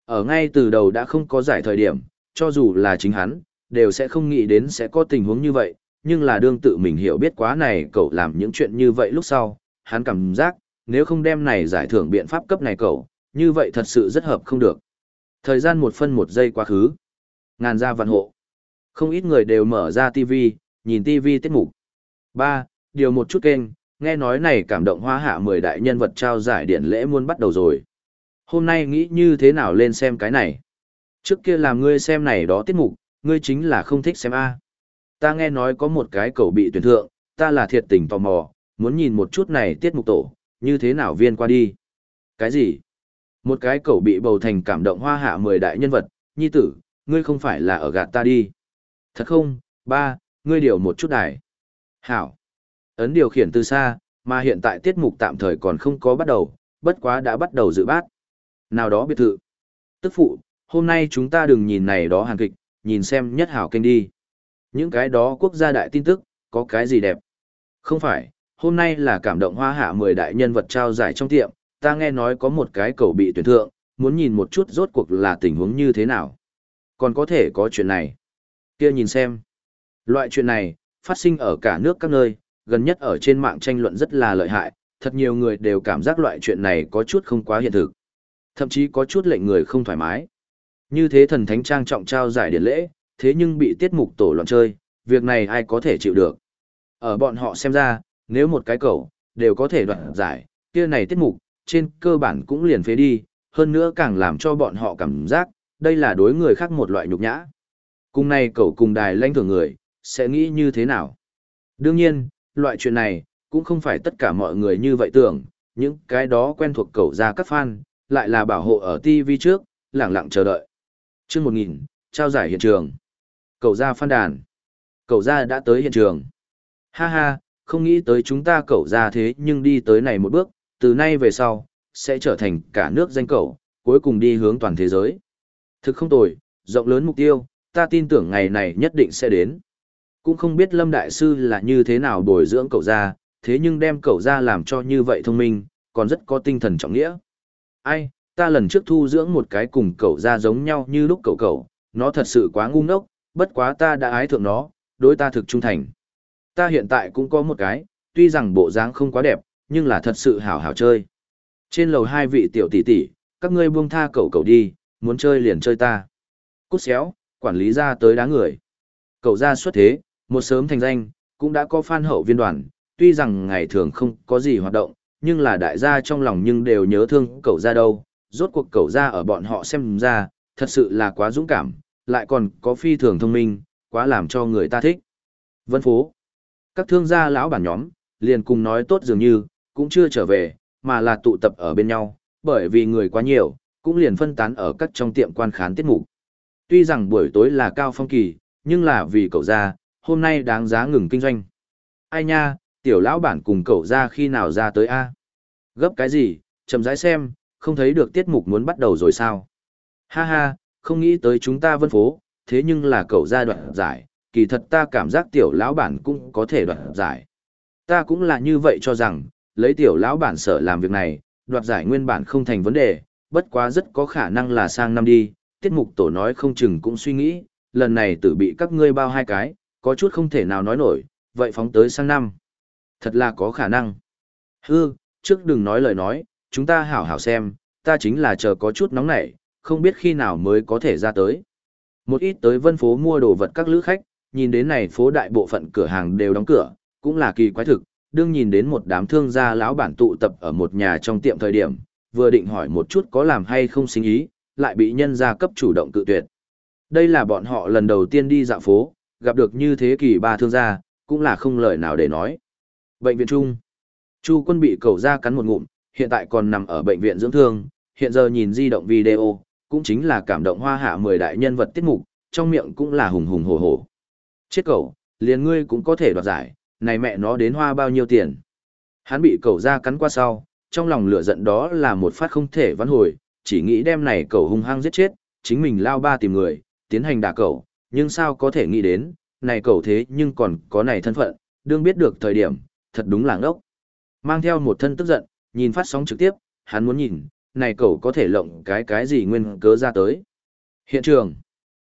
Ở ngay từ đầu đã không có giải thời điểm, cho dù là chính hắn, đều sẽ không nghĩ đến sẽ có tình huống như vậy, nhưng là đương tự mình hiểu biết quá này cậu làm những chuyện như vậy lúc sau, hắn cảm giác, nếu không đem này giải thưởng biện pháp cấp này cậu, như vậy thật sự rất hợp không được. Thời gian một phân một giây quá khứ. Ngàn ra vạn hộ. Không ít người đều mở ra TV, nhìn TV tiết mục. 3. Điều một chút kênh, nghe nói này cảm động hoa hạ 10 đại nhân vật trao giải điện lễ muôn bắt đầu rồi. Hôm nay nghĩ như thế nào lên xem cái này? Trước kia làm ngươi xem này đó tiết mục, ngươi chính là không thích xem A. Ta nghe nói có một cái cầu bị tuyển thượng, ta là thiệt tình tò mò, muốn nhìn một chút này tiết mục tổ, như thế nào viên qua đi. Cái gì? Một cái cầu bị bầu thành cảm động hoa hạ mười đại nhân vật, nhi tử, ngươi không phải là ở gạt ta đi. Thật không, ba, ngươi điều một chút đài. Hảo. Ấn điều khiển từ xa, mà hiện tại tiết mục tạm thời còn không có bắt đầu, bất quá đã bắt đầu dự bát. Nào đó biệt thự. Tức phụ, hôm nay chúng ta đừng nhìn này đó hàng kịch, nhìn xem nhất hảo kênh đi. Những cái đó quốc gia đại tin tức, có cái gì đẹp? Không phải, hôm nay là cảm động hoa hạ 10 đại nhân vật trao giải trong tiệm, ta nghe nói có một cái cầu bị tuyển thượng, muốn nhìn một chút rốt cuộc là tình huống như thế nào. Còn có thể có chuyện này. kia nhìn xem. Loại chuyện này, phát sinh ở cả nước các nơi, gần nhất ở trên mạng tranh luận rất là lợi hại, thật nhiều người đều cảm giác loại chuyện này có chút không quá hiện thực. Thậm chí có chút lệnh người không thoải mái. Như thế thần thánh trang trọng trao giải điển lễ, thế nhưng bị tiết mục tổ loạn chơi, việc này ai có thể chịu được. Ở bọn họ xem ra, nếu một cái cầu, đều có thể đoạt giải, kia này tiết mục, trên cơ bản cũng liền phế đi, hơn nữa càng làm cho bọn họ cảm giác, đây là đối người khác một loại nhục nhã. Cùng này cầu cùng đài lãnh thưởng người, sẽ nghĩ như thế nào? Đương nhiên, loại chuyện này, cũng không phải tất cả mọi người như vậy tưởng, những cái đó quen thuộc cầu ra các fan, lại là bảo hộ ở TV trước, lặng lặng chờ đợi chương 1000, trao giải hiện trường. cậu ra phan đàn. cậu ra đã tới hiện trường. Ha ha, không nghĩ tới chúng ta cậu ra thế nhưng đi tới này một bước, từ nay về sau, sẽ trở thành cả nước danh cậu, cuối cùng đi hướng toàn thế giới. Thực không tồi, rộng lớn mục tiêu, ta tin tưởng ngày này nhất định sẽ đến. Cũng không biết Lâm Đại Sư là như thế nào bồi dưỡng cậu ra, thế nhưng đem cậu ra làm cho như vậy thông minh, còn rất có tinh thần trọng nghĩa. Ai, ta lần trước thu dưỡng một cái cùng cậu ra giống nhau như lúc cậu cậu, nó thật sự quá ngu ngốc, bất quá ta đã ái thượng nó, đối ta thực trung thành. Ta hiện tại cũng có một cái, tuy rằng bộ dáng không quá đẹp, nhưng là thật sự hảo hảo chơi. Trên lầu hai vị tiểu tỷ tỷ, các ngươi buông tha cậu cậu đi, muốn chơi liền chơi ta. Cút xéo, quản lý ra tới đá người. Cậu ra xuất thế, một sớm thành danh, cũng đã có fan hậu viên đoàn, tuy rằng ngày thường không có gì hoạt động, nhưng là đại gia trong lòng nhưng đều nhớ thương cậu ra đâu, rốt cuộc cậu ra ở bọn họ xem ra, thật sự là quá dũng cảm, lại còn có phi thường thông minh, quá làm cho người ta thích. Vân phố. Các thương gia lão bản nhóm, liền cùng nói tốt dường như, cũng chưa trở về, mà là tụ tập ở bên nhau, bởi vì người quá nhiều, cũng liền phân tán ở các trong tiệm quan khán tiết mục. Tuy rằng buổi tối là cao phong kỳ, nhưng là vì cậu ra, hôm nay đáng giá ngừng kinh doanh. Ai nha, tiểu lão bản cùng cậu ra khi nào ra tới A? Gấp cái gì, chậm rãi xem, không thấy được tiết mục muốn bắt đầu rồi sao? Ha ha, không nghĩ tới chúng ta vân phố, thế nhưng là cậu ra đoạn giải, kỳ thật ta cảm giác tiểu lão bản cũng có thể đoạt giải. Ta cũng là như vậy cho rằng, lấy tiểu lão bản sở làm việc này, đoạt giải nguyên bản không thành vấn đề, bất quá rất có khả năng là sang năm đi, tiết mục tổ nói không chừng cũng suy nghĩ, lần này tử bị các ngươi bao hai cái, có chút không thể nào nói nổi, vậy phóng tới sang năm. Thật là có khả năng. Hư, trước đừng nói lời nói, chúng ta hảo hảo xem, ta chính là chờ có chút nóng nảy, không biết khi nào mới có thể ra tới. Một ít tới vân phố mua đồ vật các lữ khách, nhìn đến này phố đại bộ phận cửa hàng đều đóng cửa, cũng là kỳ quái thực, đương nhìn đến một đám thương gia lão bản tụ tập ở một nhà trong tiệm thời điểm, vừa định hỏi một chút có làm hay không xính ý, lại bị nhân gia cấp chủ động cự tuyệt. Đây là bọn họ lần đầu tiên đi dạo phố, gặp được như thế kỳ ba thương gia, cũng là không lời nào để nói. Bệnh viện trung, Chu quân bị cầu ra cắn một ngụm, hiện tại còn nằm ở bệnh viện dưỡng thương, hiện giờ nhìn di động video, cũng chính là cảm động hoa hạ 10 đại nhân vật tiết mục, trong miệng cũng là hùng hùng hổ hổ. Chết cậu, liền ngươi cũng có thể đoạt giải, này mẹ nó đến hoa bao nhiêu tiền. Hắn bị cậu ra cắn qua sau, trong lòng lửa giận đó là một phát không thể vãn hồi, chỉ nghĩ đem này cậu hung hăng giết chết, chính mình lao ba tìm người, tiến hành đả cậu, nhưng sao có thể nghĩ đến, này cậu thế nhưng còn có này thân phận, đương biết được thời điểm, thật đúng là ngốc. Mang theo một thân tức giận, nhìn phát sóng trực tiếp, hắn muốn nhìn, này cậu có thể lộng cái cái gì nguyên cớ ra tới. Hiện trường,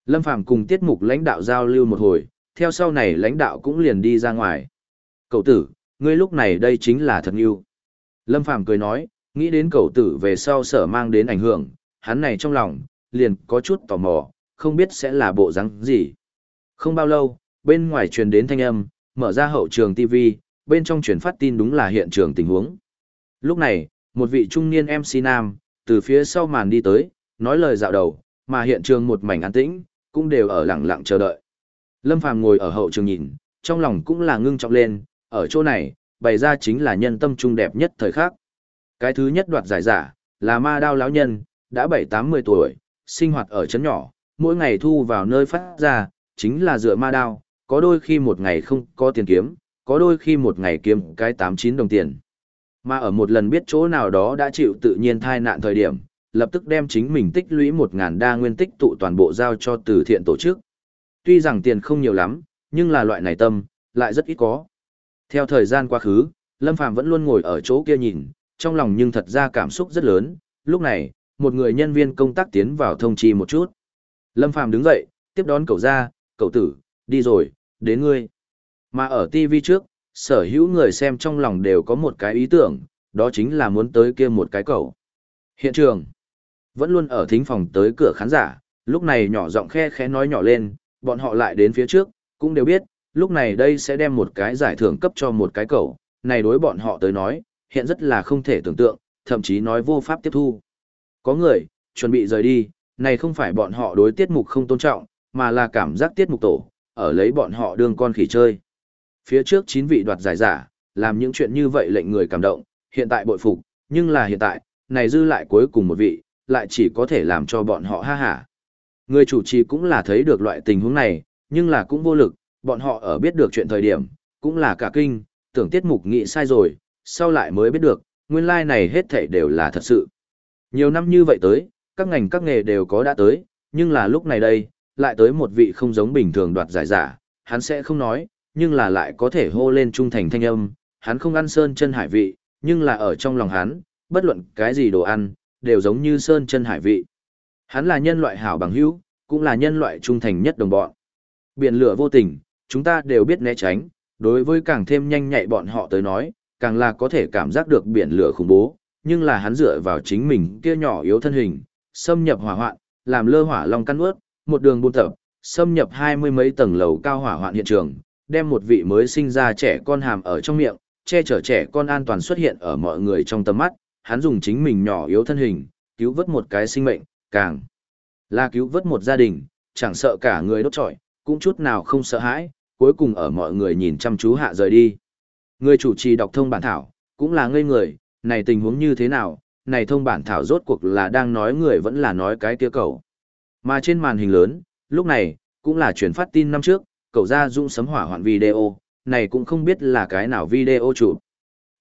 Lâm Phàm cùng tiết mục lãnh đạo giao lưu một hồi, theo sau này lãnh đạo cũng liền đi ra ngoài. Cậu tử, ngươi lúc này đây chính là thật yêu. Lâm Phàm cười nói, nghĩ đến cậu tử về sau sở mang đến ảnh hưởng, hắn này trong lòng, liền có chút tò mò, không biết sẽ là bộ rắn gì. Không bao lâu, bên ngoài truyền đến thanh âm, mở ra hậu trường TV, bên trong truyền phát tin đúng là hiện trường tình huống. Lúc này, một vị trung niên MC nam, từ phía sau màn đi tới, nói lời dạo đầu, mà hiện trường một mảnh an tĩnh, cũng đều ở lặng lặng chờ đợi. Lâm Phàm ngồi ở hậu trường nhìn, trong lòng cũng là ngưng trọng lên, ở chỗ này, bày ra chính là nhân tâm trung đẹp nhất thời khắc. Cái thứ nhất đoạt giải giả, là ma đao lão nhân, đã bảy tám mươi tuổi, sinh hoạt ở trấn nhỏ, mỗi ngày thu vào nơi phát ra, chính là dựa ma đao, có đôi khi một ngày không có tiền kiếm, có đôi khi một ngày kiếm cái tám chín đồng tiền. Mà ở một lần biết chỗ nào đó đã chịu tự nhiên thai nạn thời điểm, lập tức đem chính mình tích lũy một ngàn đa nguyên tích tụ toàn bộ giao cho từ thiện tổ chức. Tuy rằng tiền không nhiều lắm, nhưng là loại này tâm, lại rất ít có. Theo thời gian quá khứ, Lâm Phàm vẫn luôn ngồi ở chỗ kia nhìn, trong lòng nhưng thật ra cảm xúc rất lớn. Lúc này, một người nhân viên công tác tiến vào thông chi một chút. Lâm Phàm đứng dậy, tiếp đón cậu ra, cậu tử, đi rồi, đến ngươi. Mà ở TV trước, sở hữu người xem trong lòng đều có một cái ý tưởng, đó chính là muốn tới kia một cái cậu. Hiện trường, vẫn luôn ở thính phòng tới cửa khán giả, lúc này nhỏ giọng khe khẽ nói nhỏ lên, bọn họ lại đến phía trước, cũng đều biết, lúc này đây sẽ đem một cái giải thưởng cấp cho một cái cậu, này đối bọn họ tới nói, hiện rất là không thể tưởng tượng, thậm chí nói vô pháp tiếp thu. Có người, chuẩn bị rời đi, này không phải bọn họ đối tiết mục không tôn trọng, mà là cảm giác tiết mục tổ, ở lấy bọn họ đương con khỉ chơi. Phía trước chín vị đoạt giải giả, làm những chuyện như vậy lệnh người cảm động, hiện tại bội phục, nhưng là hiện tại, này dư lại cuối cùng một vị, lại chỉ có thể làm cho bọn họ ha hả. Người chủ trì cũng là thấy được loại tình huống này, nhưng là cũng vô lực, bọn họ ở biết được chuyện thời điểm, cũng là cả kinh, tưởng tiết mục nghị sai rồi, sau lại mới biết được, nguyên lai like này hết thảy đều là thật sự. Nhiều năm như vậy tới, các ngành các nghề đều có đã tới, nhưng là lúc này đây, lại tới một vị không giống bình thường đoạt giải giả, hắn sẽ không nói, nhưng là lại có thể hô lên trung thành thanh âm, hắn không ăn sơn chân hải vị, nhưng là ở trong lòng hắn, bất luận cái gì đồ ăn, đều giống như sơn chân hải vị. Hắn là nhân loại hảo bằng hữu, cũng là nhân loại trung thành nhất đồng bọn. Biển lửa vô tình, chúng ta đều biết né tránh, đối với càng thêm nhanh nhạy bọn họ tới nói, càng là có thể cảm giác được biển lửa khủng bố, nhưng là hắn dựa vào chính mình kia nhỏ yếu thân hình, xâm nhập hỏa hoạn, làm lơ hỏa long căn ướt, một đường buôn tập, xâm nhập hai mươi mấy tầng lầu cao hỏa hoạn hiện trường, đem một vị mới sinh ra trẻ con hàm ở trong miệng, che chở trẻ con an toàn xuất hiện ở mọi người trong tầm mắt, hắn dùng chính mình nhỏ yếu thân hình, cứu vớt một cái sinh mệnh, càng là cứu vớt một gia đình, chẳng sợ cả người đốt trọi, cũng chút nào không sợ hãi, cuối cùng ở mọi người nhìn chăm chú hạ rời đi. Người chủ trì đọc thông bản thảo, cũng là ngây người, này tình huống như thế nào, này thông bản thảo rốt cuộc là đang nói người vẫn là nói cái kia cầu. Mà trên màn hình lớn, lúc này, cũng là chuyển phát tin năm trước, cậu ra dung sấm hỏa hoạn video, này cũng không biết là cái nào video chụp.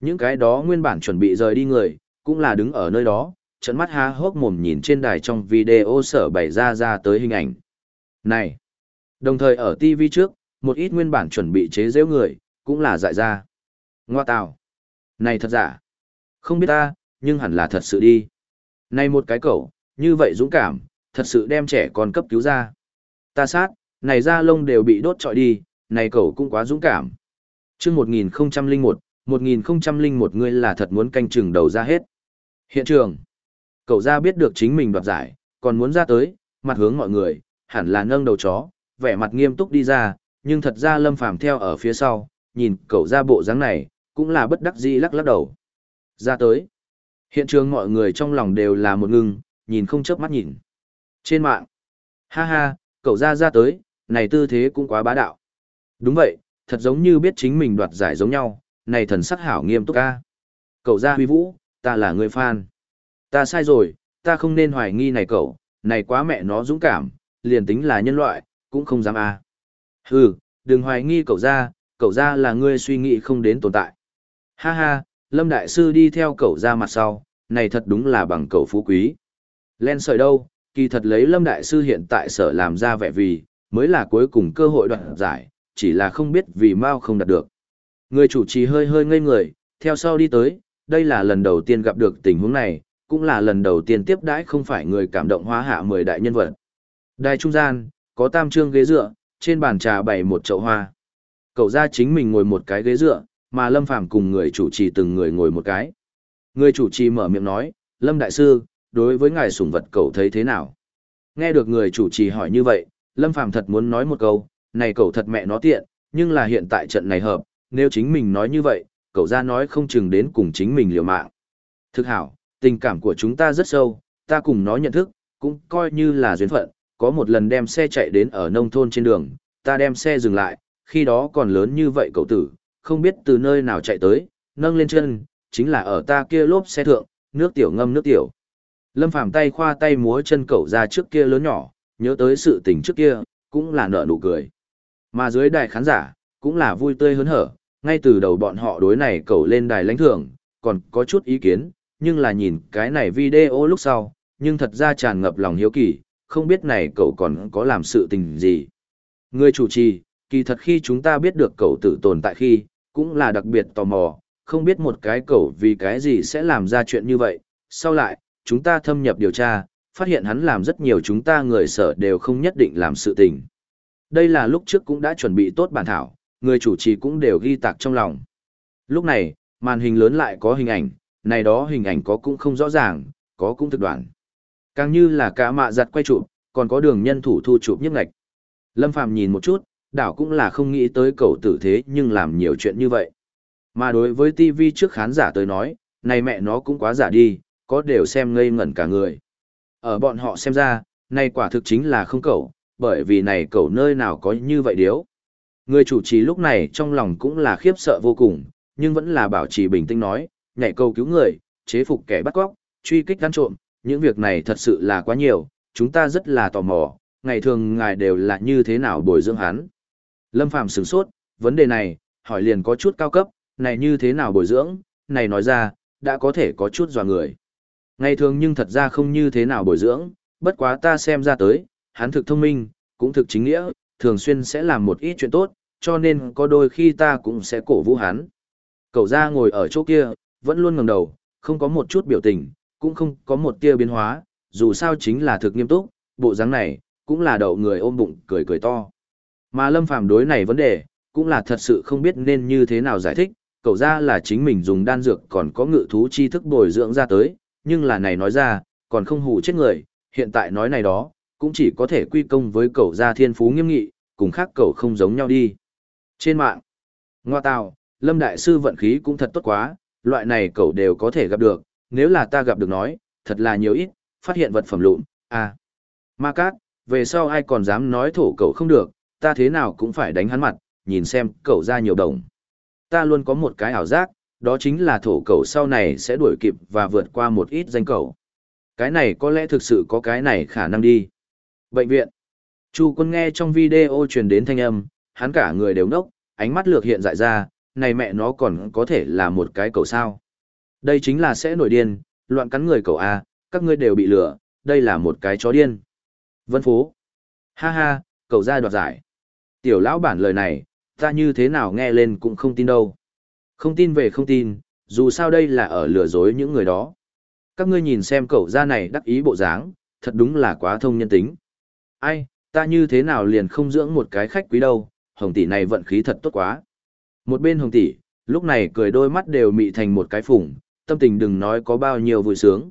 Những cái đó nguyên bản chuẩn bị rời đi người, cũng là đứng ở nơi đó, trận mắt há hốc mồm nhìn trên đài trong video sở bày ra ra tới hình ảnh. Này! Đồng thời ở TV trước, một ít nguyên bản chuẩn bị chế giễu người, cũng là dại ra. Ngoa tào! Này thật giả! Không biết ta, nhưng hẳn là thật sự đi. Này một cái cậu, như vậy dũng cảm, thật sự đem trẻ con cấp cứu ra. Ta sát, này da lông đều bị đốt trọi đi, này cậu cũng quá dũng cảm. chương 1001, 1001 ngươi là thật muốn canh chừng đầu ra hết. Hiện trường, cậu ra biết được chính mình đoạt giải, còn muốn ra tới, mặt hướng mọi người, hẳn là nâng đầu chó, vẻ mặt nghiêm túc đi ra, nhưng thật ra lâm phàm theo ở phía sau, nhìn cậu ra bộ dáng này, cũng là bất đắc dĩ lắc lắc đầu. Ra tới, hiện trường mọi người trong lòng đều là một ngưng, nhìn không chớp mắt nhìn. Trên mạng, ha ha, cậu ra ra tới, này tư thế cũng quá bá đạo. Đúng vậy, thật giống như biết chính mình đoạt giải giống nhau, này thần sắc hảo nghiêm túc ca. Cậu ra huy vũ, ta là người fan. Ta sai rồi, ta không nên hoài nghi này cậu, này quá mẹ nó dũng cảm, liền tính là nhân loại, cũng không dám a. À. Hừ, đừng hoài nghi cậu ra, cậu ra là ngươi suy nghĩ không đến tồn tại. Ha ha, Lâm Đại Sư đi theo cậu ra mặt sau, này thật đúng là bằng cậu phú quý. Len sợi đâu, kỳ thật lấy Lâm Đại Sư hiện tại sở làm ra vẻ vì, mới là cuối cùng cơ hội đoạn giải, chỉ là không biết vì mau không đạt được. Người chủ trì hơi hơi ngây người, theo sau đi tới, đây là lần đầu tiên gặp được tình huống này, cũng là lần đầu tiên tiếp đãi không phải người cảm động hóa hạ mười đại nhân vật. Đài trung gian, có tam trương ghế dựa, trên bàn trà bày một chậu hoa. Cậu ra chính mình ngồi một cái ghế dựa, mà Lâm Phàm cùng người chủ trì từng người ngồi một cái. Người chủ trì mở miệng nói, Lâm Đại Sư, đối với ngài sủng vật cậu thấy thế nào? Nghe được người chủ trì hỏi như vậy, Lâm Phàm thật muốn nói một câu, này cậu thật mẹ nó tiện, nhưng là hiện tại trận này hợp, nếu chính mình nói như vậy, cậu ra nói không chừng đến cùng chính mình liều mạng. Thực hảo, tình cảm của chúng ta rất sâu, ta cùng nó nhận thức, cũng coi như là duyên phận, có một lần đem xe chạy đến ở nông thôn trên đường, ta đem xe dừng lại, khi đó còn lớn như vậy cậu tử, không biết từ nơi nào chạy tới, nâng lên chân, chính là ở ta kia lốp xe thượng, nước tiểu ngâm nước tiểu. Lâm Phàm tay khoa tay múa chân cậu ra trước kia lớn nhỏ, nhớ tới sự tình trước kia, cũng là nở nụ cười. Mà dưới đài khán giả, cũng là vui tươi hớn hở, ngay từ đầu bọn họ đối này cậu lên đài lãnh thưởng, còn có chút ý kiến, nhưng là nhìn cái này video lúc sau, nhưng thật ra tràn ngập lòng hiếu kỳ, không biết này cậu còn có làm sự tình gì. Người chủ trì, kỳ thật khi chúng ta biết được cậu tự tồn tại khi, cũng là đặc biệt tò mò, không biết một cái cậu vì cái gì sẽ làm ra chuyện như vậy. Sau lại, chúng ta thâm nhập điều tra, phát hiện hắn làm rất nhiều chúng ta người sở đều không nhất định làm sự tình. Đây là lúc trước cũng đã chuẩn bị tốt bản thảo, người chủ trì cũng đều ghi tạc trong lòng. Lúc này, màn hình lớn lại có hình ảnh, này đó hình ảnh có cũng không rõ ràng, có cũng thực đoạn. Càng như là cả mạ giặt quay chụp, còn có đường nhân thủ thu chụp nhức ngạch. Lâm Phàm nhìn một chút, đảo cũng là không nghĩ tới cậu tử thế nhưng làm nhiều chuyện như vậy. Mà đối với TV trước khán giả tới nói, này mẹ nó cũng quá giả đi, có đều xem ngây ngẩn cả người. Ở bọn họ xem ra, này quả thực chính là không cậu, bởi vì này cậu nơi nào có như vậy điếu. Người chủ trì lúc này trong lòng cũng là khiếp sợ vô cùng, nhưng vẫn là bảo trì bình tĩnh nói, nhảy câu cứu người, chế phục kẻ bắt cóc, truy kích gắn trộm, những việc này thật sự là quá nhiều, chúng ta rất là tò mò, ngày thường ngài đều là như thế nào bồi dưỡng hắn. Lâm Phàm sửng sốt, vấn đề này, hỏi liền có chút cao cấp, này như thế nào bồi dưỡng, này nói ra, đã có thể có chút dò người. Ngày thường nhưng thật ra không như thế nào bồi dưỡng, bất quá ta xem ra tới, hắn thực thông minh, cũng thực chính nghĩa, thường xuyên sẽ làm một ít chuyện tốt, cho nên có đôi khi ta cũng sẽ cổ vũ hắn. Cậu ra ngồi ở chỗ kia, vẫn luôn ngẩng đầu, không có một chút biểu tình, cũng không có một tia biến hóa, dù sao chính là thực nghiêm túc, bộ dáng này, cũng là đậu người ôm bụng cười cười to. Mà Lâm Phàm đối này vấn đề, cũng là thật sự không biết nên như thế nào giải thích, cậu ra là chính mình dùng đan dược còn có ngự thú chi thức bồi dưỡng ra tới, nhưng là này nói ra, còn không hù chết người, hiện tại nói này đó, cũng chỉ có thể quy công với cậu gia thiên phú nghiêm nghị, cùng khác cậu không giống nhau đi. Trên mạng, ngoa tào, Lâm Đại Sư vận khí cũng thật tốt quá, loại này cậu đều có thể gặp được, nếu là ta gặp được nói, thật là nhiều ít, phát hiện vật phẩm lụn, à. Ma Cát, về sau ai còn dám nói thổ cậu không được, ta thế nào cũng phải đánh hắn mặt, nhìn xem cậu ra nhiều đồng. Ta luôn có một cái ảo giác, đó chính là thổ cầu sau này sẽ đuổi kịp và vượt qua một ít danh cầu. Cái này có lẽ thực sự có cái này khả năng đi. Bệnh viện. Chu quân nghe trong video truyền đến thanh âm, hắn cả người đều nốc, ánh mắt lược hiện dại ra, này mẹ nó còn có thể là một cái cầu sao. Đây chính là sẽ nổi điên, loạn cắn người cầu A, các ngươi đều bị lừa, đây là một cái chó điên. Vân Phú. Ha ha, cầu ra đoạt giải. Tiểu lão bản lời này, ta như thế nào nghe lên cũng không tin đâu. Không tin về không tin, dù sao đây là ở lừa dối những người đó. Các ngươi nhìn xem cậu ra này đắc ý bộ dáng, thật đúng là quá thông nhân tính. Ai, ta như thế nào liền không dưỡng một cái khách quý đâu, hồng tỷ này vận khí thật tốt quá. Một bên hồng tỷ, lúc này cười đôi mắt đều mị thành một cái phủng, tâm tình đừng nói có bao nhiêu vui sướng.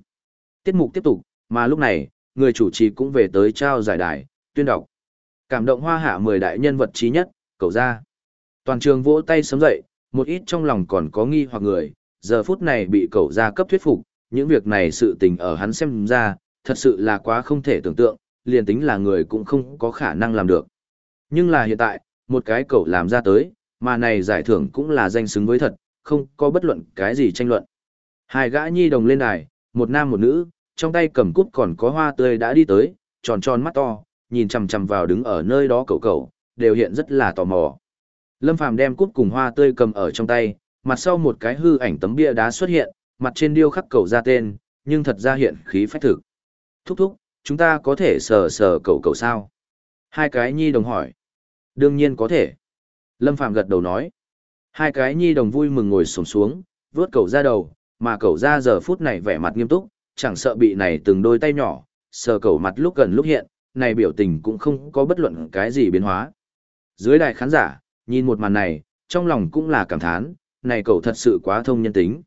Tiết mục tiếp tục, mà lúc này, người chủ trì cũng về tới trao giải đài, tuyên đọc. Cảm động hoa hạ 10 đại nhân vật trí nhất, cậu ra. Toàn trường vỗ tay sớm dậy, một ít trong lòng còn có nghi hoặc người, giờ phút này bị cậu ra cấp thuyết phục, những việc này sự tình ở hắn xem ra, thật sự là quá không thể tưởng tượng, liền tính là người cũng không có khả năng làm được. Nhưng là hiện tại, một cái cậu làm ra tới, mà này giải thưởng cũng là danh xứng với thật, không có bất luận cái gì tranh luận. Hai gã nhi đồng lên đài, một nam một nữ, trong tay cầm cút còn có hoa tươi đã đi tới, tròn tròn mắt to, nhìn chằm chằm vào đứng ở nơi đó cậu cậu, đều hiện rất là tò mò. Lâm Phàm đem cút cùng hoa tươi cầm ở trong tay, mặt sau một cái hư ảnh tấm bia đá xuất hiện, mặt trên điêu khắc cầu ra tên, nhưng thật ra hiện khí phách thực. Thúc thúc, chúng ta có thể sờ sờ cầu cầu sao? Hai cái nhi đồng hỏi. Đương nhiên có thể. Lâm Phàm gật đầu nói. Hai cái nhi đồng vui mừng ngồi xổm xuống, vớt cầu ra đầu, mà cầu ra giờ phút này vẻ mặt nghiêm túc, chẳng sợ bị này từng đôi tay nhỏ, sờ cầu mặt lúc gần lúc hiện, này biểu tình cũng không có bất luận cái gì biến hóa. Dưới đài khán giả, nhìn một màn này, trong lòng cũng là cảm thán, này cậu thật sự quá thông nhân tính.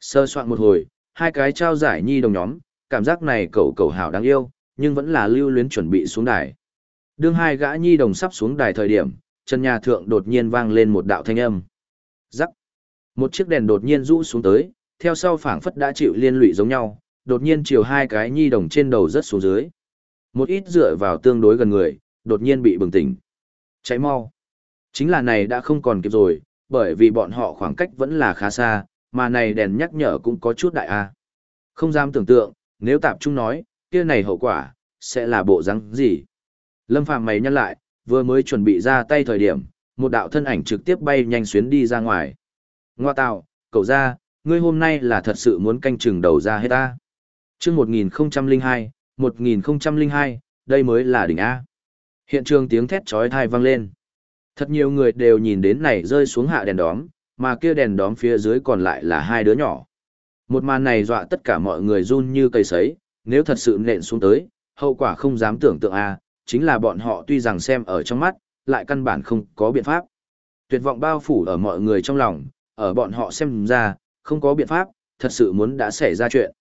Sơ soạn một hồi, hai cái trao giải nhi đồng nhóm, cảm giác này cậu cậu hảo đáng yêu, nhưng vẫn là lưu luyến chuẩn bị xuống đài. Đương hai gã nhi đồng sắp xuống đài thời điểm, chân nhà thượng đột nhiên vang lên một đạo thanh âm. Rắc. Một chiếc đèn đột nhiên rũ xuống tới, theo sau phảng phất đã chịu liên lụy giống nhau, đột nhiên chiều hai cái nhi đồng trên đầu rất xuống dưới. Một ít dựa vào tương đối gần người, đột nhiên bị bừng tỉnh. Cháy mau. Chính là này đã không còn kịp rồi, bởi vì bọn họ khoảng cách vẫn là khá xa, mà này đèn nhắc nhở cũng có chút đại a. Không dám tưởng tượng, nếu tạp trung nói, kia này hậu quả, sẽ là bộ răng gì. Lâm Phàm mày nhăn lại, vừa mới chuẩn bị ra tay thời điểm, một đạo thân ảnh trực tiếp bay nhanh xuyến đi ra ngoài. Ngoa tạo, cậu ra, ngươi hôm nay là thật sự muốn canh chừng đầu ra hết ta. chương 1002, 1002, đây mới là đỉnh A. Hiện trường tiếng thét trói thai vang lên. Thật nhiều người đều nhìn đến này rơi xuống hạ đèn đóm, mà kia đèn đóm phía dưới còn lại là hai đứa nhỏ. Một màn này dọa tất cả mọi người run như cây sấy, nếu thật sự nện xuống tới, hậu quả không dám tưởng tượng a, chính là bọn họ tuy rằng xem ở trong mắt, lại căn bản không có biện pháp. Tuyệt vọng bao phủ ở mọi người trong lòng, ở bọn họ xem ra, không có biện pháp, thật sự muốn đã xảy ra chuyện.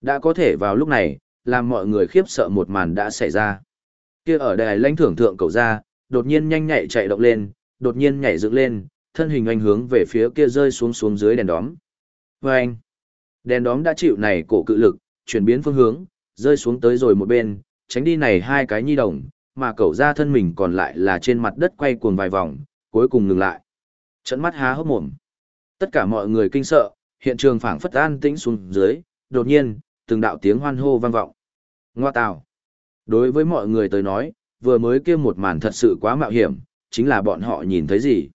Đã có thể vào lúc này, làm mọi người khiếp sợ một màn đã xảy ra. Kia ở đài lãnh thưởng thượng cầu ra, đột nhiên nhanh nhạy chạy động lên, đột nhiên nhảy dựng lên, thân hình anh hướng về phía kia rơi xuống xuống dưới đèn đóm. Và anh, đèn đóm đã chịu này cổ cự lực, chuyển biến phương hướng, rơi xuống tới rồi một bên, tránh đi này hai cái nhi đồng, mà cậu ra thân mình còn lại là trên mặt đất quay cuồng vài vòng, cuối cùng ngừng lại. Trận mắt há hốc mồm. Tất cả mọi người kinh sợ, hiện trường phảng phất an tĩnh xuống dưới, đột nhiên, từng đạo tiếng hoan hô vang vọng. Ngoa tào. Đối với mọi người tới nói, vừa mới kia một màn thật sự quá mạo hiểm, chính là bọn họ nhìn thấy gì.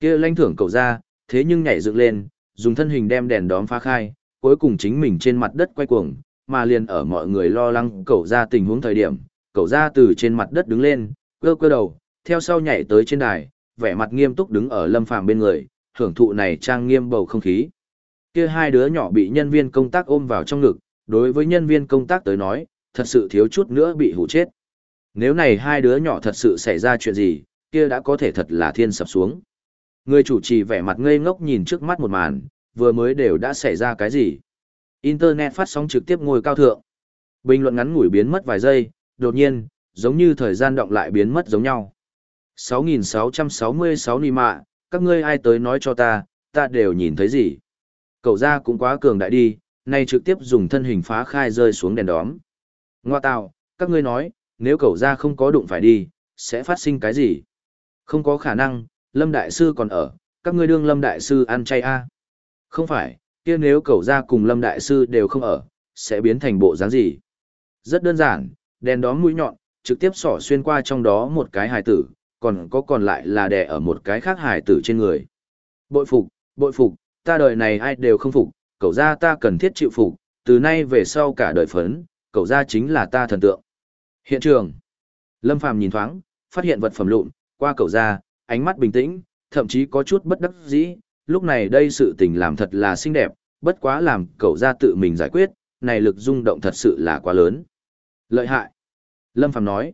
Kia lãnh thưởng cậu ra, thế nhưng nhảy dựng lên, dùng thân hình đem đèn đóm phá khai, cuối cùng chính mình trên mặt đất quay cuồng, mà liền ở mọi người lo lắng cậu ra tình huống thời điểm, cậu ra từ trên mặt đất đứng lên, cơ cơ đầu, theo sau nhảy tới trên đài, vẻ mặt nghiêm túc đứng ở lâm phàm bên người, hưởng thụ này trang nghiêm bầu không khí. Kia hai đứa nhỏ bị nhân viên công tác ôm vào trong ngực, đối với nhân viên công tác tới nói, thật sự thiếu chút nữa bị hủ chết. Nếu này hai đứa nhỏ thật sự xảy ra chuyện gì, kia đã có thể thật là thiên sập xuống. Người chủ trì vẻ mặt ngây ngốc nhìn trước mắt một màn, vừa mới đều đã xảy ra cái gì. Internet phát sóng trực tiếp ngồi cao thượng. Bình luận ngắn ngủi biến mất vài giây, đột nhiên, giống như thời gian động lại biến mất giống nhau. 6666 nì mạ, các ngươi ai tới nói cho ta, ta đều nhìn thấy gì. Cậu ra cũng quá cường đại đi, nay trực tiếp dùng thân hình phá khai rơi xuống đèn đóm. Ngoa tạo, các ngươi nói, nếu cậu ra không có đụng phải đi, sẽ phát sinh cái gì? Không có khả năng, Lâm Đại Sư còn ở, các ngươi đương Lâm Đại Sư ăn chay a à? Không phải, kia nếu cậu ra cùng Lâm Đại Sư đều không ở, sẽ biến thành bộ dáng gì? Rất đơn giản, đèn đó mũi nhọn, trực tiếp sỏ xuyên qua trong đó một cái hài tử, còn có còn lại là đè ở một cái khác hài tử trên người. Bội phục, bội phục, ta đời này ai đều không phục, cậu ra ta cần thiết chịu phục, từ nay về sau cả đời phấn, cậu ra chính là ta thần tượng. Hiện trường. Lâm Phàm nhìn thoáng, phát hiện vật phẩm lụn, qua Cầu ra, ánh mắt bình tĩnh, thậm chí có chút bất đắc dĩ, lúc này đây sự tình làm thật là xinh đẹp, bất quá làm cậu ra tự mình giải quyết, này lực rung động thật sự là quá lớn. Lợi hại. Lâm Phàm nói.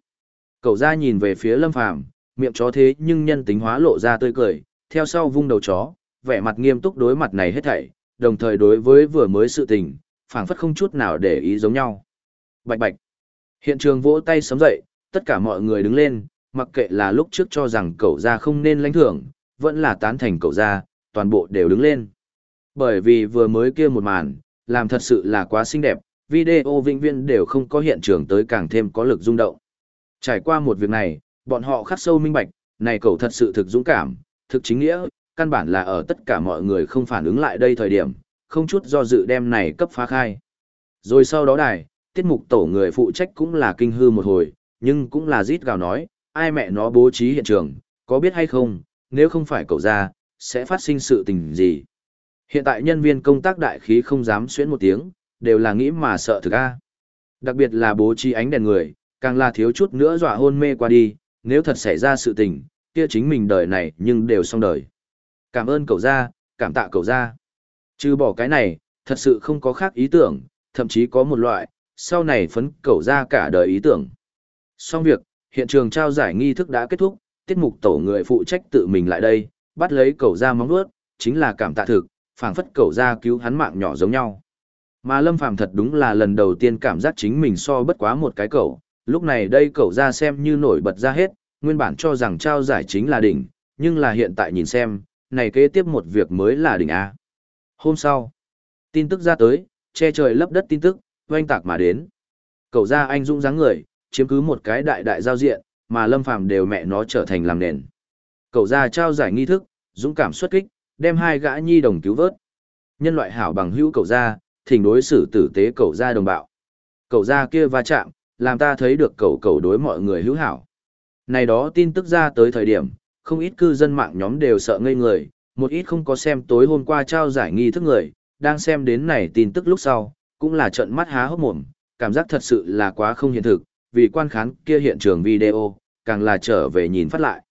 Cậu ra nhìn về phía Lâm Phàm miệng chó thế nhưng nhân tính hóa lộ ra tươi cười, theo sau vung đầu chó, vẻ mặt nghiêm túc đối mặt này hết thảy, đồng thời đối với vừa mới sự tình, phảng phất không chút nào để ý giống nhau. Bạch bạch. Hiện trường vỗ tay sớm dậy, tất cả mọi người đứng lên, mặc kệ là lúc trước cho rằng cậu ra không nên lãnh thưởng, vẫn là tán thành cậu ra, toàn bộ đều đứng lên. Bởi vì vừa mới kia một màn, làm thật sự là quá xinh đẹp, video vĩnh viên đều không có hiện trường tới càng thêm có lực rung động. Trải qua một việc này, bọn họ khắc sâu minh bạch, này cậu thật sự thực dũng cảm, thực chính nghĩa, căn bản là ở tất cả mọi người không phản ứng lại đây thời điểm, không chút do dự đem này cấp phá khai. Rồi sau đó đài, tiết mục tổ người phụ trách cũng là kinh hư một hồi, nhưng cũng là rít gào nói, ai mẹ nó bố trí hiện trường, có biết hay không, nếu không phải cậu ra, sẽ phát sinh sự tình gì. Hiện tại nhân viên công tác đại khí không dám xuyến một tiếng, đều là nghĩ mà sợ thực a. Đặc biệt là bố trí ánh đèn người, càng là thiếu chút nữa dọa hôn mê qua đi, nếu thật xảy ra sự tình, kia chính mình đời này nhưng đều xong đời. Cảm ơn cậu ra, cảm tạ cậu ra. Trừ bỏ cái này, thật sự không có khác ý tưởng, thậm chí có một loại, sau này phấn cầu ra cả đời ý tưởng. Xong việc, hiện trường trao giải nghi thức đã kết thúc, tiết mục tổ người phụ trách tự mình lại đây, bắt lấy cầu ra móng nuốt chính là cảm tạ thực, phảng phất cầu ra cứu hắn mạng nhỏ giống nhau. Mà Lâm Phàm thật đúng là lần đầu tiên cảm giác chính mình so bất quá một cái cầu lúc này đây cầu ra xem như nổi bật ra hết, nguyên bản cho rằng trao giải chính là đỉnh, nhưng là hiện tại nhìn xem, này kế tiếp một việc mới là đỉnh A. Hôm sau, tin tức ra tới, che trời lấp đất tin tức, oanh tạc mà đến. Cậu ra anh dũng dáng người, chiếm cứ một cái đại đại giao diện, mà Lâm Phàm đều mẹ nó trở thành làm nền. Cậu ra trao giải nghi thức, dũng cảm xuất kích, đem hai gã nhi đồng cứu vớt. Nhân loại hảo bằng hữu cầu ra, thỉnh đối xử tử tế cầu ra đồng bạo. Cầu ra kia va chạm, làm ta thấy được cầu cầu đối mọi người hữu hảo. Này đó tin tức ra tới thời điểm, không ít cư dân mạng nhóm đều sợ ngây người, một ít không có xem tối hôm qua trao giải nghi thức người, đang xem đến này tin tức lúc sau, cũng là trận mắt há hốc mồm, cảm giác thật sự là quá không hiện thực, vì quan khán kia hiện trường video, càng là trở về nhìn phát lại.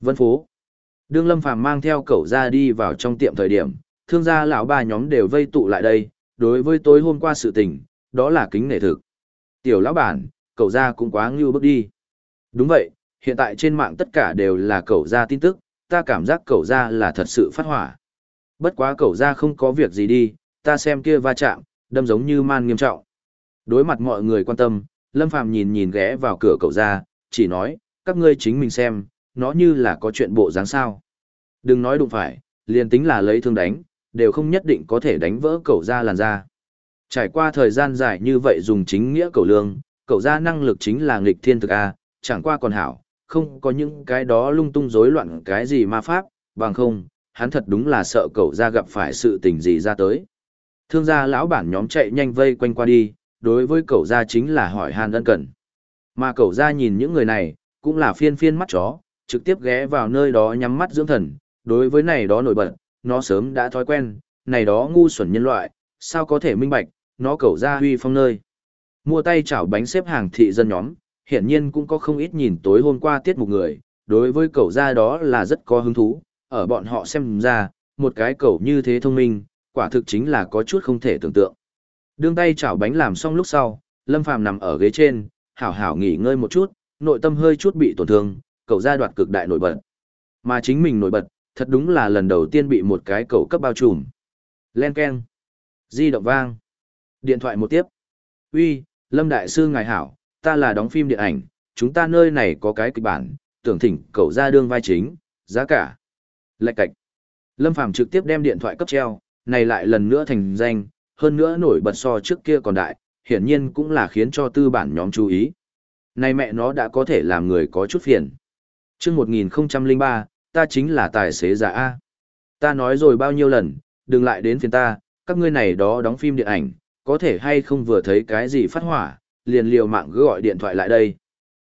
Vân phố. Đương Lâm Phàm mang theo cậu ra đi vào trong tiệm thời điểm, thương gia lão ba nhóm đều vây tụ lại đây, đối với tối hôm qua sự tình, đó là kính nể thực. Tiểu lão bản, cậu ra cũng quá ngưu bước đi. Đúng vậy, hiện tại trên mạng tất cả đều là cậu ra tin tức, ta cảm giác cậu ra là thật sự phát hỏa. Bất quá cậu ra không có việc gì đi, ta xem kia va chạm, đâm giống như man nghiêm trọng. Đối mặt mọi người quan tâm, Lâm Phàm nhìn nhìn ghé vào cửa cậu ra, chỉ nói, các ngươi chính mình xem, nó như là có chuyện bộ dáng sao. Đừng nói đụng phải, liền tính là lấy thương đánh, đều không nhất định có thể đánh vỡ cậu ra làn da. Trải qua thời gian dài như vậy dùng chính nghĩa cậu lương, cậu ra năng lực chính là nghịch thiên thực A, chẳng qua còn hảo, không có những cái đó lung tung rối loạn cái gì ma pháp, bằng không, hắn thật đúng là sợ cậu ra gặp phải sự tình gì ra tới. Thương gia lão bản nhóm chạy nhanh vây quanh qua đi, đối với cậu gia chính là hỏi han ân cần. Mà cậu gia nhìn những người này, cũng là phiên phiên mắt chó, trực tiếp ghé vào nơi đó nhắm mắt dưỡng thần, đối với này đó nổi bật, nó sớm đã thói quen, này đó ngu xuẩn nhân loại, sao có thể minh bạch, nó cậu ra huy phong nơi. Mua tay chảo bánh xếp hàng thị dân nhóm, hiển nhiên cũng có không ít nhìn tối hôm qua tiết mục người, đối với cậu ra đó là rất có hứng thú, ở bọn họ xem ra, một cái cậu như thế thông minh, quả thực chính là có chút không thể tưởng tượng. Đương tay chảo bánh làm xong lúc sau, Lâm Phàm nằm ở ghế trên, hảo hảo nghỉ ngơi một chút, nội tâm hơi chút bị tổn thương, cậu ra đoạt cực đại nổi bật. Mà chính mình nổi bật, thật đúng là lần đầu tiên bị một cái cậu cấp bao trùm. Len keng. Di động vang. Điện thoại một tiếp. Uy, Lâm Đại Sư ngài hảo, ta là đóng phim điện ảnh, chúng ta nơi này có cái kịch bản, tưởng thỉnh cậu ra đương vai chính, giá cả. Lạch cạch. Lâm Phàm trực tiếp đem điện thoại cấp treo, này lại lần nữa thành danh, hơn nữa nổi bật so trước kia còn đại, hiển nhiên cũng là khiến cho tư bản nhóm chú ý. Này mẹ nó đã có thể làm người có chút phiền. chương 1003, ta chính là tài xế giả A. Ta nói rồi bao nhiêu lần, đừng lại đến phiền ta, các ngươi này đó đóng phim điện ảnh, có thể hay không vừa thấy cái gì phát hỏa, liền liều mạng cứ gọi điện thoại lại đây.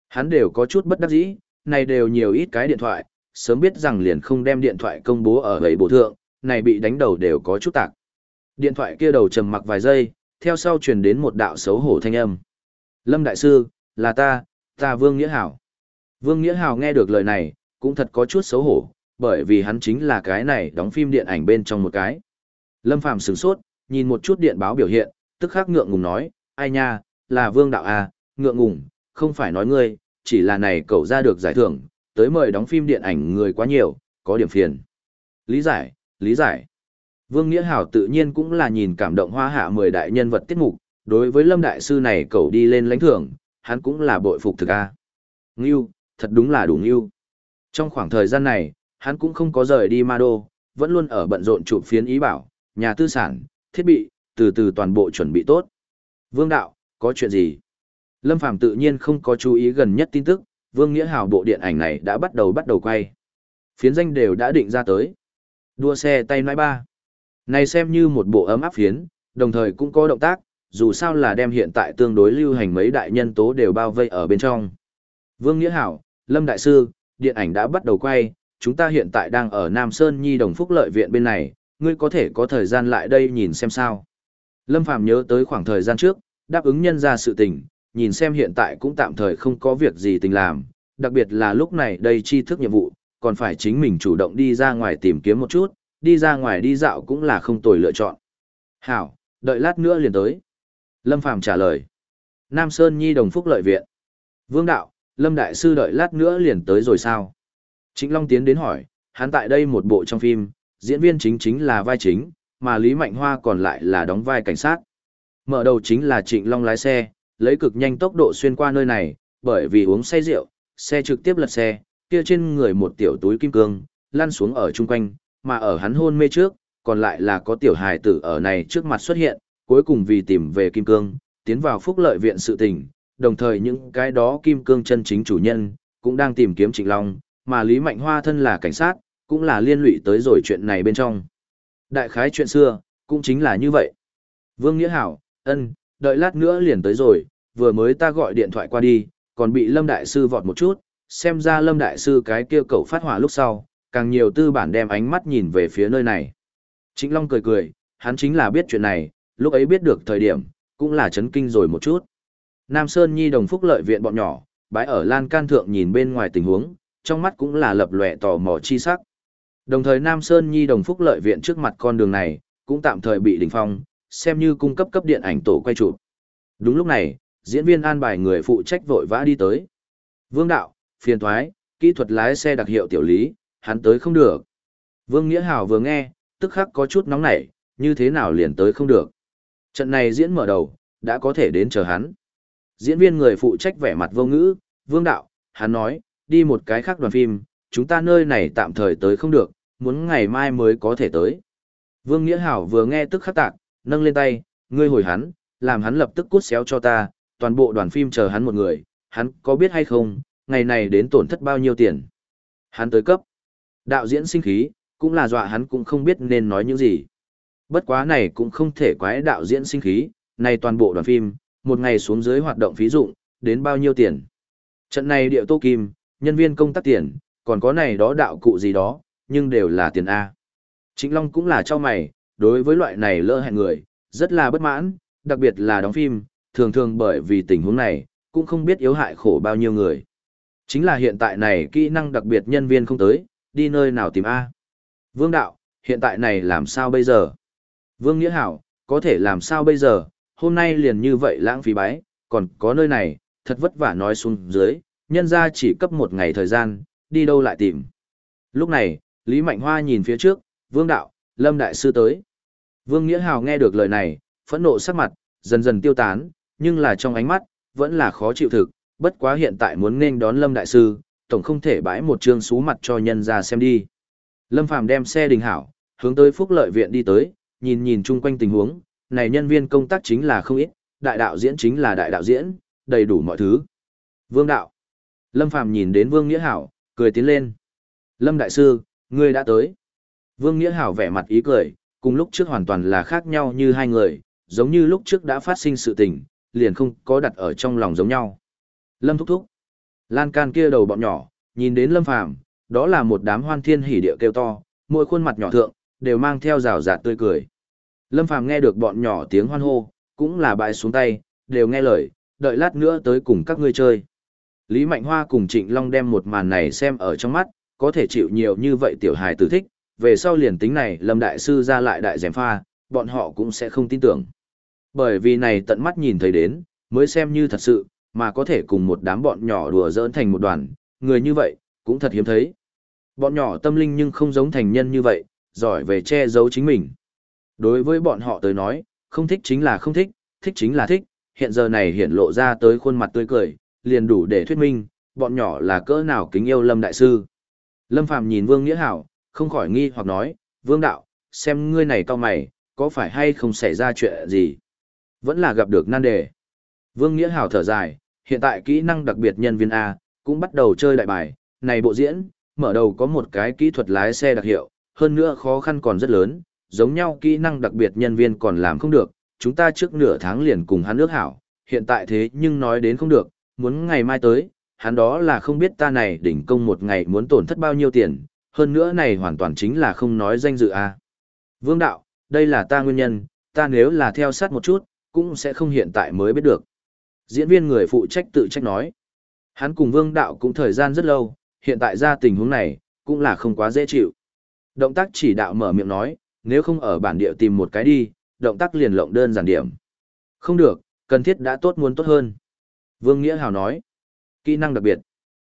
Hắn đều có chút bất đắc dĩ, này đều nhiều ít cái điện thoại, sớm biết rằng liền không đem điện thoại công bố ở gầy bộ thượng, này bị đánh đầu đều có chút tạc. Điện thoại kia đầu trầm mặc vài giây, theo sau truyền đến một đạo xấu hổ thanh âm. Lâm Đại Sư, là ta, ta Vương Nghĩa Hảo. Vương Nghĩa Hảo nghe được lời này, cũng thật có chút xấu hổ, bởi vì hắn chính là cái này đóng phim điện ảnh bên trong một cái. Lâm Phàm sửng sốt, nhìn một chút điện báo biểu hiện, tức khắc ngượng ngùng nói, ai nha, là Vương Đạo à, ngượng ngùng, không phải nói ngươi, chỉ là này cậu ra được giải thưởng, tới mời đóng phim điện ảnh người quá nhiều, có điểm phiền. Lý giải, lý giải. Vương Nghĩa Hảo tự nhiên cũng là nhìn cảm động hoa hạ 10 đại nhân vật tiết mục, đối với Lâm Đại Sư này cậu đi lên lãnh thưởng, hắn cũng là bội phục thực a. Ngưu, thật đúng là đủ ngưu. Trong khoảng thời gian này, hắn cũng không có rời đi Ma Đô, vẫn luôn ở bận rộn chụp phiến ý bảo, nhà tư sản, thiết bị, từ từ toàn bộ chuẩn bị tốt. Vương Đạo, có chuyện gì? Lâm Phàm tự nhiên không có chú ý gần nhất tin tức, Vương Nghĩa Hào bộ điện ảnh này đã bắt đầu bắt đầu quay. Phiến danh đều đã định ra tới. Đua xe tay nãi ba. Này xem như một bộ ấm áp phiến, đồng thời cũng có động tác, dù sao là đem hiện tại tương đối lưu hành mấy đại nhân tố đều bao vây ở bên trong. Vương Nghĩa Hảo, Lâm Đại Sư, điện ảnh đã bắt đầu quay, chúng ta hiện tại đang ở Nam Sơn Nhi Đồng Phúc Lợi Viện bên này, ngươi có thể có thời gian lại đây nhìn xem sao. Lâm Phàm nhớ tới khoảng thời gian trước, đáp ứng nhân ra sự tình, nhìn xem hiện tại cũng tạm thời không có việc gì tình làm, đặc biệt là lúc này đây chi thức nhiệm vụ, còn phải chính mình chủ động đi ra ngoài tìm kiếm một chút, đi ra ngoài đi dạo cũng là không tồi lựa chọn. Hảo, đợi lát nữa liền tới. Lâm Phàm trả lời. Nam Sơn Nhi đồng phúc lợi viện. Vương Đạo, Lâm Đại Sư đợi lát nữa liền tới rồi sao? Trịnh Long tiến đến hỏi, hắn tại đây một bộ trong phim, diễn viên chính chính là vai chính, mà Lý Mạnh Hoa còn lại là đóng vai cảnh sát. Mở đầu chính là Trịnh Long lái xe, lấy cực nhanh tốc độ xuyên qua nơi này, bởi vì uống say rượu, xe trực tiếp lật xe, kia trên người một tiểu túi kim cương, lăn xuống ở chung quanh, mà ở hắn hôn mê trước, còn lại là có tiểu hài tử ở này trước mặt xuất hiện, cuối cùng vì tìm về kim cương, tiến vào phúc lợi viện sự tình, đồng thời những cái đó kim cương chân chính chủ nhân, cũng đang tìm kiếm Trịnh Long, mà Lý Mạnh Hoa thân là cảnh sát, cũng là liên lụy tới rồi chuyện này bên trong. Đại khái chuyện xưa, cũng chính là như vậy. Vương Nghĩa Hảo, ân, đợi lát nữa liền tới rồi, vừa mới ta gọi điện thoại qua đi, còn bị Lâm Đại Sư vọt một chút, xem ra Lâm Đại Sư cái kia cậu phát hỏa lúc sau, càng nhiều tư bản đem ánh mắt nhìn về phía nơi này. Trịnh Long cười cười, hắn chính là biết chuyện này, lúc ấy biết được thời điểm, cũng là chấn kinh rồi một chút. Nam Sơn Nhi đồng phúc lợi viện bọn nhỏ, bãi ở lan can thượng nhìn bên ngoài tình huống, trong mắt cũng là lập lòe tò mò chi sắc. Đồng thời Nam Sơn Nhi đồng phúc lợi viện trước mặt con đường này, cũng tạm thời bị đình phong, xem như cung cấp cấp điện ảnh tổ quay chụp. Đúng lúc này, diễn viên an bài người phụ trách vội vã đi tới. Vương đạo, phiền thoái, kỹ thuật lái xe đặc hiệu tiểu lý, hắn tới không được. Vương Nghĩa Hảo vừa nghe, tức khắc có chút nóng nảy, như thế nào liền tới không được. Trận này diễn mở đầu, đã có thể đến chờ hắn. Diễn viên người phụ trách vẻ mặt vô ngữ, Vương đạo, hắn nói, đi một cái khác đoàn phim, chúng ta nơi này tạm thời tới không được, muốn ngày mai mới có thể tới. Vương Nghĩa Hảo vừa nghe tức khắc tạc, nâng lên tay, ngươi hồi hắn, làm hắn lập tức cút xéo cho ta, toàn bộ đoàn phim chờ hắn một người, hắn có biết hay không, ngày này đến tổn thất bao nhiêu tiền. Hắn tới cấp. Đạo diễn sinh khí, cũng là dọa hắn cũng không biết nên nói những gì. Bất quá này cũng không thể quái đạo diễn sinh khí, này toàn bộ đoàn phim, một ngày xuống dưới hoạt động phí dụng, đến bao nhiêu tiền. Trận này điệu tô kim, nhân viên công tác tiền, còn có này đó đạo cụ gì đó, nhưng đều là tiền A. Trịnh Long cũng là cho mày, đối với loại này lỡ hẹn người, rất là bất mãn, đặc biệt là đóng phim, thường thường bởi vì tình huống này, cũng không biết yếu hại khổ bao nhiêu người. Chính là hiện tại này kỹ năng đặc biệt nhân viên không tới, đi nơi nào tìm A. Vương Đạo, hiện tại này làm sao bây giờ? Vương Nghĩa Hảo, có thể làm sao bây giờ? Hôm nay liền như vậy lãng phí bái, còn có nơi này, thật vất vả nói xuống dưới, nhân ra chỉ cấp một ngày thời gian, đi đâu lại tìm. Lúc này, Lý Mạnh Hoa nhìn phía trước, Vương Đạo, Lâm Đại Sư tới. Vương Nghĩa Hào nghe được lời này, phẫn nộ sắc mặt, dần dần tiêu tán, nhưng là trong ánh mắt, vẫn là khó chịu thực, bất quá hiện tại muốn nên đón Lâm Đại Sư, tổng không thể bãi một trương xú mặt cho nhân ra xem đi. Lâm Phàm đem xe đình hảo, hướng tới Phúc Lợi Viện đi tới, nhìn nhìn chung quanh tình huống, này nhân viên công tác chính là không ít, đại đạo diễn chính là đại đạo diễn, đầy đủ mọi thứ. Vương Đạo. Lâm Phàm nhìn đến Vương Nghĩa Hảo, cười tiến lên. Lâm Đại Sư, ngươi đã tới. Vương Nghĩa Hảo vẻ mặt ý cười, cùng lúc trước hoàn toàn là khác nhau như hai người, giống như lúc trước đã phát sinh sự tình, liền không có đặt ở trong lòng giống nhau. Lâm thúc thúc. Lan can kia đầu bọn nhỏ, nhìn đến Lâm Phàm đó là một đám hoan thiên hỉ địa kêu to, mỗi khuôn mặt nhỏ thượng, đều mang theo rào rạt tươi cười. Lâm Phàm nghe được bọn nhỏ tiếng hoan hô, cũng là bại xuống tay, đều nghe lời, đợi lát nữa tới cùng các ngươi chơi. Lý Mạnh Hoa cùng Trịnh Long đem một màn này xem ở trong mắt, có thể chịu nhiều như vậy tiểu hài tử thích, về sau liền tính này Lâm Đại Sư ra lại đại dèm pha, bọn họ cũng sẽ không tin tưởng. Bởi vì này tận mắt nhìn thấy đến, mới xem như thật sự, mà có thể cùng một đám bọn nhỏ đùa giỡn thành một đoàn, người như vậy, cũng thật hiếm thấy. Bọn nhỏ tâm linh nhưng không giống thành nhân như vậy, giỏi về che giấu chính mình. Đối với bọn họ tới nói, không thích chính là không thích, thích chính là thích, hiện giờ này hiện lộ ra tới khuôn mặt tươi cười, liền đủ để thuyết minh, bọn nhỏ là cỡ nào kính yêu Lâm Đại Sư. Lâm Phàm nhìn Vương Nghĩa Hảo, không khỏi nghi hoặc nói, Vương Đạo, xem ngươi này cao mày, có phải hay không xảy ra chuyện gì? Vẫn là gặp được nan đề. Vương Nghĩa Hảo thở dài, hiện tại kỹ năng đặc biệt nhân viên A, cũng bắt đầu chơi đại bài, này bộ diễn, mở đầu có một cái kỹ thuật lái xe đặc hiệu, hơn nữa khó khăn còn rất lớn, giống nhau kỹ năng đặc biệt nhân viên còn làm không được, chúng ta trước nửa tháng liền cùng hắn ước hảo, hiện tại thế nhưng nói đến không được, muốn ngày mai tới, hắn đó là không biết ta này đỉnh công một ngày muốn tổn thất bao nhiêu tiền, hơn nữa này hoàn toàn chính là không nói danh dự a. Vương đạo, đây là ta nguyên nhân, ta nếu là theo sát một chút, cũng sẽ không hiện tại mới biết được. Diễn viên người phụ trách tự trách nói. Hắn cùng vương đạo cũng thời gian rất lâu, hiện tại ra tình huống này, cũng là không quá dễ chịu. Động tác chỉ đạo mở miệng nói, nếu không ở bản địa tìm một cái đi, động tác liền lộng đơn giản điểm. Không được, cần thiết đã tốt muốn tốt hơn. Vương Nghĩa Hào nói, kỹ năng đặc biệt.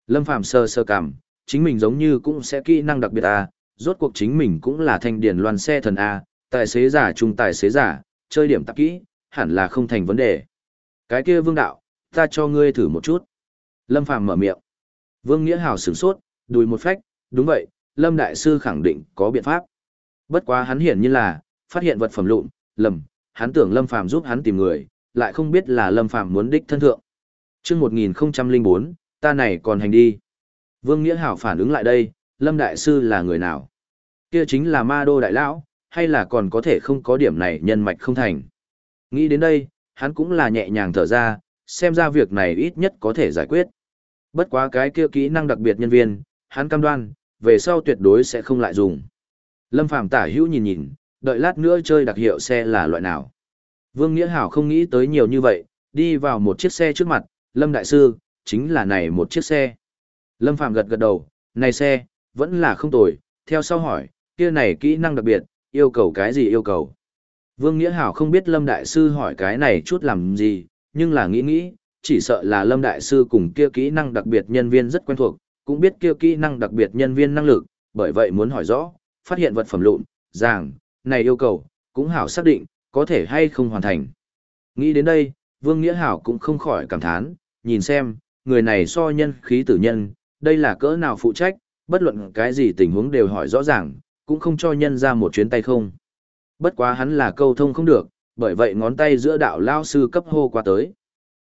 Lâm Phạm sơ sơ cảm, chính mình giống như cũng sẽ kỹ năng đặc biệt à, rốt cuộc chính mình cũng là thanh điển loan xe thần A, tài xế giả trung tài xế giả, chơi điểm tạp kỹ, hẳn là không thành vấn đề. Cái kia vương đạo, ta cho ngươi thử một chút. Lâm Phàm mở miệng. Vương Nghĩa Hào sửng sốt, đùi một phách, đúng vậy, Lâm Đại Sư khẳng định có biện pháp. Bất quá hắn hiển nhiên là, phát hiện vật phẩm lụn, lầm, hắn tưởng Lâm Phàm giúp hắn tìm người, lại không biết là Lâm Phàm muốn đích thân thượng. Chương 1004, ta này còn hành đi. Vương Nghĩa Hảo phản ứng lại đây, Lâm Đại Sư là người nào? Kia chính là ma đô đại lão, hay là còn có thể không có điểm này nhân mạch không thành? Nghĩ đến đây, hắn cũng là nhẹ nhàng thở ra, xem ra việc này ít nhất có thể giải quyết. Bất quá cái kia kỹ năng đặc biệt nhân viên, hắn cam đoan, về sau tuyệt đối sẽ không lại dùng. Lâm Phàm tả hữu nhìn nhìn, đợi lát nữa chơi đặc hiệu xe là loại nào. Vương Nghĩa Hảo không nghĩ tới nhiều như vậy, đi vào một chiếc xe trước mặt, Lâm Đại Sư, chính là này một chiếc xe. Lâm Phàm gật gật đầu, này xe, vẫn là không tồi, theo sau hỏi, kia này kỹ năng đặc biệt, yêu cầu cái gì yêu cầu. Vương Nghĩa Hảo không biết Lâm Đại Sư hỏi cái này chút làm gì, nhưng là nghĩ nghĩ, chỉ sợ là Lâm Đại Sư cùng kia kỹ năng đặc biệt nhân viên rất quen thuộc, cũng biết kia kỹ năng đặc biệt nhân viên năng lực, bởi vậy muốn hỏi rõ, phát hiện vật phẩm lụn, rằng, này yêu cầu, cũng hảo xác định, có thể hay không hoàn thành. Nghĩ đến đây, Vương Nghĩa Hảo cũng không khỏi cảm thán, nhìn xem, người này so nhân khí tử nhân, đây là cỡ nào phụ trách, bất luận cái gì tình huống đều hỏi rõ ràng, cũng không cho nhân ra một chuyến tay không. Bất quá hắn là câu thông không được, bởi vậy ngón tay giữa đạo lao sư cấp hô qua tới.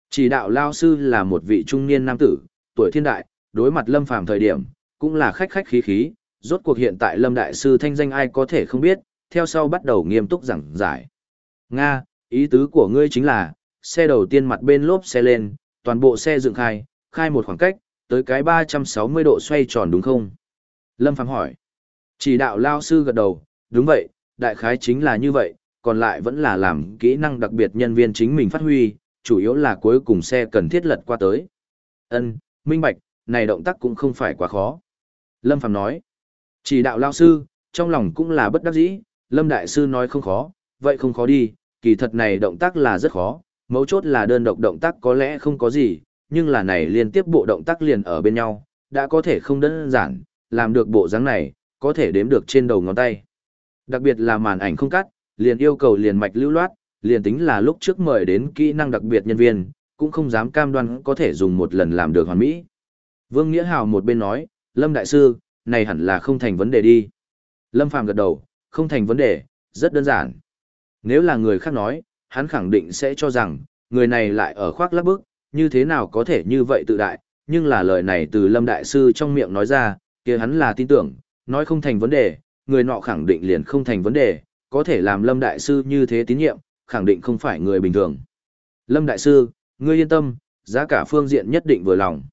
Chỉ đạo lao sư là một vị trung niên nam tử, tuổi thiên đại, đối mặt lâm phàm thời điểm, cũng là khách khách khí khí, rốt cuộc hiện tại lâm đại sư thanh danh ai có thể không biết, theo sau bắt đầu nghiêm túc giảng giải. Nga, ý tứ của ngươi chính là, xe đầu tiên mặt bên lốp xe lên, toàn bộ xe dựng khai, khai một khoảng cách, tới cái 360 độ xoay tròn đúng không? Lâm Phàm hỏi. Chỉ đạo lao sư gật đầu, đúng vậy, đại khái chính là như vậy, còn lại vẫn là làm kỹ năng đặc biệt nhân viên chính mình phát huy, chủ yếu là cuối cùng xe cần thiết lật qua tới. Ân, minh bạch, này động tác cũng không phải quá khó. Lâm Phàm nói. Chỉ đạo lao sư, trong lòng cũng là bất đắc dĩ, Lâm Đại Sư nói không khó, vậy không khó đi, kỳ thật này động tác là rất khó, mấu chốt là đơn độc động tác có lẽ không có gì, nhưng là này liên tiếp bộ động tác liền ở bên nhau, đã có thể không đơn giản, làm được bộ dáng này, có thể đếm được trên đầu ngón tay. Đặc biệt là màn ảnh không cắt, liền yêu cầu liền mạch lưu loát, liền tính là lúc trước mời đến kỹ năng đặc biệt nhân viên, cũng không dám cam đoan có thể dùng một lần làm được hoàn mỹ. Vương Nghĩa Hào một bên nói, Lâm Đại Sư, này hẳn là không thành vấn đề đi. Lâm Phàm gật đầu, không thành vấn đề, rất đơn giản. Nếu là người khác nói, hắn khẳng định sẽ cho rằng, người này lại ở khoác lắp bức, như thế nào có thể như vậy tự đại, nhưng là lời này từ Lâm Đại Sư trong miệng nói ra, kia hắn là tin tưởng, nói không thành vấn đề, người nọ khẳng định liền không thành vấn đề, có thể làm Lâm Đại Sư như thế tín nhiệm, khẳng định không phải người bình thường. Lâm Đại Sư, ngươi yên tâm, giá cả phương diện nhất định vừa lòng.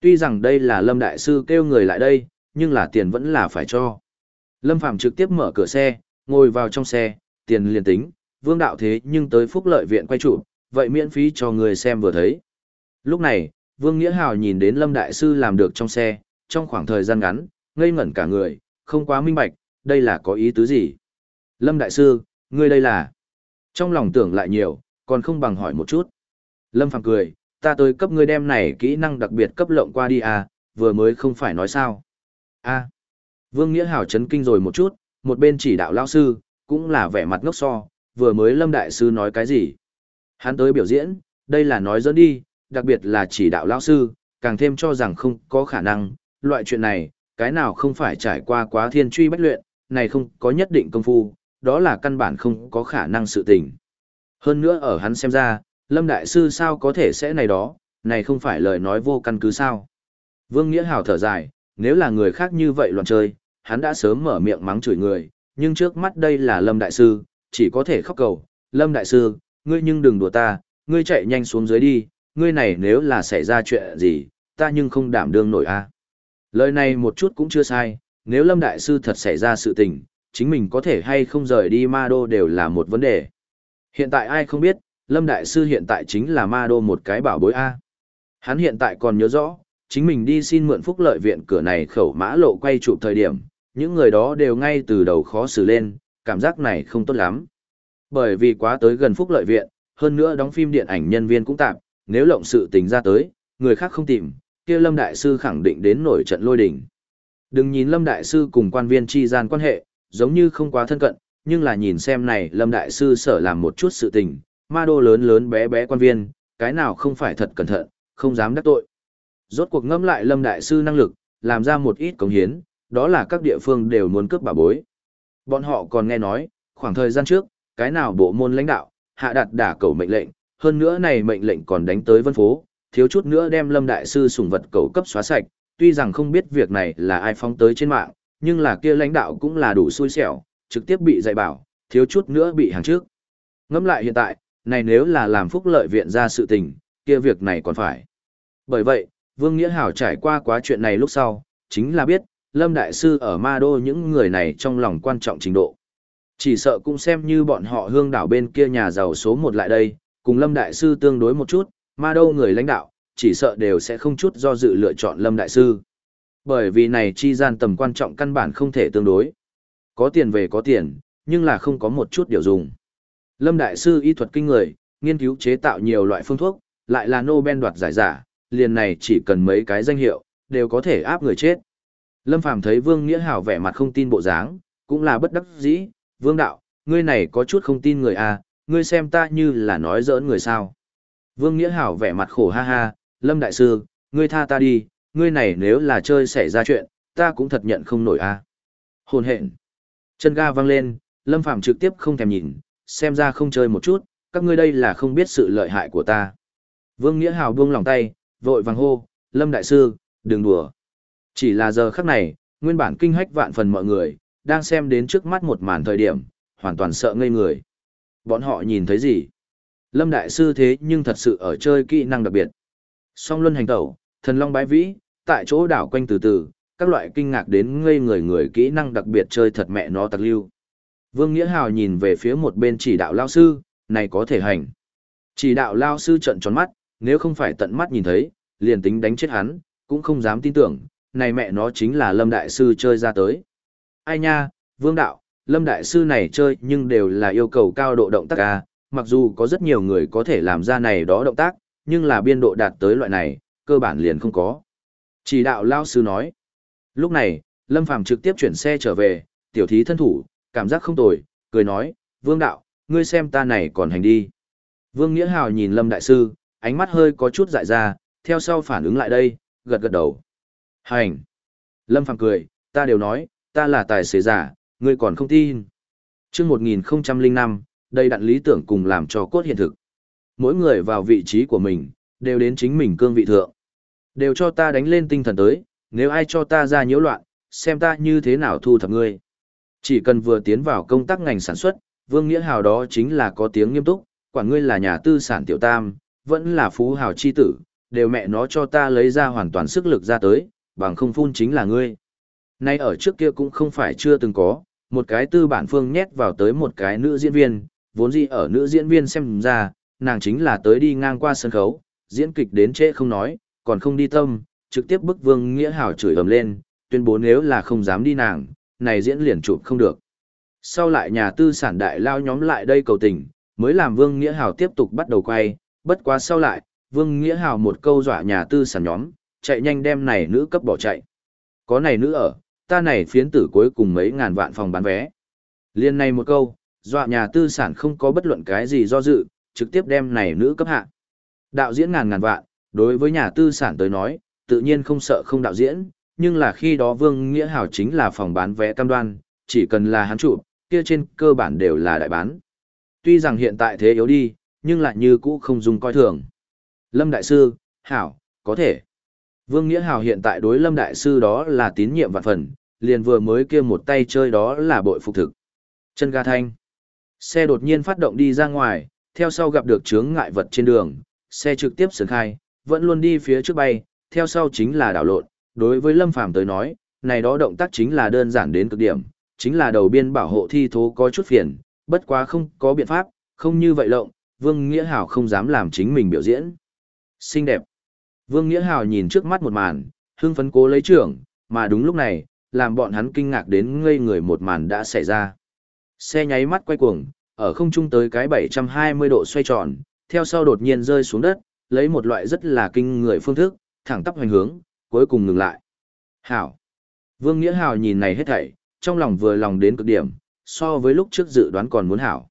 Tuy rằng đây là Lâm Đại Sư kêu người lại đây, nhưng là tiền vẫn là phải cho. Lâm Phàm trực tiếp mở cửa xe, ngồi vào trong xe, tiền liền tính, vương đạo thế nhưng tới phúc lợi viện quay trụ, vậy miễn phí cho người xem vừa thấy. Lúc này, Vương Nghĩa Hào nhìn đến Lâm Đại Sư làm được trong xe, trong khoảng thời gian ngắn, ngây ngẩn cả người, không quá minh bạch, đây là có ý tứ gì. Lâm Đại Sư, ngươi đây là... Trong lòng tưởng lại nhiều, còn không bằng hỏi một chút. Lâm Phàm cười, ta tới cấp ngươi đem này kỹ năng đặc biệt cấp lộng qua đi à, vừa mới không phải nói sao. a Vương Nghĩa hảo chấn kinh rồi một chút, một bên chỉ đạo lao sư, cũng là vẻ mặt ngốc so, vừa mới Lâm Đại Sư nói cái gì. Hắn tới biểu diễn, đây là nói dẫn đi, đặc biệt là chỉ đạo lao sư, càng thêm cho rằng không có khả năng, loại chuyện này, cái nào không phải trải qua quá thiên truy bách luyện, này không có nhất định công phu, đó là căn bản không có khả năng sự tình. Hơn nữa ở hắn xem ra, Lâm Đại Sư sao có thể sẽ này đó, này không phải lời nói vô căn cứ sao. Vương Nghĩa Hào thở dài, nếu là người khác như vậy loạn chơi, hắn đã sớm mở miệng mắng chửi người, nhưng trước mắt đây là Lâm Đại Sư, chỉ có thể khóc cầu, Lâm Đại Sư, ngươi nhưng đừng đùa ta, ngươi chạy nhanh xuống dưới đi, ngươi này nếu là xảy ra chuyện gì, ta nhưng không đảm đương nổi a. Lời này một chút cũng chưa sai, nếu Lâm Đại Sư thật xảy ra sự tình, chính mình có thể hay không rời đi ma đô đều là một vấn đề. Hiện tại ai không biết, Lâm Đại Sư hiện tại chính là ma đô một cái bảo bối A. Hắn hiện tại còn nhớ rõ, chính mình đi xin mượn phúc lợi viện cửa này khẩu mã lộ quay chụp thời điểm, những người đó đều ngay từ đầu khó xử lên, cảm giác này không tốt lắm. Bởi vì quá tới gần phúc lợi viện, hơn nữa đóng phim điện ảnh nhân viên cũng tạm, nếu lộng sự tình ra tới, người khác không tìm, kia Lâm Đại Sư khẳng định đến nổi trận lôi đình. Đừng nhìn Lâm Đại Sư cùng quan viên chi gian quan hệ, giống như không quá thân cận, nhưng là nhìn xem này Lâm Đại Sư sở làm một chút sự tình, ma đô lớn lớn bé bé quan viên, cái nào không phải thật cẩn thận, không dám đắc tội. Rốt cuộc ngẫm lại Lâm Đại Sư năng lực, làm ra một ít cống hiến, đó là các địa phương đều muốn cướp bà bối. Bọn họ còn nghe nói, khoảng thời gian trước, cái nào bộ môn lãnh đạo, hạ đặt đả cầu mệnh lệnh, hơn nữa này mệnh lệnh còn đánh tới vân phố, thiếu chút nữa đem Lâm Đại Sư sủng vật cầu cấp xóa sạch, tuy rằng không biết việc này là ai phóng tới trên mạng, nhưng là kia lãnh đạo cũng là đủ xui xẻo, trực tiếp bị dạy bảo, thiếu chút nữa bị hàng trước. Ngẫm lại hiện tại, này nếu là làm phúc lợi viện ra sự tình, kia việc này còn phải. Bởi vậy, Vương Nghĩa Hảo trải qua quá chuyện này lúc sau, chính là biết, Lâm Đại Sư ở Ma Đô những người này trong lòng quan trọng trình độ. Chỉ sợ cũng xem như bọn họ hương đảo bên kia nhà giàu số một lại đây, cùng Lâm Đại Sư tương đối một chút, Ma Đô người lãnh đạo, chỉ sợ đều sẽ không chút do dự lựa chọn Lâm Đại Sư. Bởi vì này chi gian tầm quan trọng căn bản không thể tương đối. Có tiền về có tiền, nhưng là không có một chút điều dùng. Lâm Đại Sư y thuật kinh người, nghiên cứu chế tạo nhiều loại phương thuốc, lại là Nobel đoạt giải giả, liền này chỉ cần mấy cái danh hiệu, đều có thể áp người chết. Lâm Phàm thấy Vương Nghĩa Hảo vẻ mặt không tin bộ dáng, cũng là bất đắc dĩ, Vương Đạo, ngươi này có chút không tin người à, ngươi xem ta như là nói giỡn người sao. Vương Nghĩa Hảo vẻ mặt khổ ha ha, Lâm Đại Sư, ngươi tha ta đi, ngươi này nếu là chơi xảy ra chuyện, ta cũng thật nhận không nổi a. À. Hồn hện. Chân ga văng lên, Lâm Phàm trực tiếp không thèm nhìn, xem ra không chơi một chút, các ngươi đây là không biết sự lợi hại của ta. Vương Nghĩa Hào buông lòng tay, vội vàng hô, Lâm Đại Sư, đừng đùa. Chỉ là giờ khắc này, nguyên bản kinh hách vạn phần mọi người, đang xem đến trước mắt một màn thời điểm, hoàn toàn sợ ngây người. Bọn họ nhìn thấy gì? Lâm Đại Sư thế nhưng thật sự ở chơi kỹ năng đặc biệt. Song luân hành tẩu, thần long bái vĩ, tại chỗ đảo quanh từ từ, các loại kinh ngạc đến ngây người người kỹ năng đặc biệt chơi thật mẹ nó tặc lưu. Vương Nghĩa Hào nhìn về phía một bên chỉ đạo lao sư, này có thể hành. Chỉ đạo lao sư trận tròn mắt, nếu không phải tận mắt nhìn thấy, liền tính đánh chết hắn, cũng không dám tin tưởng, này mẹ nó chính là Lâm Đại Sư chơi ra tới. Ai nha, Vương Đạo, Lâm Đại Sư này chơi nhưng đều là yêu cầu cao độ động tác ca, mặc dù có rất nhiều người có thể làm ra này đó động tác, nhưng là biên độ đạt tới loại này, cơ bản liền không có. Chỉ đạo lao sư nói. Lúc này, Lâm Phàm trực tiếp chuyển xe trở về, tiểu thí thân thủ, cảm giác không tồi, cười nói, Vương Đạo, ngươi xem ta này còn hành đi. Vương Nghĩa Hào nhìn Lâm Đại Sư, ánh mắt hơi có chút dại ra, theo sau phản ứng lại đây, gật gật đầu. Hành. Lâm Phàm cười, ta đều nói, ta là tài xế giả, ngươi còn không tin. Trước 1005, đây đặn lý tưởng cùng làm cho cốt hiện thực. Mỗi người vào vị trí của mình, đều đến chính mình cương vị thượng. Đều cho ta đánh lên tinh thần tới, nếu ai cho ta ra nhiễu loạn, xem ta như thế nào thu thập ngươi. Chỉ cần vừa tiến vào công tác ngành sản xuất, Vương Nghĩa Hào đó chính là có tiếng nghiêm túc, quản ngươi là nhà tư sản tiểu tam, vẫn là phú hào chi tử, đều mẹ nó cho ta lấy ra hoàn toàn sức lực ra tới, bằng không phun chính là ngươi. Nay ở trước kia cũng không phải chưa từng có, một cái tư bản phương nhét vào tới một cái nữ diễn viên, vốn gì ở nữ diễn viên xem ra, nàng chính là tới đi ngang qua sân khấu, diễn kịch đến trễ không nói, còn không đi tâm, trực tiếp bức Vương Nghĩa Hảo chửi ầm lên, tuyên bố nếu là không dám đi nàng, này diễn liền chụp không được. Sau lại nhà tư sản đại lao nhóm lại đây cầu tình, mới làm Vương Nghĩa Hảo tiếp tục bắt đầu quay, bất quá sau lại, Vương Nghĩa Hảo một câu dọa nhà tư sản nhóm, chạy nhanh đem này nữ cấp bỏ chạy. Có này nữ ở, ta này phiến tử cuối cùng mấy ngàn vạn phòng bán vé. Liên này một câu, dọa nhà tư sản không có bất luận cái gì do dự, trực tiếp đem này nữ cấp hạ. Đạo diễn ngàn ngàn vạn, đối với nhà tư sản tới nói, tự nhiên không sợ không đạo diễn, nhưng là khi đó Vương Nghĩa Hảo chính là phòng bán vé cam đoan, chỉ cần là hắn trụ, kia trên cơ bản đều là đại bán. Tuy rằng hiện tại thế yếu đi, nhưng lại như cũ không dùng coi thường. Lâm Đại Sư, Hảo, có thể. Vương Nghĩa Hảo hiện tại đối Lâm Đại Sư đó là tín nhiệm vạn phần, liền vừa mới kia một tay chơi đó là bội phục thực. Chân ga thanh. Xe đột nhiên phát động đi ra ngoài, theo sau gặp được chướng ngại vật trên đường, xe trực tiếp sườn khai, vẫn luôn đi phía trước bay, theo sau chính là đảo lộn. Đối với Lâm Phàm tới nói, này đó động tác chính là đơn giản đến cực điểm, chính là đầu biên bảo hộ thi thố có chút phiền, bất quá không có biện pháp, không như vậy lộng, Vương Nghĩa Hảo không dám làm chính mình biểu diễn. Xinh đẹp. Vương Nghĩa Hảo nhìn trước mắt một màn, hưng phấn cố lấy trưởng, mà đúng lúc này, làm bọn hắn kinh ngạc đến ngây người một màn đã xảy ra. Xe nháy mắt quay cuồng, ở không trung tới cái 720 độ xoay tròn, theo sau đột nhiên rơi xuống đất, lấy một loại rất là kinh người phương thức, thẳng tắp hoành hướng, cuối cùng ngừng lại. Hảo. Vương Nghĩa Hảo nhìn này hết thảy, trong lòng vừa lòng đến cực điểm, so với lúc trước dự đoán còn muốn hảo.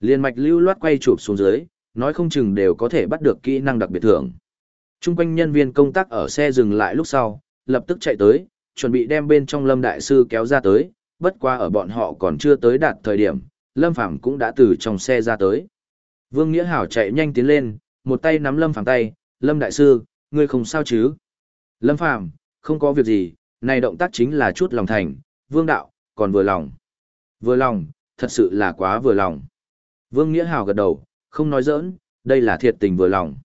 Liên mạch lưu loát quay chụp xuống dưới, nói không chừng đều có thể bắt được kỹ năng đặc biệt thưởng. Trung quanh nhân viên công tác ở xe dừng lại lúc sau, lập tức chạy tới, chuẩn bị đem bên trong Lâm Đại Sư kéo ra tới, bất qua ở bọn họ còn chưa tới đạt thời điểm, Lâm Phàm cũng đã từ trong xe ra tới. Vương Nghĩa Hảo chạy nhanh tiến lên, một tay nắm Lâm Phàm tay, Lâm Đại Sư, ngươi không sao chứ? Lâm Phàm không có việc gì, này động tác chính là chút lòng thành, vương đạo, còn vừa lòng. Vừa lòng, thật sự là quá vừa lòng. Vương Nghĩa Hào gật đầu, không nói giỡn, đây là thiệt tình vừa lòng.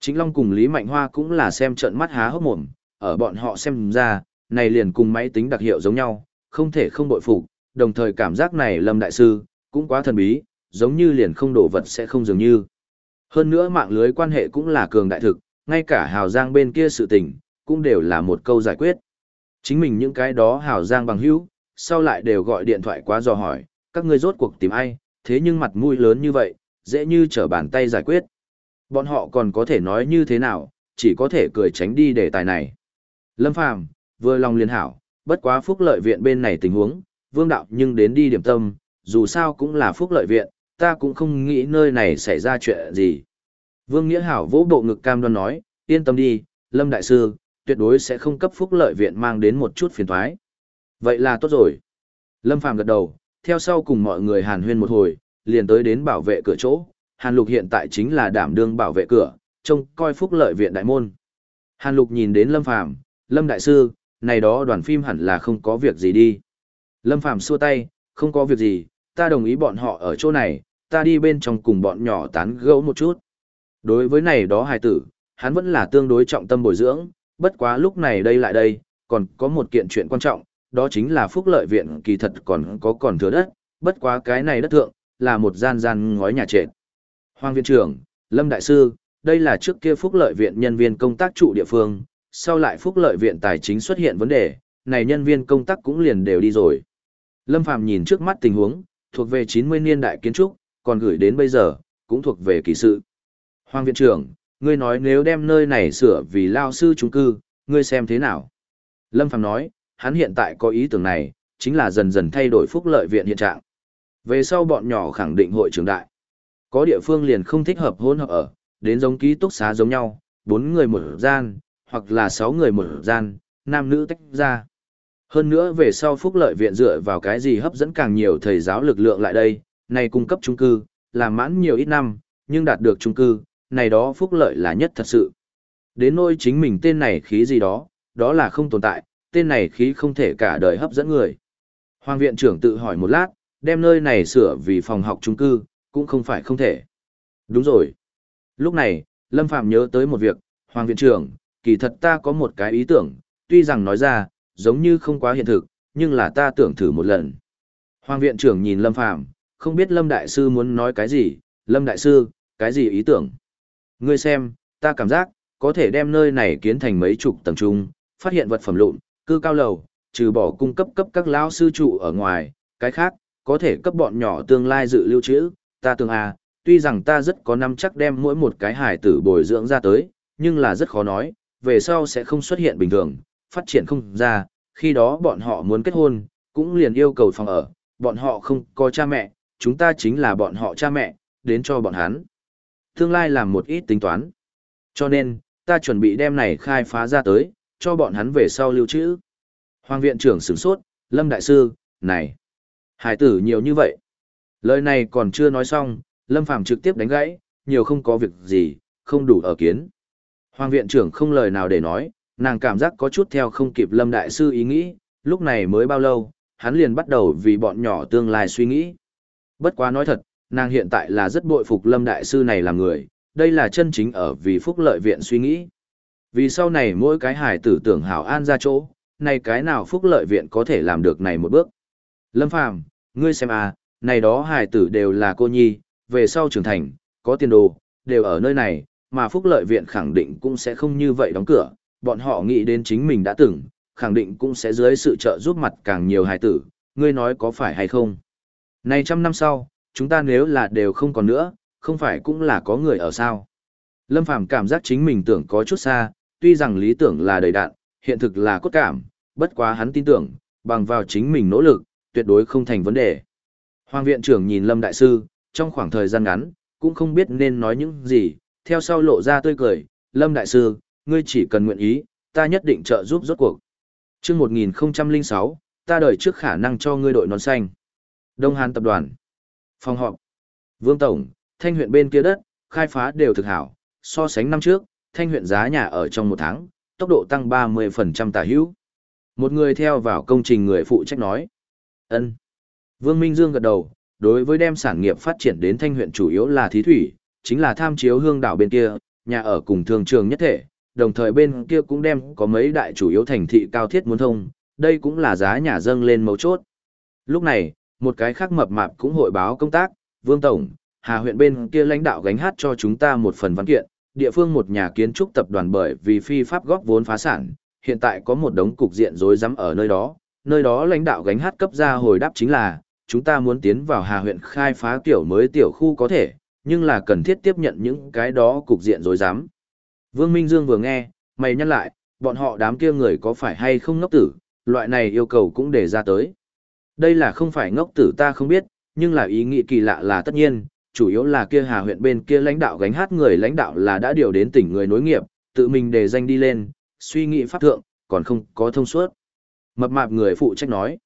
Chính Long cùng Lý Mạnh Hoa cũng là xem trận mắt há hốc mồm, ở bọn họ xem ra, này liền cùng máy tính đặc hiệu giống nhau, không thể không bội phục, đồng thời cảm giác này Lâm Đại Sư, cũng quá thần bí, giống như liền không đổ vật sẽ không dường như. Hơn nữa mạng lưới quan hệ cũng là cường đại thực, ngay cả Hào Giang bên kia sự tình, cũng đều là một câu giải quyết. Chính mình những cái đó Hào Giang bằng hữu, sau lại đều gọi điện thoại quá dò hỏi, các ngươi rốt cuộc tìm ai, thế nhưng mặt mũi lớn như vậy, dễ như trở bàn tay giải quyết. Bọn họ còn có thể nói như thế nào, chỉ có thể cười tránh đi đề tài này. Lâm Phàm vừa lòng liên hảo, bất quá phúc lợi viện bên này tình huống, vương đạo nhưng đến đi điểm tâm, dù sao cũng là phúc lợi viện, ta cũng không nghĩ nơi này xảy ra chuyện gì. Vương Nghĩa Hảo vỗ bộ ngực cam đoan nói, yên tâm đi, Lâm Đại Sư, tuyệt đối sẽ không cấp phúc lợi viện mang đến một chút phiền thoái. Vậy là tốt rồi. Lâm Phàm gật đầu, theo sau cùng mọi người hàn huyên một hồi, liền tới đến bảo vệ cửa chỗ. Hàn Lục hiện tại chính là đảm đương bảo vệ cửa, trông coi phúc lợi viện đại môn. Hàn Lục nhìn đến Lâm Phàm, Lâm Đại Sư, này đó đoàn phim hẳn là không có việc gì đi. Lâm Phàm xua tay, không có việc gì, ta đồng ý bọn họ ở chỗ này, ta đi bên trong cùng bọn nhỏ tán gẫu một chút. Đối với này đó hài tử, hắn vẫn là tương đối trọng tâm bồi dưỡng, bất quá lúc này đây lại đây, còn có một kiện chuyện quan trọng, đó chính là phúc lợi viện kỳ thật còn có còn thừa đất, bất quá cái này đất thượng, là một gian gian ngói nhà trệt. Hoàng viện trưởng, Lâm Đại Sư, đây là trước kia phúc lợi viện nhân viên công tác trụ địa phương, sau lại phúc lợi viện tài chính xuất hiện vấn đề, này nhân viên công tác cũng liền đều đi rồi. Lâm Phàm nhìn trước mắt tình huống, thuộc về 90 niên đại kiến trúc, còn gửi đến bây giờ, cũng thuộc về kỳ sự. Hoàng viện trưởng, ngươi nói nếu đem nơi này sửa vì lao sư trung cư, ngươi xem thế nào? Lâm Phàm nói, hắn hiện tại có ý tưởng này, chính là dần dần thay đổi phúc lợi viện hiện trạng. Về sau bọn nhỏ khẳng định hội trưởng đại. Có địa phương liền không thích hợp hôn hợp ở, đến giống ký túc xá giống nhau, bốn người một gian, hoặc là sáu người một gian, nam nữ tách ra. Hơn nữa về sau phúc lợi viện dựa vào cái gì hấp dẫn càng nhiều thầy giáo lực lượng lại đây, này cung cấp trung cư, làm mãn nhiều ít năm, nhưng đạt được trung cư, này đó phúc lợi là nhất thật sự. Đến nôi chính mình tên này khí gì đó, đó là không tồn tại, tên này khí không thể cả đời hấp dẫn người. Hoàng viện trưởng tự hỏi một lát, đem nơi này sửa vì phòng học trung cư, cũng không phải không thể. Đúng rồi. Lúc này, Lâm Phạm nhớ tới một việc, Hoàng viện trưởng, kỳ thật ta có một cái ý tưởng, tuy rằng nói ra, giống như không quá hiện thực, nhưng là ta tưởng thử một lần. Hoàng viện trưởng nhìn Lâm Phàm, không biết Lâm Đại Sư muốn nói cái gì, Lâm Đại Sư, cái gì ý tưởng? Ngươi xem, ta cảm giác, có thể đem nơi này kiến thành mấy chục tầng trung, phát hiện vật phẩm lụn, cư cao lầu, trừ bỏ cung cấp cấp các lão sư trụ ở ngoài, cái khác, có thể cấp bọn nhỏ tương lai dự lưu trữ, ta tưởng à, tuy rằng ta rất có năm chắc đem mỗi một cái hải tử bồi dưỡng ra tới, nhưng là rất khó nói, về sau sẽ không xuất hiện bình thường, phát triển không ra, khi đó bọn họ muốn kết hôn, cũng liền yêu cầu phòng ở, bọn họ không có cha mẹ, chúng ta chính là bọn họ cha mẹ, đến cho bọn hắn. Tương lai làm một ít tính toán. Cho nên, ta chuẩn bị đem này khai phá ra tới, cho bọn hắn về sau lưu trữ. Hoàng viện trưởng sửng sốt, Lâm Đại Sư, này, hải tử nhiều như vậy. Lời này còn chưa nói xong, Lâm Phàm trực tiếp đánh gãy, nhiều không có việc gì, không đủ ở kiến. Hoàng viện trưởng không lời nào để nói, nàng cảm giác có chút theo không kịp Lâm Đại Sư ý nghĩ, lúc này mới bao lâu, hắn liền bắt đầu vì bọn nhỏ tương lai suy nghĩ. Bất quá nói thật, nàng hiện tại là rất bội phục Lâm Đại Sư này làm người, đây là chân chính ở vì phúc lợi viện suy nghĩ. Vì sau này mỗi cái hải tử tưởng hảo an ra chỗ, này cái nào phúc lợi viện có thể làm được này một bước. Lâm Phàm ngươi xem à, này đó hải tử đều là cô nhi, về sau trưởng thành, có tiền đồ, đều ở nơi này, mà phúc lợi viện khẳng định cũng sẽ không như vậy đóng cửa, bọn họ nghĩ đến chính mình đã từng, khẳng định cũng sẽ dưới sự trợ giúp mặt càng nhiều hài tử, ngươi nói có phải hay không. Này trăm năm sau, chúng ta nếu là đều không còn nữa, không phải cũng là có người ở sao. Lâm Phàm cảm giác chính mình tưởng có chút xa, tuy rằng lý tưởng là đầy đạn, hiện thực là cốt cảm, bất quá hắn tin tưởng, bằng vào chính mình nỗ lực, tuyệt đối không thành vấn đề. Hoàng viện trưởng nhìn Lâm Đại Sư, trong khoảng thời gian ngắn, cũng không biết nên nói những gì, theo sau lộ ra tươi cười, Lâm Đại Sư, ngươi chỉ cần nguyện ý, ta nhất định trợ giúp rốt cuộc. chương 1006, ta đợi trước khả năng cho ngươi đội nón xanh. Đông Hàn Tập đoàn. Phòng họp. Vương Tổng, thanh huyện bên kia đất, khai phá đều thực hảo, so sánh năm trước, thanh huyện giá nhà ở trong một tháng, tốc độ tăng 30% tả hữu. Một người theo vào công trình người phụ trách nói. ân Vương Minh Dương gật đầu, đối với đem sản nghiệp phát triển đến thanh huyện chủ yếu là thí thủy, chính là tham chiếu hương đảo bên kia, nhà ở cùng thường trường nhất thể, đồng thời bên kia cũng đem có mấy đại chủ yếu thành thị cao thiết muốn thông, đây cũng là giá nhà dâng lên mấu chốt. Lúc này, một cái khác mập mạp cũng hội báo công tác, Vương Tổng, Hà huyện bên kia lãnh đạo gánh hát cho chúng ta một phần văn kiện, địa phương một nhà kiến trúc tập đoàn bởi vì phi pháp góp vốn phá sản, hiện tại có một đống cục diện rối rắm ở nơi đó, nơi đó lãnh đạo gánh hát cấp ra hồi đáp chính là, chúng ta muốn tiến vào Hà huyện khai phá tiểu mới tiểu khu có thể, nhưng là cần thiết tiếp nhận những cái đó cục diện rối rắm. Vương Minh Dương vừa nghe, mày nhắc lại, bọn họ đám kia người có phải hay không ngốc tử, loại này yêu cầu cũng để ra tới. Đây là không phải ngốc tử ta không biết, nhưng là ý nghĩ kỳ lạ là tất nhiên, chủ yếu là kia Hà huyện bên kia lãnh đạo gánh hát người lãnh đạo là đã điều đến tỉnh người nối nghiệp, tự mình đề danh đi lên, suy nghĩ pháp thượng, còn không có thông suốt. Mập mạp người phụ trách nói.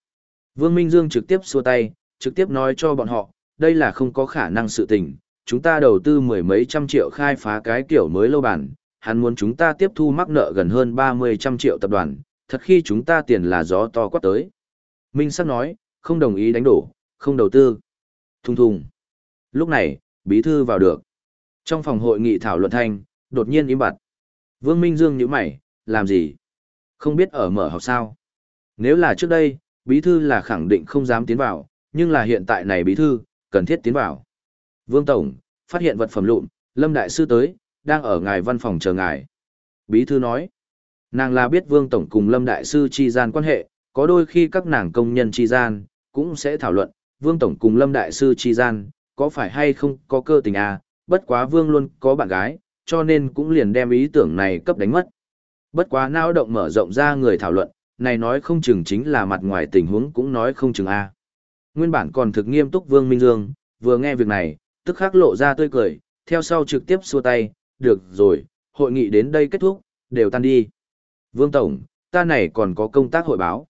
Vương Minh Dương trực tiếp xua tay, trực tiếp nói cho bọn họ, đây là không có khả năng sự tình, chúng ta đầu tư mười mấy trăm triệu khai phá cái kiểu mới lâu bản, hắn muốn chúng ta tiếp thu mắc nợ gần hơn ba mươi trăm triệu tập đoàn, thật khi chúng ta tiền là gió to quát tới. Minh sắc nói, không đồng ý đánh đổ, không đầu tư. Thùng thùng. Lúc này, bí thư vào được. Trong phòng hội nghị thảo luận thanh, đột nhiên im bặt. Vương Minh Dương nhíu mày, làm gì? Không biết ở mở học sao? Nếu là trước đây, bí thư là khẳng định không dám tiến vào, nhưng là hiện tại này bí thư, cần thiết tiến vào. Vương Tổng, phát hiện vật phẩm lụn, Lâm Đại Sư tới, đang ở ngài văn phòng chờ ngài. Bí thư nói, nàng là biết Vương Tổng cùng Lâm Đại Sư chi gian quan hệ, có đôi khi các nàng công nhân chi gian, cũng sẽ thảo luận, Vương Tổng cùng Lâm Đại Sư chi gian, có phải hay không có cơ tình à, bất quá Vương luôn có bạn gái, cho nên cũng liền đem ý tưởng này cấp đánh mất. Bất quá não động mở rộng ra người thảo luận, này nói không chừng chính là mặt ngoài tình huống cũng nói không chừng a. À. Nguyên bản còn thực nghiêm túc Vương Minh Dương, vừa nghe việc này, tức khắc lộ ra tươi cười, theo sau trực tiếp xua tay, được rồi, hội nghị đến đây kết thúc, đều tan đi. Vương Tổng, ta này còn có công tác hội báo.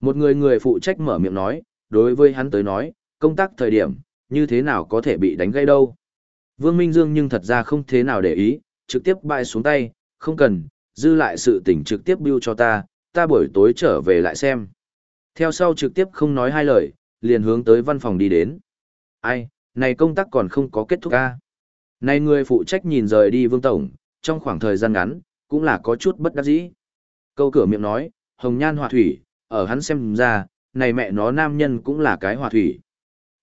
Một người người phụ trách mở miệng nói, đối với hắn tới nói, công tác thời điểm, như thế nào có thể bị đánh gây đâu. Vương Minh Dương nhưng thật ra không thế nào để ý, trực tiếp bại xuống tay, không cần, dư lại sự tình trực tiếp bưu cho ta, ta buổi tối trở về lại xem. Theo sau trực tiếp không nói hai lời, liền hướng tới văn phòng đi đến. Ai, này công tác còn không có kết thúc à này người phụ trách nhìn rời đi Vương Tổng, trong khoảng thời gian ngắn, cũng là có chút bất đắc dĩ. Câu cửa miệng nói, hồng nhan hòa thủy, ở hắn xem ra, này mẹ nó nam nhân cũng là cái hòa thủy.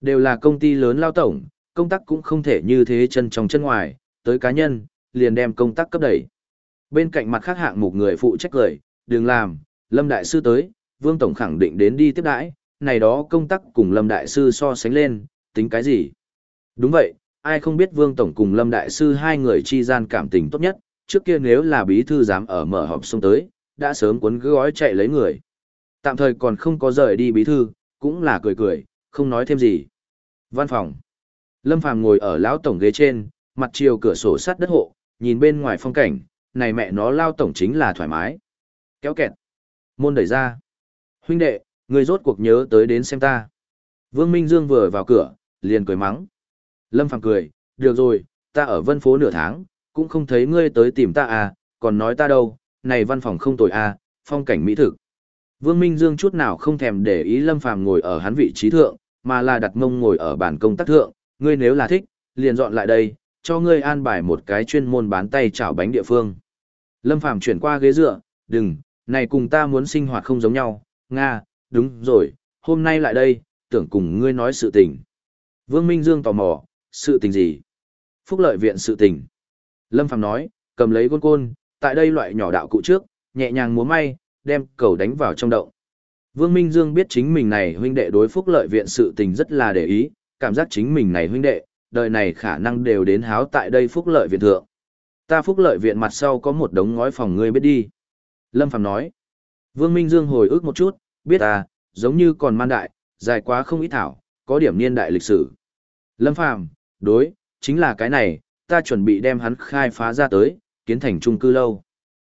Đều là công ty lớn lao tổng, công tác cũng không thể như thế chân trong chân ngoài, tới cá nhân, liền đem công tác cấp đẩy. Bên cạnh mặt khác hạng mục người phụ trách lời, đừng làm, Lâm Đại Sư tới, Vương Tổng khẳng định đến đi tiếp đãi, này đó công tác cùng Lâm Đại Sư so sánh lên, tính cái gì? Đúng vậy, ai không biết Vương Tổng cùng Lâm Đại Sư hai người chi gian cảm tình tốt nhất, trước kia nếu là bí thư dám ở mở họp xông tới, đã sớm cuốn gói chạy lấy người. Tạm thời còn không có rời đi bí thư, cũng là cười cười, không nói thêm gì. Văn phòng. Lâm Phàm ngồi ở lão tổng ghế trên, mặt chiều cửa sổ sắt đất hộ, nhìn bên ngoài phong cảnh, này mẹ nó lao tổng chính là thoải mái. Kéo kẹt. Môn đẩy ra. Huynh đệ, người rốt cuộc nhớ tới đến xem ta. Vương Minh Dương vừa vào cửa, liền cười mắng. Lâm Phàm cười, được rồi, ta ở vân phố nửa tháng, cũng không thấy ngươi tới tìm ta à, còn nói ta đâu, này văn phòng không tồi à, phong cảnh mỹ thực. Vương Minh Dương chút nào không thèm để ý Lâm Phàm ngồi ở hắn vị trí thượng, mà là đặt mông ngồi ở bàn công tác thượng, ngươi nếu là thích, liền dọn lại đây, cho ngươi an bài một cái chuyên môn bán tay chảo bánh địa phương. Lâm Phàm chuyển qua ghế dựa, đừng, này cùng ta muốn sinh hoạt không giống nhau, Nga, đúng rồi, hôm nay lại đây, tưởng cùng ngươi nói sự tình. Vương Minh Dương tò mò, sự tình gì? Phúc lợi viện sự tình. Lâm Phàm nói, cầm lấy côn côn, tại đây loại nhỏ đạo cụ trước, nhẹ nhàng múa may, đem cầu đánh vào trong động. Vương Minh Dương biết chính mình này huynh đệ đối phúc lợi viện sự tình rất là để ý, cảm giác chính mình này huynh đệ, đời này khả năng đều đến háo tại đây phúc lợi viện thượng. Ta phúc lợi viện mặt sau có một đống ngói phòng ngươi biết đi. Lâm Phàm nói. Vương Minh Dương hồi ức một chút, biết ta, giống như còn man đại, dài quá không ít thảo, có điểm niên đại lịch sử. Lâm Phàm đối, chính là cái này, ta chuẩn bị đem hắn khai phá ra tới, kiến thành trung cư lâu.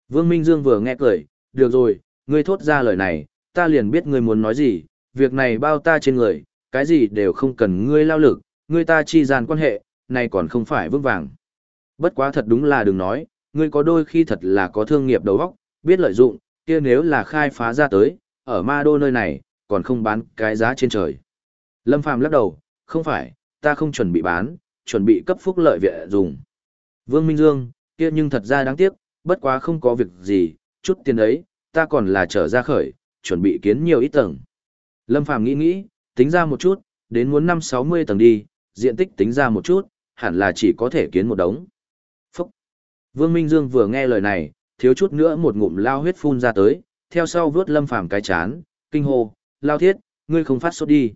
Vương Minh Dương vừa nghe cười, được rồi, ngươi thốt ra lời này, ta liền biết ngươi muốn nói gì, việc này bao ta trên người, cái gì đều không cần ngươi lao lực, ngươi ta chi gian quan hệ, này còn không phải vững vàng. Bất quá thật đúng là đừng nói, ngươi có đôi khi thật là có thương nghiệp đầu óc, biết lợi dụng, kia nếu là khai phá ra tới, ở ma đô nơi này, còn không bán cái giá trên trời. Lâm Phàm lắc đầu, không phải, ta không chuẩn bị bán, chuẩn bị cấp phúc lợi viện dùng. Vương Minh Dương, kia nhưng thật ra đáng tiếc, bất quá không có việc gì, chút tiền ấy, ta còn là trở ra khởi, chuẩn bị kiến nhiều ít tầng. Lâm Phàm nghĩ nghĩ, tính ra một chút, đến muốn 5-60 tầng đi, diện tích tính ra một chút, hẳn là chỉ có thể kiến một đống. Phúc! Vương Minh Dương vừa nghe lời này, thiếu chút nữa một ngụm lao huyết phun ra tới, theo sau vớt Lâm Phàm cái chán, kinh hô, lao thiết, ngươi không phát sốt đi.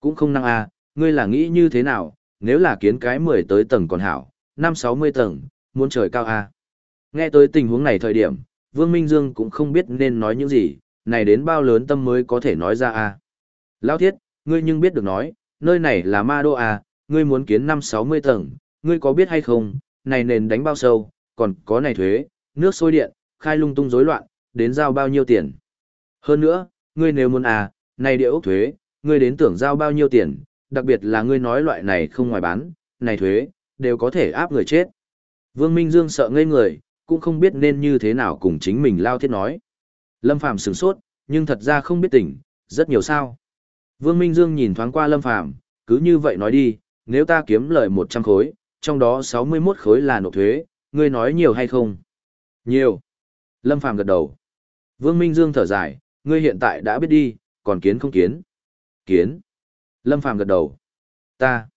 Cũng không năng à, ngươi là nghĩ như thế nào, nếu là kiến cái 10 tới tầng còn hảo, 5-60 tầng, muốn trời cao à. Nghe tới tình huống này thời điểm, Vương Minh Dương cũng không biết nên nói những gì, này đến bao lớn tâm mới có thể nói ra à. Lão thiết, ngươi nhưng biết được nói, nơi này là ma đô à, ngươi muốn kiến 5-60 tầng, ngươi có biết hay không, này nền đánh bao sâu, còn có này thuế, nước sôi điện, khai lung tung rối loạn, đến giao bao nhiêu tiền. Hơn nữa, ngươi nếu muốn à, này địa ốc thuế, ngươi đến tưởng giao bao nhiêu tiền, đặc biệt là ngươi nói loại này không ngoài bán, này thuế, đều có thể áp người chết. Vương Minh Dương sợ ngây người, cũng không biết nên như thế nào cùng chính mình lao thiết nói. Lâm Phàm sửng sốt, nhưng thật ra không biết tỉnh, rất nhiều sao. Vương Minh Dương nhìn thoáng qua Lâm Phàm cứ như vậy nói đi, nếu ta kiếm lời 100 khối, trong đó 61 khối là nộp thuế, ngươi nói nhiều hay không? Nhiều. Lâm Phàm gật đầu. Vương Minh Dương thở dài, ngươi hiện tại đã biết đi, còn kiến không kiến? Kiến. Lâm Phàm gật đầu. Ta.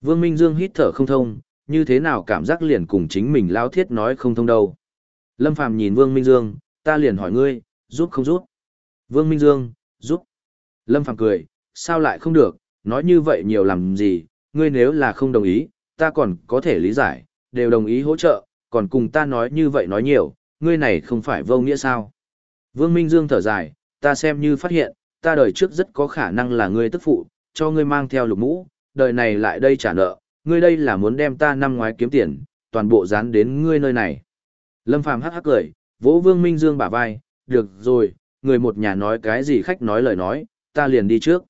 Vương Minh Dương hít thở không thông, như thế nào cảm giác liền cùng chính mình lao thiết nói không thông đâu. Lâm Phàm nhìn Vương Minh Dương, ta liền hỏi ngươi, giúp không giúp? Vương Minh Dương, giúp. Lâm Phàm cười, sao lại không được, nói như vậy nhiều làm gì, ngươi nếu là không đồng ý, ta còn có thể lý giải, đều đồng ý hỗ trợ, còn cùng ta nói như vậy nói nhiều, ngươi này không phải vô nghĩa sao. Vương Minh Dương thở dài, ta xem như phát hiện, ta đời trước rất có khả năng là ngươi tức phụ, cho ngươi mang theo lục mũ, đời này lại đây trả nợ, ngươi đây là muốn đem ta năm ngoái kiếm tiền, toàn bộ dán đến ngươi nơi này. Lâm Phàm hắc hắc cười, vỗ Vương Minh Dương bả vai, được rồi, người một nhà nói cái gì khách nói lời nói, ta liền đi trước.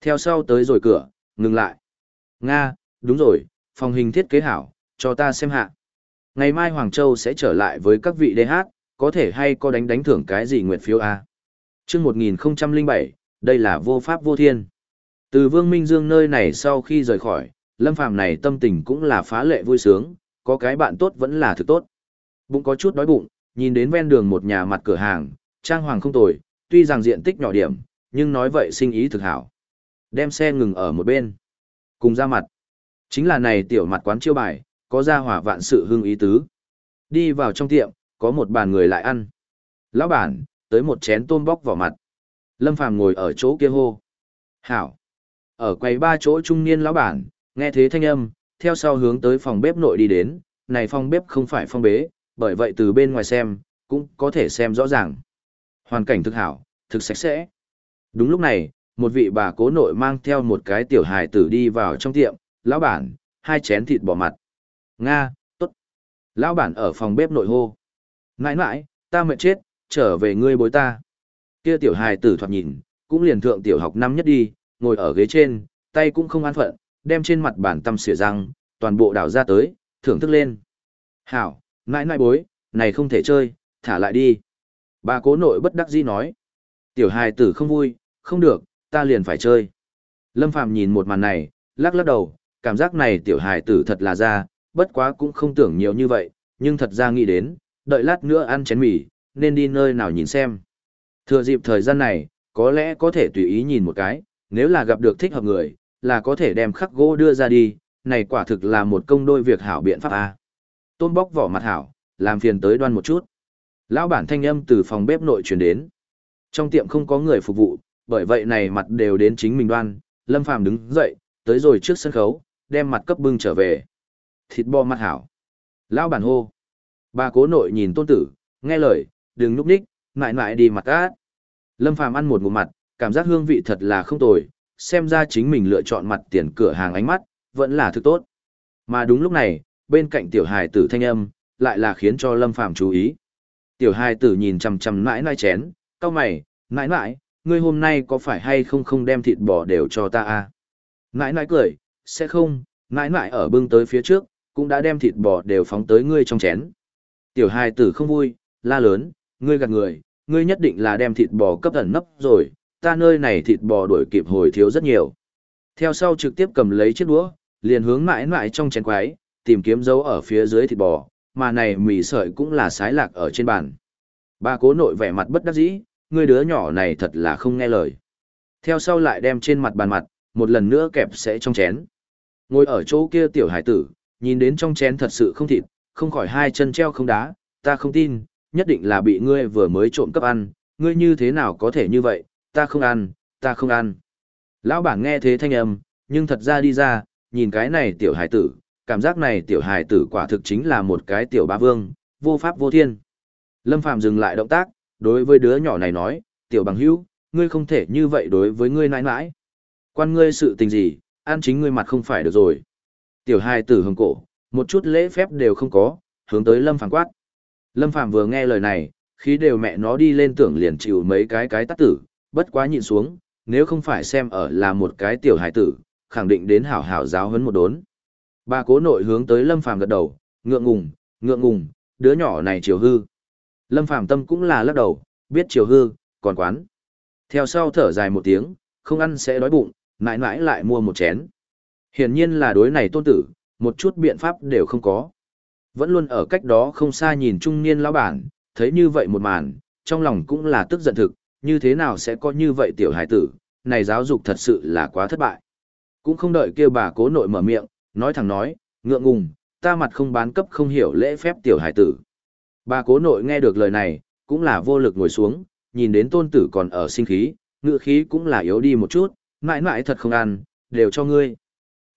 Theo sau tới rồi cửa, ngừng lại. Nga, đúng rồi, phòng hình thiết kế hảo, cho ta xem hạ. Ngày mai Hoàng Châu sẽ trở lại với các vị DH, có thể hay có đánh đánh thưởng cái gì nguyện phiếu A. chương 1007, đây là vô pháp vô thiên. Từ Vương Minh Dương nơi này sau khi rời khỏi, Lâm Phàm này tâm tình cũng là phá lệ vui sướng, có cái bạn tốt vẫn là thực tốt. Bụng có chút đói bụng, nhìn đến ven đường một nhà mặt cửa hàng, trang hoàng không tồi, tuy rằng diện tích nhỏ điểm, nhưng nói vậy sinh ý thực hảo. Đem xe ngừng ở một bên. Cùng ra mặt. Chính là này tiểu mặt quán chiêu bài, có ra hỏa vạn sự hưng ý tứ. Đi vào trong tiệm, có một bàn người lại ăn. Lão bản, tới một chén tôm bóc vỏ mặt. Lâm Phàm ngồi ở chỗ kia hô. Hảo. Ở quầy ba chỗ trung niên lão bản, nghe thế thanh âm, theo sau hướng tới phòng bếp nội đi đến. Này phòng bếp không phải phòng bế, bởi vậy từ bên ngoài xem, cũng có thể xem rõ ràng. Hoàn cảnh thực hảo, thực sạch sẽ. Đúng lúc này, một vị bà cố nội mang theo một cái tiểu hài tử đi vào trong tiệm, lão bản, hai chén thịt bò mặt. Nga, tốt. Lão bản ở phòng bếp nội hô. Nãi nãi, ta mệt chết, trở về ngươi bối ta. Kia tiểu hài tử thoạt nhìn, cũng liền thượng tiểu học năm nhất đi, ngồi ở ghế trên, tay cũng không an phận, đem trên mặt bản tâm xỉa răng, toàn bộ đảo ra tới, thưởng thức lên. Hảo, nãi nãi bối, này không thể chơi, thả lại đi. Bà cố nội bất đắc dĩ nói. Tiểu hài tử không vui, không được, ta liền phải chơi. Lâm Phàm nhìn một màn này, lắc lắc đầu, cảm giác này tiểu hài tử thật là ra, bất quá cũng không tưởng nhiều như vậy, nhưng thật ra nghĩ đến, đợi lát nữa ăn chén mì, nên đi nơi nào nhìn xem. Thừa dịp thời gian này, có lẽ có thể tùy ý nhìn một cái, nếu là gặp được thích hợp người, là có thể đem khắc gỗ đưa ra đi, này quả thực là một công đôi việc hảo biện pháp A. Tôn bóc vỏ mặt hảo, làm phiền tới đoan một chút. Lão bản thanh âm từ phòng bếp nội truyền đến. Trong tiệm không có người phục vụ, bởi vậy này mặt đều đến chính mình đoan, Lâm Phàm đứng dậy, tới rồi trước sân khấu, đem mặt cấp bưng trở về. Thịt bò mặt hảo. Lão bản hô. Bà cố nội nhìn tôn tử, nghe lời, đừng núp ních, mại mại đi mặt át. Lâm Phàm ăn một ngụm mặt, cảm giác hương vị thật là không tồi, xem ra chính mình lựa chọn mặt tiền cửa hàng ánh mắt, vẫn là thứ tốt. Mà đúng lúc này, bên cạnh tiểu hài tử thanh âm, lại là khiến cho Lâm Phàm chú ý. Tiểu hài tử nhìn chằm chằm nãi nãi chén, cau mày, nãi nãi, ngươi hôm nay có phải hay không không đem thịt bò đều cho ta à? nãi nãi cười, sẽ không, nãi nãi ở bưng tới phía trước, cũng đã đem thịt bò đều phóng tới ngươi trong chén. Tiểu hài tử không vui, la lớn, ngươi gạt người, ngươi nhất định là đem thịt bò cấp ẩn nấp rồi, ta nơi này thịt bò đuổi kịp hồi thiếu rất nhiều. Theo sau trực tiếp cầm lấy chiếc đũa, liền hướng mãi mãi trong chén quái, tìm kiếm dấu ở phía dưới thịt bò, mà này mì sợi cũng là sái lạc ở trên bàn. Ba cố nội vẻ mặt bất đắc dĩ, người đứa nhỏ này thật là không nghe lời. Theo sau lại đem trên mặt bàn mặt, một lần nữa kẹp sẽ trong chén. Ngồi ở chỗ kia tiểu hải tử, nhìn đến trong chén thật sự không thịt, không khỏi hai chân treo không đá, ta không tin, nhất định là bị ngươi vừa mới trộm cấp ăn, ngươi như thế nào có thể như vậy, ta không ăn, ta không ăn. Lão bản nghe thế thanh âm, nhưng thật ra đi ra, nhìn cái này tiểu hải tử, cảm giác này tiểu hải tử quả thực chính là một cái tiểu ba vương, vô pháp vô thiên. Lâm Phàm dừng lại động tác, đối với đứa nhỏ này nói, tiểu bằng hữu, ngươi không thể như vậy đối với ngươi nãi nãi. Quan ngươi sự tình gì, ăn chính ngươi mặt không phải được rồi. Tiểu hài tử hồng cổ, một chút lễ phép đều không có, hướng tới Lâm Phàm quát. Lâm Phàm vừa nghe lời này, khí đều mẹ nó đi lên tưởng liền chịu mấy cái cái tắt tử, bất quá nhịn xuống, nếu không phải xem ở là một cái tiểu hài tử, khẳng định đến hảo hảo giáo huấn một đốn. Bà cố nội hướng tới Lâm Phàm gật đầu, ngượng ngùng, ngượng ngùng, đứa nhỏ này chiều hư. Lâm Phàm tâm cũng là lắc đầu, biết chiều hư, còn quán. Theo sau thở dài một tiếng, không ăn sẽ đói bụng, mãi mãi lại mua một chén. Hiển nhiên là đối này tôn tử, một chút biện pháp đều không có. Vẫn luôn ở cách đó không xa nhìn trung niên lão bản, thấy như vậy một màn, trong lòng cũng là tức giận thực, như thế nào sẽ có như vậy tiểu hải tử, này giáo dục thật sự là quá thất bại. Cũng không đợi kêu bà cố nội mở miệng, nói thẳng nói, ngượng ngùng, ta mặt không bán cấp không hiểu lễ phép tiểu hải tử. Bà cố nội nghe được lời này, cũng là vô lực ngồi xuống, nhìn đến tôn tử còn ở sinh khí, ngựa khí cũng là yếu đi một chút, mãi mãi thật không ăn, đều cho ngươi.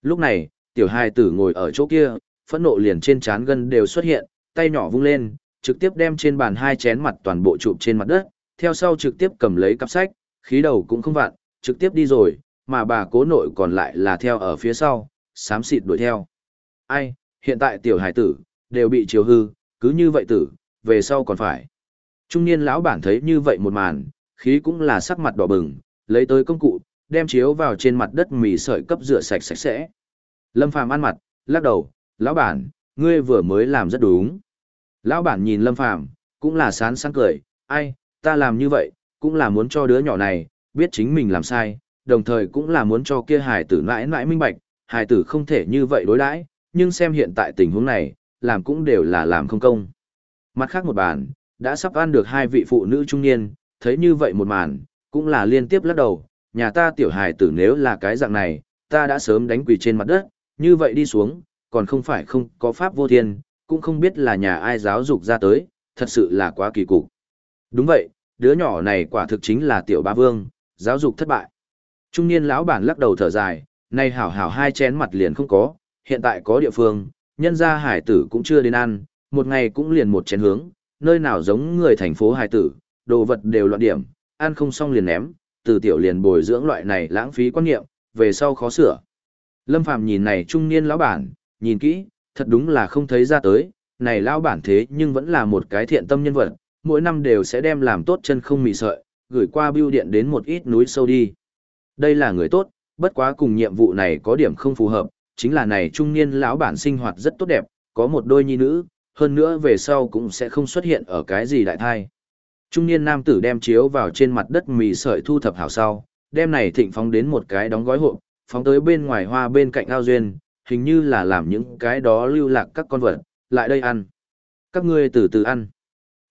Lúc này, tiểu hài tử ngồi ở chỗ kia, phẫn nộ liền trên trán gân đều xuất hiện, tay nhỏ vung lên, trực tiếp đem trên bàn hai chén mặt toàn bộ chụp trên mặt đất, theo sau trực tiếp cầm lấy cặp sách, khí đầu cũng không vặn, trực tiếp đi rồi, mà bà cố nội còn lại là theo ở phía sau, xám xịt đuổi theo. Ai, hiện tại tiểu hải tử, đều bị chiều hư, cứ như vậy tử, về sau còn phải. Trung niên lão bản thấy như vậy một màn, khí cũng là sắc mặt đỏ bừng, lấy tới công cụ, đem chiếu vào trên mặt đất mì sợi cấp rửa sạch sạch sẽ. Lâm Phàm ăn mặt, lắc đầu, lão bản, ngươi vừa mới làm rất đúng. Lão bản nhìn Lâm Phàm cũng là sán sáng cười, ai, ta làm như vậy, cũng là muốn cho đứa nhỏ này, biết chính mình làm sai, đồng thời cũng là muốn cho kia hài tử mãi mãi minh bạch, hài tử không thể như vậy đối đãi, nhưng xem hiện tại tình huống này, làm cũng đều là làm không công. Mặt khác một bàn, đã sắp ăn được hai vị phụ nữ trung niên, thấy như vậy một màn, cũng là liên tiếp lắc đầu, nhà ta tiểu hài tử nếu là cái dạng này, ta đã sớm đánh quỳ trên mặt đất, như vậy đi xuống, còn không phải không có pháp vô thiên, cũng không biết là nhà ai giáo dục ra tới, thật sự là quá kỳ cục. Đúng vậy, đứa nhỏ này quả thực chính là tiểu ba vương, giáo dục thất bại. Trung niên lão bản lắc đầu thở dài, nay hảo hảo hai chén mặt liền không có, hiện tại có địa phương, nhân gia hải tử cũng chưa đến ăn, một ngày cũng liền một chén hướng, nơi nào giống người thành phố hải tử, đồ vật đều loạn điểm, ăn không xong liền ném, từ tiểu liền bồi dưỡng loại này lãng phí quan niệm, về sau khó sửa. Lâm Phàm nhìn này trung niên lão bản, nhìn kỹ, thật đúng là không thấy ra tới, này lão bản thế nhưng vẫn là một cái thiện tâm nhân vật, mỗi năm đều sẽ đem làm tốt chân không mì sợi, gửi qua bưu điện đến một ít núi sâu đi. Đây là người tốt, bất quá cùng nhiệm vụ này có điểm không phù hợp, chính là này trung niên lão bản sinh hoạt rất tốt đẹp, có một đôi nhi nữ, hơn nữa về sau cũng sẽ không xuất hiện ở cái gì đại thai. Trung niên nam tử đem chiếu vào trên mặt đất mì sợi thu thập hảo sau, đem này thịnh phóng đến một cái đóng gói hộp, phóng tới bên ngoài hoa bên cạnh ao duyên, hình như là làm những cái đó lưu lạc các con vật, lại đây ăn. Các ngươi từ từ ăn.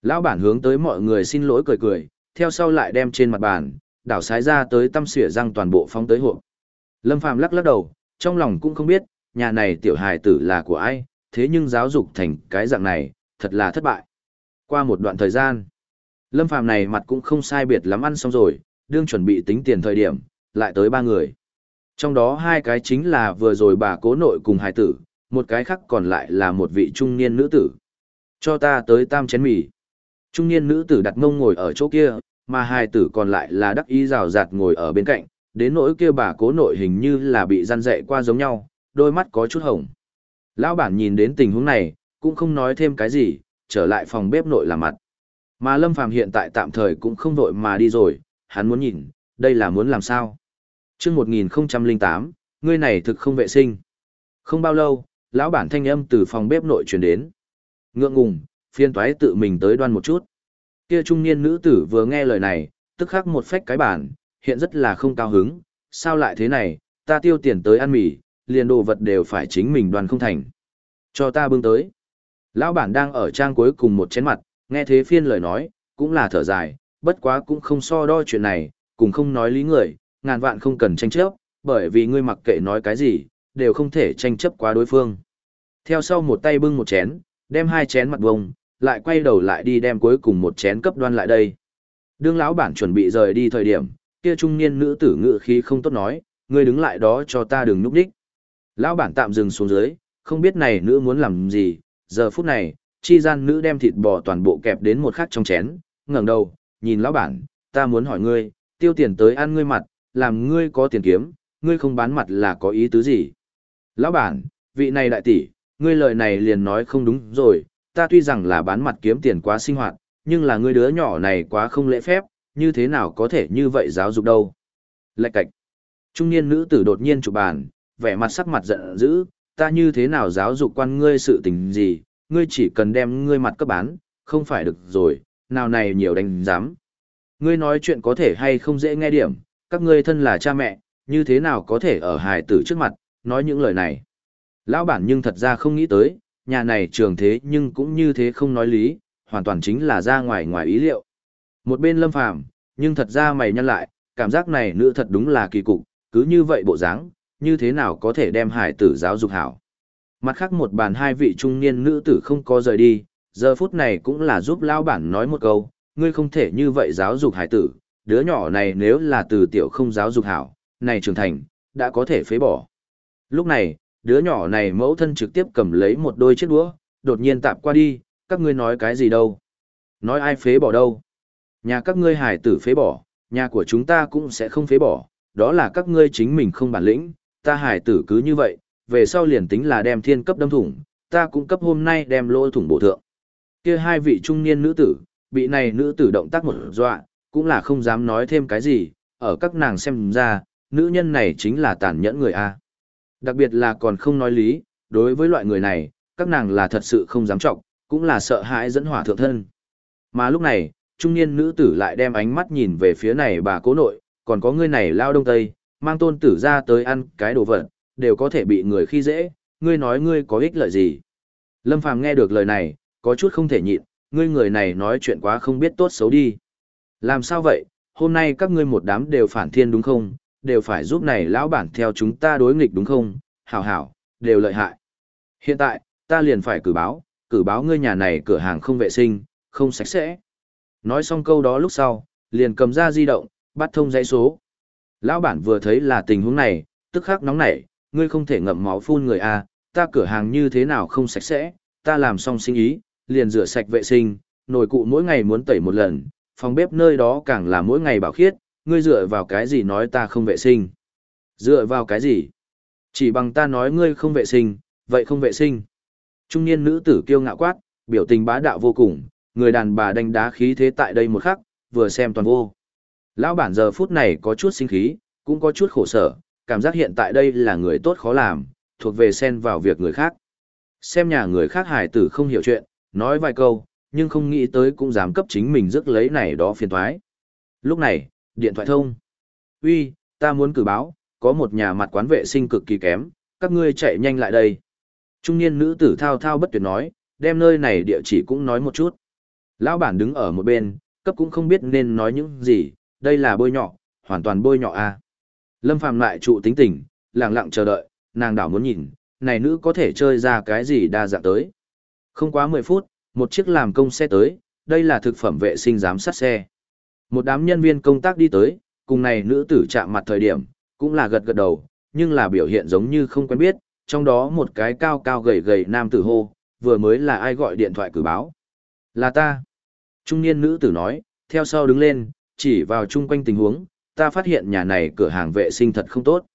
Lão bản hướng tới mọi người xin lỗi cười cười, theo sau lại đem trên mặt bàn, đảo sái ra tới tăm xỉa răng toàn bộ phóng tới hộp. Lâm Phàm lắc lắc đầu, trong lòng cũng không biết, nhà này tiểu hài tử là của ai, thế nhưng giáo dục thành cái dạng này, thật là thất bại. Qua một đoạn thời gian, Lâm Phàm này mặt cũng không sai biệt lắm ăn xong rồi, đương chuẩn bị tính tiền thời điểm, lại tới ba người. Trong đó hai cái chính là vừa rồi bà cố nội cùng hài tử, một cái khác còn lại là một vị trung niên nữ tử. Cho ta tới tam chén mì. Trung niên nữ tử đặt mông ngồi ở chỗ kia, mà hai tử còn lại là đắc ý rào rạt ngồi ở bên cạnh, đến nỗi kia bà cố nội hình như là bị gian dậy qua giống nhau, đôi mắt có chút hồng. Lão bản nhìn đến tình huống này, cũng không nói thêm cái gì, trở lại phòng bếp nội làm mặt. Mà Lâm Phàm hiện tại tạm thời cũng không vội mà đi rồi, hắn muốn nhìn, đây là muốn làm sao. Trước 1008, ngươi này thực không vệ sinh. Không bao lâu, lão bản thanh âm từ phòng bếp nội truyền đến. Ngượng ngùng, phiên toái tự mình tới đoan một chút. Kia trung niên nữ tử vừa nghe lời này, tức khắc một phách cái bản, hiện rất là không cao hứng, sao lại thế này, ta tiêu tiền tới ăn mì, liền đồ vật đều phải chính mình đoàn không thành. Cho ta bưng tới. Lão bản đang ở trang cuối cùng một chén mặt, nghe thế phiên lời nói, cũng là thở dài, bất quá cũng không so đo chuyện này, cũng không nói lý người, ngàn vạn không cần tranh chấp, bởi vì ngươi mặc kệ nói cái gì, đều không thể tranh chấp quá đối phương. Theo sau một tay bưng một chén, đem hai chén mặt bông, lại quay đầu lại đi đem cuối cùng một chén cấp đoan lại đây. Đương lão bản chuẩn bị rời đi thời điểm, kia trung niên nữ tử ngự khí không tốt nói, ngươi đứng lại đó cho ta đừng núp đích. Lão bản tạm dừng xuống dưới, không biết này nữ muốn làm gì, giờ phút này, chi gian nữ đem thịt bò toàn bộ kẹp đến một khắc trong chén, ngẩng đầu, nhìn lão bản, ta muốn hỏi ngươi, tiêu tiền tới ăn ngươi mặt, làm ngươi có tiền kiếm, ngươi không bán mặt là có ý tứ gì? Lão bản, vị này đại tỷ, ngươi lời này liền nói không đúng rồi, ta tuy rằng là bán mặt kiếm tiền quá sinh hoạt, nhưng là ngươi đứa nhỏ này quá không lễ phép, như thế nào có thể như vậy giáo dục đâu? Lạch cạch. Trung niên nữ tử đột nhiên chụp bàn, vẻ mặt sắc mặt giận dữ, ta như thế nào giáo dục quan ngươi sự tình gì, ngươi chỉ cần đem ngươi mặt cấp bán, không phải được rồi, nào này nhiều đánh giám. Ngươi nói chuyện có thể hay không dễ nghe điểm, các ngươi thân là cha mẹ, như thế nào có thể ở hài tử trước mặt, nói những lời này. Lão bản nhưng thật ra không nghĩ tới, nhà này trường thế nhưng cũng như thế không nói lý, hoàn toàn chính là ra ngoài ngoài ý liệu. Một bên lâm phàm, nhưng thật ra mày nhăn lại, cảm giác này nữ thật đúng là kỳ cục, cứ như vậy bộ dáng, như thế nào có thể đem hải tử giáo dục hảo. Mặt khác một bàn hai vị trung niên nữ tử không có rời đi, giờ phút này cũng là giúp lao bản nói một câu, ngươi không thể như vậy giáo dục hải tử, đứa nhỏ này nếu là từ tiểu không giáo dục hảo, này trưởng thành, đã có thể phế bỏ. Lúc này, đứa nhỏ này mẫu thân trực tiếp cầm lấy một đôi chiếc đũa, đột nhiên tạp qua đi, các ngươi nói cái gì đâu? Nói ai phế bỏ đâu? Nhà các ngươi hải tử phế bỏ, nhà của chúng ta cũng sẽ không phế bỏ, đó là các ngươi chính mình không bản lĩnh, ta hải tử cứ như vậy, về sau liền tính là đem thiên cấp đâm thủng, ta cũng cấp hôm nay đem lỗ thủng bổ thượng. Kia hai vị trung niên nữ tử, bị này nữ tử động tác một dọa, cũng là không dám nói thêm cái gì, ở các nàng xem ra, nữ nhân này chính là tàn nhẫn người A. Đặc biệt là còn không nói lý, đối với loại người này, các nàng là thật sự không dám trọng, cũng là sợ hãi dẫn hỏa thượng thân. Mà lúc này, trung niên nữ tử lại đem ánh mắt nhìn về phía này bà cố nội, còn có người này lao đông tây, mang tôn tử ra tới ăn cái đồ vật, đều có thể bị người khi dễ, ngươi nói ngươi có ích lợi gì. Lâm Phàm nghe được lời này, có chút không thể nhịn, ngươi người này nói chuyện quá không biết tốt xấu đi. Làm sao vậy, hôm nay các ngươi một đám đều phản thiên đúng không, đều phải giúp này lão bản theo chúng ta đối nghịch đúng không, hảo hảo, đều lợi hại. Hiện tại, ta liền phải cử báo, cử báo ngươi nhà này cửa hàng không vệ sinh, không sạch sẽ. Nói xong câu đó lúc sau, liền cầm ra di động, bắt thông dãy số. Lão bản vừa thấy là tình huống này, tức khắc nóng nảy, ngươi không thể ngậm máu phun người a, ta cửa hàng như thế nào không sạch sẽ, ta làm xong sinh ý, liền rửa sạch vệ sinh, nồi cụ mỗi ngày muốn tẩy một lần, phòng bếp nơi đó càng là mỗi ngày bảo khiết, ngươi dựa vào cái gì nói ta không vệ sinh? Dựa vào cái gì? Chỉ bằng ta nói ngươi không vệ sinh, vậy không vệ sinh. Trung niên nữ tử kiêu ngạo quát, biểu tình bá đạo vô cùng, người đàn bà đánh đá khí thế tại đây một khắc, vừa xem toàn vô. Lão bản giờ phút này có chút sinh khí, cũng có chút khổ sở, cảm giác hiện tại đây là người tốt khó làm, thuộc về xen vào việc người khác. Xem nhà người khác hài tử không hiểu chuyện, nói vài câu, nhưng không nghĩ tới cũng dám cấp chính mình rước lấy này đó phiền thoái. Lúc này, điện thoại thông. Uy, ta muốn cử báo, có một nhà mặt quán vệ sinh cực kỳ kém, các ngươi chạy nhanh lại đây. Trung niên nữ tử thao thao bất tuyệt nói, đem nơi này địa chỉ cũng nói một chút. Lão bản đứng ở một bên, cấp cũng không biết nên nói những gì, đây là bôi nhọ, hoàn toàn bôi nhọ a. À. Lâm Phàm lại trụ tính tình, lặng lặng chờ đợi, nàng đảo muốn nhìn, này nữ có thể chơi ra cái gì đa dạng tới. Không quá 10 phút, một chiếc làm công xe tới, đây là thực phẩm vệ sinh giám sát xe. Một đám nhân viên công tác đi tới, cùng này nữ tử chạm mặt thời điểm, cũng là gật gật đầu, nhưng là biểu hiện giống như không quen biết, trong đó một cái cao cao gầy gầy nam tử hô, vừa mới là ai gọi điện thoại cử báo. Là ta. Trung niên nữ tử nói, theo sau đứng lên, chỉ vào chung quanh tình huống, ta phát hiện nhà này cửa hàng vệ sinh thật không tốt.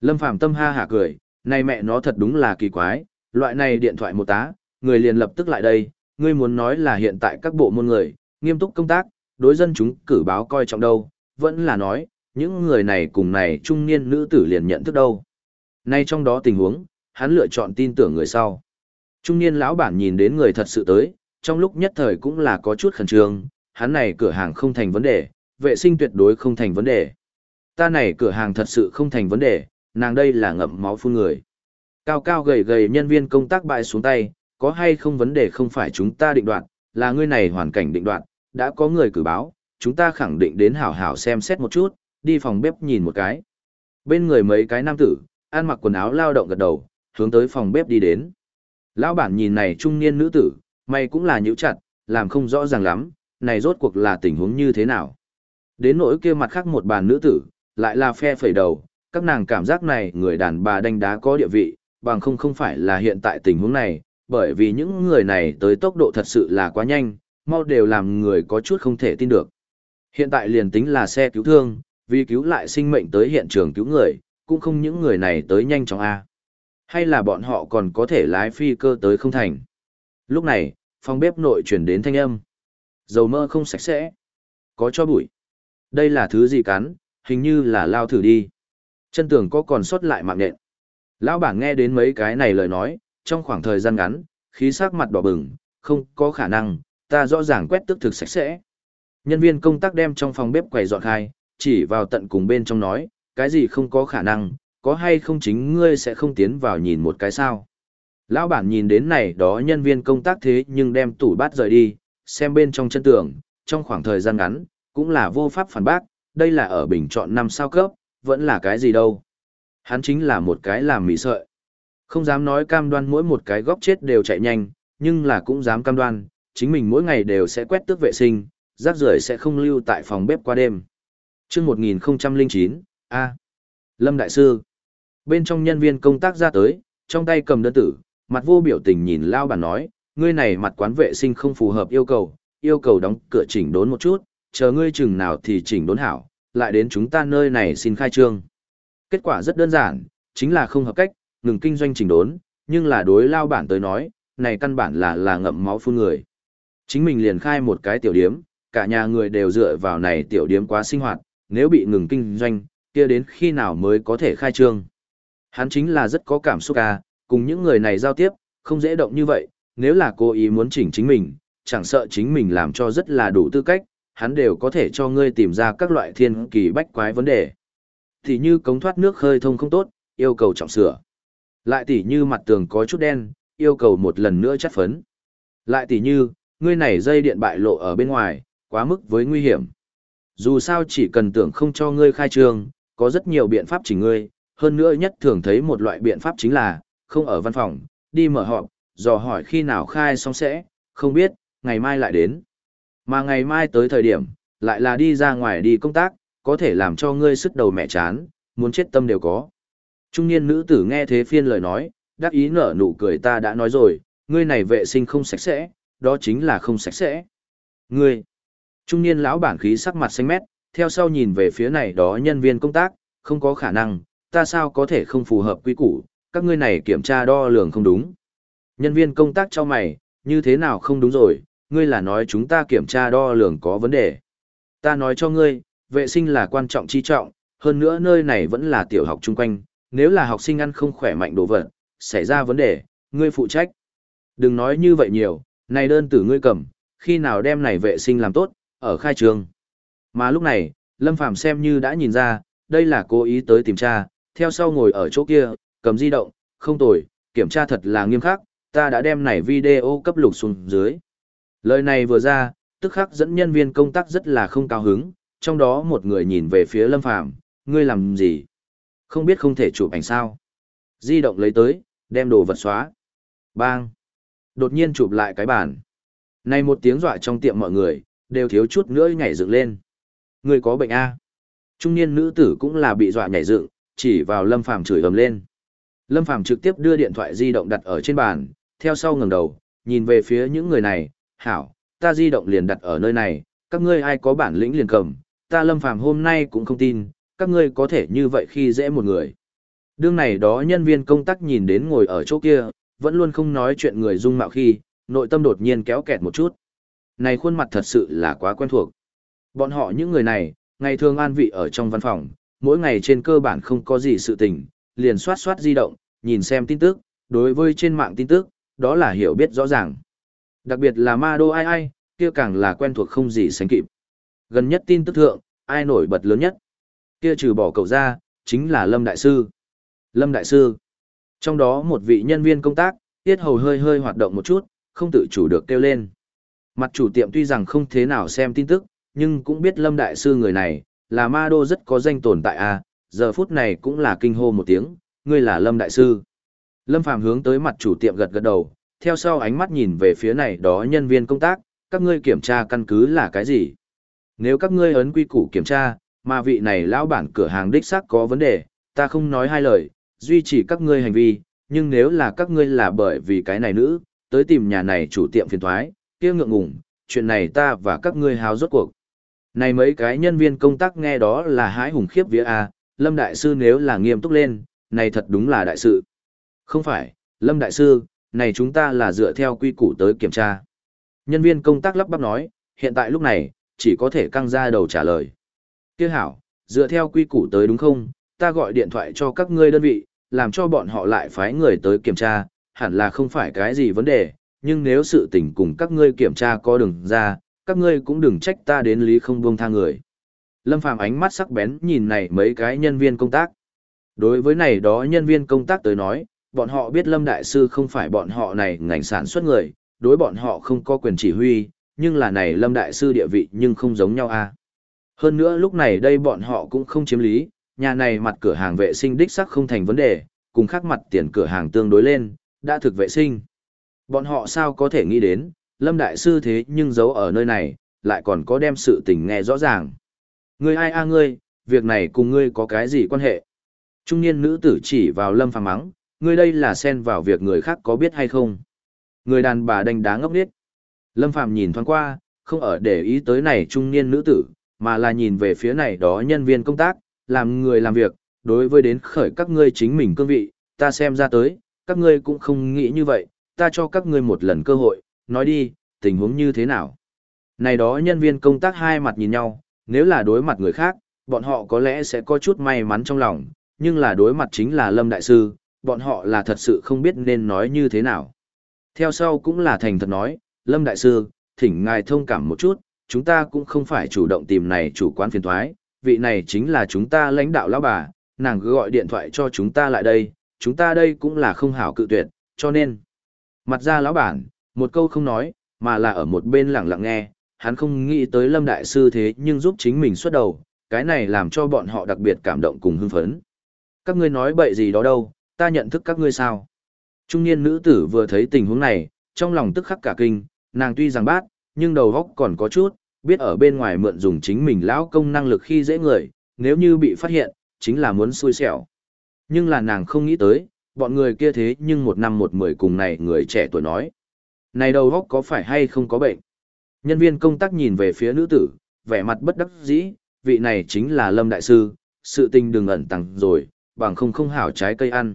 Lâm Phàm tâm ha hả cười, này mẹ nó thật đúng là kỳ quái, loại này điện thoại một tá, người liền lập tức lại đây, ngươi muốn nói là hiện tại các bộ môn người, nghiêm túc công tác, đối dân chúng cử báo coi trọng đâu, vẫn là nói, những người này cùng này trung niên nữ tử liền nhận thức đâu. Nay trong đó tình huống, hắn lựa chọn tin tưởng người sau. Trung niên lão bản nhìn đến người thật sự tới, trong lúc nhất thời cũng là có chút khẩn trương, hắn này cửa hàng không thành vấn đề, vệ sinh tuyệt đối không thành vấn đề. Ta này cửa hàng thật sự không thành vấn đề, nàng đây là ngậm máu phun người. Cao cao gầy gầy nhân viên công tác bại xuống tay, có hay không vấn đề không phải chúng ta định đoạt, là ngươi này hoàn cảnh định đoạt, đã có người cử báo, chúng ta khẳng định đến hảo hảo xem xét một chút, đi phòng bếp nhìn một cái. Bên người mấy cái nam tử, ăn mặc quần áo lao động gật đầu, hướng tới phòng bếp đi đến. Lão bản nhìn này trung niên nữ tử, mày cũng là nhíu chặt, làm không rõ ràng lắm, này rốt cuộc là tình huống như thế nào. Đến nỗi kia mặt khác một bàn nữ tử, lại là phe phẩy đầu, các nàng cảm giác này người đàn bà đánh đá có địa vị, bằng không không phải là hiện tại tình huống này, bởi vì những người này tới tốc độ thật sự là quá nhanh, mau đều làm người có chút không thể tin được. Hiện tại liền tính là xe cứu thương, vì cứu lại sinh mệnh tới hiện trường cứu người, cũng không những người này tới nhanh chóng A. Hay là bọn họ còn có thể lái phi cơ tới không thành. Lúc này, phòng bếp nội chuyển đến thanh âm. Dầu mỡ không sạch sẽ. Có cho bụi. Đây là thứ gì cắn, hình như là lao thử đi. Chân tường có còn sót lại mạng nện. Lão bản nghe đến mấy cái này lời nói, trong khoảng thời gian ngắn, khí sắc mặt đỏ bừng, không có khả năng, ta rõ ràng quét tức thực sạch sẽ. Nhân viên công tác đem trong phòng bếp quầy dọn khai, chỉ vào tận cùng bên trong nói, cái gì không có khả năng, có hay không chính ngươi sẽ không tiến vào nhìn một cái sao. Lão bản nhìn đến này đó nhân viên công tác thế nhưng đem tủ bát rời đi, xem bên trong chân tường, trong khoảng thời gian ngắn, cũng là vô pháp phản bác, đây là ở bình chọn năm sao cấp, vẫn là cái gì đâu. Hắn chính là một cái làm mì sợi. Không dám nói cam đoan mỗi một cái góc chết đều chạy nhanh, nhưng là cũng dám cam đoan, chính mình mỗi ngày đều sẽ quét tước vệ sinh, rác rưởi sẽ không lưu tại phòng bếp qua đêm. Chương 1009, A. Lâm Đại Sư. Bên trong nhân viên công tác ra tới, trong tay cầm đơn tử, mặt vô biểu tình nhìn lao bản nói, ngươi này mặt quán vệ sinh không phù hợp yêu cầu, yêu cầu đóng cửa chỉnh đốn một chút, chờ ngươi chừng nào thì chỉnh đốn hảo, lại đến chúng ta nơi này xin khai trương. Kết quả rất đơn giản, chính là không hợp cách, ngừng kinh doanh chỉnh đốn, nhưng là đối lao bản tới nói, này căn bản là là ngậm máu phun người. Chính mình liền khai một cái tiểu điếm, cả nhà người đều dựa vào này tiểu điếm quá sinh hoạt, nếu bị ngừng kinh doanh, kia đến khi nào mới có thể khai trương. Hắn chính là rất có cảm xúc à, cùng những người này giao tiếp, không dễ động như vậy, nếu là cố ý muốn chỉnh chính mình, chẳng sợ chính mình làm cho rất là đủ tư cách, hắn đều có thể cho ngươi tìm ra các loại thiên kỳ bách quái vấn đề. Thì như cống thoát nước khơi thông không tốt, yêu cầu trọng sửa. Lại tỉ như mặt tường có chút đen, yêu cầu một lần nữa chất phấn. Lại tỉ như, ngươi này dây điện bại lộ ở bên ngoài, quá mức với nguy hiểm. Dù sao chỉ cần tưởng không cho ngươi khai trương, có rất nhiều biện pháp chỉ ngươi, hơn nữa nhất thường thấy một loại biện pháp chính là, không ở văn phòng, đi mở họp, dò hỏi khi nào khai xong sẽ, không biết, ngày mai lại đến. Mà ngày mai tới thời điểm, lại là đi ra ngoài đi công tác, có thể làm cho ngươi sức đầu mẹ chán, muốn chết tâm đều có. Trung niên nữ tử nghe thế phiên lời nói, đắc ý nở nụ cười ta đã nói rồi, ngươi này vệ sinh không sạch sẽ, đó chính là không sạch sẽ. Ngươi, trung niên lão bản khí sắc mặt xanh mét, theo sau nhìn về phía này đó nhân viên công tác, không có khả năng, ta sao có thể không phù hợp quy củ, các ngươi này kiểm tra đo lường không đúng. Nhân viên công tác cho mày, như thế nào không đúng rồi, ngươi là nói chúng ta kiểm tra đo lường có vấn đề. Ta nói cho ngươi, vệ sinh là quan trọng chi trọng, hơn nữa nơi này vẫn là tiểu học chung quanh, nếu là học sinh ăn không khỏe mạnh đồ vật, xảy ra vấn đề, ngươi phụ trách. Đừng nói như vậy nhiều, này đơn tử ngươi cầm, khi nào đem này vệ sinh làm tốt, ở khai trường. Mà lúc này, Lâm Phàm xem như đã nhìn ra, đây là cố ý tới tìm tra, theo sau ngồi ở chỗ kia, cầm di động, không tồi, kiểm tra thật là nghiêm khắc, ta đã đem này video cấp lục xuống dưới. Lời này vừa ra, tức khắc dẫn nhân viên công tác rất là không cao hứng, trong đó một người nhìn về phía Lâm Phàm, ngươi làm gì? Không biết không thể chụp ảnh sao? Di động lấy tới, đem đồ vật xóa. Bang! Đột nhiên chụp lại cái bàn. Này một tiếng dọa trong tiệm mọi người, đều thiếu chút nữa nhảy dựng lên. Người có bệnh A. Trung niên nữ tử cũng là bị dọa nhảy dựng, chỉ vào Lâm Phàm chửi ầm lên. Lâm Phàm trực tiếp đưa điện thoại di động đặt ở trên bàn, theo sau ngẩng đầu, nhìn về phía những người này, "Hảo, ta di động liền đặt ở nơi này, các ngươi ai có bản lĩnh liền cầm, ta Lâm Phàm hôm nay cũng không tin, các ngươi có thể như vậy khi dễ một người." Đương này đó nhân viên công tác nhìn đến ngồi ở chỗ kia, vẫn luôn không nói chuyện người dung mạo khi, nội tâm đột nhiên kéo kẹt một chút. Này khuôn mặt thật sự là quá quen thuộc. Bọn họ những người này, ngày thường an vị ở trong văn phòng, mỗi ngày trên cơ bản không có gì sự tình, liền soát soát di động, nhìn xem tin tức, đối với trên mạng tin tức, đó là hiểu biết rõ ràng. Đặc biệt là ma đô ai ai, kia càng là quen thuộc không gì sánh kịp. Gần nhất tin tức thượng, ai nổi bật lớn nhất? Kia trừ bỏ cậu ra, chính là Lâm Đại Sư. Lâm Đại Sư. Trong đó một vị nhân viên công tác, tiết hầu hơi hơi hoạt động một chút, không tự chủ được kêu lên. Mặt chủ tiệm tuy rằng không thế nào xem tin tức, nhưng cũng biết Lâm Đại Sư người này, là ma đô rất có danh tồn tại a à, giờ phút này cũng là kinh hô một tiếng, ngươi là Lâm Đại Sư. Lâm Phàm hướng tới mặt chủ tiệm gật gật đầu, theo sau ánh mắt nhìn về phía này đó nhân viên công tác, các ngươi kiểm tra căn cứ là cái gì? Nếu các ngươi ấn quy củ kiểm tra, mà vị này lão bản cửa hàng đích xác có vấn đề, ta không nói hai lời, duy trì các ngươi hành vi, nhưng nếu là các ngươi là bởi vì cái này nữ, tới tìm nhà này chủ tiệm phiền thoái, kia ngượng ngùng, chuyện này ta và các ngươi háo rốt cuộc. Này mấy cái nhân viên công tác nghe đó là hái hùng khiếp vía A, Lâm Đại Sư nếu là nghiêm túc lên, này thật đúng là đại sự. Không phải, Lâm Đại Sư, này chúng ta là dựa theo quy củ tới kiểm tra. Nhân viên công tác lắp bắp nói, hiện tại lúc này, chỉ có thể căng ra đầu trả lời. Tiếc hảo, dựa theo quy củ tới đúng không, ta gọi điện thoại cho các ngươi đơn vị, làm cho bọn họ lại phái người tới kiểm tra, hẳn là không phải cái gì vấn đề, nhưng nếu sự tình cùng các ngươi kiểm tra có đường ra, các ngươi cũng đừng trách ta đến lý không buông tha người. Lâm Phàm ánh mắt sắc bén nhìn này mấy cái nhân viên công tác. Đối với này đó nhân viên công tác tới nói, bọn họ biết Lâm Đại Sư không phải bọn họ này ngành sản xuất người, đối bọn họ không có quyền chỉ huy, nhưng là này Lâm Đại Sư địa vị nhưng không giống nhau a. Hơn nữa lúc này đây bọn họ cũng không chiếm lý, nhà này mặt cửa hàng vệ sinh đích sắc không thành vấn đề, cùng khác mặt tiền cửa hàng tương đối lên, đã thực vệ sinh. Bọn họ sao có thể nghĩ đến, Lâm Đại Sư thế nhưng giấu ở nơi này, lại còn có đem sự tình nghe rõ ràng. Ngươi ai a ngươi, việc này cùng ngươi có cái gì quan hệ? Trung niên nữ tử chỉ vào Lâm Phàm mắng, ngươi đây là xen vào việc người khác có biết hay không? Người đàn bà đánh đá ngốc nghếch. Lâm Phàm nhìn thoáng qua, không ở để ý tới này trung niên nữ tử, mà là nhìn về phía này đó nhân viên công tác, làm người làm việc, đối với đến khởi các ngươi chính mình cương vị, ta xem ra tới, các ngươi cũng không nghĩ như vậy, ta cho các ngươi một lần cơ hội, nói đi, tình huống như thế nào? Này đó nhân viên công tác hai mặt nhìn nhau, nếu là đối mặt người khác, bọn họ có lẽ sẽ có chút may mắn trong lòng, nhưng là đối mặt chính là Lâm Đại Sư, bọn họ là thật sự không biết nên nói như thế nào. Theo sau cũng là thành thật nói, Lâm Đại Sư, thỉnh ngài thông cảm một chút, chúng ta cũng không phải chủ động tìm này chủ quán phiền thoái, vị này chính là chúng ta lãnh đạo lão bà, nàng cứ gọi điện thoại cho chúng ta lại đây, chúng ta đây cũng là không hảo cự tuyệt, cho nên. Mặt ra lão bản, một câu không nói, mà là ở một bên lặng lặng nghe, hắn không nghĩ tới Lâm Đại Sư thế nhưng giúp chính mình xuất đầu, cái này làm cho bọn họ đặc biệt cảm động cùng hưng phấn. Các ngươi nói bậy gì đó đâu, ta nhận thức các ngươi sao? Trung niên nữ tử vừa thấy tình huống này, trong lòng tức khắc cả kinh, nàng tuy rằng bát, nhưng đầu óc còn có chút, biết ở bên ngoài mượn dùng chính mình lão công năng lực khi dễ người, nếu như bị phát hiện, chính là muốn xui xẻo. Nhưng là nàng không nghĩ tới, bọn người kia thế nhưng một năm một mười cùng này người trẻ tuổi nói. Này đầu góc có phải hay không có bệnh? Nhân viên công tác nhìn về phía nữ tử, vẻ mặt bất đắc dĩ, vị này chính là Lâm Đại Sư, sự tình đừng ẩn tàng rồi, bằng không không hảo trái cây ăn.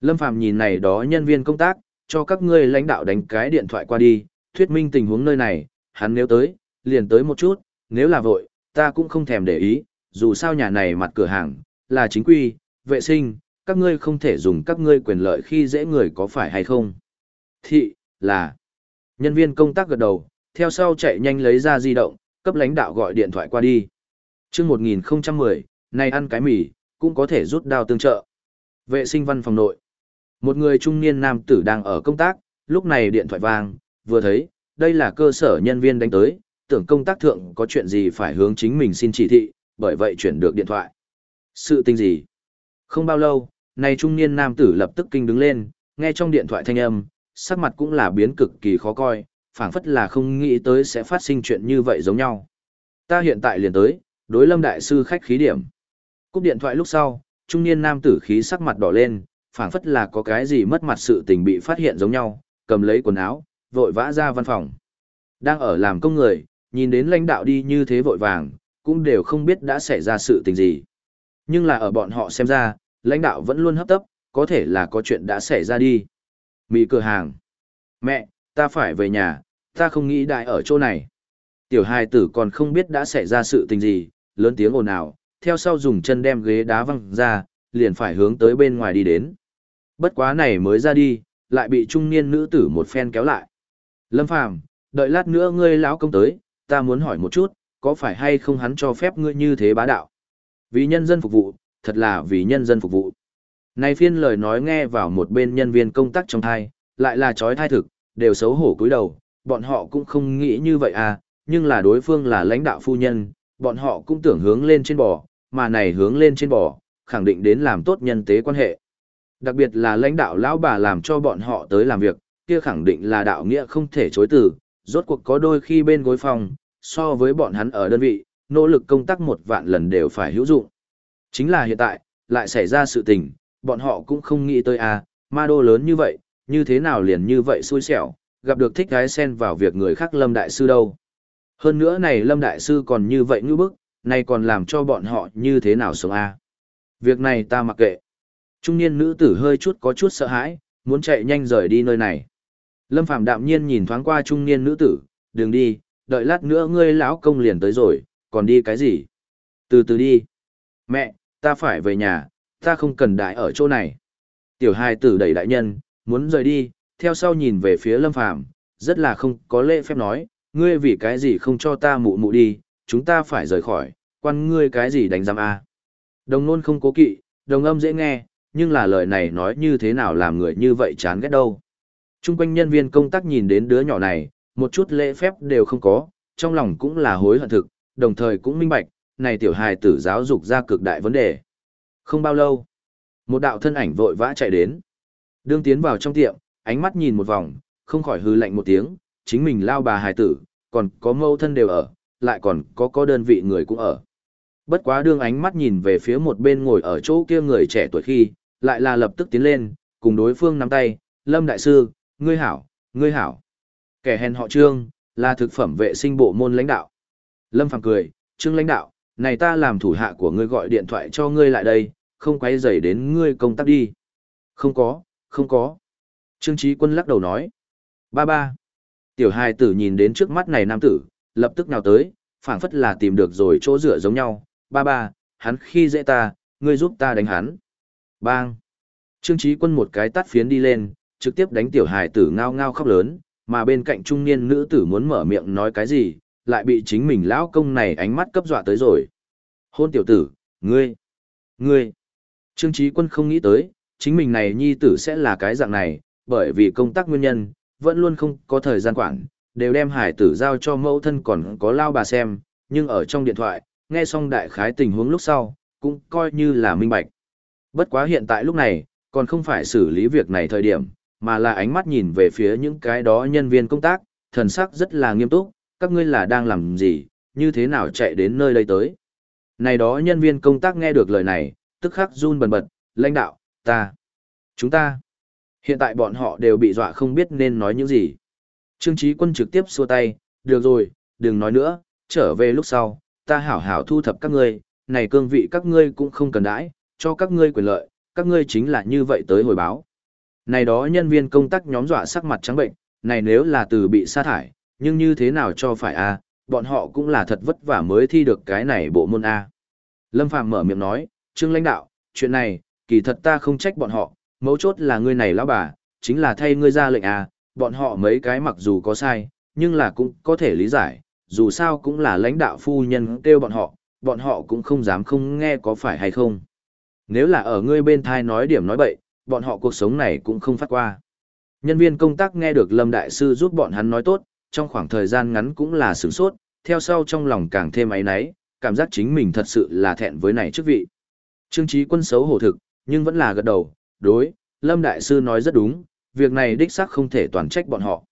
Lâm Phàm nhìn này đó nhân viên công tác, cho các ngươi lãnh đạo đánh cái điện thoại qua đi, thuyết minh tình huống nơi này, hắn nếu tới, liền tới một chút, nếu là vội, ta cũng không thèm để ý, dù sao nhà này mặt cửa hàng, là chính quy, vệ sinh, các ngươi không thể dùng các ngươi quyền lợi khi dễ người có phải hay không. Thị, là, nhân viên công tác gật đầu, theo sau chạy nhanh lấy ra di động, cấp lãnh đạo gọi điện thoại qua đi. Trước 1010, này ăn cái mì, cũng có thể rút đao tương trợ. Vệ sinh văn phòng nội. Một người trung niên nam tử đang ở công tác, lúc này điện thoại vang, vừa thấy, đây là cơ sở nhân viên đánh tới, tưởng công tác thượng có chuyện gì phải hướng chính mình xin chỉ thị, bởi vậy chuyển được điện thoại. Sự tình gì? Không bao lâu, này trung niên nam tử lập tức kinh đứng lên, nghe trong điện thoại thanh âm, sắc mặt cũng là biến cực kỳ khó coi, phảng phất là không nghĩ tới sẽ phát sinh chuyện như vậy giống nhau. Ta hiện tại liền tới, đối lâm đại sư khách khí điểm. Cúp điện thoại lúc sau, trung niên nam tử khí sắc mặt đỏ lên, phảng phất là có cái gì mất mặt sự tình bị phát hiện giống nhau, cầm lấy quần áo, vội vã ra văn phòng. Đang ở làm công người, nhìn đến lãnh đạo đi như thế vội vàng, cũng đều không biết đã xảy ra sự tình gì. Nhưng là ở bọn họ xem ra, lãnh đạo vẫn luôn hấp tấp, có thể là có chuyện đã xảy ra đi. Mì cửa hàng. Mẹ, ta phải về nhà, ta không nghĩ đại ở chỗ này. Tiểu hài tử còn không biết đã xảy ra sự tình gì, lớn tiếng ồn ào, theo sau dùng chân đem ghế đá văng ra, liền phải hướng tới bên ngoài đi đến. Bất quá này mới ra đi, lại bị trung niên nữ tử một phen kéo lại. Lâm Phàm, đợi lát nữa ngươi lão công tới, ta muốn hỏi một chút, có phải hay không hắn cho phép ngươi như thế bá đạo? Vì nhân dân phục vụ, thật là vì nhân dân phục vụ. Này phiên lời nói nghe vào một bên nhân viên công tác trong thai, lại là trói thai thực, đều xấu hổ cúi đầu, bọn họ cũng không nghĩ như vậy à, nhưng là đối phương là lãnh đạo phu nhân, bọn họ cũng tưởng hướng lên trên bò, mà này hướng lên trên bò, khẳng định đến làm tốt nhân tế quan hệ. Đặc biệt là lãnh đạo lão bà làm cho bọn họ tới làm việc, kia khẳng định là đạo nghĩa không thể chối từ, rốt cuộc có đôi khi bên gối phòng, so với bọn hắn ở đơn vị, nỗ lực công tác một vạn lần đều phải hữu dụng. Chính là hiện tại, lại xảy ra sự tình, bọn họ cũng không nghĩ tới à, ma đô lớn như vậy, như thế nào liền như vậy xui xẻo, gặp được thích gái sen vào việc người khác Lâm Đại Sư đâu. Hơn nữa này Lâm Đại Sư còn như vậy như bức, này còn làm cho bọn họ như thế nào sống à. Việc này ta mặc kệ. Trung niên nữ tử hơi chút có chút sợ hãi, muốn chạy nhanh rời đi nơi này. Lâm Phàm đạm nhiên nhìn thoáng qua trung niên nữ tử, đừng đi, đợi lát nữa ngươi lão công liền tới rồi, còn đi cái gì? Từ từ đi. Mẹ, ta phải về nhà, ta không cần đại ở chỗ này. Tiểu hai tử đẩy đại nhân, muốn rời đi, theo sau nhìn về phía Lâm Phàm rất là không có lễ phép nói, ngươi vì cái gì không cho ta mụ mụ đi, chúng ta phải rời khỏi, quan ngươi cái gì đánh giam a Đồng nôn không cố kỵ, đồng âm dễ nghe, nhưng là lời này nói như thế nào làm người như vậy chán ghét đâu. Trung quanh nhân viên công tác nhìn đến đứa nhỏ này, một chút lễ phép đều không có, trong lòng cũng là hối hận thực, đồng thời cũng minh bạch, này tiểu hài tử giáo dục ra cực đại vấn đề. Không bao lâu, một đạo thân ảnh vội vã chạy đến. Đương tiến vào trong tiệm, ánh mắt nhìn một vòng, không khỏi hư lạnh một tiếng, chính mình lao bà hài tử, còn có mâu thân đều ở, lại còn có có đơn vị người cũng ở. Bất quá đương ánh mắt nhìn về phía một bên ngồi ở chỗ kia người trẻ tuổi khi, lại là lập tức tiến lên, cùng đối phương nắm tay, Lâm Đại Sư, ngươi hảo, ngươi hảo. Kẻ hèn họ Trương, là thực phẩm vệ sinh bộ môn lãnh đạo. Lâm Phàm cười, Trương lãnh đạo, này ta làm thủ hạ của ngươi gọi điện thoại cho ngươi lại đây, không quay rầy đến ngươi công tác đi. Không có, không có. Trương Chí Quân lắc đầu nói. Ba ba. Tiểu hài tử nhìn đến trước mắt này nam tử, lập tức nào tới, phảng phất là tìm được rồi chỗ dựa giống nhau. Ba ba, hắn khi dễ ta, ngươi giúp ta đánh hắn. Bang. Trương Chí Quân một cái tắt phiến đi lên, trực tiếp đánh tiểu hài tử ngao ngao khóc lớn, mà bên cạnh trung niên nữ tử muốn mở miệng nói cái gì, lại bị chính mình lão công này ánh mắt cấp dọa tới rồi. Hôn tiểu tử, ngươi, ngươi. Trương Trí Quân không nghĩ tới, chính mình này nhi tử sẽ là cái dạng này, bởi vì công tác nguyên nhân, vẫn luôn không có thời gian quản, đều đem hải tử giao cho mẫu thân còn có lao bà xem, nhưng ở trong điện thoại, nghe xong đại khái tình huống lúc sau, cũng coi như là minh bạch. Bất quá hiện tại lúc này, còn không phải xử lý việc này thời điểm, mà là ánh mắt nhìn về phía những cái đó nhân viên công tác, thần sắc rất là nghiêm túc, các ngươi là đang làm gì, như thế nào chạy đến nơi đây tới. Này đó nhân viên công tác nghe được lời này, tức khắc run bần bật, lãnh đạo, ta, chúng ta. Hiện tại bọn họ đều bị dọa không biết nên nói những gì. Trương Chí Quân trực tiếp xua tay, được rồi, đừng nói nữa, trở về lúc sau, ta hảo hảo thu thập các ngươi, này cương vị các ngươi cũng không cần đãi, cho các ngươi quyền lợi, các ngươi chính là như vậy tới hồi báo. Này đó nhân viên công tác nhóm dọa sắc mặt trắng bệnh, này nếu là từ bị sa thải, nhưng như thế nào cho phải a bọn họ cũng là thật vất vả mới thi được cái này bộ môn A. Lâm Phạm mở miệng nói, Trương lãnh đạo, chuyện này, kỳ thật ta không trách bọn họ, mấu chốt là ngươi này lão bà, chính là thay ngươi ra lệnh A, bọn họ mấy cái mặc dù có sai, nhưng là cũng có thể lý giải, dù sao cũng là lãnh đạo phu nhân kêu bọn họ, bọn họ cũng không dám không nghe có phải hay không. Nếu là ở ngươi bên thai nói điểm nói bậy, bọn họ cuộc sống này cũng không phát qua. Nhân viên công tác nghe được Lâm Đại Sư giúp bọn hắn nói tốt, trong khoảng thời gian ngắn cũng là sửng sốt, theo sau trong lòng càng thêm ấy náy, cảm giác chính mình thật sự là thẹn với này chức vị. Trương trí Quân xấu hổ thực, nhưng vẫn là gật đầu, đối, Lâm Đại Sư nói rất đúng, việc này đích xác không thể toàn trách bọn họ.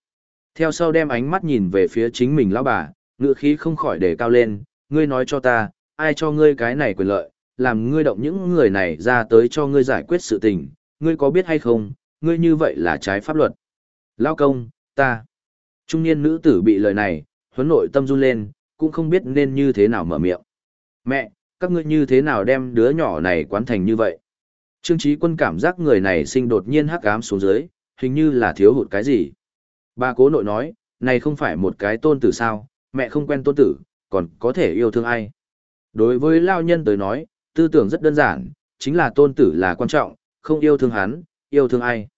Theo sau đem ánh mắt nhìn về phía chính mình lão bà, ngựa khí không khỏi để cao lên, ngươi nói cho ta, ai cho ngươi cái này quyền lợi, làm ngươi động những người này ra tới cho ngươi giải quyết sự tình, ngươi có biết hay không, ngươi như vậy là trái pháp luật. Lao công, ta. Trung niên nữ tử bị lời này, huấn nội tâm run lên, cũng không biết nên như thế nào mở miệng. Mẹ, các ngươi như thế nào đem đứa nhỏ này quán thành như vậy? Trương Chí Quân cảm giác người này sinh đột nhiên hắc ám xuống dưới, hình như là thiếu hụt cái gì. Bà cố nội nói, này không phải một cái tôn tử sao, mẹ không quen tôn tử, còn có thể yêu thương ai. Đối với lao nhân tới nói, tư tưởng rất đơn giản, chính là tôn tử là quan trọng, không yêu thương hắn, yêu thương ai.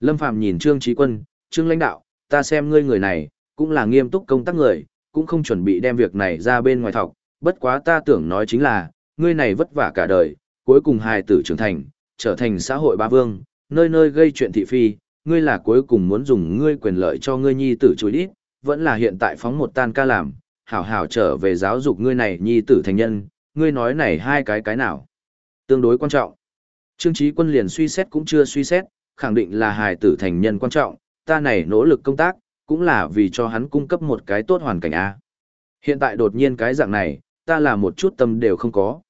Lâm Phàm nhìn Trương Chí Quân, Trương lãnh đạo, ta xem ngươi người này, cũng là nghiêm túc công tác người, cũng không chuẩn bị đem việc này ra bên ngoài thọc, bất quá ta tưởng nói chính là, ngươi này vất vả cả đời, cuối cùng hài tử trưởng thành, trở thành xã hội ba vương, nơi nơi gây chuyện thị phi, ngươi là cuối cùng muốn dùng ngươi quyền lợi cho ngươi nhi tử chối đi, vẫn là hiện tại phóng một tan ca làm, hảo hảo trở về giáo dục ngươi này nhi tử thành nhân, ngươi nói này hai cái cái nào. Tương đối quan trọng. Trương Chí Quân liền suy xét cũng chưa suy xét, khẳng định là hài tử thành nhân quan trọng, ta này nỗ lực công tác, cũng là vì cho hắn cung cấp một cái tốt hoàn cảnh A. Hiện tại đột nhiên cái dạng này, ta là một chút tâm đều không có.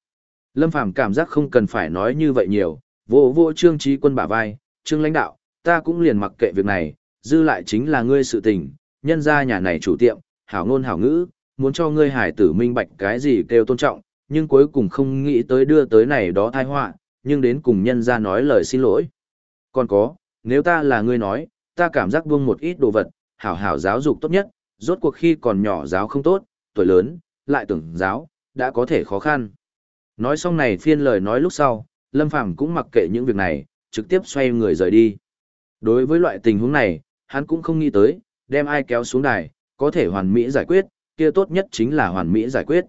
Lâm Phàm cảm giác không cần phải nói như vậy nhiều, vô vô trương Chí quân bả vai, trương lãnh đạo, ta cũng liền mặc kệ việc này, dư lại chính là ngươi sự tình, nhân gia nhà này chủ tiệm, hảo ngôn hảo ngữ, muốn cho ngươi hải tử minh bạch cái gì kêu tôn trọng, nhưng cuối cùng không nghĩ tới đưa tới này đó tai họa, nhưng đến cùng nhân ra nói lời xin lỗi. Còn có, nếu ta là ngươi nói, ta cảm giác buông một ít đồ vật, hảo hảo giáo dục tốt nhất, rốt cuộc khi còn nhỏ giáo không tốt, tuổi lớn, lại tưởng giáo, đã có thể khó khăn. Nói xong này phiên lời nói lúc sau, Lâm Phàm cũng mặc kệ những việc này, trực tiếp xoay người rời đi. Đối với loại tình huống này, hắn cũng không nghĩ tới, đem ai kéo xuống đài, có thể hoàn mỹ giải quyết, kia tốt nhất chính là hoàn mỹ giải quyết.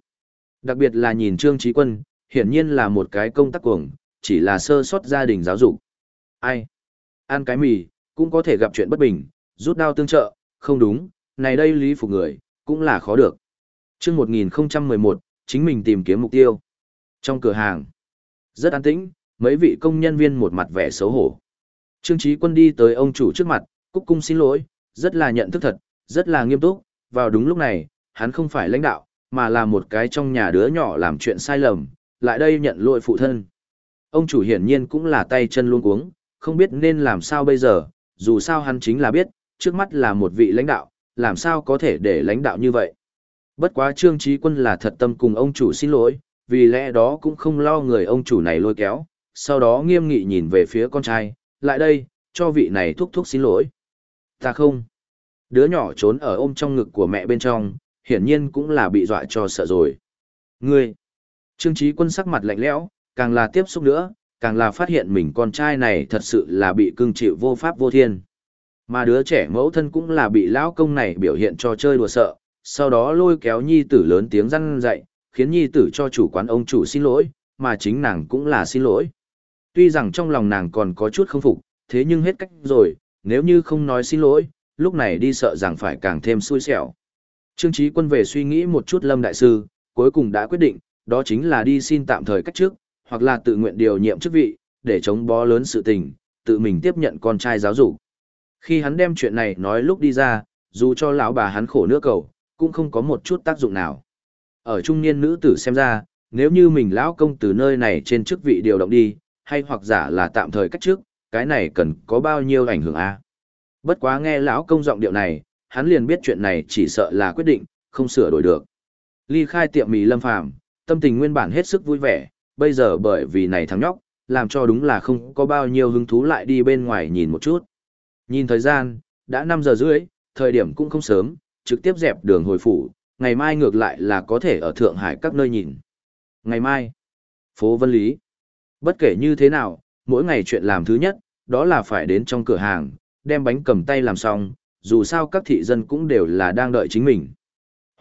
Đặc biệt là nhìn Trương Trí Quân, hiển nhiên là một cái công tác cuồng, chỉ là sơ sót gia đình giáo dục. Ai? Ăn cái mì, cũng có thể gặp chuyện bất bình, rút đao tương trợ, không đúng, này đây lý phục người, cũng là khó được. Trước 1011, chính mình tìm kiếm mục tiêu. Trong cửa hàng, rất an tĩnh, mấy vị công nhân viên một mặt vẻ xấu hổ. Trương Chí Quân đi tới ông chủ trước mặt, cúc cung xin lỗi, rất là nhận thức thật, rất là nghiêm túc, vào đúng lúc này, hắn không phải lãnh đạo, mà là một cái trong nhà đứa nhỏ làm chuyện sai lầm, lại đây nhận lỗi phụ thân. Ông chủ hiển nhiên cũng là tay chân luôn cuống, không biết nên làm sao bây giờ, dù sao hắn chính là biết, trước mắt là một vị lãnh đạo, làm sao có thể để lãnh đạo như vậy. Bất quá Trương Trí Quân là thật tâm cùng ông chủ xin lỗi, vì lẽ đó cũng không lo người ông chủ này lôi kéo, sau đó nghiêm nghị nhìn về phía con trai, lại đây, cho vị này thúc thúc xin lỗi. Ta không. Đứa nhỏ trốn ở ôm trong ngực của mẹ bên trong, hiển nhiên cũng là bị dọa cho sợ rồi. Ngươi. Trương Trí Quân sắc mặt lạnh lẽo, càng là tiếp xúc nữa, càng là phát hiện mình con trai này thật sự là bị cưng chịu vô pháp vô thiên. Mà đứa trẻ mẫu thân cũng là bị lão công này biểu hiện cho chơi đùa sợ, sau đó lôi kéo nhi tử lớn tiếng răn dạy, khiến nhi tử cho chủ quán ông chủ xin lỗi, mà chính nàng cũng là xin lỗi. Tuy rằng trong lòng nàng còn có chút không phục, thế nhưng hết cách rồi, nếu như không nói xin lỗi, lúc này đi sợ rằng phải càng thêm xui xẻo. Trương Chí Quân về suy nghĩ một chút Lâm Đại Sư, cuối cùng đã quyết định, đó chính là đi xin tạm thời cách trước, hoặc là tự nguyện điều nhiệm chức vị, để chống bó lớn sự tình, tự mình tiếp nhận con trai giáo dục. Khi hắn đem chuyện này nói lúc đi ra, dù cho lão bà hắn khổ nước cầu, cũng không có một chút tác dụng nào. Ở trung niên nữ tử xem ra, nếu như mình lão công từ nơi này trên chức vị điều động đi, hay hoặc giả là tạm thời cách trước, cái này cần có bao nhiêu ảnh hưởng a? Bất quá nghe lão công giọng điệu này, hắn liền biết chuyện này chỉ sợ là quyết định, không sửa đổi được. Ly khai tiệm mì lâm phàm, tâm tình nguyên bản hết sức vui vẻ, bây giờ bởi vì này thằng nhóc, làm cho đúng là không có bao nhiêu hứng thú lại đi bên ngoài nhìn một chút. Nhìn thời gian, đã 5 giờ rưỡi, thời điểm cũng không sớm, trực tiếp dẹp đường hồi phủ, ngày mai ngược lại là có thể ở Thượng Hải các nơi nhìn. Ngày mai, phố Vân Lý. Bất kể như thế nào, mỗi ngày chuyện làm thứ nhất, đó là phải đến trong cửa hàng, đem bánh cầm tay làm xong, dù sao các thị dân cũng đều là đang đợi chính mình.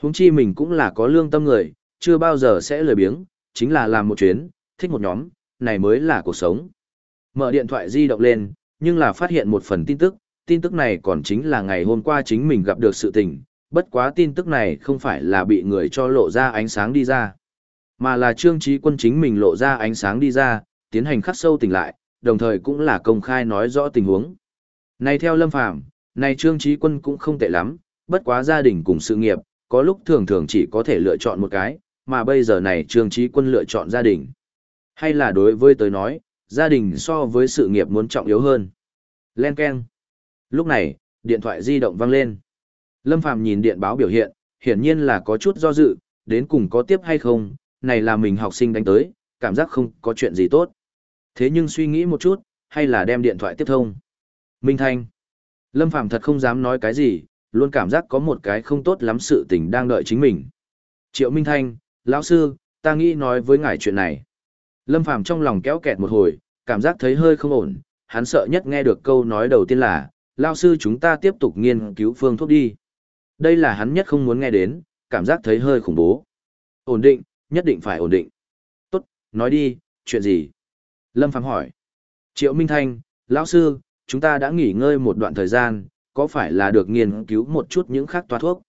Huống chi mình cũng là có lương tâm người, chưa bao giờ sẽ lười biếng, chính là làm một chuyến, thích một nhóm, này mới là cuộc sống. Mở điện thoại di động lên, nhưng là phát hiện một phần tin tức, tin tức này còn chính là ngày hôm qua chính mình gặp được sự tình, bất quá tin tức này không phải là bị người cho lộ ra ánh sáng đi ra, mà là trương trí quân chính mình lộ ra ánh sáng đi ra, tiến hành khắc sâu tỉnh lại, đồng thời cũng là công khai nói rõ tình huống. Này theo Lâm Phàm, này trương trí quân cũng không tệ lắm, bất quá gia đình cùng sự nghiệp, có lúc thường thường chỉ có thể lựa chọn một cái, mà bây giờ này trương trí quân lựa chọn gia đình. Hay là đối với tới nói, gia đình so với sự nghiệp muốn trọng yếu hơn. Len Ken. Lúc này, điện thoại di động vang lên. Lâm Phàm nhìn điện báo biểu hiện, hiển nhiên là có chút do dự, đến cùng có tiếp hay không, này là mình học sinh đánh tới, cảm giác không có chuyện gì tốt. Thế nhưng suy nghĩ một chút, hay là đem điện thoại tiếp thông. Minh Thanh. Lâm Phàm thật không dám nói cái gì, luôn cảm giác có một cái không tốt lắm sự tình đang đợi chính mình. Triệu Minh Thanh, lão sư, ta nghĩ nói với ngài chuyện này. Lâm Phàm trong lòng kéo kẹt một hồi, cảm giác thấy hơi không ổn, hắn sợ nhất nghe được câu nói đầu tiên là, lao sư chúng ta tiếp tục nghiên cứu phương thuốc đi. Đây là hắn nhất không muốn nghe đến, cảm giác thấy hơi khủng bố. Ổn định, nhất định phải ổn định. Tốt, nói đi, chuyện gì? Lâm Phàm hỏi. Triệu Minh Thanh, lão sư, chúng ta đã nghỉ ngơi một đoạn thời gian, có phải là được nghiên cứu một chút những khác toa thuốc?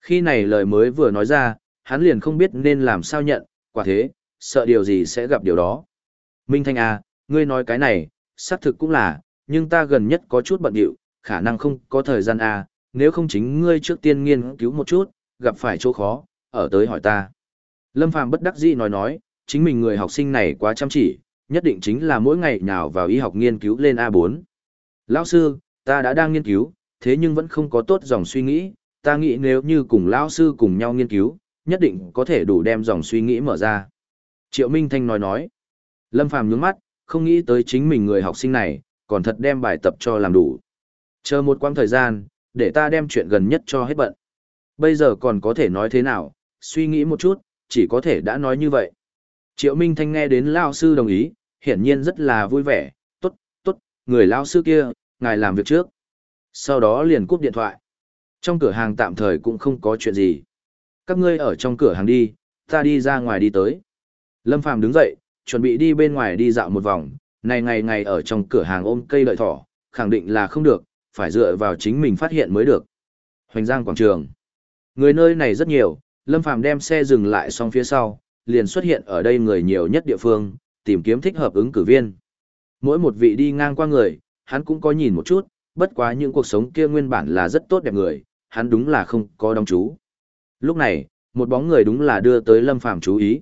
Khi này lời mới vừa nói ra, hắn liền không biết nên làm sao nhận, quả thế, sợ điều gì sẽ gặp điều đó. Minh Thanh à, ngươi nói cái này, xác thực cũng là, nhưng ta gần nhất có chút bận điệu, khả năng không có thời gian à, nếu không chính ngươi trước tiên nghiên cứu một chút, gặp phải chỗ khó, ở tới hỏi ta. Lâm Phàm bất đắc dĩ nói nói, chính mình người học sinh này quá chăm chỉ, nhất định chính là mỗi ngày nào vào y học nghiên cứu lên A4. Lão sư, ta đã đang nghiên cứu, thế nhưng vẫn không có tốt dòng suy nghĩ, ta nghĩ nếu như cùng lão sư cùng nhau nghiên cứu, nhất định có thể đủ đem dòng suy nghĩ mở ra. Triệu Minh Thanh nói nói. Lâm Phàm nhướng mắt, không nghĩ tới chính mình người học sinh này, còn thật đem bài tập cho làm đủ. Chờ một quãng thời gian, để ta đem chuyện gần nhất cho hết bận. Bây giờ còn có thể nói thế nào, suy nghĩ một chút, chỉ có thể đã nói như vậy. Triệu Minh Thanh nghe đến Lao sư đồng ý, hiển nhiên rất là vui vẻ, tốt, tốt, người Lao sư kia, ngài làm việc trước. Sau đó liền cúp điện thoại. Trong cửa hàng tạm thời cũng không có chuyện gì. Các ngươi ở trong cửa hàng đi, ta đi ra ngoài đi tới. Lâm Phàm đứng dậy, chuẩn bị đi bên ngoài đi dạo một vòng, này ngày ngày ở trong cửa hàng ôm cây lợi thỏ, khẳng định là không được, phải dựa vào chính mình phát hiện mới được. Hoành Giang quảng trường. Người nơi này rất nhiều, Lâm Phàm đem xe dừng lại xong phía sau, liền xuất hiện ở đây người nhiều nhất địa phương, tìm kiếm thích hợp ứng cử viên. Mỗi một vị đi ngang qua người, hắn cũng có nhìn một chút, bất quá những cuộc sống kia nguyên bản là rất tốt đẹp người, hắn đúng là không có đóng chú. Lúc này, một bóng người đúng là đưa tới Lâm Phàm chú ý.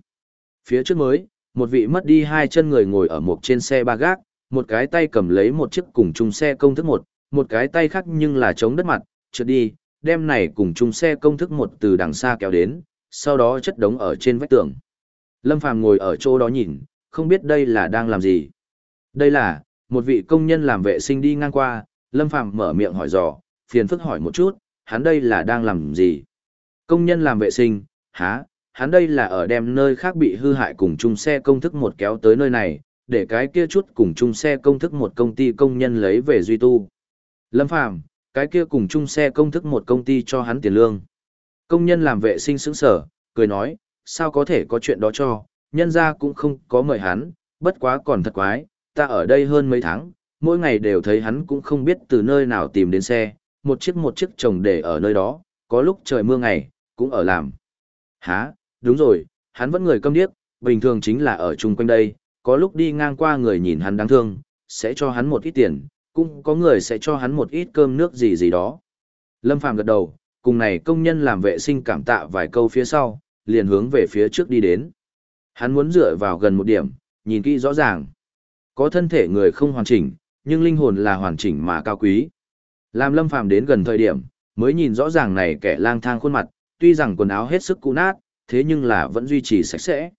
Phía trước mới, một vị mất đi hai chân người ngồi ở một trên xe ba gác, một cái tay cầm lấy một chiếc cùng chung xe công thức một, một cái tay khác nhưng là chống đất mặt, trượt đi, đem này cùng chung xe công thức một từ đằng xa kéo đến, sau đó chất đống ở trên vách tường. Lâm Phàm ngồi ở chỗ đó nhìn, không biết đây là đang làm gì. Đây là, một vị công nhân làm vệ sinh đi ngang qua, Lâm Phàm mở miệng hỏi dò, phiền phức hỏi một chút, hắn đây là đang làm gì? Công nhân làm vệ sinh, há, hắn đây là ở đem nơi khác bị hư hại cùng chung xe công thức một kéo tới nơi này, để cái kia chút cùng chung xe công thức một công ty công nhân lấy về duy tu. Lâm Phàm cái kia cùng chung xe công thức một công ty cho hắn tiền lương. Công nhân làm vệ sinh sững sở, cười nói, sao có thể có chuyện đó cho, nhân ra cũng không có mời hắn, bất quá còn thật quái, ta ở đây hơn mấy tháng, mỗi ngày đều thấy hắn cũng không biết từ nơi nào tìm đến xe, một chiếc một chiếc chồng để ở nơi đó, có lúc trời mưa ngày, cũng ở làm. Hả, đúng rồi, hắn vẫn người câm điếc, bình thường chính là ở chung quanh đây, có lúc đi ngang qua người nhìn hắn đáng thương, sẽ cho hắn một ít tiền, cũng có người sẽ cho hắn một ít cơm nước gì gì đó. Lâm Phàm gật đầu, cùng này công nhân làm vệ sinh cảm tạ vài câu phía sau, liền hướng về phía trước đi đến. Hắn muốn dựa vào gần một điểm, nhìn kỹ rõ ràng. Có thân thể người không hoàn chỉnh, nhưng linh hồn là hoàn chỉnh mà cao quý. Làm Lâm Phàm đến gần thời điểm, mới nhìn rõ ràng này kẻ lang thang khuôn mặt, tuy rằng quần áo hết sức cũ nát, thế nhưng là vẫn duy trì sạch sẽ.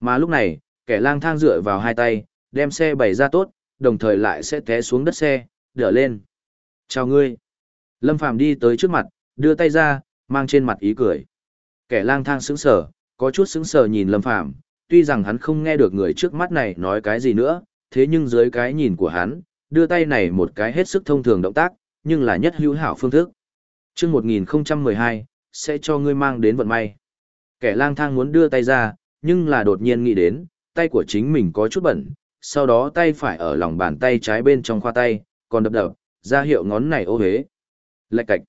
Mà lúc này, kẻ lang thang dựa vào hai tay, đem xe bày ra tốt, đồng thời lại sẽ té xuống đất xe, đỡ lên. Chào ngươi. Lâm Phàm đi tới trước mặt, đưa tay ra, mang trên mặt ý cười. Kẻ lang thang sững sờ, có chút sững sờ nhìn Lâm Phàm, tuy rằng hắn không nghe được người trước mắt này nói cái gì nữa, thế nhưng dưới cái nhìn của hắn, đưa tay này một cái hết sức thông thường động tác, nhưng là nhất hữu hảo phương thức. Chương 1012, sẽ cho ngươi mang đến vận may. Kẻ lang thang muốn đưa tay ra, nhưng là đột nhiên nghĩ đến, tay của chính mình có chút bẩn, sau đó tay phải ở lòng bàn tay trái bên trong khoa tay, còn đập đập, ra hiệu ngón này ô hế. Lạch cạch.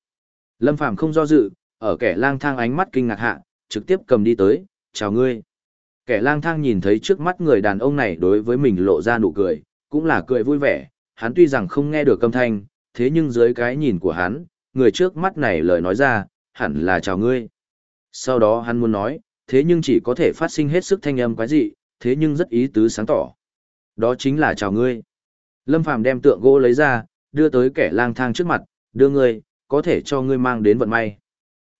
Lâm Phàm không do dự, ở kẻ lang thang ánh mắt kinh ngạc hạ, trực tiếp cầm đi tới, chào ngươi. Kẻ lang thang nhìn thấy trước mắt người đàn ông này đối với mình lộ ra nụ cười, cũng là cười vui vẻ, hắn tuy rằng không nghe được âm thanh, thế nhưng dưới cái nhìn của hắn, người trước mắt này lời nói ra, hẳn là chào ngươi. Sau đó hắn muốn nói, thế nhưng chỉ có thể phát sinh hết sức thanh âm quái dị, thế nhưng rất ý tứ sáng tỏ. Đó chính là chào ngươi. Lâm Phàm đem tượng gỗ lấy ra, đưa tới kẻ lang thang trước mặt, đưa ngươi, có thể cho ngươi mang đến vận may.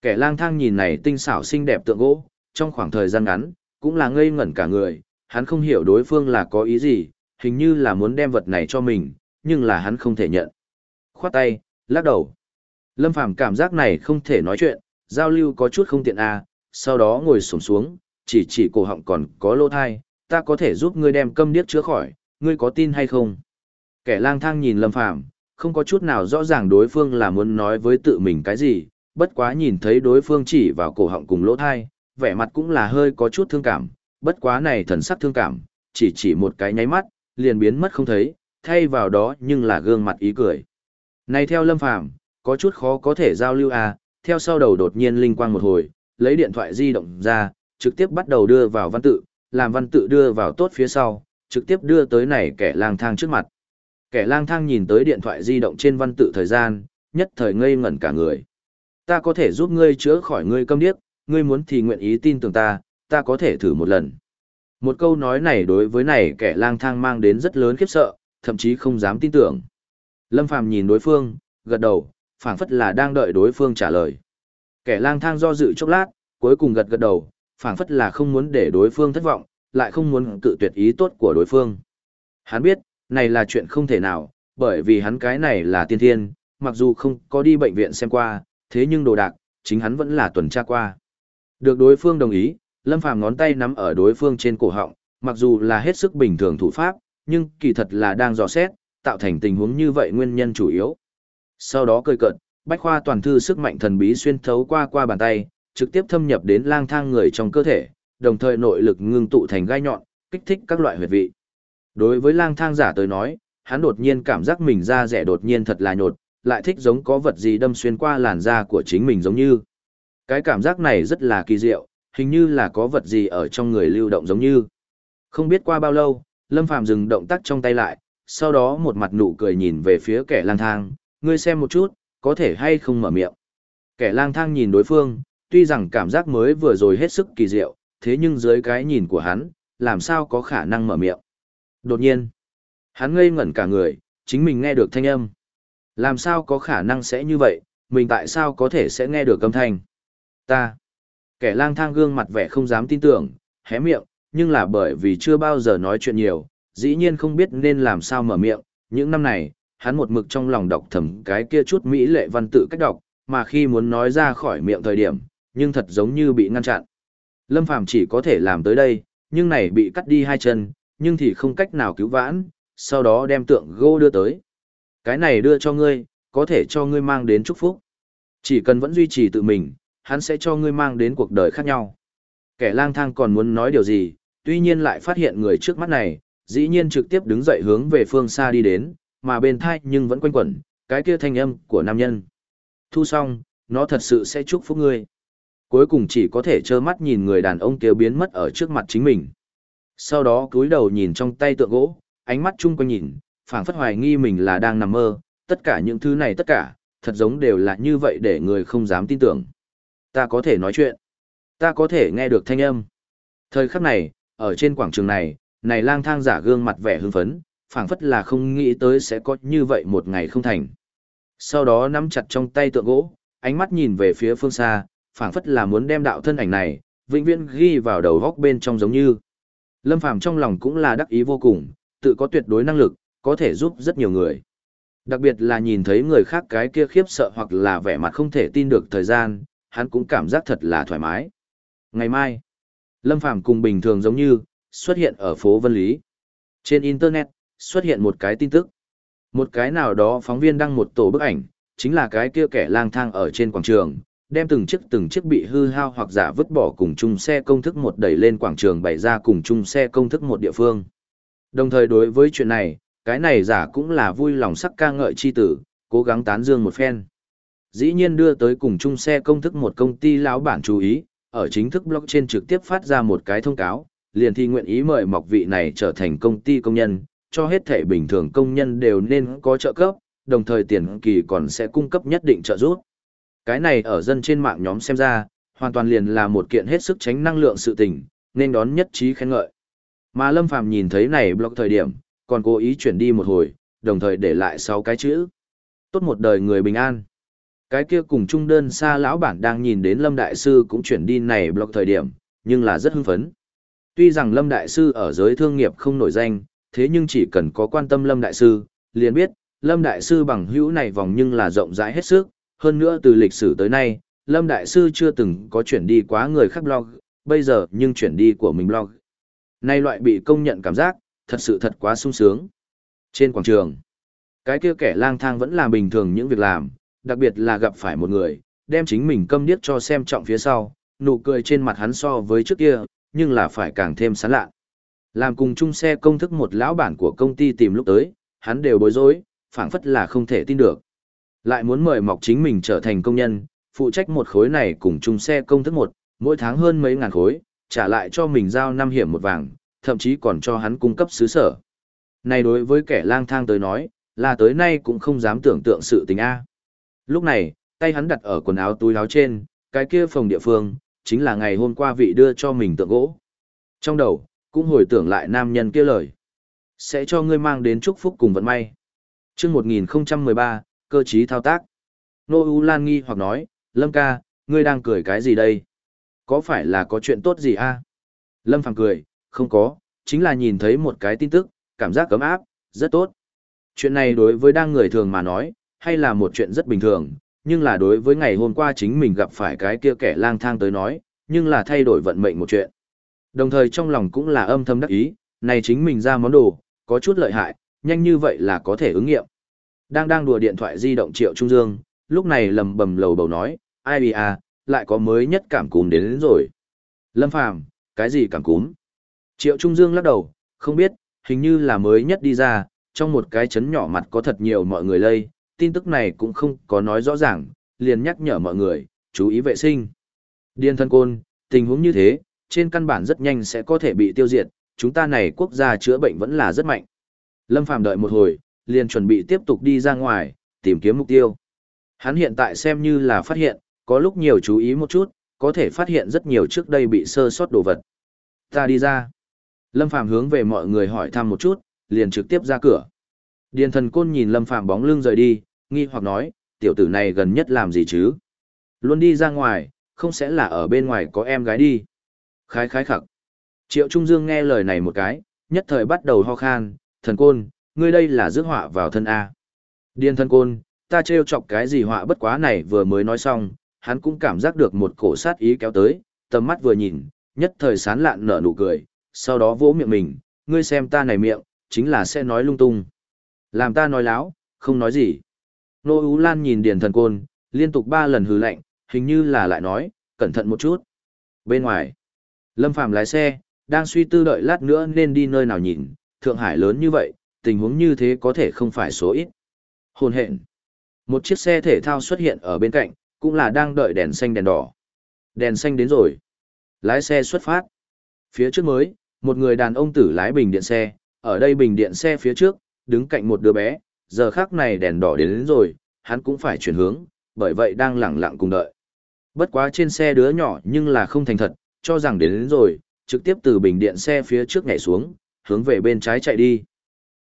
Kẻ lang thang nhìn này tinh xảo xinh đẹp tượng gỗ, trong khoảng thời gian ngắn, cũng là ngây ngẩn cả người, hắn không hiểu đối phương là có ý gì, hình như là muốn đem vật này cho mình, nhưng là hắn không thể nhận. Khoát tay, lắc đầu. Lâm Phàm cảm giác này không thể nói chuyện, giao lưu có chút không tiện à, sau đó ngồi xổm xuống, chỉ chỉ cổ họng còn có lỗ thai, ta có thể giúp ngươi đem câm điếc chữa khỏi, ngươi có tin hay không? Kẻ lang thang nhìn Lâm Phàm không có chút nào rõ ràng đối phương là muốn nói với tự mình cái gì, bất quá nhìn thấy đối phương chỉ vào cổ họng cùng lỗ thai, vẻ mặt cũng là hơi có chút thương cảm, bất quá này thần sắc thương cảm, chỉ chỉ một cái nháy mắt, liền biến mất không thấy, thay vào đó nhưng là gương mặt ý cười. Này theo Lâm Phàm có chút khó có thể giao lưu à, theo sau đầu đột nhiên linh quang một hồi, lấy điện thoại di động ra, trực tiếp bắt đầu đưa vào văn tự, làm văn tự đưa vào tốt phía sau, trực tiếp đưa tới này kẻ lang thang trước mặt. Kẻ lang thang nhìn tới điện thoại di động trên văn tự thời gian, nhất thời ngây ngẩn cả người. Ta có thể giúp ngươi chữa khỏi ngươi câm điếc, ngươi muốn thì nguyện ý tin tưởng ta, ta có thể thử một lần. Một câu nói này đối với này kẻ lang thang mang đến rất lớn khiếp sợ, thậm chí không dám tin tưởng. Lâm Phàm nhìn đối phương, gật đầu, phảng phất là đang đợi đối phương trả lời. Kẻ lang thang do dự chốc lát, cuối cùng gật gật đầu, phảng phất là không muốn để đối phương thất vọng, lại không muốn cự tuyệt ý tốt của đối phương. Hắn biết, này là chuyện không thể nào, bởi vì hắn cái này là tiên thiên, mặc dù không có đi bệnh viện xem qua, thế nhưng đồ đạc, chính hắn vẫn là tuần tra qua. Được đối phương đồng ý, Lâm Phàm ngón tay nắm ở đối phương trên cổ họng, mặc dù là hết sức bình thường thủ pháp, nhưng kỳ thật là đang dò xét, tạo thành tình huống như vậy nguyên nhân chủ yếu. Sau đó cười cợt, bách khoa toàn thư sức mạnh thần bí xuyên thấu qua qua bàn tay, trực tiếp thâm nhập đến lang thang người trong cơ thể, đồng thời nội lực ngưng tụ thành gai nhọn, kích thích các loại huyệt vị. Đối với lang thang giả tới nói, hắn đột nhiên cảm giác mình da rẻ đột nhiên thật là nhột, lại thích giống có vật gì đâm xuyên qua làn da của chính mình giống như. Cái cảm giác này rất là kỳ diệu, hình như là có vật gì ở trong người lưu động giống như. Không biết qua bao lâu, Lâm Phàm dừng động tác trong tay lại, sau đó một mặt nụ cười nhìn về phía kẻ lang thang, ngươi xem một chút, có thể hay không mở miệng. Kẻ lang thang nhìn đối phương, tuy rằng cảm giác mới vừa rồi hết sức kỳ diệu, thế nhưng dưới cái nhìn của hắn, làm sao có khả năng mở miệng. Đột nhiên, hắn ngây ngẩn cả người, chính mình nghe được thanh âm. Làm sao có khả năng sẽ như vậy, mình tại sao có thể sẽ nghe được âm thanh. Ta, kẻ lang thang gương mặt vẻ không dám tin tưởng, hé miệng, nhưng là bởi vì chưa bao giờ nói chuyện nhiều, dĩ nhiên không biết nên làm sao mở miệng, những năm này, hắn một mực trong lòng đọc thầm cái kia chút mỹ lệ văn tự cách đọc, mà khi muốn nói ra khỏi miệng thời điểm, nhưng thật giống như bị ngăn chặn. Lâm Phàm chỉ có thể làm tới đây, nhưng này bị cắt đi hai chân, nhưng thì không cách nào cứu vãn, sau đó đem tượng gỗ đưa tới. Cái này đưa cho ngươi, có thể cho ngươi mang đến chúc phúc. Chỉ cần vẫn duy trì tự mình, hắn sẽ cho ngươi mang đến cuộc đời khác nhau. Kẻ lang thang còn muốn nói điều gì, tuy nhiên lại phát hiện người trước mắt này, dĩ nhiên trực tiếp đứng dậy hướng về phương xa đi đến, mà bên thai nhưng vẫn quanh quẩn, cái kia thanh âm của nam nhân. Thu xong, nó thật sự sẽ chúc phúc ngươi. Cuối cùng chỉ có thể trơ mắt nhìn người đàn ông kia biến mất ở trước mặt chính mình. Sau đó cúi đầu nhìn trong tay tượng gỗ, ánh mắt chung quanh nhìn, phảng phất hoài nghi mình là đang nằm mơ, tất cả những thứ này tất cả, thật giống đều là như vậy để người không dám tin tưởng. Ta có thể nói chuyện. Ta có thể nghe được thanh âm. Thời khắc này, ở trên quảng trường này, này lang thang giả gương mặt vẻ hưng phấn, phảng phất là không nghĩ tới sẽ có như vậy một ngày không thành. Sau đó nắm chặt trong tay tượng gỗ, ánh mắt nhìn về phía phương xa, phảng phất là muốn đem đạo thân ảnh này, vĩnh viễn ghi vào đầu góc bên trong giống như. Lâm Phàm trong lòng cũng là đắc ý vô cùng, tự có tuyệt đối năng lực, có thể giúp rất nhiều người. Đặc biệt là nhìn thấy người khác cái kia khiếp sợ hoặc là vẻ mặt không thể tin được thời gian, hắn cũng cảm giác thật là thoải mái. Ngày mai, Lâm Phàm cùng bình thường giống như, xuất hiện ở phố Vân Lý. Trên Internet, xuất hiện một cái tin tức. Một cái nào đó phóng viên đăng một tổ bức ảnh, chính là cái kia kẻ lang thang ở trên quảng trường, đem từng chiếc từng chiếc bị hư hao hoặc giả vứt bỏ cùng chung xe công thức một đẩy lên quảng trường bày ra cùng chung xe công thức một địa phương. Đồng thời đối với chuyện này, cái này giả cũng là vui lòng sắc ca ngợi chi tử, cố gắng tán dương một phen. Dĩ nhiên đưa tới cùng chung xe công thức một công ty lão bản chú ý, ở chính thức blog trên trực tiếp phát ra một cái thông cáo, liền thi nguyện ý mời mọc vị này trở thành công ty công nhân, cho hết thể bình thường công nhân đều nên có trợ cấp, đồng thời tiền kỳ còn sẽ cung cấp nhất định trợ giúp. Cái này ở dân trên mạng nhóm xem ra, hoàn toàn liền là một kiện hết sức tránh năng lượng sự tình, nên đón nhất trí khen ngợi. Mà Lâm Phàm nhìn thấy này blog thời điểm, còn cố ý chuyển đi một hồi, đồng thời để lại sáu cái chữ. Tốt một đời người bình an. Cái kia cùng trung đơn xa lão bản đang nhìn đến Lâm Đại Sư cũng chuyển đi này blog thời điểm, nhưng là rất hưng phấn. Tuy rằng Lâm Đại Sư ở giới thương nghiệp không nổi danh, thế nhưng chỉ cần có quan tâm Lâm Đại Sư, liền biết, Lâm Đại Sư bằng hữu này vòng nhưng là rộng rãi hết sức, hơn nữa từ lịch sử tới nay, Lâm Đại Sư chưa từng có chuyển đi quá người khác blog, bây giờ nhưng chuyển đi của mình blog. Nay loại bị công nhận cảm giác, thật sự thật quá sung sướng. Trên quảng trường, cái kia kẻ lang thang vẫn làm bình thường những việc làm, đặc biệt là gặp phải một người, đem chính mình câm điếc cho xem trọng phía sau, nụ cười trên mặt hắn so với trước kia, nhưng là phải càng thêm sán lạ. Làm cùng chung xe công thức một lão bản của công ty tìm lúc tới, hắn đều bối rối, phảng phất là không thể tin được. Lại muốn mời mọc chính mình trở thành công nhân, phụ trách một khối này cùng chung xe công thức một, mỗi tháng hơn mấy ngàn khối, trả lại cho mình giao năm hiểm một vàng, thậm chí còn cho hắn cung cấp xứ sở. Này đối với kẻ lang thang tới nói, là tới nay cũng không dám tưởng tượng sự tình A. Lúc này, tay hắn đặt ở quần áo túi áo trên, cái kia phòng địa phương, chính là ngày hôm qua vị đưa cho mình tượng gỗ. Trong đầu, cũng hồi tưởng lại nam nhân kia lời. Sẽ cho ngươi mang đến chúc phúc cùng vận may. chương 1013, cơ trí thao tác. Nô U Lan nghi hoặc nói, Lâm ca, ngươi đang cười cái gì đây? Có phải là có chuyện tốt gì a? Lâm Phàm cười, không có, chính là nhìn thấy một cái tin tức, cảm giác cấm áp, rất tốt. Chuyện này đối với đang người thường mà nói, hay là một chuyện rất bình thường, nhưng là đối với ngày hôm qua chính mình gặp phải cái kia kẻ lang thang tới nói, nhưng là thay đổi vận mệnh một chuyện. Đồng thời trong lòng cũng là âm thầm đắc ý, này chính mình ra món đồ, có chút lợi hại, nhanh như vậy là có thể ứng nghiệm. Đang đang đùa điện thoại di động Triệu Trung Dương, lúc này lầm bầm lầu bầu nói, ai bì à, lại có mới nhất cảm cúm đến, đến rồi. Lâm Phàm cái gì cảm cúm? Triệu Trung Dương lắc đầu, không biết, hình như là mới nhất đi ra, trong một cái chấn nhỏ mặt có thật nhiều mọi người lây, tin tức này cũng không có nói rõ ràng, liền nhắc nhở mọi người, chú ý vệ sinh. Điên thân côn, tình huống như thế, trên căn bản rất nhanh sẽ có thể bị tiêu diệt, chúng ta này quốc gia chữa bệnh vẫn là rất mạnh. Lâm Phàm đợi một hồi, liền chuẩn bị tiếp tục đi ra ngoài, tìm kiếm mục tiêu. Hắn hiện tại xem như là phát hiện, có lúc nhiều chú ý một chút, có thể phát hiện rất nhiều trước đây bị sơ sót đồ vật. Ta đi ra. Lâm Phàm hướng về mọi người hỏi thăm một chút, liền trực tiếp ra cửa. Điền thần côn nhìn Lâm Phàm bóng lưng rời đi, nghi hoặc nói, tiểu tử này gần nhất làm gì chứ? Luôn đi ra ngoài, không sẽ là ở bên ngoài có em gái đi. Khái khái khặc. Triệu Trung Dương nghe lời này một cái, nhất thời bắt đầu ho khan, thần côn, ngươi đây là rước họa vào thân A. Điền thần côn, ta trêu chọc cái gì họa bất quá này vừa mới nói xong, hắn cũng cảm giác được một cổ sát ý kéo tới, tầm mắt vừa nhìn, nhất thời sán lạn nở nụ cười, sau đó vỗ miệng mình, ngươi xem ta này miệng, chính là sẽ nói lung tung. Làm ta nói láo, không nói gì. Nô Ú Lan nhìn Điền Thần Côn, liên tục ba lần hừ lạnh, hình như là lại nói, cẩn thận một chút. Bên ngoài, Lâm Phàm lái xe, đang suy tư đợi lát nữa nên đi nơi nào nhìn, Thượng Hải lớn như vậy, tình huống như thế có thể không phải số ít. Hồn hện. Một chiếc xe thể thao xuất hiện ở bên cạnh, cũng là đang đợi đèn xanh đèn đỏ. Đèn xanh đến rồi. Lái xe xuất phát. Phía trước mới, một người đàn ông tử lái bình điện xe, ở đây bình điện xe phía trước, đứng cạnh một đứa bé, giờ khác này đèn đỏ đến, đến rồi, hắn cũng phải chuyển hướng, bởi vậy đang lặng lặng cùng đợi. Bất quá trên xe đứa nhỏ nhưng là không thành thật, cho rằng đến, đến rồi, trực tiếp từ bình điện xe phía trước nhảy xuống, hướng về bên trái chạy đi.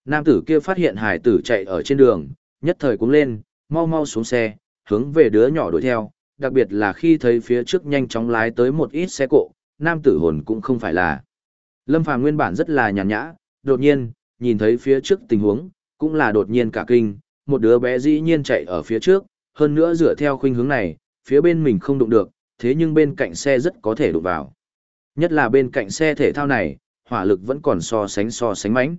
Nam tử kia phát hiện hải tử chạy ở trên đường, nhất thời cũng lên, mau mau xuống xe, hướng về đứa nhỏ đuổi theo, đặc biệt là khi thấy phía trước nhanh chóng lái tới một ít xe cộ, nam tử hồn cũng không phải là. Lâm Phàm nguyên bản rất là nhàn nhã, đột nhiên, nhìn thấy phía trước tình huống, cũng là đột nhiên cả kinh, một đứa bé dĩ nhiên chạy ở phía trước, hơn nữa dựa theo khuynh hướng này, phía bên mình không đụng được, thế nhưng bên cạnh xe rất có thể đụng vào. Nhất là bên cạnh xe thể thao này, hỏa lực vẫn còn so sánh so sánh mánh.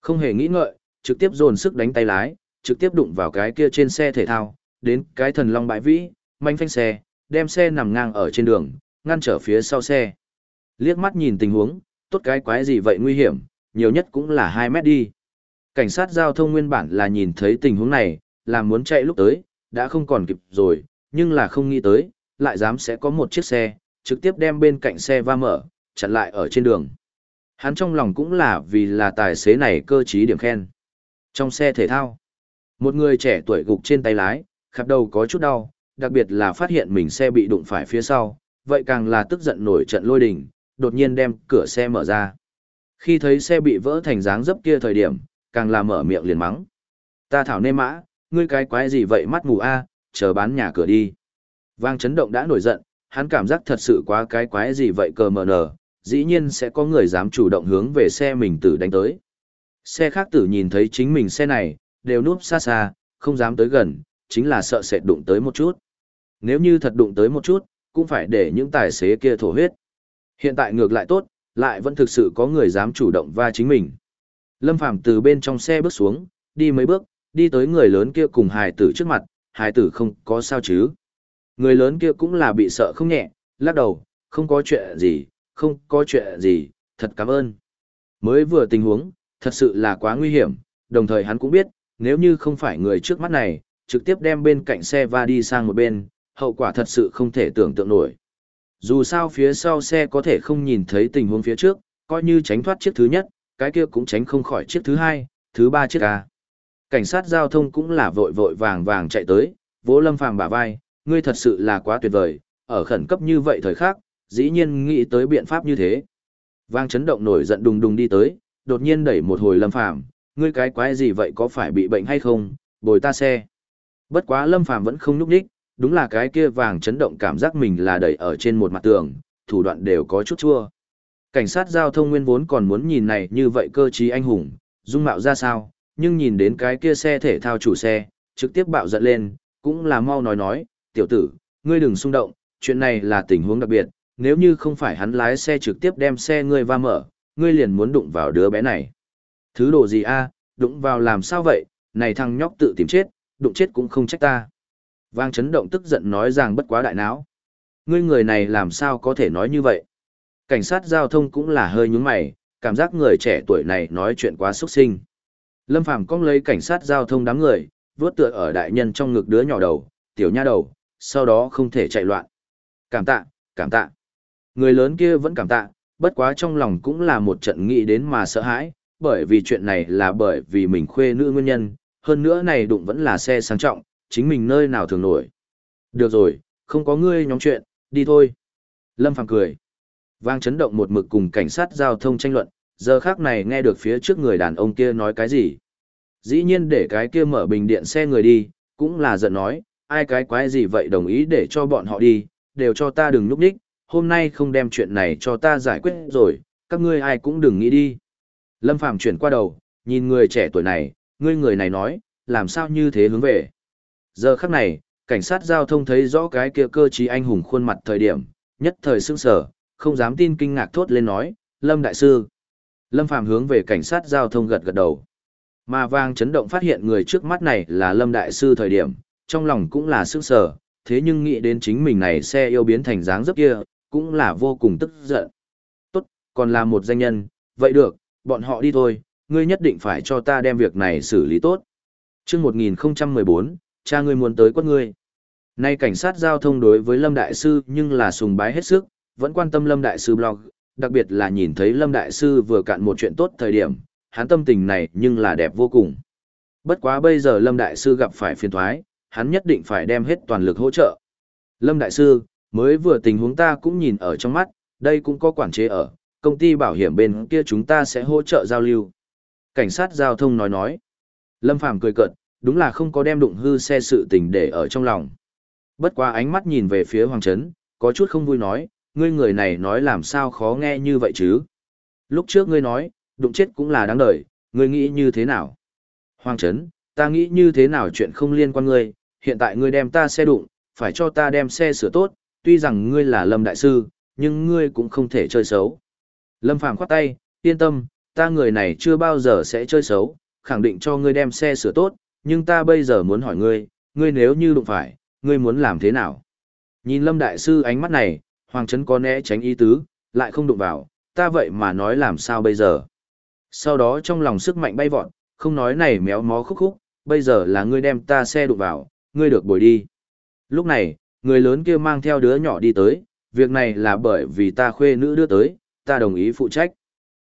Không hề nghĩ ngợi, trực tiếp dồn sức đánh tay lái, trực tiếp đụng vào cái kia trên xe thể thao, đến cái thần long bãi vĩ, manh phanh xe, đem xe nằm ngang ở trên đường, ngăn trở phía sau xe. Liếc mắt nhìn tình huống, tốt cái quái gì vậy nguy hiểm, nhiều nhất cũng là 2 mét đi. Cảnh sát giao thông nguyên bản là nhìn thấy tình huống này, là muốn chạy lúc tới, đã không còn kịp rồi, nhưng là không nghĩ tới, lại dám sẽ có một chiếc xe, trực tiếp đem bên cạnh xe va mở, chặn lại ở trên đường. Hắn trong lòng cũng là vì là tài xế này cơ trí điểm khen. Trong xe thể thao, một người trẻ tuổi gục trên tay lái, khắp đầu có chút đau, đặc biệt là phát hiện mình xe bị đụng phải phía sau, vậy càng là tức giận nổi trận lôi đình, đột nhiên đem cửa xe mở ra. Khi thấy xe bị vỡ thành dáng dấp kia thời điểm, càng là mở miệng liền mắng. Ta thảo nê mã, ngươi cái quái gì vậy mắt mù a, chờ bán nhà cửa đi. Vang chấn động đã nổi giận, hắn cảm giác thật sự quá cái quái gì vậy cờ mờ nở, dĩ nhiên sẽ có người dám chủ động hướng về xe mình tử đánh tới. Xe khác tử nhìn thấy chính mình xe này, đều núp xa xa, không dám tới gần, chính là sợ sẽ đụng tới một chút. Nếu như thật đụng tới một chút, cũng phải để những tài xế kia thổ huyết. Hiện tại ngược lại tốt, lại vẫn thực sự có người dám chủ động va chính mình. Lâm Phàm từ bên trong xe bước xuống, đi mấy bước, đi tới người lớn kia cùng hài tử trước mặt, hài tử không có sao chứ. Người lớn kia cũng là bị sợ không nhẹ, lắc đầu, không có chuyện gì, không có chuyện gì, thật cảm ơn. Mới vừa tình huống, thật sự là quá nguy hiểm, đồng thời hắn cũng biết, nếu như không phải người trước mắt này, trực tiếp đem bên cạnh xe va đi sang một bên, hậu quả thật sự không thể tưởng tượng nổi. Dù sao phía sau xe có thể không nhìn thấy tình huống phía trước, coi như tránh thoát chiếc thứ nhất, cái kia cũng tránh không khỏi chiếc thứ hai, thứ ba chiếc A. Cảnh sát giao thông cũng là vội vội vàng vàng chạy tới, vỗ lâm phàm bả vai, ngươi thật sự là quá tuyệt vời, ở khẩn cấp như vậy thời khắc, dĩ nhiên nghĩ tới biện pháp như thế. Vang chấn động nổi giận đùng đùng đi tới, đột nhiên đẩy một hồi lâm phàm, ngươi cái quái gì vậy có phải bị bệnh hay không, bồi ta xe. Bất quá lâm phàm vẫn không nhúc nhích, đúng là cái kia vàng chấn động cảm giác mình là đẩy ở trên một mặt tường, thủ đoạn đều có chút chua. Cảnh sát giao thông nguyên vốn còn muốn nhìn này như vậy cơ trí anh hùng, dung mạo ra sao, nhưng nhìn đến cái kia xe thể thao chủ xe, trực tiếp bạo giận lên, cũng là mau nói nói, tiểu tử, ngươi đừng xung động, chuyện này là tình huống đặc biệt, nếu như không phải hắn lái xe trực tiếp đem xe ngươi va mở, ngươi liền muốn đụng vào đứa bé này. Thứ đồ gì a, đụng vào làm sao vậy, này thằng nhóc tự tìm chết, đụng chết cũng không trách ta. Vang chấn động tức giận nói rằng bất quá đại não. Ngươi người này làm sao có thể nói như vậy? Cảnh sát giao thông cũng là hơi nhúng mày, cảm giác người trẻ tuổi này nói chuyện quá xúc sinh. Lâm Phàm cong lấy cảnh sát giao thông đám người, vuốt tựa ở đại nhân trong ngực đứa nhỏ đầu, tiểu nha đầu, sau đó không thể chạy loạn. Cảm tạ, cảm tạ. Người lớn kia vẫn cảm tạ, bất quá trong lòng cũng là một trận nghĩ đến mà sợ hãi, bởi vì chuyện này là bởi vì mình khuê nữ nguyên nhân, hơn nữa này đụng vẫn là xe sang trọng, chính mình nơi nào thường nổi. Được rồi, không có ngươi nhóm chuyện, đi thôi. Lâm Phàm cười. Vang chấn động một mực cùng cảnh sát giao thông tranh luận, giờ khác này nghe được phía trước người đàn ông kia nói cái gì. Dĩ nhiên để cái kia mở bình điện xe người đi, cũng là giận nói, ai cái quái gì vậy đồng ý để cho bọn họ đi, đều cho ta đừng núp đích, hôm nay không đem chuyện này cho ta giải quyết rồi, các ngươi ai cũng đừng nghĩ đi. Lâm Phàm chuyển qua đầu, nhìn người trẻ tuổi này, ngươi người này nói, làm sao như thế hướng về. Giờ khắc này, cảnh sát giao thông thấy rõ cái kia cơ trí anh hùng khuôn mặt thời điểm, nhất thời sững sờ, không dám tin kinh ngạc thốt lên nói, Lâm Đại Sư. Lâm Phàm hướng về cảnh sát giao thông gật gật đầu. Mà vang chấn động phát hiện người trước mắt này là Lâm Đại Sư thời điểm, trong lòng cũng là sức sở, thế nhưng nghĩ đến chính mình này xe yêu biến thành dáng dấp kia, cũng là vô cùng tức giận. Tốt, còn là một danh nhân, vậy được, bọn họ đi thôi, ngươi nhất định phải cho ta đem việc này xử lý tốt. Trước 1014, cha ngươi muốn tới quất ngươi. Nay cảnh sát giao thông đối với Lâm Đại Sư nhưng là sùng bái hết sức, vẫn quan tâm Lâm Đại Sư blog, đặc biệt là nhìn thấy Lâm Đại Sư vừa cạn một chuyện tốt thời điểm, hắn tâm tình này nhưng là đẹp vô cùng. Bất quá bây giờ Lâm Đại Sư gặp phải phiền thoái, hắn nhất định phải đem hết toàn lực hỗ trợ. Lâm Đại Sư, mới vừa tình huống ta cũng nhìn ở trong mắt, đây cũng có quản chế ở, công ty bảo hiểm bên kia chúng ta sẽ hỗ trợ giao lưu. Cảnh sát giao thông nói nói. Lâm Phàm cười cợt, đúng là không có đem đụng hư xe sự tình để ở trong lòng. Bất qua ánh mắt nhìn về phía Hoàng Trấn, có chút không vui nói, ngươi người này nói làm sao khó nghe như vậy chứ. Lúc trước ngươi nói, đụng chết cũng là đáng đời, ngươi nghĩ như thế nào? Hoàng Trấn, ta nghĩ như thế nào chuyện không liên quan ngươi, hiện tại ngươi đem ta xe đụng, phải cho ta đem xe sửa tốt, tuy rằng ngươi là Lâm Đại Sư, nhưng ngươi cũng không thể chơi xấu. Lâm Phàm khoát tay, yên tâm, ta người này chưa bao giờ sẽ chơi xấu, khẳng định cho ngươi đem xe sửa tốt, nhưng ta bây giờ muốn hỏi ngươi, ngươi nếu như đụng phải, ngươi muốn làm thế nào? Nhìn Lâm Đại Sư ánh mắt này, Hoàng Trấn có né tránh ý tứ, lại không đụng vào, ta vậy mà nói làm sao bây giờ? Sau đó trong lòng sức mạnh bay vọt, không nói này méo mó khúc khúc, bây giờ là ngươi đem ta xe đụng vào, ngươi được bồi đi. Lúc này, người lớn kia mang theo đứa nhỏ đi tới, việc này là bởi vì ta khuê nữ đưa tới, ta đồng ý phụ trách.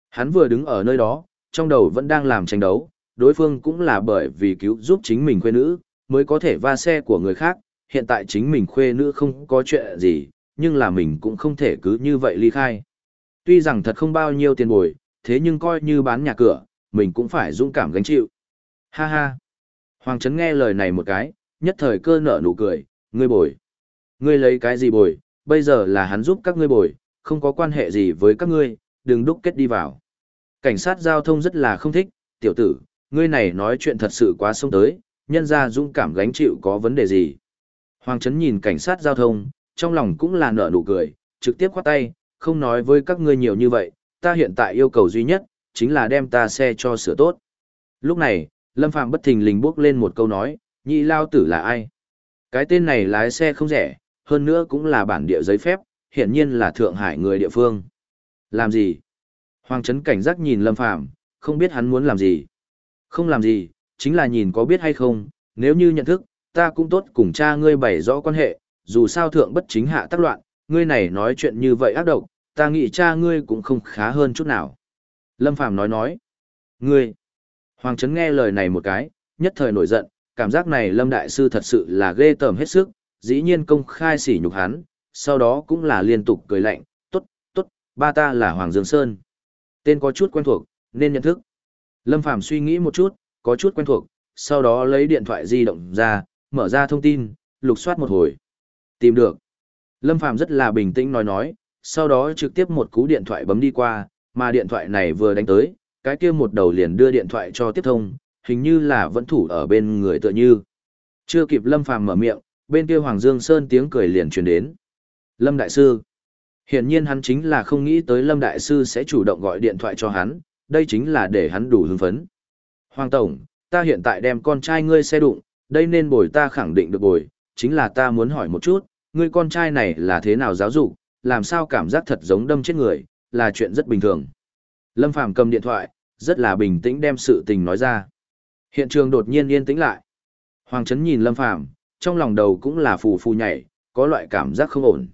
Hắn vừa đứng ở nơi đó, trong đầu vẫn đang làm tranh đấu, đối phương cũng là bởi vì cứu giúp chính mình khuê nữ, mới có thể va xe của người khác, hiện tại chính mình khuê nữ không có chuyện gì, nhưng là mình cũng không thể cứ như vậy ly khai. Tuy rằng thật không bao nhiêu tiền bồi, thế nhưng coi như bán nhà cửa, mình cũng phải dũng cảm gánh chịu. Ha ha. Hoàng Trấn nghe lời này một cái, nhất thời cơ nở nụ cười, ngươi bồi. Ngươi lấy cái gì bồi, bây giờ là hắn giúp các ngươi bồi, không có quan hệ gì với các ngươi, đừng đúc kết đi vào. Cảnh sát giao thông rất là không thích, tiểu tử, ngươi này nói chuyện thật sự quá sông tới, nhân ra dũng cảm gánh chịu có vấn đề gì. Hoàng Trấn nhìn cảnh sát giao thông, trong lòng cũng là nở nụ cười, trực tiếp khoát tay, không nói với các ngươi nhiều như vậy, ta hiện tại yêu cầu duy nhất, chính là đem ta xe cho sửa tốt. Lúc này, Lâm Phạm bất thình lình bước lên một câu nói, nhị lao tử là ai? Cái tên này lái xe không rẻ, hơn nữa cũng là bản địa giấy phép, hiển nhiên là Thượng Hải người địa phương. Làm gì? Hoàng Trấn cảnh giác nhìn Lâm Phàm không biết hắn muốn làm gì. Không làm gì, chính là nhìn có biết hay không, nếu như nhận thức, ta cũng tốt cùng cha ngươi bày rõ quan hệ, dù sao thượng bất chính hạ tác loạn, ngươi này nói chuyện như vậy ác độc, ta nghĩ cha ngươi cũng không khá hơn chút nào. Lâm Phàm nói nói, ngươi, Hoàng Trấn nghe lời này một cái, nhất thời nổi giận, cảm giác này Lâm Đại Sư thật sự là ghê tởm hết sức, dĩ nhiên công khai sỉ nhục hắn, sau đó cũng là liên tục cười lạnh, tốt, tốt, ba ta là Hoàng Dương Sơn. Tên có chút quen thuộc, nên nhận thức. Lâm Phàm suy nghĩ một chút, có chút quen thuộc, sau đó lấy điện thoại di động ra, mở ra thông tin, lục soát một hồi. Tìm được. Lâm Phàm rất là bình tĩnh nói nói, sau đó trực tiếp một cú điện thoại bấm đi qua, mà điện thoại này vừa đánh tới, cái kia một đầu liền đưa điện thoại cho tiếp thông, hình như là vẫn thủ ở bên người tựa như. Chưa kịp Lâm Phàm mở miệng, bên kia Hoàng Dương Sơn tiếng cười liền truyền đến. Lâm Đại Sư. Hiển nhiên hắn chính là không nghĩ tới Lâm Đại Sư sẽ chủ động gọi điện thoại cho hắn, đây chính là để hắn đủ hưng phấn. Hoàng Tổng, ta hiện tại đem con trai ngươi xe đụng, đây nên bồi ta khẳng định được bồi, chính là ta muốn hỏi một chút, ngươi con trai này là thế nào giáo dục, làm sao cảm giác thật giống đâm chết người, là chuyện rất bình thường. Lâm Phàm cầm điện thoại, rất là bình tĩnh đem sự tình nói ra. Hiện trường đột nhiên yên tĩnh lại. Hoàng Trấn nhìn Lâm Phàm trong lòng đầu cũng là phù phù nhảy, có loại cảm giác không ổn.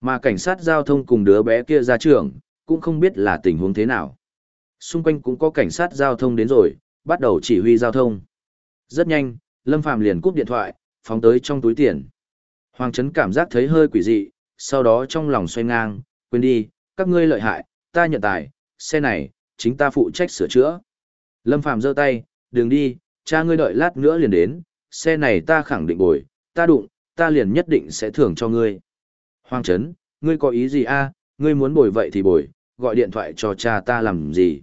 Mà cảnh sát giao thông cùng đứa bé kia ra trường, cũng không biết là tình huống thế nào. Xung quanh cũng có cảnh sát giao thông đến rồi, bắt đầu chỉ huy giao thông. Rất nhanh, Lâm Phàm liền cúp điện thoại, phóng tới trong túi tiền. Hoàng Trấn cảm giác thấy hơi quỷ dị, sau đó trong lòng xoay ngang, quên đi, các ngươi lợi hại, ta nhận tài, xe này, chính ta phụ trách sửa chữa. Lâm Phàm giơ tay, đừng đi, cha ngươi đợi lát nữa liền đến, xe này ta khẳng định bồi, ta đụng, ta liền nhất định sẽ thưởng cho ngươi. Hoàng Trấn, ngươi có ý gì a? ngươi muốn bồi vậy thì bồi, gọi điện thoại cho cha ta làm gì?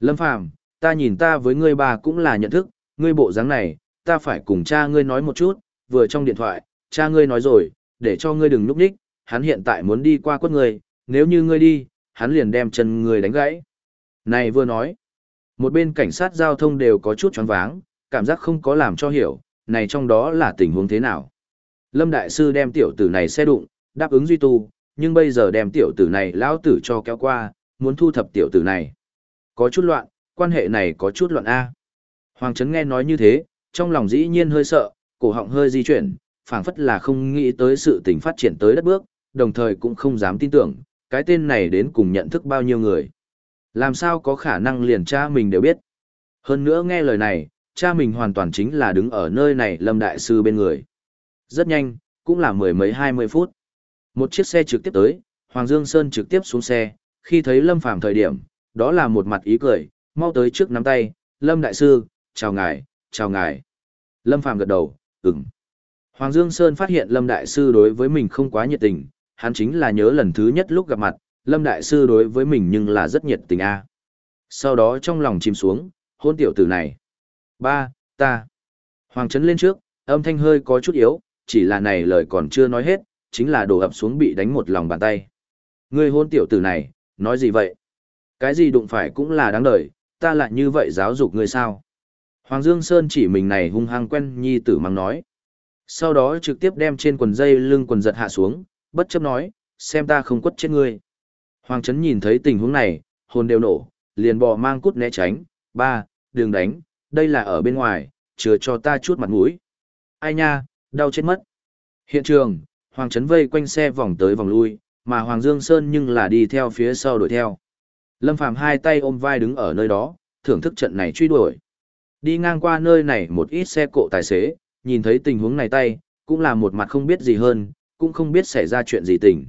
Lâm Phàm, ta nhìn ta với ngươi bà cũng là nhận thức, ngươi bộ dáng này, ta phải cùng cha ngươi nói một chút, vừa trong điện thoại, cha ngươi nói rồi, để cho ngươi đừng núp ních, hắn hiện tại muốn đi qua quất ngươi, nếu như ngươi đi, hắn liền đem chân ngươi đánh gãy. Này vừa nói, một bên cảnh sát giao thông đều có chút choáng váng, cảm giác không có làm cho hiểu, này trong đó là tình huống thế nào. Lâm Đại Sư đem tiểu tử này xe đụng, đáp ứng duy tu, nhưng bây giờ đem tiểu tử này lão tử cho kéo qua, muốn thu thập tiểu tử này. Có chút loạn, quan hệ này có chút loạn A. Hoàng Trấn nghe nói như thế, trong lòng dĩ nhiên hơi sợ, cổ họng hơi di chuyển, phảng phất là không nghĩ tới sự tình phát triển tới đất bước, đồng thời cũng không dám tin tưởng, cái tên này đến cùng nhận thức bao nhiêu người. Làm sao có khả năng liền cha mình đều biết. Hơn nữa nghe lời này, cha mình hoàn toàn chính là đứng ở nơi này lâm đại sư bên người. Rất nhanh, cũng là mười mấy hai mươi phút. Một chiếc xe trực tiếp tới, Hoàng Dương Sơn trực tiếp xuống xe, khi thấy Lâm Phàm thời điểm, đó là một mặt ý cười, mau tới trước nắm tay, Lâm Đại Sư, chào ngài, chào ngài. Lâm Phàm gật đầu, ừm. Hoàng Dương Sơn phát hiện Lâm Đại Sư đối với mình không quá nhiệt tình, hắn chính là nhớ lần thứ nhất lúc gặp mặt, Lâm Đại Sư đối với mình nhưng là rất nhiệt tình a. Sau đó trong lòng chìm xuống, hôn tiểu tử này. Ba, ta. Hoàng Trấn lên trước, âm thanh hơi có chút yếu, chỉ là này lời còn chưa nói hết, chính là đổ ập xuống bị đánh một lòng bàn tay. Ngươi hôn tiểu tử này, nói gì vậy? Cái gì đụng phải cũng là đáng đời, ta lại như vậy giáo dục ngươi sao? Hoàng Dương Sơn chỉ mình này hung hăng quen nhi tử mang nói. Sau đó trực tiếp đem trên quần dây lưng quần giật hạ xuống, bất chấp nói, xem ta không quất chết ngươi. Hoàng Trấn nhìn thấy tình huống này, hồn đều nổ, liền bò mang cút né tránh, ba, đường đánh, đây là ở bên ngoài, chừa cho ta chút mặt mũi. Ai nha, đau chết mất. Hiện trường, Hoàng Trấn vây quanh xe vòng tới vòng lui, mà Hoàng Dương Sơn nhưng là đi theo phía sau đuổi theo. Lâm Phàm hai tay ôm vai đứng ở nơi đó, thưởng thức trận này truy đuổi. Đi ngang qua nơi này một ít xe cộ tài xế, nhìn thấy tình huống này tay, cũng là một mặt không biết gì hơn, cũng không biết xảy ra chuyện gì tình.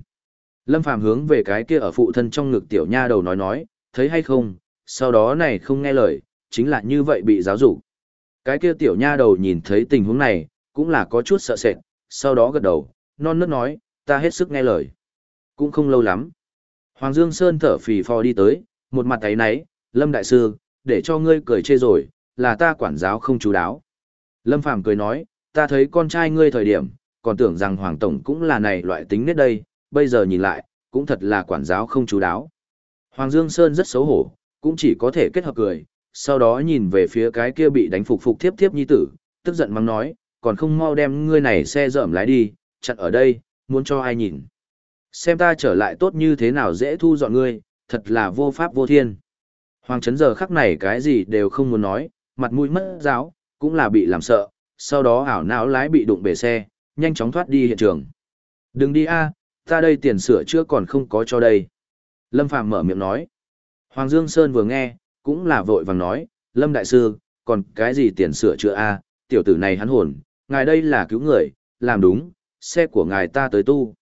Lâm Phàm hướng về cái kia ở phụ thân trong ngực tiểu nha đầu nói nói, thấy hay không, sau đó này không nghe lời, chính là như vậy bị giáo dục. Cái kia tiểu nha đầu nhìn thấy tình huống này, cũng là có chút sợ sệt, sau đó gật đầu, non nớt nói, ta hết sức nghe lời. Cũng không lâu lắm. Hoàng Dương Sơn thở phì phò đi tới, một mặt thấy náy, Lâm Đại Sư, để cho ngươi cười chê rồi, là ta quản giáo không chú đáo. Lâm Phàm cười nói, ta thấy con trai ngươi thời điểm, còn tưởng rằng Hoàng Tổng cũng là này loại tính nết đây, bây giờ nhìn lại, cũng thật là quản giáo không chú đáo. Hoàng Dương Sơn rất xấu hổ, cũng chỉ có thể kết hợp cười, sau đó nhìn về phía cái kia bị đánh phục phục tiếp tiếp nhi tử, tức giận mắng nói, còn không mau đem ngươi này xe dởm lái đi, chặn ở đây, muốn cho ai nhìn. Xem ta trở lại tốt như thế nào dễ thu dọn ngươi, thật là vô pháp vô thiên. Hoàng Trấn giờ khắc này cái gì đều không muốn nói, mặt mũi mất giáo, cũng là bị làm sợ, sau đó ảo não lái bị đụng bể xe, nhanh chóng thoát đi hiện trường. Đừng đi a, ta đây tiền sửa chữa còn không có cho đây. Lâm Phàm mở miệng nói. Hoàng Dương Sơn vừa nghe, cũng là vội vàng nói, Lâm Đại Sư, còn cái gì tiền sửa chữa a? tiểu tử này hắn hồn, ngài đây là cứu người, làm đúng, xe của ngài ta tới tu.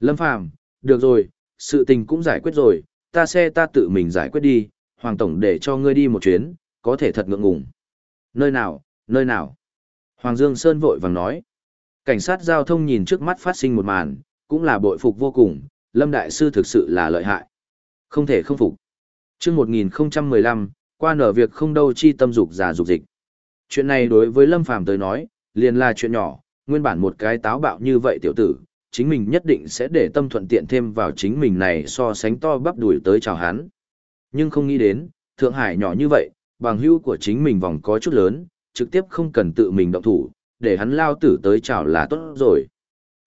Lâm Phàm được rồi, sự tình cũng giải quyết rồi, ta xe ta tự mình giải quyết đi, Hoàng Tổng để cho ngươi đi một chuyến, có thể thật ngượng ngùng. Nơi nào, nơi nào? Hoàng Dương Sơn vội vàng nói. Cảnh sát giao thông nhìn trước mắt phát sinh một màn, cũng là bội phục vô cùng, Lâm Đại Sư thực sự là lợi hại. Không thể không phục. Trước 1015, qua nở việc không đâu chi tâm dục giả dục dịch. Chuyện này đối với Lâm Phàm tới nói, liền là chuyện nhỏ, nguyên bản một cái táo bạo như vậy tiểu tử, chính mình nhất định sẽ để tâm thuận tiện thêm vào chính mình này so sánh to bắp đuổi tới chào hắn. Nhưng không nghĩ đến, Thượng Hải nhỏ như vậy, bằng hữu của chính mình vòng có chút lớn, trực tiếp không cần tự mình động thủ, để hắn lao tử tới chào là tốt rồi.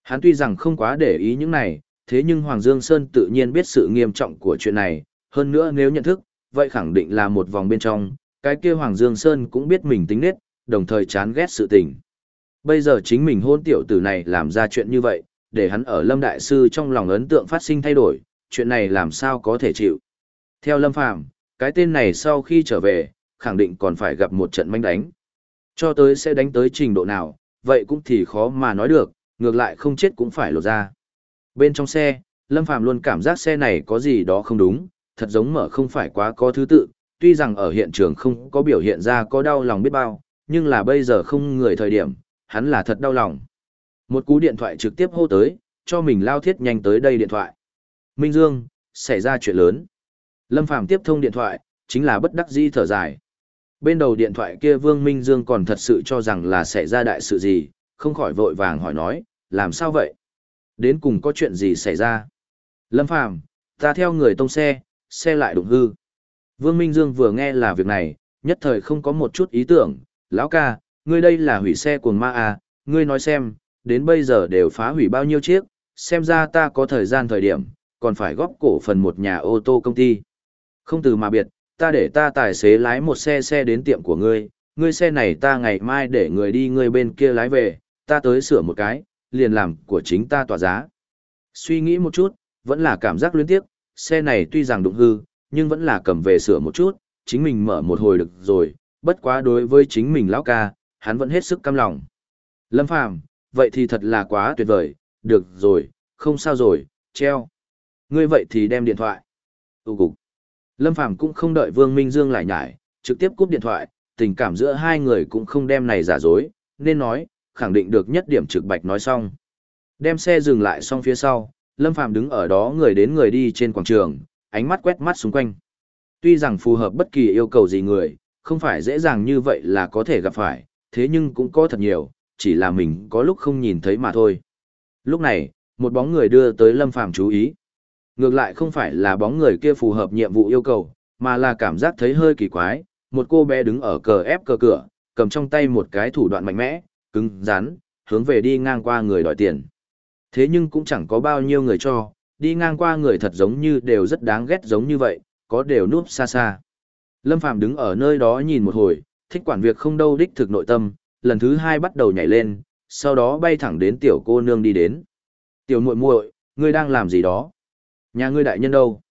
Hắn tuy rằng không quá để ý những này, thế nhưng Hoàng Dương Sơn tự nhiên biết sự nghiêm trọng của chuyện này, hơn nữa nếu nhận thức, vậy khẳng định là một vòng bên trong, cái kia Hoàng Dương Sơn cũng biết mình tính nết, đồng thời chán ghét sự tình. Bây giờ chính mình hôn tiểu tử này làm ra chuyện như vậy, để hắn ở Lâm Đại Sư trong lòng ấn tượng phát sinh thay đổi, chuyện này làm sao có thể chịu. Theo Lâm Phàm cái tên này sau khi trở về, khẳng định còn phải gặp một trận manh đánh. Cho tới sẽ đánh tới trình độ nào, vậy cũng thì khó mà nói được, ngược lại không chết cũng phải lột ra. Bên trong xe, Lâm Phàm luôn cảm giác xe này có gì đó không đúng, thật giống mở không phải quá có thứ tự, tuy rằng ở hiện trường không có biểu hiện ra có đau lòng biết bao, nhưng là bây giờ không người thời điểm, hắn là thật đau lòng. Một cú điện thoại trực tiếp hô tới, cho mình lao thiết nhanh tới đây điện thoại. Minh Dương, xảy ra chuyện lớn. Lâm Phàm tiếp thông điện thoại, chính là bất đắc dĩ thở dài. Bên đầu điện thoại kia Vương Minh Dương còn thật sự cho rằng là xảy ra đại sự gì, không khỏi vội vàng hỏi nói, làm sao vậy? Đến cùng có chuyện gì xảy ra? Lâm Phàm, ta theo người tông xe, xe lại đụng hư. Vương Minh Dương vừa nghe là việc này, nhất thời không có một chút ý tưởng, lão ca, ngươi đây là hủy xe cuồng ma à, ngươi nói xem, đến bây giờ đều phá hủy bao nhiêu chiếc, xem ra ta có thời gian thời điểm, còn phải góp cổ phần một nhà ô tô công ty. Không từ mà biệt, ta để ta tài xế lái một xe xe đến tiệm của ngươi, ngươi xe này ta ngày mai để người đi ngươi bên kia lái về, ta tới sửa một cái, liền làm của chính ta tỏa giá. Suy nghĩ một chút, vẫn là cảm giác luyến tiếc, xe này tuy rằng đụng hư, nhưng vẫn là cầm về sửa một chút, chính mình mở một hồi được rồi, bất quá đối với chính mình lão ca, hắn vẫn hết sức cam lòng. Lâm Phàm, vậy thì thật là quá tuyệt vời, được rồi, không sao rồi, treo. Ngươi vậy thì đem điện thoại. Tụ cục. Lâm Phàm cũng không đợi Vương Minh Dương lại nhải, trực tiếp cúp điện thoại, tình cảm giữa hai người cũng không đem này giả dối, nên nói, khẳng định được nhất điểm trực bạch nói xong. Đem xe dừng lại xong phía sau, Lâm Phàm đứng ở đó người đến người đi trên quảng trường, ánh mắt quét mắt xung quanh. Tuy rằng phù hợp bất kỳ yêu cầu gì người, không phải dễ dàng như vậy là có thể gặp phải, thế nhưng cũng có thật nhiều, chỉ là mình có lúc không nhìn thấy mà thôi. Lúc này, một bóng người đưa tới Lâm Phàm chú ý. Ngược lại không phải là bóng người kia phù hợp nhiệm vụ yêu cầu, mà là cảm giác thấy hơi kỳ quái, một cô bé đứng ở cờ ép cờ cửa, cầm trong tay một cái thủ đoạn mạnh mẽ, cứng, rắn, hướng về đi ngang qua người đòi tiền. Thế nhưng cũng chẳng có bao nhiêu người cho, đi ngang qua người thật giống như đều rất đáng ghét giống như vậy, có đều núp xa xa. Lâm Phàm đứng ở nơi đó nhìn một hồi, thích quản việc không đâu đích thực nội tâm, lần thứ hai bắt đầu nhảy lên, sau đó bay thẳng đến tiểu cô nương đi đến. Tiểu muội muội, ngươi đang làm gì đó? Nhà ngươi đại nhân đâu?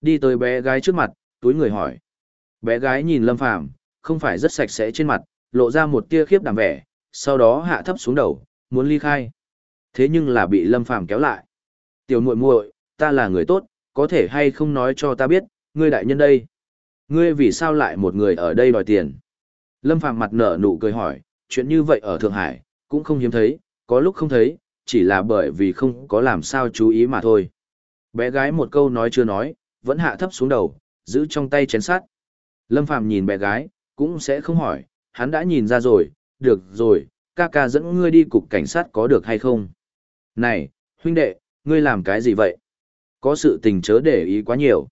Đi tới bé gái trước mặt, túi người hỏi. Bé gái nhìn Lâm Phàm, không phải rất sạch sẽ trên mặt, lộ ra một tia khiếp đảm vẻ, sau đó hạ thấp xuống đầu, muốn ly khai. Thế nhưng là bị Lâm Phàm kéo lại. Tiểu muội muội, ta là người tốt, có thể hay không nói cho ta biết, ngươi đại nhân đây. Ngươi vì sao lại một người ở đây đòi tiền? Lâm Phàm mặt nở nụ cười hỏi, chuyện như vậy ở Thượng Hải, cũng không hiếm thấy, có lúc không thấy, chỉ là bởi vì không có làm sao chú ý mà thôi. Bé gái một câu nói chưa nói, vẫn hạ thấp xuống đầu, giữ trong tay chén sắt. Lâm Phàm nhìn bé gái, cũng sẽ không hỏi, hắn đã nhìn ra rồi, được rồi, ca ca dẫn ngươi đi cục cảnh sát có được hay không? Này, huynh đệ, ngươi làm cái gì vậy? Có sự tình chớ để ý quá nhiều.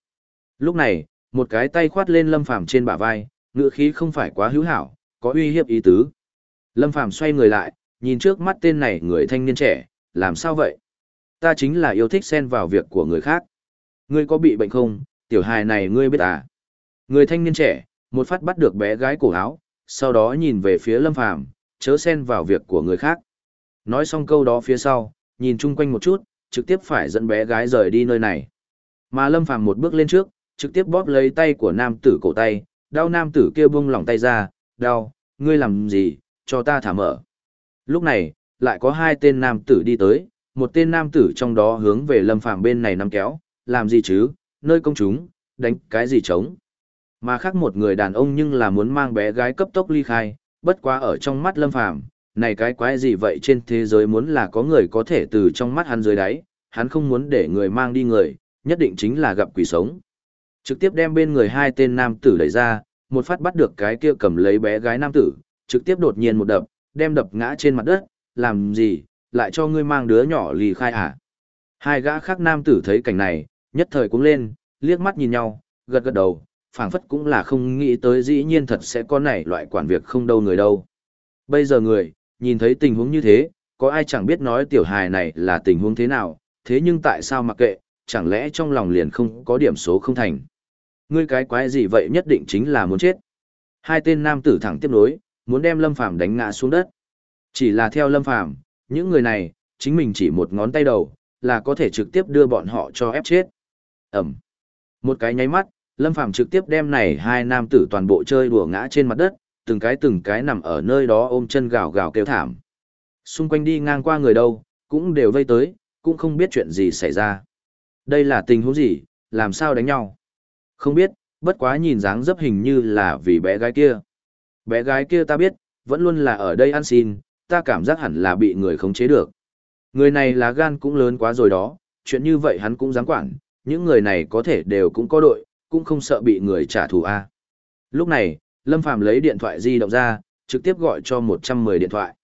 Lúc này, một cái tay khoát lên Lâm Phàm trên bả vai, ngựa khí không phải quá hữu hảo, có uy hiếp ý tứ. Lâm Phàm xoay người lại, nhìn trước mắt tên này người thanh niên trẻ, làm sao vậy? Ta chính là yêu thích xen vào việc của người khác. Ngươi có bị bệnh không, tiểu hài này ngươi biết à? Người thanh niên trẻ, một phát bắt được bé gái cổ áo, sau đó nhìn về phía Lâm Phàm, chớ xen vào việc của người khác. Nói xong câu đó phía sau, nhìn chung quanh một chút, trực tiếp phải dẫn bé gái rời đi nơi này. Mà Lâm Phàm một bước lên trước, trực tiếp bóp lấy tay của nam tử cổ tay, đau nam tử kia bung lỏng tay ra, đau, ngươi làm gì, cho ta thả mở. Lúc này, lại có hai tên nam tử đi tới, một tên nam tử trong đó hướng về Lâm Phàm bên này nắm kéo, làm gì chứ, nơi công chúng, đánh cái gì trống. Mà khác một người đàn ông nhưng là muốn mang bé gái cấp tốc ly khai, bất quá ở trong mắt Lâm Phàm này cái quái gì vậy trên thế giới muốn là có người có thể từ trong mắt hắn dưới đáy, hắn không muốn để người mang đi người, nhất định chính là gặp quỷ sống. Trực tiếp đem bên người hai tên nam tử đẩy ra, một phát bắt được cái kia cầm lấy bé gái nam tử, trực tiếp đột nhiên một đập, đem đập ngã trên mặt đất, làm gì, lại cho ngươi mang đứa nhỏ lì khai à. Hai gã khác nam tử thấy cảnh này, nhất thời cũng lên, liếc mắt nhìn nhau, gật gật đầu, phảng phất cũng là không nghĩ tới dĩ nhiên thật sẽ có này loại quản việc không đâu người đâu. Bây giờ người, nhìn thấy tình huống như thế, có ai chẳng biết nói tiểu hài này là tình huống thế nào, thế nhưng tại sao mặc kệ, chẳng lẽ trong lòng liền không có điểm số không thành. Ngươi cái quái gì vậy nhất định chính là muốn chết. Hai tên nam tử thẳng tiếp nối, muốn đem Lâm Phàm đánh ngã xuống đất. Chỉ là theo Lâm Phàm, những người này, chính mình chỉ một ngón tay đầu, là có thể trực tiếp đưa bọn họ cho ép chết. Ẩm. Một cái nháy mắt, Lâm Phàm trực tiếp đem này hai nam tử toàn bộ chơi đùa ngã trên mặt đất, từng cái từng cái nằm ở nơi đó ôm chân gào gào kêu thảm. Xung quanh đi ngang qua người đâu, cũng đều vây tới, cũng không biết chuyện gì xảy ra. Đây là tình huống gì, làm sao đánh nhau? Không biết, bất quá nhìn dáng dấp hình như là vì bé gái kia. Bé gái kia ta biết, vẫn luôn là ở đây ăn xin, ta cảm giác hẳn là bị người khống chế được. Người này là gan cũng lớn quá rồi đó, chuyện như vậy hắn cũng dám quản, những người này có thể đều cũng có đội, cũng không sợ bị người trả thù a. Lúc này, Lâm Phàm lấy điện thoại di động ra, trực tiếp gọi cho 110 điện thoại.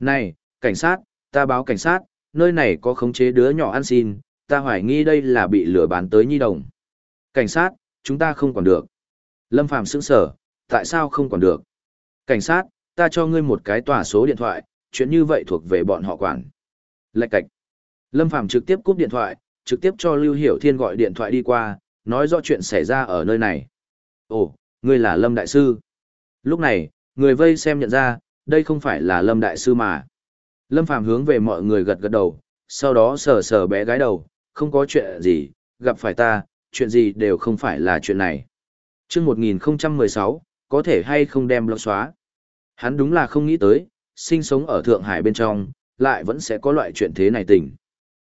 Này, cảnh sát, ta báo cảnh sát, nơi này có khống chế đứa nhỏ ăn xin, ta hoài nghi đây là bị lừa bán tới nhi đồng. Cảnh sát, chúng ta không quản được. Lâm Phàm sững sở, tại sao không quản được? Cảnh sát, ta cho ngươi một cái tòa số điện thoại, chuyện như vậy thuộc về bọn họ quản. Lạch cạch. Lâm Phàm trực tiếp cúp điện thoại, trực tiếp cho Lưu Hiểu Thiên gọi điện thoại đi qua, nói rõ chuyện xảy ra ở nơi này. Ồ, ngươi là Lâm Đại Sư. Lúc này, người vây xem nhận ra, đây không phải là Lâm Đại Sư mà. Lâm Phàm hướng về mọi người gật gật đầu, sau đó sờ sờ bé gái đầu, không có chuyện gì, gặp phải ta, chuyện gì đều không phải là chuyện này. Trước 1016, có thể hay không đem lọc xóa. Hắn đúng là không nghĩ tới, sinh sống ở Thượng Hải bên trong, lại vẫn sẽ có loại chuyện thế này tình.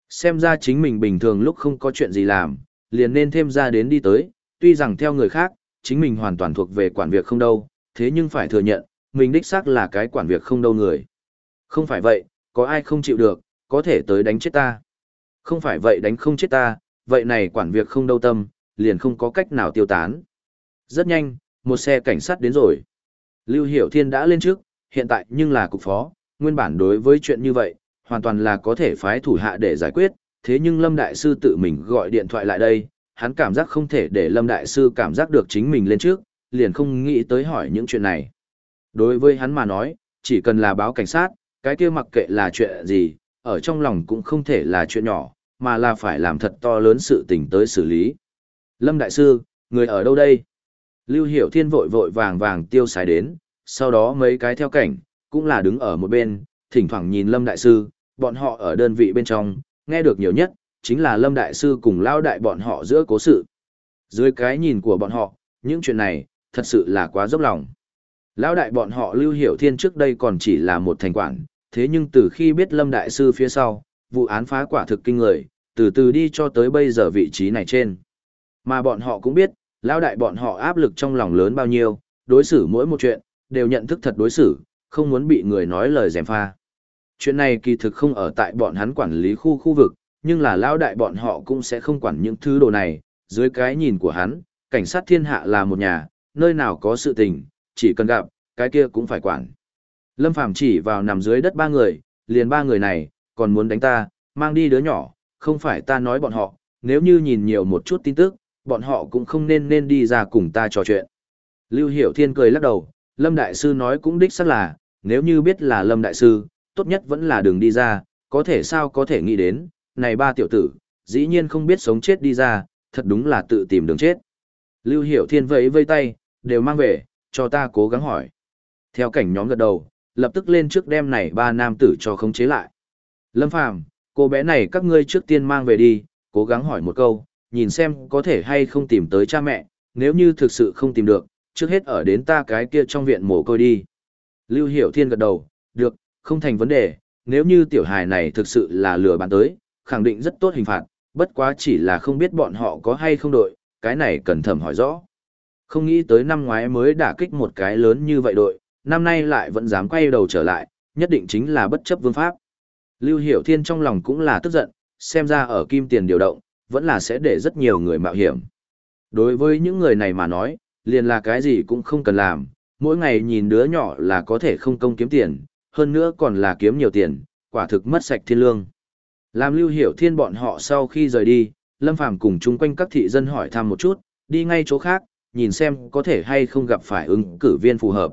Xem ra chính mình bình thường lúc không có chuyện gì làm, liền nên thêm ra đến đi tới, tuy rằng theo người khác, chính mình hoàn toàn thuộc về quản việc không đâu, thế nhưng phải thừa nhận, mình đích xác là cái quản việc không đâu người. Không phải vậy, có ai không chịu được, có thể tới đánh chết ta. Không phải vậy đánh không chết ta, vậy này quản việc không đâu tâm, liền không có cách nào tiêu tán. Rất nhanh, một xe cảnh sát đến rồi. Lưu Hiểu Thiên đã lên trước, hiện tại nhưng là cục phó, nguyên bản đối với chuyện như vậy, hoàn toàn là có thể phái thủ hạ để giải quyết, thế nhưng Lâm Đại Sư tự mình gọi điện thoại lại đây, hắn cảm giác không thể để Lâm Đại Sư cảm giác được chính mình lên trước, liền không nghĩ tới hỏi những chuyện này. Đối với hắn mà nói, chỉ cần là báo cảnh sát, cái kia mặc kệ là chuyện gì, ở trong lòng cũng không thể là chuyện nhỏ, mà là phải làm thật to lớn sự tình tới xử lý. Lâm Đại Sư, người ở đâu đây? Lưu Hiểu Thiên vội vội vàng vàng tiêu xài đến, sau đó mấy cái theo cảnh, cũng là đứng ở một bên, thỉnh thoảng nhìn Lâm Đại Sư, bọn họ ở đơn vị bên trong, nghe được nhiều nhất, chính là Lâm Đại Sư cùng lao đại bọn họ giữa cố sự. Dưới cái nhìn của bọn họ, những chuyện này, thật sự là quá dốc lòng. Lão đại bọn họ Lưu Hiểu Thiên trước đây còn chỉ là một thành quản, thế nhưng từ khi biết Lâm Đại Sư phía sau, vụ án phá quả thực kinh người, từ từ đi cho tới bây giờ vị trí này trên. Mà bọn họ cũng biết, Lão đại bọn họ áp lực trong lòng lớn bao nhiêu, đối xử mỗi một chuyện, đều nhận thức thật đối xử, không muốn bị người nói lời dèm pha. Chuyện này kỳ thực không ở tại bọn hắn quản lý khu khu vực, nhưng là lão đại bọn họ cũng sẽ không quản những thứ đồ này, dưới cái nhìn của hắn, cảnh sát thiên hạ là một nhà, nơi nào có sự tình, chỉ cần gặp, cái kia cũng phải quản. Lâm Phàm chỉ vào nằm dưới đất ba người, liền ba người này, còn muốn đánh ta, mang đi đứa nhỏ, không phải ta nói bọn họ, nếu như nhìn nhiều một chút tin tức, bọn họ cũng không nên nên đi ra cùng ta trò chuyện. Lưu Hiểu Thiên cười lắc đầu, Lâm Đại Sư nói cũng đích xác là, nếu như biết là Lâm Đại Sư, tốt nhất vẫn là đường đi ra, có thể sao có thể nghĩ đến, này ba tiểu tử, dĩ nhiên không biết sống chết đi ra, thật đúng là tự tìm đường chết. Lưu Hiểu Thiên vẫy vây tay, đều mang về, cho ta cố gắng hỏi. Theo cảnh nhóm gật đầu, lập tức lên trước đem này ba nam tử cho khống chế lại. Lâm Phàm, cô bé này các ngươi trước tiên mang về đi, cố gắng hỏi một câu, nhìn xem có thể hay không tìm tới cha mẹ, nếu như thực sự không tìm được, trước hết ở đến ta cái kia trong viện mồ côi đi. Lưu Hiểu Thiên gật đầu, được, không thành vấn đề, nếu như tiểu hài này thực sự là lừa bán tới, khẳng định rất tốt hình phạt, bất quá chỉ là không biết bọn họ có hay không đội, cái này cần thẩm hỏi rõ. Không nghĩ tới năm ngoái mới đả kích một cái lớn như vậy đội, năm nay lại vẫn dám quay đầu trở lại, nhất định chính là bất chấp vương pháp. Lưu Hiểu Thiên trong lòng cũng là tức giận, xem ra ở kim tiền điều động, vẫn là sẽ để rất nhiều người mạo hiểm. Đối với những người này mà nói, liền là cái gì cũng không cần làm, mỗi ngày nhìn đứa nhỏ là có thể không công kiếm tiền, hơn nữa còn là kiếm nhiều tiền, quả thực mất sạch thiên lương. Làm lưu hiểu thiên bọn họ sau khi rời đi, Lâm Phàm cùng chung quanh các thị dân hỏi thăm một chút, đi ngay chỗ khác, nhìn xem có thể hay không gặp phải ứng cử viên phù hợp.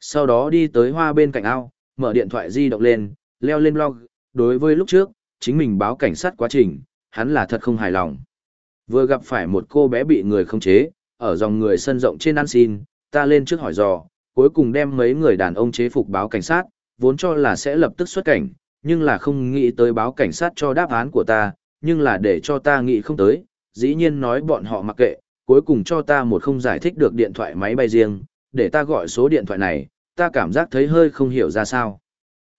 Sau đó đi tới hoa bên cạnh ao, mở điện thoại di động lên, leo lên blog, đối với lúc trước, chính mình báo cảnh sát quá trình, hắn là thật không hài lòng. Vừa gặp phải một cô bé bị người không chế, ở dòng người sân rộng trên ăn xin, ta lên trước hỏi dò, cuối cùng đem mấy người đàn ông chế phục báo cảnh sát, vốn cho là sẽ lập tức xuất cảnh, nhưng là không nghĩ tới báo cảnh sát cho đáp án của ta, nhưng là để cho ta nghĩ không tới, dĩ nhiên nói bọn họ mặc kệ, cuối cùng cho ta một không giải thích được điện thoại máy bay riêng, để ta gọi số điện thoại này, ta cảm giác thấy hơi không hiểu ra sao.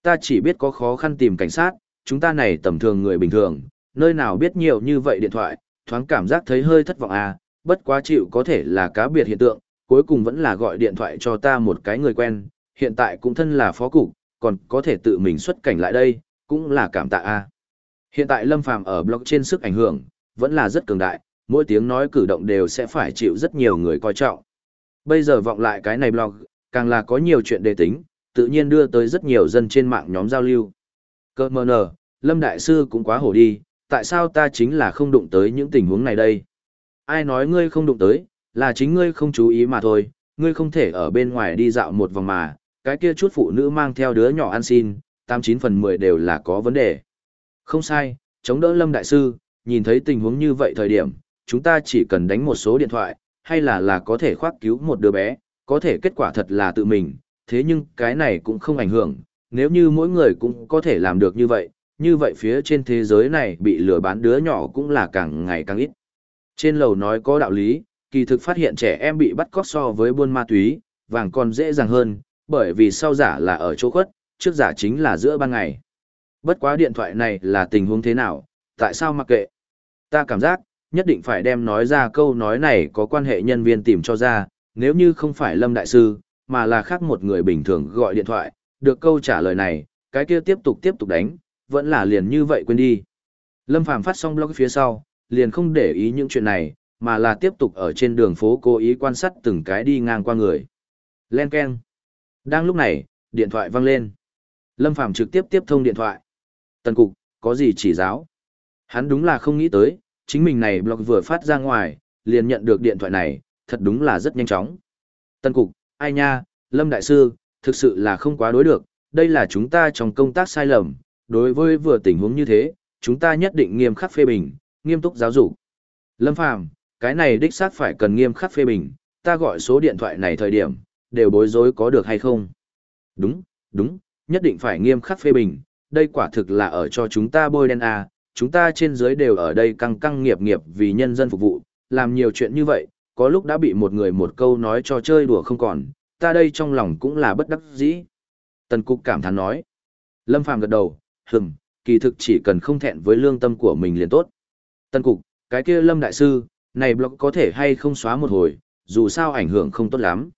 Ta chỉ biết có khó khăn tìm cảnh sát, chúng ta này tầm thường người bình thường, nơi nào biết nhiều như vậy điện thoại, thoáng cảm giác thấy hơi thất vọng à, bất quá chịu có thể là cá biệt hiện tượng, cuối cùng vẫn là gọi điện thoại cho ta một cái người quen, hiện tại cũng thân là phó cục, còn có thể tự mình xuất cảnh lại đây, cũng là cảm tạ a. Hiện tại Lâm Phàm ở blog trên sức ảnh hưởng, vẫn là rất cường đại, mỗi tiếng nói cử động đều sẽ phải chịu rất nhiều người coi trọng. Bây giờ vọng lại cái này blog, càng là có nhiều chuyện đề tính, tự nhiên đưa tới rất nhiều dân trên mạng nhóm giao lưu. Cơ mơ nở, Lâm Đại Sư cũng quá hổ đi, tại sao ta chính là không đụng tới những tình huống này đây? Ai nói ngươi không đụng tới, là chính ngươi không chú ý mà thôi, ngươi không thể ở bên ngoài đi dạo một vòng mà, cái kia chút phụ nữ mang theo đứa nhỏ ăn xin, 89 phần 10 đều là có vấn đề. Không sai, chống đỡ Lâm Đại Sư, nhìn thấy tình huống như vậy thời điểm, chúng ta chỉ cần đánh một số điện thoại, hay là là có thể khoác cứu một đứa bé, có thể kết quả thật là tự mình, thế nhưng cái này cũng không ảnh hưởng, nếu như mỗi người cũng có thể làm được như vậy, như vậy phía trên thế giới này bị lừa bán đứa nhỏ cũng là càng ngày càng ít. Trên lầu nói có đạo lý, kỳ thực phát hiện trẻ em bị bắt cóc so với buôn ma túy, vàng còn dễ dàng hơn, bởi vì sau giả là ở chỗ khuất, trước giả chính là giữa ban ngày. Bất quá điện thoại này là tình huống thế nào, tại sao mặc kệ? Ta cảm giác, nhất định phải đem nói ra câu nói này có quan hệ nhân viên tìm cho ra, nếu như không phải Lâm Đại Sư, mà là khác một người bình thường gọi điện thoại, được câu trả lời này, cái kia tiếp tục tiếp tục đánh, vẫn là liền như vậy quên đi. Lâm Phàm phát xong blog phía sau, liền không để ý những chuyện này, mà là tiếp tục ở trên đường phố cố ý quan sát từng cái đi ngang qua người. Len Ken. Đang lúc này, điện thoại vang lên. Lâm Phàm trực tiếp tiếp thông điện thoại. Tần cục, có gì chỉ giáo? Hắn đúng là không nghĩ tới, chính mình này blog vừa phát ra ngoài, liền nhận được điện thoại này, thật đúng là rất nhanh chóng. Tần cục, ai nha, Lâm Đại Sư, thực sự là không quá đối được, đây là chúng ta trong công tác sai lầm, đối với vừa tình huống như thế, chúng ta nhất định nghiêm khắc phê bình, nghiêm túc giáo dục. Lâm Phàm, cái này đích xác phải cần nghiêm khắc phê bình, ta gọi số điện thoại này thời điểm, đều bối rối có được hay không? Đúng, đúng, nhất định phải nghiêm khắc phê bình, đây quả thực là ở cho chúng ta bôi đen à, chúng ta trên dưới đều ở đây căng căng nghiệp nghiệp vì nhân dân phục vụ, làm nhiều chuyện như vậy, có lúc đã bị một người một câu nói cho chơi đùa không còn, ta đây trong lòng cũng là bất đắc dĩ. Tần Cục cảm thán nói. Lâm Phàm gật đầu, hừng, kỳ thực chỉ cần không thẹn với lương tâm của mình liền tốt. Tần Cục, cái kia Lâm Đại Sư, này blog có thể hay không xóa một hồi, dù sao ảnh hưởng không tốt lắm.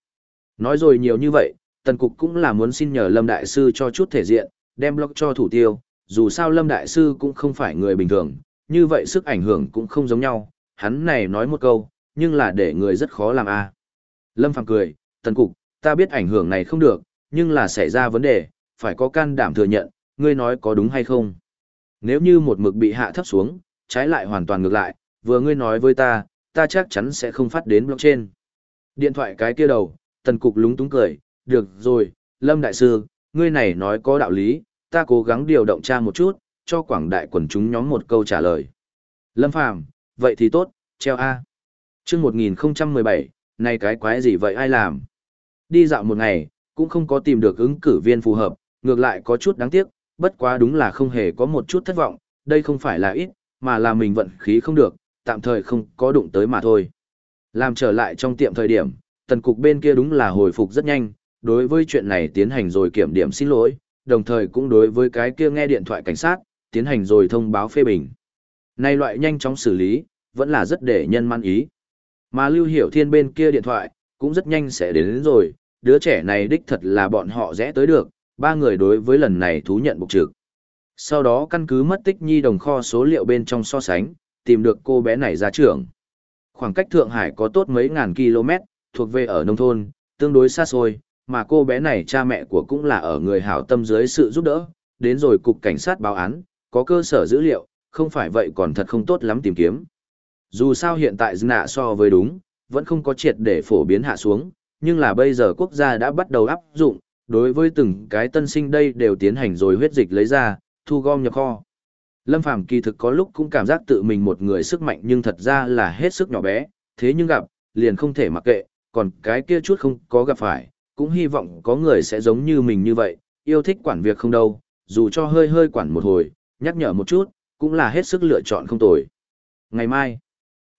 Nói rồi nhiều như vậy, Tần Cục cũng là muốn xin nhờ Lâm Đại Sư cho chút thể diện, đem blog cho thủ tiêu, dù sao Lâm Đại Sư cũng không phải người bình thường, như vậy sức ảnh hưởng cũng không giống nhau, hắn này nói một câu, nhưng là để người rất khó làm a. À. Lâm Phàm cười, Tần Cục, ta biết ảnh hưởng này không được, nhưng là xảy ra vấn đề, phải có can đảm thừa nhận, ngươi nói có đúng hay không. Nếu như một mực bị hạ thấp xuống, trái lại hoàn toàn ngược lại, vừa ngươi nói với ta, ta chắc chắn sẽ không phát đến blockchain. Điện thoại cái kia đầu, tần cục lúng túng cười, được rồi, Lâm Đại Sư, ngươi này nói có đạo lý, ta cố gắng điều động tra một chút, cho quảng đại quần chúng nhóm một câu trả lời. Lâm Phàm vậy thì tốt, treo A. chương 1017, này cái quái gì vậy ai làm? Đi dạo một ngày, cũng không có tìm được ứng cử viên phù hợp, ngược lại có chút đáng tiếc, bất quá đúng là không hề có một chút thất vọng, đây không phải là ít, mà là mình vận khí không được, tạm thời không có đụng tới mà thôi. Làm trở lại trong tiệm thời điểm, tần cục bên kia đúng là hồi phục rất nhanh, đối với chuyện này tiến hành rồi kiểm điểm xin lỗi, đồng thời cũng đối với cái kia nghe điện thoại cảnh sát, tiến hành rồi thông báo phê bình. Này loại nhanh chóng xử lý, vẫn là rất để nhân man ý. Mà Lưu Hiểu Thiên bên kia điện thoại, cũng rất nhanh sẽ đến, đến rồi, đứa trẻ này đích thật là bọn họ rẽ tới được, ba người đối với lần này thú nhận bục trực. Sau đó căn cứ mất tích nhi đồng kho số liệu bên trong so sánh, tìm được cô bé này ra trưởng. Khoảng cách Thượng Hải có tốt mấy ngàn km, thuộc về ở nông thôn, tương đối xa xôi, mà cô bé này cha mẹ của cũng là ở người hảo tâm dưới sự giúp đỡ, đến rồi cục cảnh sát báo án, có cơ sở dữ liệu, không phải vậy còn thật không tốt lắm tìm kiếm. Dù sao hiện tại nạ so với đúng, vẫn không có triệt để phổ biến hạ xuống, nhưng là bây giờ quốc gia đã bắt đầu áp dụng, đối với từng cái tân sinh đây đều tiến hành rồi huyết dịch lấy ra, thu gom nhập kho. Lâm Phàm kỳ thực có lúc cũng cảm giác tự mình một người sức mạnh nhưng thật ra là hết sức nhỏ bé, thế nhưng gặp, liền không thể mặc kệ, còn cái kia chút không có gặp phải, cũng hy vọng có người sẽ giống như mình như vậy, yêu thích quản việc không đâu, dù cho hơi hơi quản một hồi, nhắc nhở một chút, cũng là hết sức lựa chọn không tồi. Ngày mai,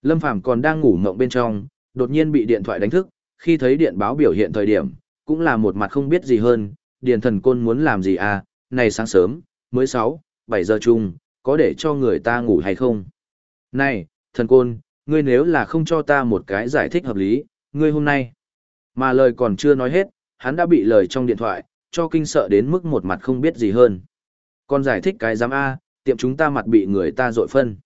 Lâm Phàm còn đang ngủ mộng bên trong, đột nhiên bị điện thoại đánh thức, khi thấy điện báo biểu hiện thời điểm, cũng là một mặt không biết gì hơn, điền thần côn muốn làm gì à, này sáng sớm, mới 6, 7 giờ chung, có để cho người ta ngủ hay không? Này, thần côn, ngươi nếu là không cho ta một cái giải thích hợp lý, ngươi hôm nay. Mà lời còn chưa nói hết, hắn đã bị lời trong điện thoại, cho kinh sợ đến mức một mặt không biết gì hơn. Còn giải thích cái giám A, tiệm chúng ta mặt bị người ta dội phân.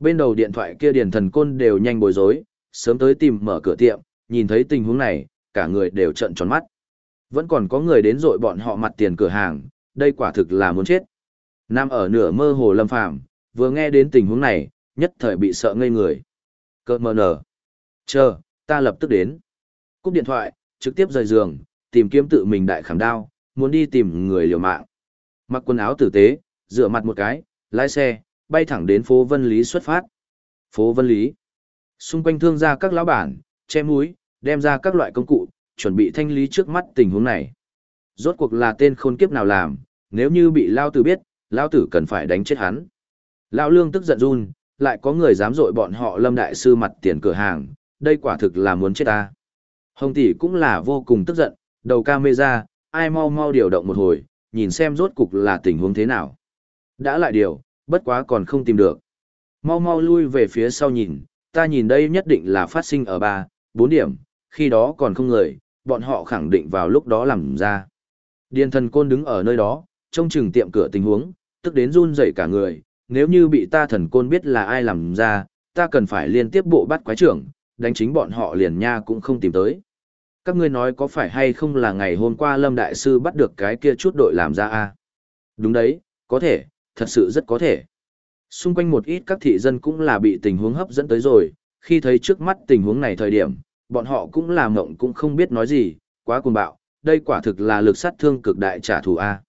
Bên đầu điện thoại kia điền thần côn đều nhanh bối rối, sớm tới tìm mở cửa tiệm, nhìn thấy tình huống này, cả người đều trợn tròn mắt. Vẫn còn có người đến dội bọn họ mặt tiền cửa hàng, đây quả thực là muốn chết. Nam ở nửa mơ hồ lâm phàm, vừa nghe đến tình huống này, nhất thời bị sợ ngây người. Cơ mờ nở. Chờ, ta lập tức đến. Cúp điện thoại, trực tiếp rời giường, tìm kiếm tự mình đại khảm đao, muốn đi tìm người liều mạng. Mặc quần áo tử tế, rửa mặt một cái, lái xe, bay thẳng đến phố Vân Lý xuất phát. Phố Vân Lý. Xung quanh thương gia các lão bản, che múi, đem ra các loại công cụ, chuẩn bị thanh lý trước mắt tình huống này. Rốt cuộc là tên khôn kiếp nào làm, nếu như bị lao tử biết, lao tử cần phải đánh chết hắn. Lão lương tức giận run, lại có người dám dội bọn họ lâm đại sư mặt tiền cửa hàng, đây quả thực là muốn chết ta. Hồng tỷ cũng là vô cùng tức giận, đầu camera, ai mau mau điều động một hồi, nhìn xem rốt cục là tình huống thế nào. Đã lại điều, bất quá còn không tìm được. Mau mau lui về phía sau nhìn, ta nhìn đây nhất định là phát sinh ở ba, bốn điểm, khi đó còn không người, bọn họ khẳng định vào lúc đó làm ra. Điền thần côn đứng ở nơi đó, trông chừng tiệm cửa tình huống, tức đến run rẩy cả người, nếu như bị ta thần côn biết là ai làm ra, ta cần phải liên tiếp bộ bắt quái trưởng, đánh chính bọn họ liền nha cũng không tìm tới. Các ngươi nói có phải hay không là ngày hôm qua Lâm Đại Sư bắt được cái kia chút đội làm ra a Đúng đấy, có thể, thật sự rất có thể. Xung quanh một ít các thị dân cũng là bị tình huống hấp dẫn tới rồi, khi thấy trước mắt tình huống này thời điểm, bọn họ cũng là mộng cũng không biết nói gì, quá cuồng bạo, đây quả thực là lực sát thương cực đại trả thù A.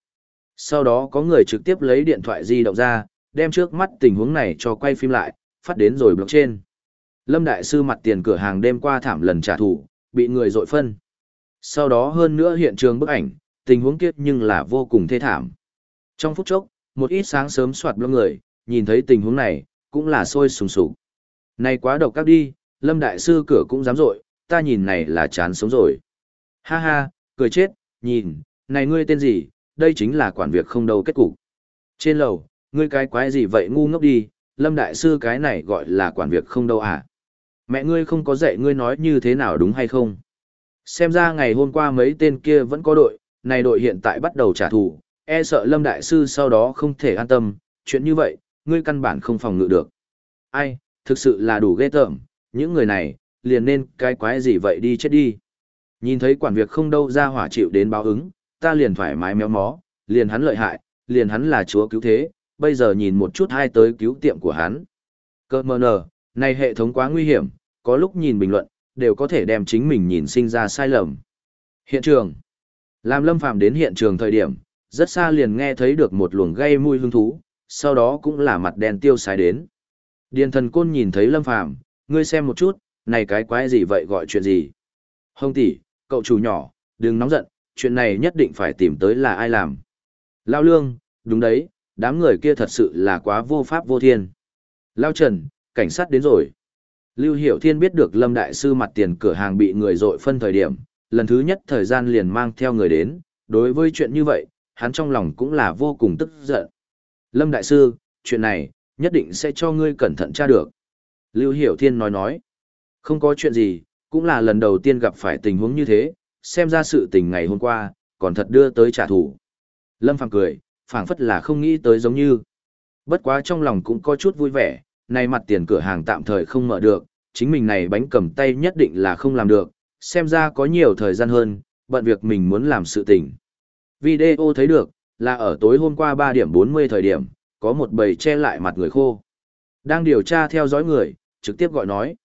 Sau đó có người trực tiếp lấy điện thoại di động ra, đem trước mắt tình huống này cho quay phim lại, phát đến rồi blog trên. Lâm Đại Sư mặt tiền cửa hàng đêm qua thảm lần trả thù, bị người dội phân. Sau đó hơn nữa hiện trường bức ảnh, tình huống kiếp nhưng là vô cùng thê thảm. Trong phút chốc, một ít sáng sớm soạt blog người, nhìn thấy tình huống này, cũng là sôi sùng sục. Này quá độc các đi, Lâm Đại Sư cửa cũng dám dội, ta nhìn này là chán sống rồi. Ha ha, cười chết, nhìn, này ngươi tên gì, đây chính là quản việc không đâu kết cục. Trên lầu, ngươi cái quái gì vậy ngu ngốc đi, Lâm Đại Sư cái này gọi là quản việc không đâu à. Mẹ ngươi không có dạy ngươi nói như thế nào đúng hay không? Xem ra ngày hôm qua mấy tên kia vẫn có đội, này đội hiện tại bắt đầu trả thù, e sợ Lâm Đại Sư sau đó không thể an tâm, chuyện như vậy, ngươi căn bản không phòng ngự được. Ai, thực sự là đủ ghê tởm, những người này, liền nên cái quái gì vậy đi chết đi. Nhìn thấy quản việc không đâu ra hỏa chịu đến báo ứng, ta liền thoải mái méo mó, liền hắn lợi hại, liền hắn là chúa cứu thế, bây giờ nhìn một chút hai tới cứu tiệm của hắn. Cơ mờ nờ, này hệ thống quá nguy hiểm, có lúc nhìn bình luận, đều có thể đem chính mình nhìn sinh ra sai lầm. Hiện trường. Làm lâm phàm đến hiện trường thời điểm, rất xa liền nghe thấy được một luồng gây mùi hương thú, sau đó cũng là mặt đen tiêu sái đến. Điền thần côn nhìn thấy Lâm Phàm ngươi xem một chút, này cái quái gì vậy gọi chuyện gì? Hồng tỷ, cậu chủ nhỏ, đừng nóng giận, chuyện này nhất định phải tìm tới là ai làm. Lao lương, đúng đấy, đám người kia thật sự là quá vô pháp vô thiên. Lao trần, cảnh sát đến rồi. Lưu Hiểu Thiên biết được Lâm Đại Sư mặt tiền cửa hàng bị người dội phân thời điểm, lần thứ nhất thời gian liền mang theo người đến, đối với chuyện như vậy, hắn trong lòng cũng là vô cùng tức giận. Lâm Đại Sư, chuyện này, nhất định sẽ cho ngươi cẩn thận tra được. Lưu Hiểu Thiên nói nói, không có chuyện gì, cũng là lần đầu tiên gặp phải tình huống như thế, xem ra sự tình ngày hôm qua, còn thật đưa tới trả thù. Lâm Phàm cười, phảng phất là không nghĩ tới giống như. Bất quá trong lòng cũng có chút vui vẻ, nay mặt tiền cửa hàng tạm thời không mở được, chính mình này bánh cầm tay nhất định là không làm được, xem ra có nhiều thời gian hơn, bận việc mình muốn làm sự tình. Video thấy được, là ở tối hôm qua 3 điểm 40 thời điểm, có một bầy che lại mặt người khô. Đang điều tra theo dõi người, trực tiếp gọi nói.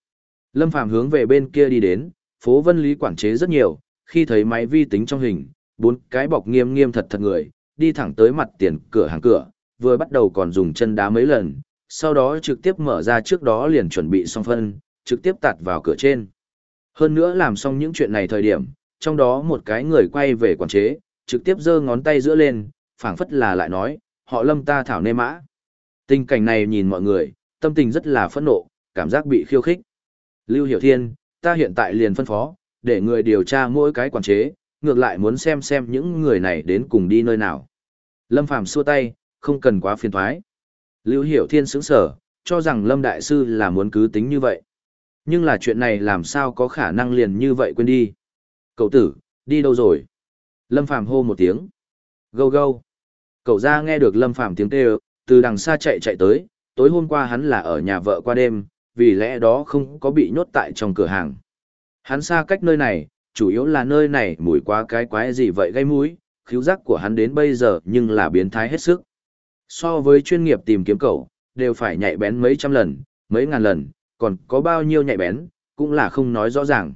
Lâm Phàm hướng về bên kia đi đến, phố Vân Lý quản chế rất nhiều, khi thấy máy vi tính trong hình, bốn cái bọc nghiêm nghiêm thật thật người, đi thẳng tới mặt tiền cửa hàng cửa, vừa bắt đầu còn dùng chân đá mấy lần, sau đó trực tiếp mở ra trước đó liền chuẩn bị xong phân, trực tiếp tạt vào cửa trên. Hơn nữa làm xong những chuyện này thời điểm, trong đó một cái người quay về quản chế, trực tiếp giơ ngón tay giữa lên, phảng phất là lại nói, họ lâm ta thảo nê mã. Tình cảnh này nhìn mọi người, tâm tình rất là phẫn nộ, cảm giác bị khiêu khích. Lưu Hiểu Thiên, ta hiện tại liền phân phó, để người điều tra mỗi cái quản chế, ngược lại muốn xem xem những người này đến cùng đi nơi nào. Lâm Phàm xua tay, không cần quá phiền thoái. Lưu Hiểu Thiên sững sở, cho rằng Lâm Đại Sư là muốn cứ tính như vậy. Nhưng là chuyện này làm sao có khả năng liền như vậy quên đi. Cậu tử, đi đâu rồi? Lâm Phàm hô một tiếng. Gâu gâu. Cậu ra nghe được Lâm Phàm tiếng kêu, từ đằng xa chạy chạy tới, tối hôm qua hắn là ở nhà vợ qua đêm, vì lẽ đó không có bị nhốt tại trong cửa hàng. Hắn xa cách nơi này, chủ yếu là nơi này mùi quá cái quái gì vậy gây mũi, khiếu giác của hắn đến bây giờ nhưng là biến thái hết sức. So với chuyên nghiệp tìm kiếm cậu, đều phải nhạy bén mấy trăm lần, mấy ngàn lần, còn có bao nhiêu nhạy bén, cũng là không nói rõ ràng.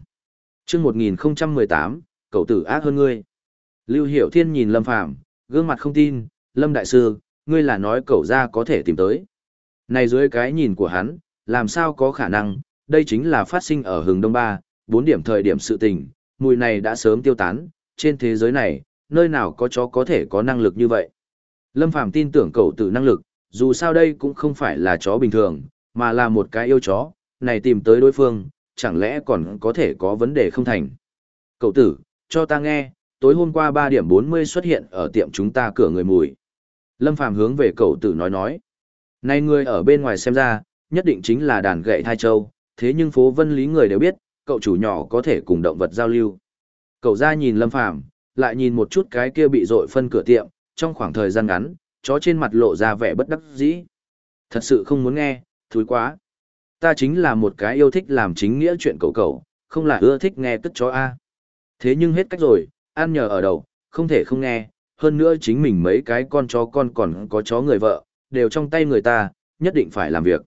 Trước 1018, cậu tử ác hơn ngươi. Lưu Hiểu Thiên nhìn Lâm Phàm gương mặt không tin, Lâm Đại Sư, ngươi là nói cậu ra có thể tìm tới. Này dưới cái nhìn của hắn, làm sao có khả năng, đây chính là phát sinh ở hướng đông ba, bốn điểm thời điểm sự tình, mùi này đã sớm tiêu tán, trên thế giới này, nơi nào có chó có thể có năng lực như vậy. Lâm Phàm tin tưởng cậu tử năng lực, dù sao đây cũng không phải là chó bình thường, mà là một cái yêu chó, này tìm tới đối phương, chẳng lẽ còn có thể có vấn đề không thành. Cậu tử, cho ta nghe, tối hôm qua 3 điểm 40 xuất hiện ở tiệm chúng ta cửa người mùi. Lâm Phàm hướng về cậu tử nói nói. Này người ở bên ngoài xem ra, nhất định chính là đàn gậy thai châu, thế nhưng phố vân lý người đều biết, cậu chủ nhỏ có thể cùng động vật giao lưu. Cậu ra nhìn Lâm Phàm lại nhìn một chút cái kia bị dội phân cửa tiệm, trong khoảng thời gian ngắn, chó trên mặt lộ ra vẻ bất đắc dĩ. Thật sự không muốn nghe, thúi quá. Ta chính là một cái yêu thích làm chính nghĩa chuyện cầu cầu, không là ưa thích nghe tức chó A. Thế nhưng hết cách rồi, ăn nhờ ở đầu, không thể không nghe, hơn nữa chính mình mấy cái con chó con còn có chó người vợ, đều trong tay người ta, nhất định phải làm việc.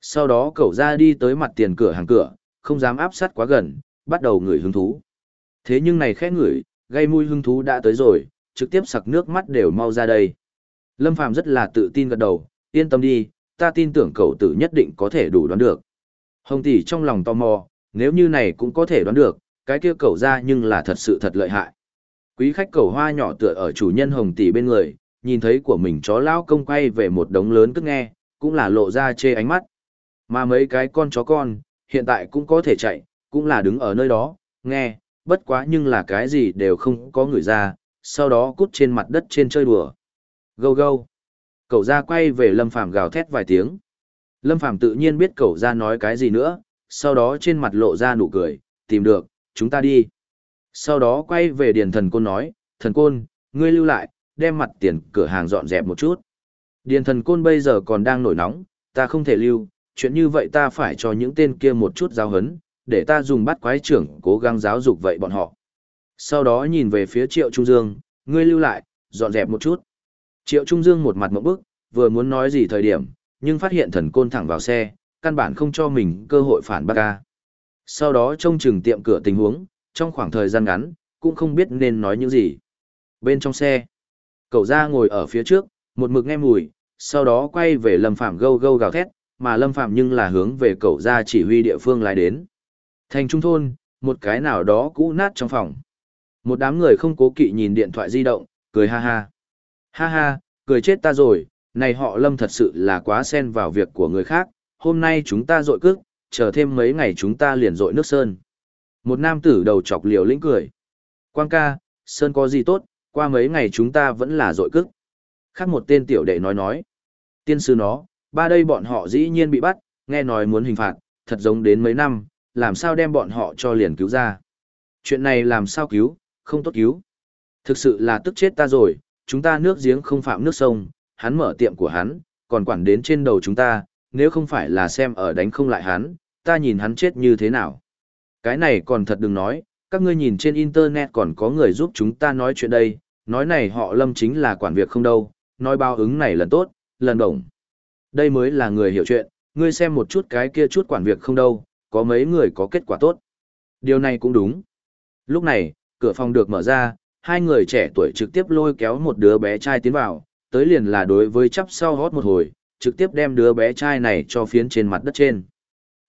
Sau đó cậu ra đi tới mặt tiền cửa hàng cửa, không dám áp sát quá gần, bắt đầu ngửi hứng thú. Thế nhưng này khẽ ngửi, gây mùi hứng thú đã tới rồi, trực tiếp sặc nước mắt đều mau ra đây. Lâm Phàm rất là tự tin gật đầu, yên tâm đi, ta tin tưởng cậu tử nhất định có thể đủ đoán được. Hồng tỷ trong lòng tò mò, nếu như này cũng có thể đoán được, cái kia cậu ra nhưng là thật sự thật lợi hại. Quý khách cậu hoa nhỏ tựa ở chủ nhân Hồng tỷ bên người, nhìn thấy của mình chó lão công quay về một đống lớn cứ nghe, cũng là lộ ra chê ánh mắt. Mà mấy cái con chó con, hiện tại cũng có thể chạy, cũng là đứng ở nơi đó, nghe, bất quá nhưng là cái gì đều không có người ra, sau đó cút trên mặt đất trên chơi đùa. Gâu gâu. Cậu ra quay về Lâm Phàm gào thét vài tiếng. Lâm Phàm tự nhiên biết cậu ra nói cái gì nữa, sau đó trên mặt lộ ra nụ cười, tìm được, chúng ta đi. Sau đó quay về Điền Thần Côn nói, Thần Côn, ngươi lưu lại, đem mặt tiền cửa hàng dọn dẹp một chút. Điền Thần Côn bây giờ còn đang nổi nóng, ta không thể lưu, chuyện như vậy ta phải cho những tên kia một chút giáo hấn, để ta dùng bắt quái trưởng cố gắng giáo dục vậy bọn họ. Sau đó nhìn về phía Triệu Trung Dương, ngươi lưu lại, dọn dẹp một chút. Triệu Trung Dương một mặt mộng bức, vừa muốn nói gì thời điểm, nhưng phát hiện thần côn thẳng vào xe, căn bản không cho mình cơ hội phản bác ca. Sau đó trông chừng tiệm cửa tình huống, trong khoảng thời gian ngắn, cũng không biết nên nói những gì. Bên trong xe, cậu ra ngồi ở phía trước, một mực nghe mùi, sau đó quay về Lâm Phạm gâu gâu gào thét, mà Lâm Phạm nhưng là hướng về cậu ra chỉ huy địa phương lại đến. Thành trung thôn, một cái nào đó cũ nát trong phòng. Một đám người không cố kỵ nhìn điện thoại di động, cười ha ha. Ha ha, cười chết ta rồi, này họ Lâm thật sự là quá xen vào việc của người khác, hôm nay chúng ta dội cước, chờ thêm mấy ngày chúng ta liền dội nước sơn. Một nam tử đầu chọc liều lĩnh cười. Quang ca, sơn có gì tốt, qua mấy ngày chúng ta vẫn là dội cước. Khác một tên tiểu đệ nói nói. Tiên sư nó, ba đây bọn họ dĩ nhiên bị bắt, nghe nói muốn hình phạt, thật giống đến mấy năm, làm sao đem bọn họ cho liền cứu ra. Chuyện này làm sao cứu, không tốt cứu. Thực sự là tức chết ta rồi, chúng ta nước giếng không phạm nước sông, hắn mở tiệm của hắn, còn quản đến trên đầu chúng ta, nếu không phải là xem ở đánh không lại hắn, ta nhìn hắn chết như thế nào. Cái này còn thật đừng nói, các ngươi nhìn trên internet còn có người giúp chúng ta nói chuyện đây, nói này họ lâm chính là quản việc không đâu, nói bao ứng này lần tốt, lần đồng. Đây mới là người hiểu chuyện, ngươi xem một chút cái kia chút quản việc không đâu, có mấy người có kết quả tốt. Điều này cũng đúng. Lúc này, cửa phòng được mở ra, hai người trẻ tuổi trực tiếp lôi kéo một đứa bé trai tiến vào, tới liền là đối với chắp sau hót một hồi, trực tiếp đem đứa bé trai này cho phiến trên mặt đất trên.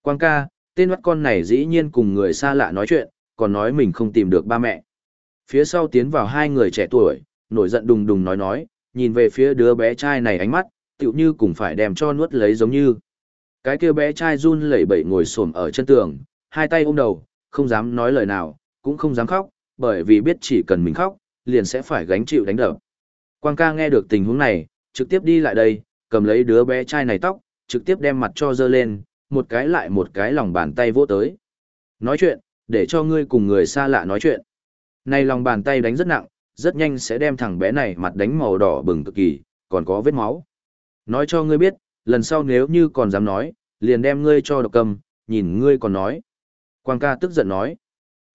Quang ca, tên mắt con này dĩ nhiên cùng người xa lạ nói chuyện, còn nói mình không tìm được ba mẹ. Phía sau tiến vào hai người trẻ tuổi, nổi giận đùng đùng nói nói, nhìn về phía đứa bé trai này ánh mắt, tựu như cùng phải đem cho nuốt lấy giống như. Cái kia bé trai run lẩy bẩy ngồi xổm ở chân tường, hai tay ôm đầu, không dám nói lời nào, cũng không dám khóc, bởi vì biết chỉ cần mình khóc, liền sẽ phải gánh chịu đánh đập. Quang ca nghe được tình huống này, trực tiếp đi lại đây, cầm lấy đứa bé trai này tóc, trực tiếp đem mặt cho dơ lên, một cái lại một cái lòng bàn tay vỗ tới. Nói chuyện, để cho ngươi cùng người xa lạ nói chuyện. Này lòng bàn tay đánh rất nặng, rất nhanh sẽ đem thằng bé này mặt đánh màu đỏ bừng cực kỳ, còn có vết máu. Nói cho ngươi biết, lần sau nếu như còn dám nói, liền đem ngươi cho độc cầm, nhìn ngươi còn nói. Quang ca tức giận nói.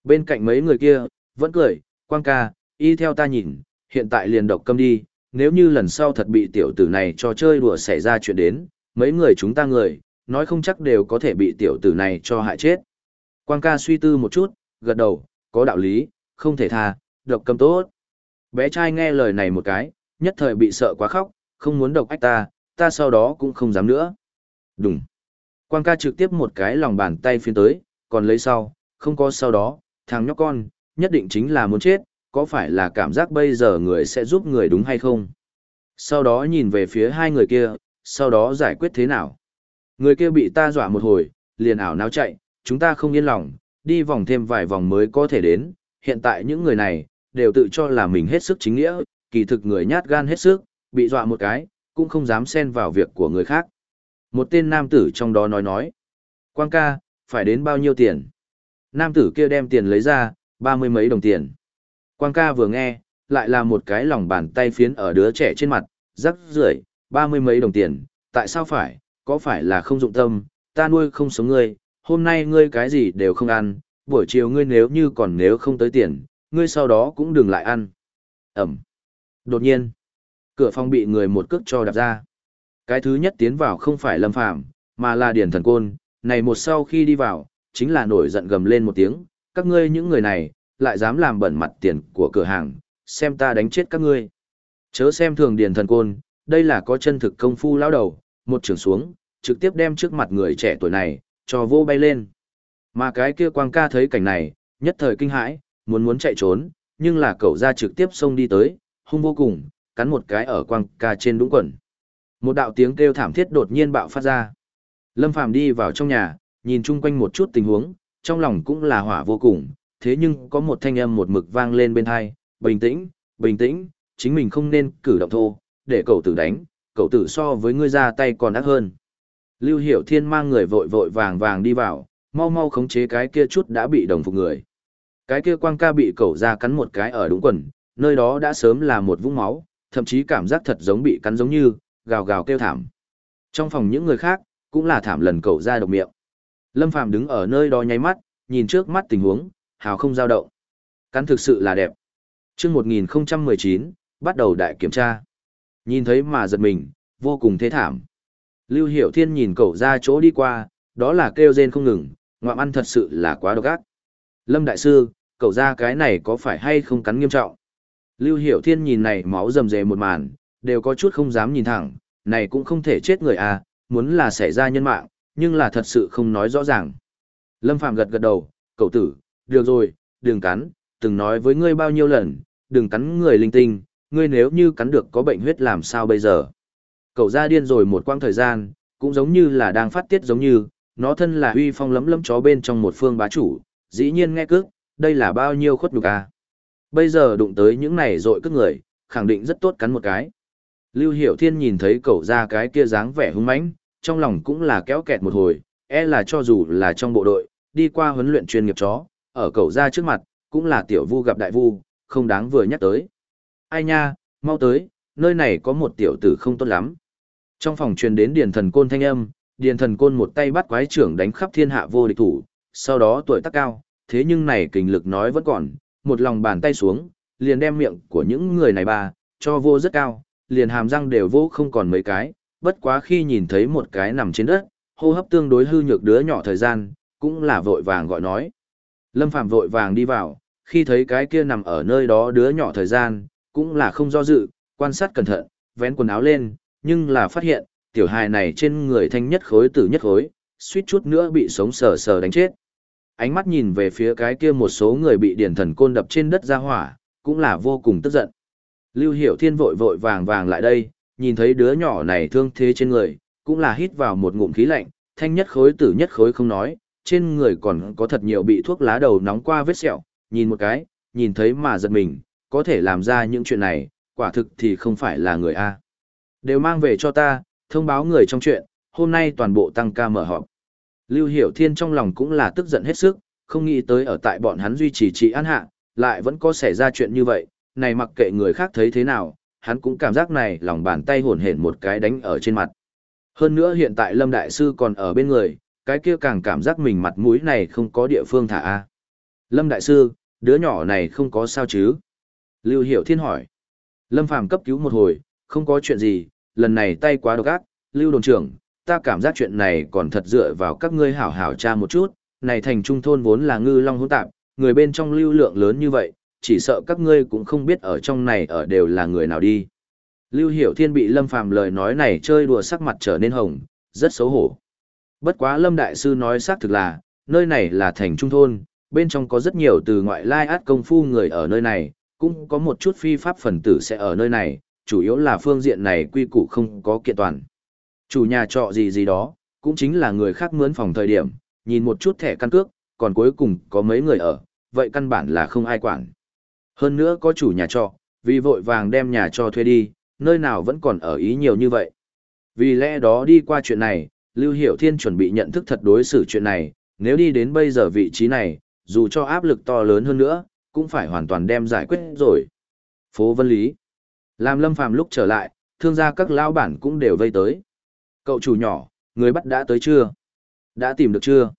Bên cạnh mấy người kia, vẫn cười, Quang ca, y theo ta nhìn, hiện tại liền độc câm đi, nếu như lần sau thật bị tiểu tử này cho chơi đùa xảy ra chuyện đến, mấy người chúng ta người, nói không chắc đều có thể bị tiểu tử này cho hại chết. Quang ca suy tư một chút, gật đầu, có đạo lý, không thể tha, độc câm tốt. Bé trai nghe lời này một cái, nhất thời bị sợ quá khóc, không muốn độc ách ta, ta sau đó cũng không dám nữa. Đúng. Quang ca trực tiếp một cái lòng bàn tay phiên tới, còn lấy sau, không có sau đó, thằng nhóc con, nhất định chính là muốn chết, có phải là cảm giác bây giờ người sẽ giúp người đúng hay không? Sau đó nhìn về phía hai người kia, sau đó giải quyết thế nào? Người kia bị ta dọa một hồi, liền ảo náo chạy, chúng ta không yên lòng, đi vòng thêm vài vòng mới có thể đến, hiện tại những người này, đều tự cho là mình hết sức chính nghĩa, kỳ thực người nhát gan hết sức, bị dọa một cái, cũng không dám xen vào việc của người khác. Một tên nam tử trong đó nói nói, Quang ca, phải đến bao nhiêu tiền? Nam tử kia đem tiền lấy ra, ba mươi mấy đồng tiền. Quang ca vừa nghe, lại là một cái lòng bàn tay phiến ở đứa trẻ trên mặt, rắc rưởi, ba mươi mấy đồng tiền, tại sao phải, có phải là không dụng tâm, ta nuôi không sống ngươi, hôm nay ngươi cái gì đều không ăn, buổi chiều ngươi nếu như còn nếu không tới tiền, ngươi sau đó cũng đừng lại ăn. Ẩm. Đột nhiên, cửa phòng bị người một cước cho đạp ra. Cái thứ nhất tiến vào không phải Lâm Phàm, mà là Điển Thần Côn, này một sau khi đi vào, chính là nổi giận gầm lên một tiếng, các ngươi những người này, lại dám làm bẩn mặt tiền của cửa hàng, xem ta đánh chết các ngươi. Chớ xem thường Điền Thần Côn, đây là có chân thực công phu lão đầu, một trường xuống, trực tiếp đem trước mặt người trẻ tuổi này, cho vô bay lên. Mà cái kia quang ca thấy cảnh này, nhất thời kinh hãi, muốn muốn chạy trốn, nhưng là cậu ra trực tiếp xông đi tới, hung vô cùng, cắn một cái ở quang ca trên đũng quần. Một đạo tiếng kêu thảm thiết đột nhiên bạo phát ra. Lâm Phàm đi vào trong nhà, nhìn chung quanh một chút tình huống, trong lòng cũng là hỏa vô cùng, thế nhưng có một thanh âm một mực vang lên bên tai, bình tĩnh, bình tĩnh, chính mình không nên cử động thô, để cậu tử đánh, cậu tử so với ngươi ra tay còn ác hơn. Lưu Hiểu Thiên mang người vội vội vàng vàng đi vào, mau mau khống chế cái kia chút đã bị đồng phục người. Cái kia quang ca bị cậu ra cắn một cái ở đúng quần, nơi đó đã sớm là một vũng máu, thậm chí cảm giác thật giống bị cắn giống như, gào gào kêu thảm. Trong phòng những người khác, cũng là thảm lần cậu ra độc miệng. Lâm Phàm đứng ở nơi đó nháy mắt, nhìn trước mắt tình huống, hào không dao động. Cắn thực sự là đẹp. Chương 1019, bắt đầu đại kiểm tra. Nhìn thấy mà giật mình, vô cùng thế thảm. Lưu Hiểu Thiên nhìn cậu ra chỗ đi qua, đó là kêu rên không ngừng, ngoạm ăn thật sự là quá độc ác. Lâm Đại Sư, cậu ra cái này có phải hay không cắn nghiêm trọng? Lưu Hiểu Thiên nhìn này máu rầm rề một màn, đều có chút không dám nhìn thẳng, này cũng không thể chết người à, muốn là xảy ra nhân mạng, nhưng là thật sự không nói rõ ràng. Lâm Phàm gật gật đầu, cậu tử, được rồi, đừng cắn, từng nói với ngươi bao nhiêu lần, đừng cắn người linh tinh, ngươi nếu như cắn được có bệnh huyết làm sao bây giờ. Cậu ra điên rồi một quãng thời gian, cũng giống như là đang phát tiết giống như, nó thân là huy phong lấm lấm chó bên trong một phương bá chủ, dĩ nhiên nghe cước, đây là bao nhiêu khuất nhục à. Bây giờ đụng tới những này dội cước người, khẳng định rất tốt cắn một cái. Lưu Hiểu Thiên nhìn thấy cậu ra cái kia dáng vẻ hung mãnh, trong lòng cũng là kéo kẹt một hồi, e là cho dù là trong bộ đội, đi qua huấn luyện chuyên nghiệp chó, ở cầu ra trước mặt, cũng là tiểu vu gặp đại vu, không đáng vừa nhắc tới. Ai nha, mau tới, nơi này có một tiểu tử không tốt lắm. Trong phòng truyền đến điền thần côn thanh âm, điền thần côn một tay bắt quái trưởng đánh khắp thiên hạ vô địch thủ, sau đó tuổi tác cao, thế nhưng này kình lực nói vẫn còn, một lòng bàn tay xuống, liền đem miệng của những người này ba, cho vô rất cao, liền hàm răng đều vô không còn mấy cái, bất quá khi nhìn thấy một cái nằm trên đất, hô hấp tương đối hư nhược đứa nhỏ thời gian, cũng là vội vàng gọi nói. Lâm Phạm vội vàng đi vào, khi thấy cái kia nằm ở nơi đó đứa nhỏ thời gian, cũng là không do dự, quan sát cẩn thận, vén quần áo lên, nhưng là phát hiện, tiểu hài này trên người thanh nhất khối tử nhất khối, suýt chút nữa bị sống sờ sờ đánh chết. Ánh mắt nhìn về phía cái kia một số người bị điển thần côn đập trên đất ra hỏa, cũng là vô cùng tức giận. Lưu Hiểu Thiên vội vội vàng vàng lại đây, nhìn thấy đứa nhỏ này thương thế trên người, cũng là hít vào một ngụm khí lạnh, thanh nhất khối tử nhất khối không nói, trên người còn có thật nhiều bị thuốc lá đầu nóng qua vết sẹo, nhìn một cái, nhìn thấy mà giật mình, có thể làm ra những chuyện này, quả thực thì không phải là người A. Đều mang về cho ta, thông báo người trong chuyện, hôm nay toàn bộ tăng ca mở họp. Lưu Hiểu Thiên trong lòng cũng là tức giận hết sức, không nghĩ tới ở tại bọn hắn duy trì trị an hạ, lại vẫn có xảy ra chuyện như vậy, này mặc kệ người khác thấy thế nào, hắn cũng cảm giác này lòng bàn tay hổn hển một cái đánh ở trên mặt. Hơn nữa hiện tại Lâm Đại Sư còn ở bên người, cái kia càng cảm giác mình mặt mũi này không có địa phương thả a. Lâm Đại Sư, đứa nhỏ này không có sao chứ? Lưu Hiểu Thiên hỏi. Lâm Phàm cấp cứu một hồi, không có chuyện gì, lần này tay quá độc ác, Lưu Đồn trưởng, ta cảm giác chuyện này còn thật dựa vào các ngươi hảo hảo tra một chút, này thành trung thôn vốn là ngư long hỗn tạp, người bên trong lưu lượng lớn như vậy, chỉ sợ các ngươi cũng không biết ở trong này ở đều là người nào đi. Lưu Hiểu Thiên bị Lâm Phàm lời nói này chơi đùa sắc mặt trở nên hồng, rất xấu hổ. Bất quá Lâm Đại Sư nói xác thực là, nơi này là thành trung thôn, bên trong có rất nhiều từ ngoại lai át công phu người ở nơi này, cũng có một chút phi pháp phần tử sẽ ở nơi này, chủ yếu là phương diện này quy củ không có kiện toàn. Chủ nhà trọ gì gì đó, cũng chính là người khác mướn phòng thời điểm, nhìn một chút thẻ căn cước, còn cuối cùng có mấy người ở, vậy căn bản là không ai quản. Hơn nữa có chủ nhà trọ, vì vội vàng đem nhà cho thuê đi, nơi nào vẫn còn ở ý nhiều như vậy. Vì lẽ đó đi qua chuyện này, Lưu Hiểu Thiên chuẩn bị nhận thức thật đối xử chuyện này, nếu đi đến bây giờ vị trí này, dù cho áp lực to lớn hơn nữa, cũng phải hoàn toàn đem giải quyết rồi. Phố Vân Lý Làm Lâm Phàm lúc trở lại, thương gia các lao bản cũng đều vây tới. Cậu chủ nhỏ, người bắt đã tới chưa? Đã tìm được chưa?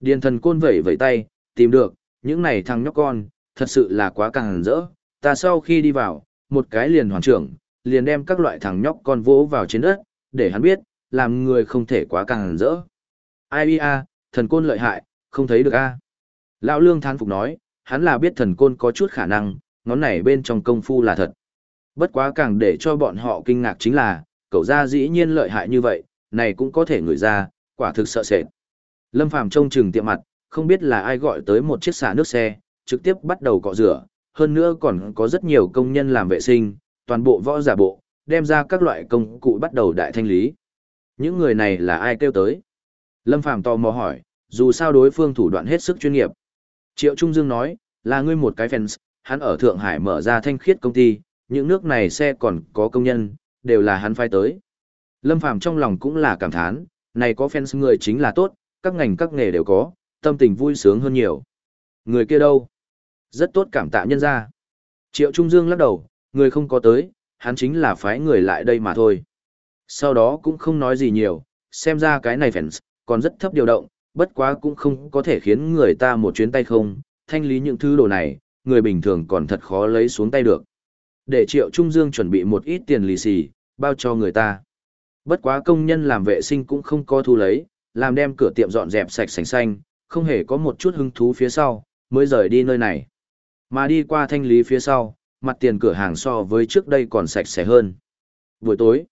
Điền thần côn vẩy vẩy tay, tìm được, những này thằng nhóc con, thật sự là quá càng rỡ. Ta sau khi đi vào, một cái liền hoàn trưởng, liền đem các loại thằng nhóc con vỗ vào trên đất, để hắn biết, làm người không thể quá càng rỡ. Ai a, thần côn lợi hại, không thấy được a. Lão Lương thán phục nói, hắn là biết thần côn có chút khả năng, ngón này bên trong công phu là thật. Bất quá càng để cho bọn họ kinh ngạc chính là, cậu ra dĩ nhiên lợi hại như vậy, này cũng có thể ngửi ra, quả thực sợ sệt. Lâm Phàm trông chừng tiệm mặt, không biết là ai gọi tới một chiếc xả nước xe, trực tiếp bắt đầu cọ rửa, hơn nữa còn có rất nhiều công nhân làm vệ sinh, toàn bộ võ giả bộ, đem ra các loại công cụ bắt đầu đại thanh lý. Những người này là ai kêu tới? Lâm Phàm tò mò hỏi, dù sao đối phương thủ đoạn hết sức chuyên nghiệp. Triệu Trung Dương nói, là ngươi một cái fans, hắn ở Thượng Hải mở ra thanh khiết công ty, những nước này xe còn có công nhân, đều là hắn phái tới. Lâm Phàm trong lòng cũng là cảm thán, này có fans người chính là tốt, các ngành các nghề đều có, tâm tình vui sướng hơn nhiều. Người kia đâu? Rất tốt cảm tạ nhân ra. Triệu Trung Dương lắc đầu, người không có tới, hắn chính là phái người lại đây mà thôi. Sau đó cũng không nói gì nhiều, xem ra cái này fans, còn rất thấp điều động, bất quá cũng không có thể khiến người ta một chuyến tay không, thanh lý những thứ đồ này, người bình thường còn thật khó lấy xuống tay được. Để Triệu Trung Dương chuẩn bị một ít tiền lì xì, bao cho người ta. Bất quá công nhân làm vệ sinh cũng không có thu lấy, làm đem cửa tiệm dọn dẹp sạch sành xanh, không hề có một chút hứng thú phía sau, mới rời đi nơi này. Mà đi qua thanh lý phía sau, mặt tiền cửa hàng so với trước đây còn sạch sẽ hơn. Buổi tối,